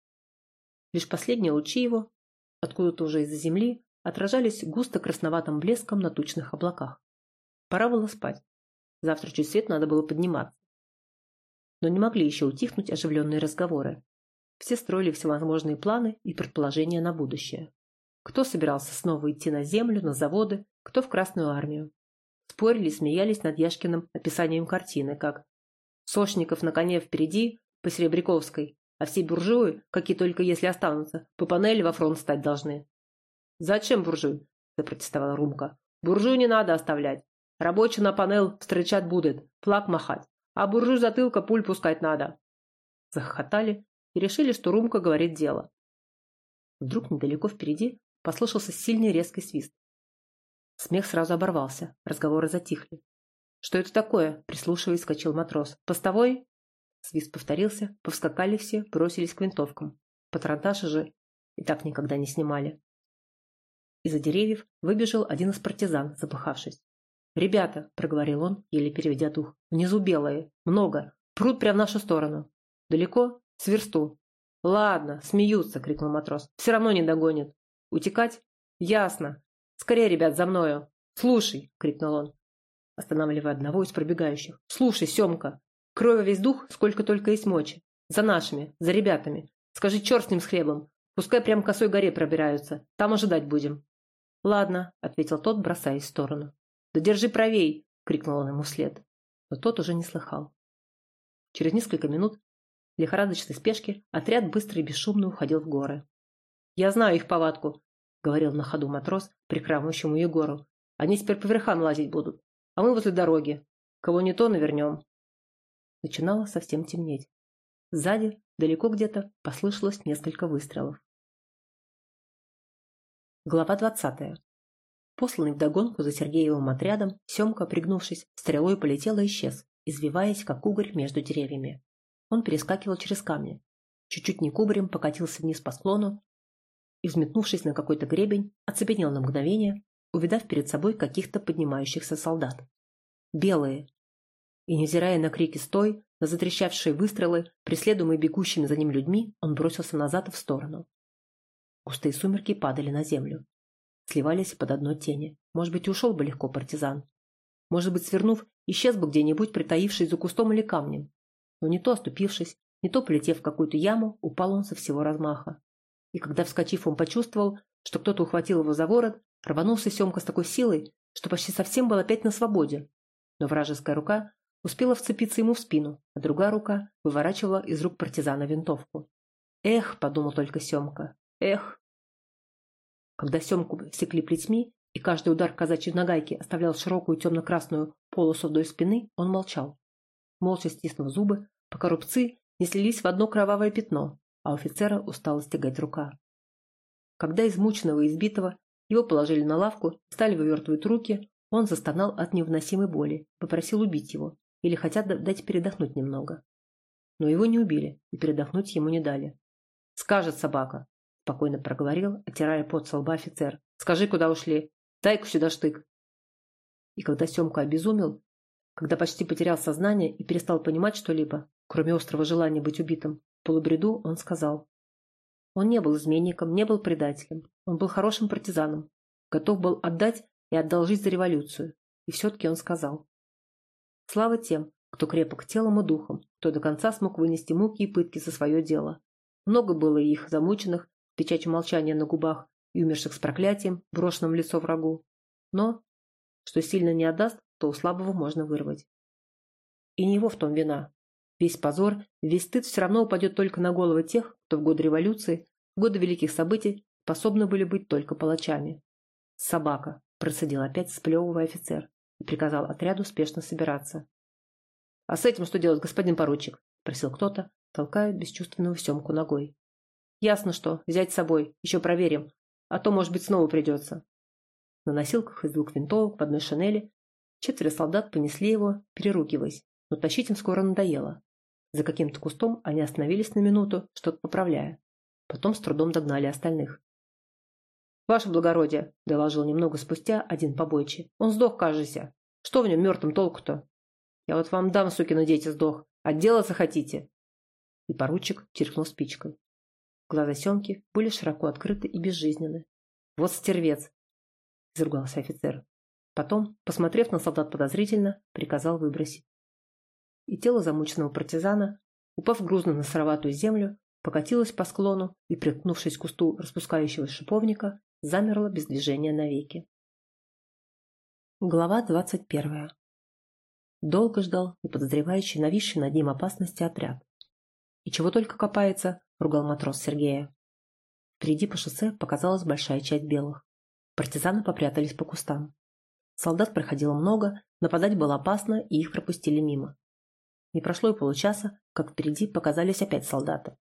Лишь последние лучи его, откуда-то уже из-за земли, отражались густо красноватым блеском на тучных облаках. Пора было спать. Завтра чуть свет надо было подниматься. Но не могли еще утихнуть оживленные разговоры. Все строили всевозможные планы и предположения на будущее. Кто собирался снова идти на землю, на заводы, кто в Красную армию. Спорили и смеялись над Яшкиным описанием картины, как «Сошников на коне впереди, по Серебряковской, а все буржуи, какие только если останутся, по панели во фронт стать должны». «Зачем буржуй?» – запротестовала Румка. «Буржуй не надо оставлять. Рабочий на панел встречать будет, флаг махать, а буржуй затылка пуль пускать надо. Захохотали и решили, что Румка говорит дело. Вдруг недалеко впереди послышался сильный резкий свист. Смех сразу оборвался, разговоры затихли. «Что это такое?» – прислушиваясь, скачал матрос. «Постовой?» Свист повторился, повскакали все, бросились к винтовкам. Патронташи же и так никогда не снимали. Из-за деревьев выбежал один из партизан, запыхавшись. «Ребята», — проговорил он, еле переведя дух, — «внизу белые. Много. Прут прямо в нашу сторону. Далеко? Сверсту». «Ладно, смеются», — крикнул матрос. «Все равно не догонят. Утекать? Ясно. Скорее, ребят, за мною. Слушай», — крикнул он, останавливая одного из пробегающих. «Слушай, Семка, Крой во весь дух, сколько только есть мочи. За нашими, за ребятами. Скажи, черт с ним с хлебом. Пускай прям к косой горе пробираются. Там ожидать будем. Ладно, ответил тот, бросаясь в сторону. Да держи правей, крикнул он ему вслед. Но тот уже не слыхал. Через несколько минут в лихорадочной спешке отряд быстро и бесшумно уходил в горы. «Я знаю их повадку», — говорил на ходу матрос, прикрамывающему Егору. «Они теперь по верхам лазить будут, а мы возле дороги. Кого не то навернем». Начинало совсем темнеть. Сзади, далеко где-то, послышалось несколько выстрелов. Глава двадцатая. Посланный вдогонку за Сергеевым отрядом, Семка, пригнувшись, стрелой полетел и исчез, извиваясь, как угорь между деревьями. Он перескакивал через камни. Чуть-чуть не кубарем покатился вниз по склону и, взметнувшись на какой-то гребень, оцепенел на мгновение, увидав перед собой каких-то поднимающихся солдат. Белые. И, невзирая на крики «Стой!», на затрещавшие выстрелы, преследуемый бегущими за ним людьми, он бросился назад и в сторону. Густые сумерки падали на землю. Сливались под одной тени. Может быть, ушел бы легко партизан. Может быть, свернув, исчез бы где-нибудь, притаившись за кустом или камнем. Но не то оступившись, не то полетев в какую-то яму, упал он со всего размаха. И когда, вскочив, он почувствовал, что кто-то ухватил его за ворот, рванулся Семка с такой силой, что почти совсем был опять на свободе. Но вражеская рука успела вцепиться ему в спину, а другая рука выворачивала из рук партизана винтовку. «Эх», — подумал только Семка, — «эх». Когда Семку секли плетьми, и каждый удар казачьей нагайки оставлял широкую темно-красную полосу вдоль спины, он молчал. Молча стиснув зубы, пока рубцы не слились в одно кровавое пятно, а офицера устала стягать рука. Когда измученного и избитого его положили на лавку, стали вывертывать руки, он застонал от невыносимой боли, попросил убить его или хотят дать передохнуть немного. Но его не убили и передохнуть ему не дали. «Скажет собака», – спокойно проговорил, оттирая пот со лба офицер. «Скажи, куда ушли? Дай-ка сюда штык». И когда Семка обезумел, когда почти потерял сознание и перестал понимать что-либо, кроме острого желания быть убитым, в полубреду он сказал. Он не был изменником, не был предателем. Он был хорошим партизаном, готов был отдать и одолжить за революцию. И все-таки он сказал. Слава тем, кто крепок телом и духом, кто до конца смог вынести муки и пытки за свое дело. Много было их замученных, печатью молчания на губах и умерших с проклятием, брошенным в лицо врагу. Но, что сильно не отдаст, то у слабого можно вырвать. И не его в том вина. Весь позор, весь стыд все равно упадет только на головы тех, кто в годы революции, в годы великих событий способны были быть только палачами. «Собака», – процедил опять сплевывая офицер и приказал отряду спешно собираться. «А с этим что делать, господин поручик?» – спросил кто-то, толкая бесчувственную Семку ногой. «Ясно что, взять с собой, еще проверим, а то, может быть, снова придется». На носилках из двух винтовок в одной шинели четверо солдат понесли его, переругиваясь, но тащить им скоро надоело. За каким-то кустом они остановились на минуту, что-то поправляя. Потом с трудом догнали остальных. «Ваше благородие», — доложил немного спустя один побойчий, — «он сдох, кажется. Что в нем мертвым толку-то? Я вот вам дам, сукины дети, сдох. Отделаться хотите?» И поручик чиркнул спичкой. Глаза Семки были широко открыты и безжизненны. «Вот стервец!» – изругался офицер. Потом, посмотрев на солдат подозрительно, приказал выбросить. И тело замученного партизана, упав грузно на сыроватую землю, покатилось по склону и, приткнувшись к кусту распускающегося шиповника, замерло без движения навеки. Глава двадцать первая. Долго ждал неподозревающий нависший над ним опасности отряд. И чего только копается, ругал матрос Сергея. Впереди по шоссе показалась большая часть белых. Партизаны попрятались по кустам. Солдат проходило много, нападать было опасно, и их пропустили мимо. Не прошло и получаса, как впереди показались опять солдаты.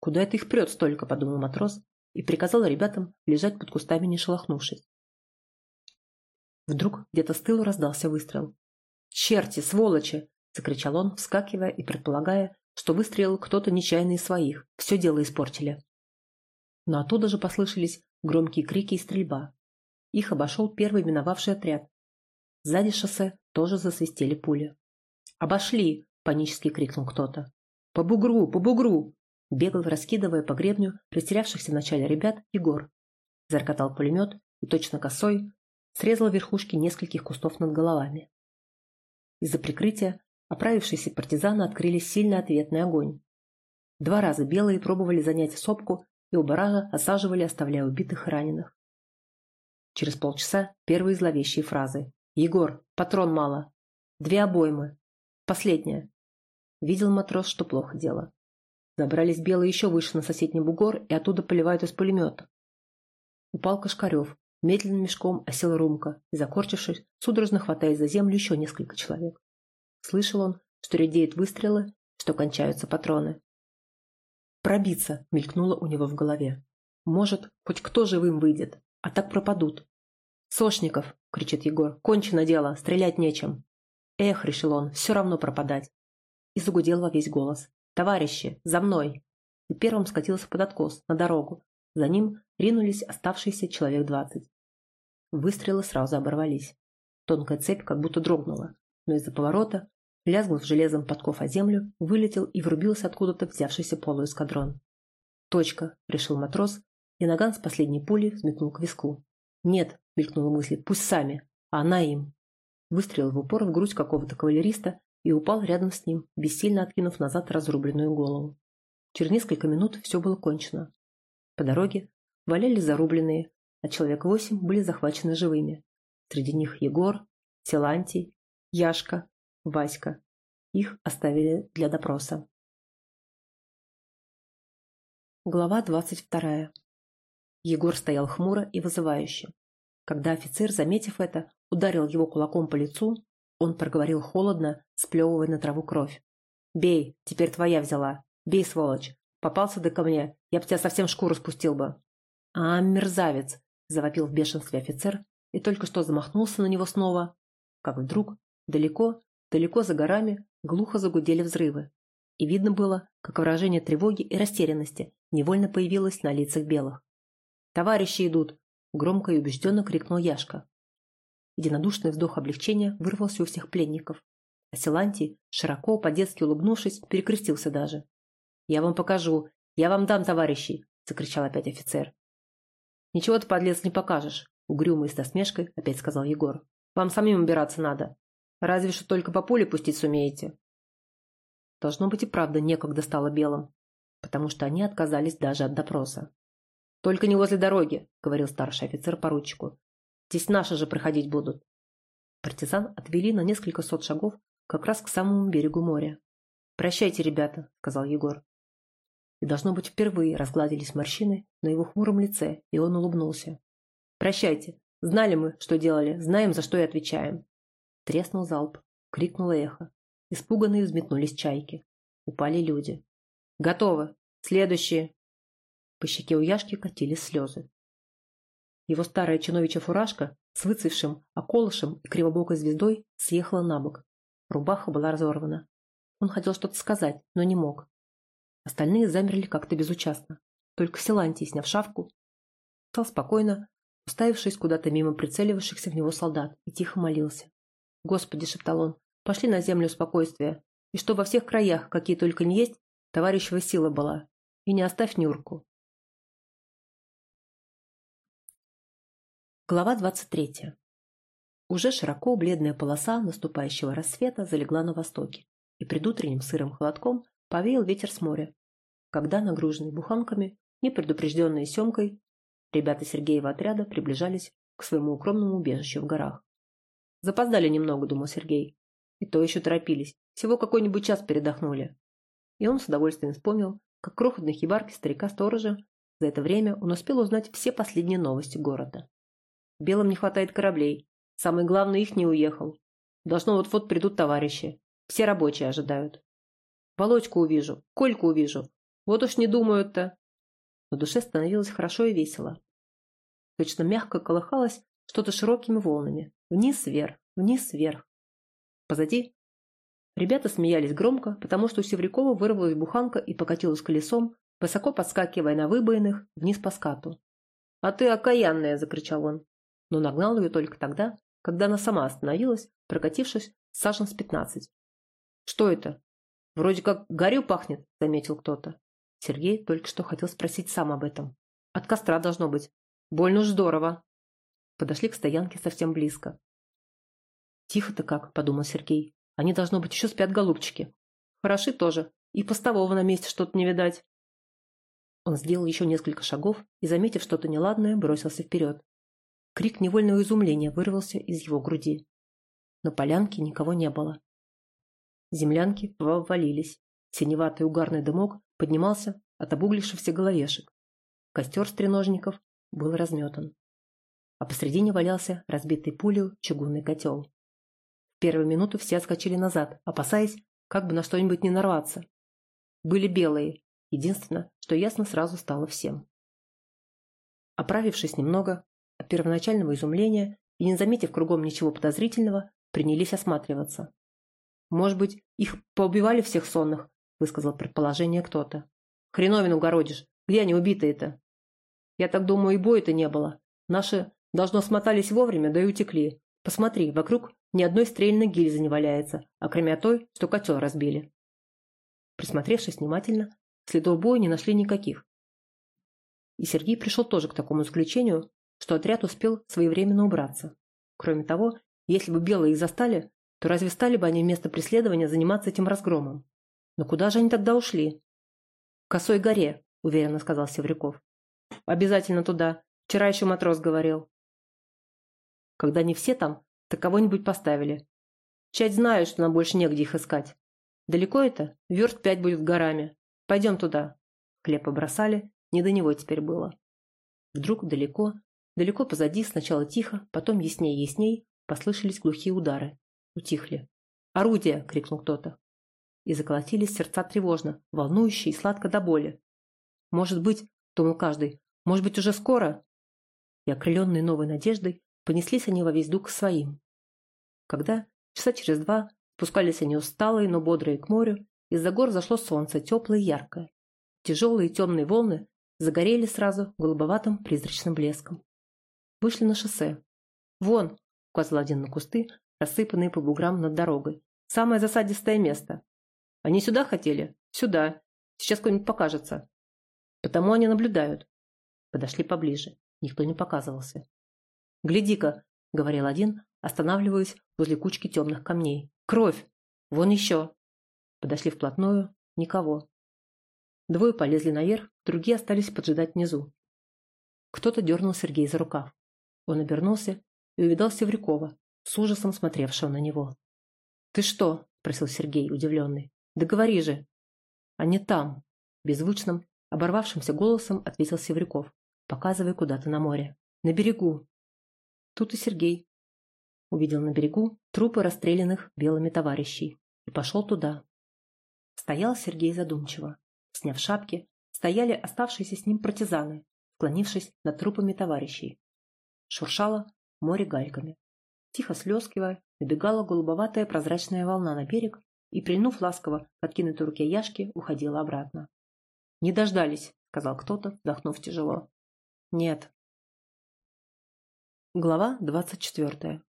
«Куда это их прет столько?» – подумал матрос и приказал ребятам лежать под кустами, не шелохнувшись. Вдруг где-то с тылу раздался выстрел. «Черти, сволочи!» – закричал он, вскакивая и предполагая, что выстрелил кто-то нечаянно из своих, все дело испортили. Но оттуда же послышались громкие крики и стрельба. Их обошел первый миновавший отряд. Сзади шоссе тоже засвистели пули. «Обошли!» – панически крикнул кто-то. «По бугру! По бугру!» Бегал, раскидывая по гребню растерявшихся вначале ребят, Егор. Заркотал пулемет и точно косой срезал верхушки нескольких кустов над головами. Из-за прикрытия Оправившиеся партизаны открыли сильный ответный огонь. Два раза белые пробовали занять сопку и оба раза осаживали, оставляя убитых и раненых. Через полчаса первые зловещие фразы. «Егор, патрон мало. Две обоймы. Последняя». Видел матрос, что плохо дело. Забрались белые еще выше на соседний бугор и оттуда поливают из пулемета. Упал Кашкарев. Медленным мешком осел Румка закорчившись, судорожно хватает за землю еще несколько человек. Слышал он, что редеют выстрелы, что кончаются патроны. «Пробиться!» — мелькнуло у него в голове. «Может, хоть кто живым выйдет, а так пропадут». «Сошников!» — кричит Егор. «Кончено дело, стрелять нечем». «Эх!» — решил он, «все равно пропадать». И загудел во весь голос. «Товарищи, за мной!» И первым скатился под откос, на дорогу. За ним ринулись оставшиеся человек двадцать. Выстрелы сразу оборвались. Тонкая цепь как будто дрогнула, но из-за поворота, лязгнув железом подков о землю, вылетел и врубился откуда-то взявшийся полуэскадрон. «Точка», — решил матрос, и наган с последней пули взметнул к виску. «Нет», — мелькнула мысль, — «пусть сами, а она им». Выстрелил в упор в грудь какого-то кавалериста и упал рядом с ним, бессильно откинув назад разрубленную голову. Через несколько минут все было кончено. По дороге валялись зарубленные, а человек восемь были захвачены живыми. Среди них Егор, Силантий, Яшка, Васька. Их оставили для допроса. Глава двадцать вторая. Егор стоял хмуро и вызывающе. Когда офицер, заметив это, ударил его кулаком по лицу, он проговорил холодно, сплевывая на траву кровь. «Бей, теперь твоя взяла. Бей, сволочь. Попался ты ко мне, я б тебя совсем шкуру спустил бы». «А, мерзавец!» – завопил в бешенстве офицер и только что замахнулся на него снова, как вдруг далеко, далеко за горами глухо загудели взрывы. И видно было, как выражение тревоги и растерянности невольно появилось на лицах белых. «Товарищи идут!» – громко и убежденно крикнул Яшка. Единодушный вздох облегчения вырвался у всех пленников. А Силантий, широко, по-детски улыбнувшись, перекрестился даже. «Я вам покажу! Я вам дам, товарищи!» – закричал опять офицер. «Ничего ты, подлец, не покажешь!» – угрюмо с насмешкой опять сказал Егор. «Вам самим убираться надо. Разве что только по пуле пустить сумеете». Должно быть и правда некогда стало белым, потому что они отказались даже от допроса. «Только не возле дороги», — говорил старший офицер поручику. Здесь наши же проходить будут. Партизан отвели на несколько сот шагов как раз к самому берегу моря. «Прощайте, ребята», — сказал Егор. И, должно быть, впервые разгладились морщины на его хмуром лице, и он улыбнулся. «Прощайте. Знали мы, что делали, знаем, за что и отвечаем». Треснул залп, крикнуло эхо. Испуганные взметнулись чайки. Упали люди. «Готово! Следующие!» По щеке у Яшки катились слезы. Его старая чиновичья фуражка с выцвевшим околышем и кривобокой звездой съехала на бок. Рубаха была разорвана. Он хотел что-то сказать, но не мог. Остальные замерли как-то безучастно. Только Силантий, сняв шапку, стал спокойно, уставившись куда-то мимо прицеливавшихся в него солдат, и тихо молился. «Господи!» — шептал он. «Пошли на землю спокойствия, и что во всех краях, какие только не есть, товарищева сила была. И не оставь Нюрку. Глава 23. Уже широко бледная полоса наступающего рассвета залегла на востоке, и предутренним сырым холодком повеял ветер с моря, когда, нагруженные буханками, непредупрежденные Семкой, ребята Сергеева отряда приближались к своему укромному убежищу в горах. Запоздали немного, думал Сергей. И то еще торопились. Всего какой-нибудь час передохнули. И он с удовольствием вспомнил, как крохотной хибарке старика-сторожа за это время он успел узнать все последние новости города. Белым не хватает кораблей. Самый главный их не уехал. Должно вот-вот придут товарищи. Все рабочие ожидают. Володьку увижу, Кольку увижу. Вот уж не думают-то. На душе становилось хорошо и весело. Точно мягко колыхалось что-то широкими волнами. Вниз-вверх, вниз-вверх. Позади Ребята смеялись громко, потому что у Севрякова вырвалась буханка и покатилась колесом, высоко подскакивая на выбоинах вниз по скату. «А ты окаянная!» – закричал он но нагнал ее только тогда, когда она сама остановилась, прокатившись сажен с пятнадцать. «Что это? Вроде как горю пахнет», — заметил кто-то. Сергей только что хотел спросить сам об этом. «От костра должно быть. Больно уж здорово». Подошли к стоянке совсем близко. «Тихо-то как», — подумал Сергей. Они, должно быть, еще спят голубчики. Хороши тоже. И постового на месте что-то не видать. Он сделал еще несколько шагов и, заметив что-то неладное, бросился вперед. Крик невольного изумления вырвался из его груди. На полянке никого не было. Землянки повалились. Синеватый угарный дымок поднимался от обуглившихся головешек. Костер стреножников был разметан. А посредине валялся разбитый пулю чугунный котел. В первую минуту все отскочили назад, опасаясь, как бы на что-нибудь не нарваться. Были белые. Единственное, что ясно сразу стало всем. Оправившись немного от первоначального изумления и не заметив кругом ничего подозрительного, принялись осматриваться. «Может быть, их поубивали всех сонных?» – высказал предположение кто-то. «Хреновину городишь. Где они убитые-то?» «Я так думаю, и боя-то не было. Наши, должно, смотались вовремя, да и утекли. Посмотри, вокруг ни одной стрельной гильзы не валяется, а кроме той, что котел разбили». Присмотревшись внимательно, следов боя не нашли никаких. И Сергей пришел тоже к такому заключению, что отряд успел своевременно убраться. Кроме того, если бы белые их застали, то разве стали бы они вместо преследования заниматься этим разгромом? Но куда же они тогда ушли? — Косой горе, — уверенно сказал Севрюков. — Обязательно туда. Вчера еще матрос говорил. Когда не все там, так кого-нибудь поставили. Часть знают, что нам больше негде их искать. Далеко это? Верст пять будет горами. Пойдем туда. Хлеб побросали, не до него теперь было. Вдруг далеко, далеко позади, сначала тихо, потом ясней-ясней, послышались глухие удары. Утихли. «Орудие!» — крикнул кто-то. И заколотились сердца тревожно, волнующие и сладко до боли. «Может быть, — думал каждый, — может быть, уже скоро?» И, окрыленные новой надеждой, понеслись они во весь дух к своим. Когда, часа через два, спускались они усталые, но бодрые к морю, из-за гор зашло солнце, теплое и яркое. Тяжелые темные волны загорели сразу голубоватым призрачным блеском. Вышли на шоссе. «Вон!» — указал один на кусты, рассыпанные по буграм над дорогой. Самое засадистое место. Они сюда хотели? Сюда. Сейчас кто-нибудь покажется. Потому они наблюдают. Подошли поближе. Никто не показывался. «Гляди-ка», — говорил один, останавливаясь возле кучки темных камней. «Кровь! Вон еще!» Подошли вплотную. Никого. Двое полезли наверх, другие остались поджидать внизу. Кто-то дернул Сергея за рукав. Он обернулся и увидал Севрюкова, с ужасом смотревшего на него. «Ты что?» – спросил Сергей, удивленный. «Да говори же!» «Они там!» – беззвучным, оборвавшимся голосом ответил Севрюков, показывая куда-то на море. «На берегу!» Тут и Сергей увидел на берегу трупы расстрелянных белыми товарищей и пошел туда. Стоял Сергей задумчиво. Сняв шапки, стояли оставшиеся с ним партизаны, склонившись над трупами товарищей. Шуршало море гальками. Тихо слескивая, набегала голубоватая прозрачная волна на берег и, прильнув ласково к откинутой руке Яшки, уходила обратно. «Не дождались», — сказал кто-то, вздохнув тяжело. «Нет». Глава двадцать четвертая.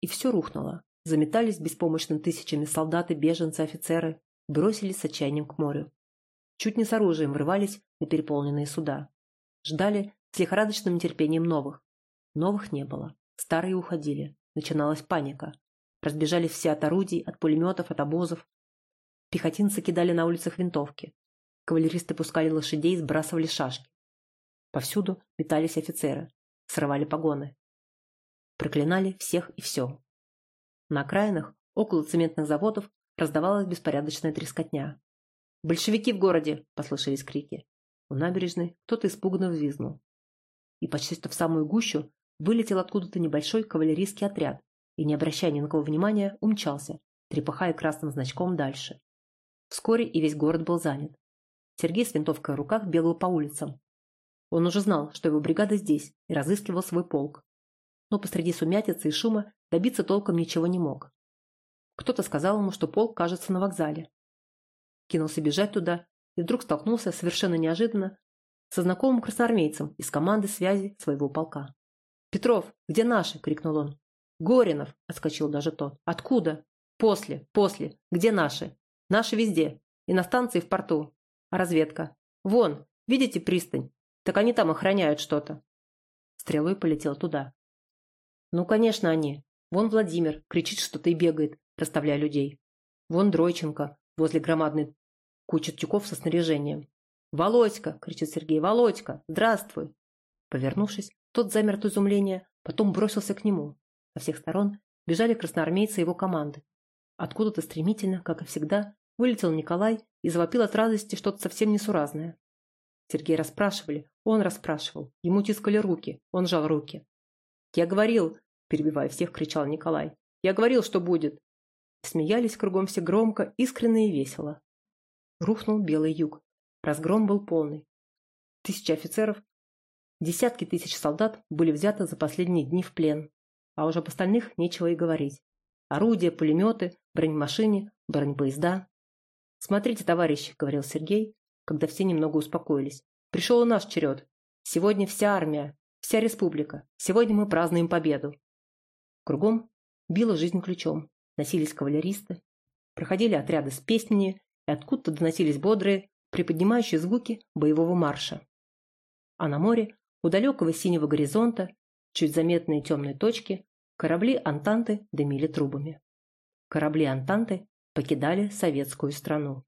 И все рухнуло. Заметались беспомощно тысячами солдаты, беженцы, офицеры, бросились с отчаянием к морю. Чуть не с оружием врывались на переполненные суда. Ждали с лихорадочным нетерпением новых. Новых не было. Старые уходили. Начиналась паника. Разбежались все от орудий, от пулеметов, от обозов. Пехотинцы кидали на улицах винтовки. Кавалеристы пускали лошадей, сбрасывали шашки. Повсюду метались офицеры. Срывали погоны. Проклинали всех и все. На окраинах, около цементных заводов, раздавалась беспорядочная трескотня. «Большевики в городе!» – послышались крики. У набережной кто-то испуганно взвизгнул. И почти что в самую гущу вылетел откуда-то небольшой кавалерийский отряд и, не обращая ни на кого внимания, умчался, трепыхая красным значком дальше. Вскоре и весь город был занят. Сергей с винтовкой в руках бегал по улицам. Он уже знал, что его бригада здесь, и разыскивал свой полк. Но посреди сумятицы и шума добиться толком ничего не мог. Кто-то сказал ему, что полк кажется на вокзале. Кинулся бежать туда и вдруг столкнулся совершенно неожиданно со знакомым красноармейцем из команды связи своего полка. «Петров, где наши?» – крикнул он. «Горинов!» – отскочил даже тот. «Откуда?» «После, после. Где наши?» «Наши везде. И на станции в порту. А разведка?» «Вон, видите пристань? Так они там охраняют что-то». Стрелой полетел туда. «Ну, конечно, они. Вон Владимир, кричит что-то и бегает. расставляя людей. Вон Дройченко, возле громадной кучи тюков со снаряжением. «Володька!» — кричит Сергей. «Володька! Здравствуй!» Повернувшись, тот замер от изумления, потом бросился к нему. Со всех сторон бежали красноармейцы его команды. Откуда-то стремительно, как и всегда, вылетел Николай и завопил от радости что-то совсем несуразное. Сергей расспрашивали, он расспрашивал, ему тискали руки, он жал руки. «Я говорил!» – перебивая всех, кричал Николай. «Я говорил, что будет!» Смеялись кругом все громко, искренне и весело. Рухнул белый юг. Разгром был полный. Тысячи офицеров, десятки тысяч солдат были взяты за последние дни в плен. А уже об остальных нечего и говорить. Орудия, пулеметы, бронемашины, бронепоезда. «Смотрите, товарищи», — говорил Сергей, когда все немного успокоились. «Пришел наш черед. Сегодня вся армия, вся республика. Сегодня мы празднуем победу». Кругом била жизнь ключом. Носились кавалеристы, проходили отряды с песнями, и откуда-то доносились бодрые, приподнимающие звуки боевого марша. А на море, у далекого синего горизонта, чуть заметные темные точки, корабли Антанты дымили трубами. Корабли Антанты покидали советскую страну.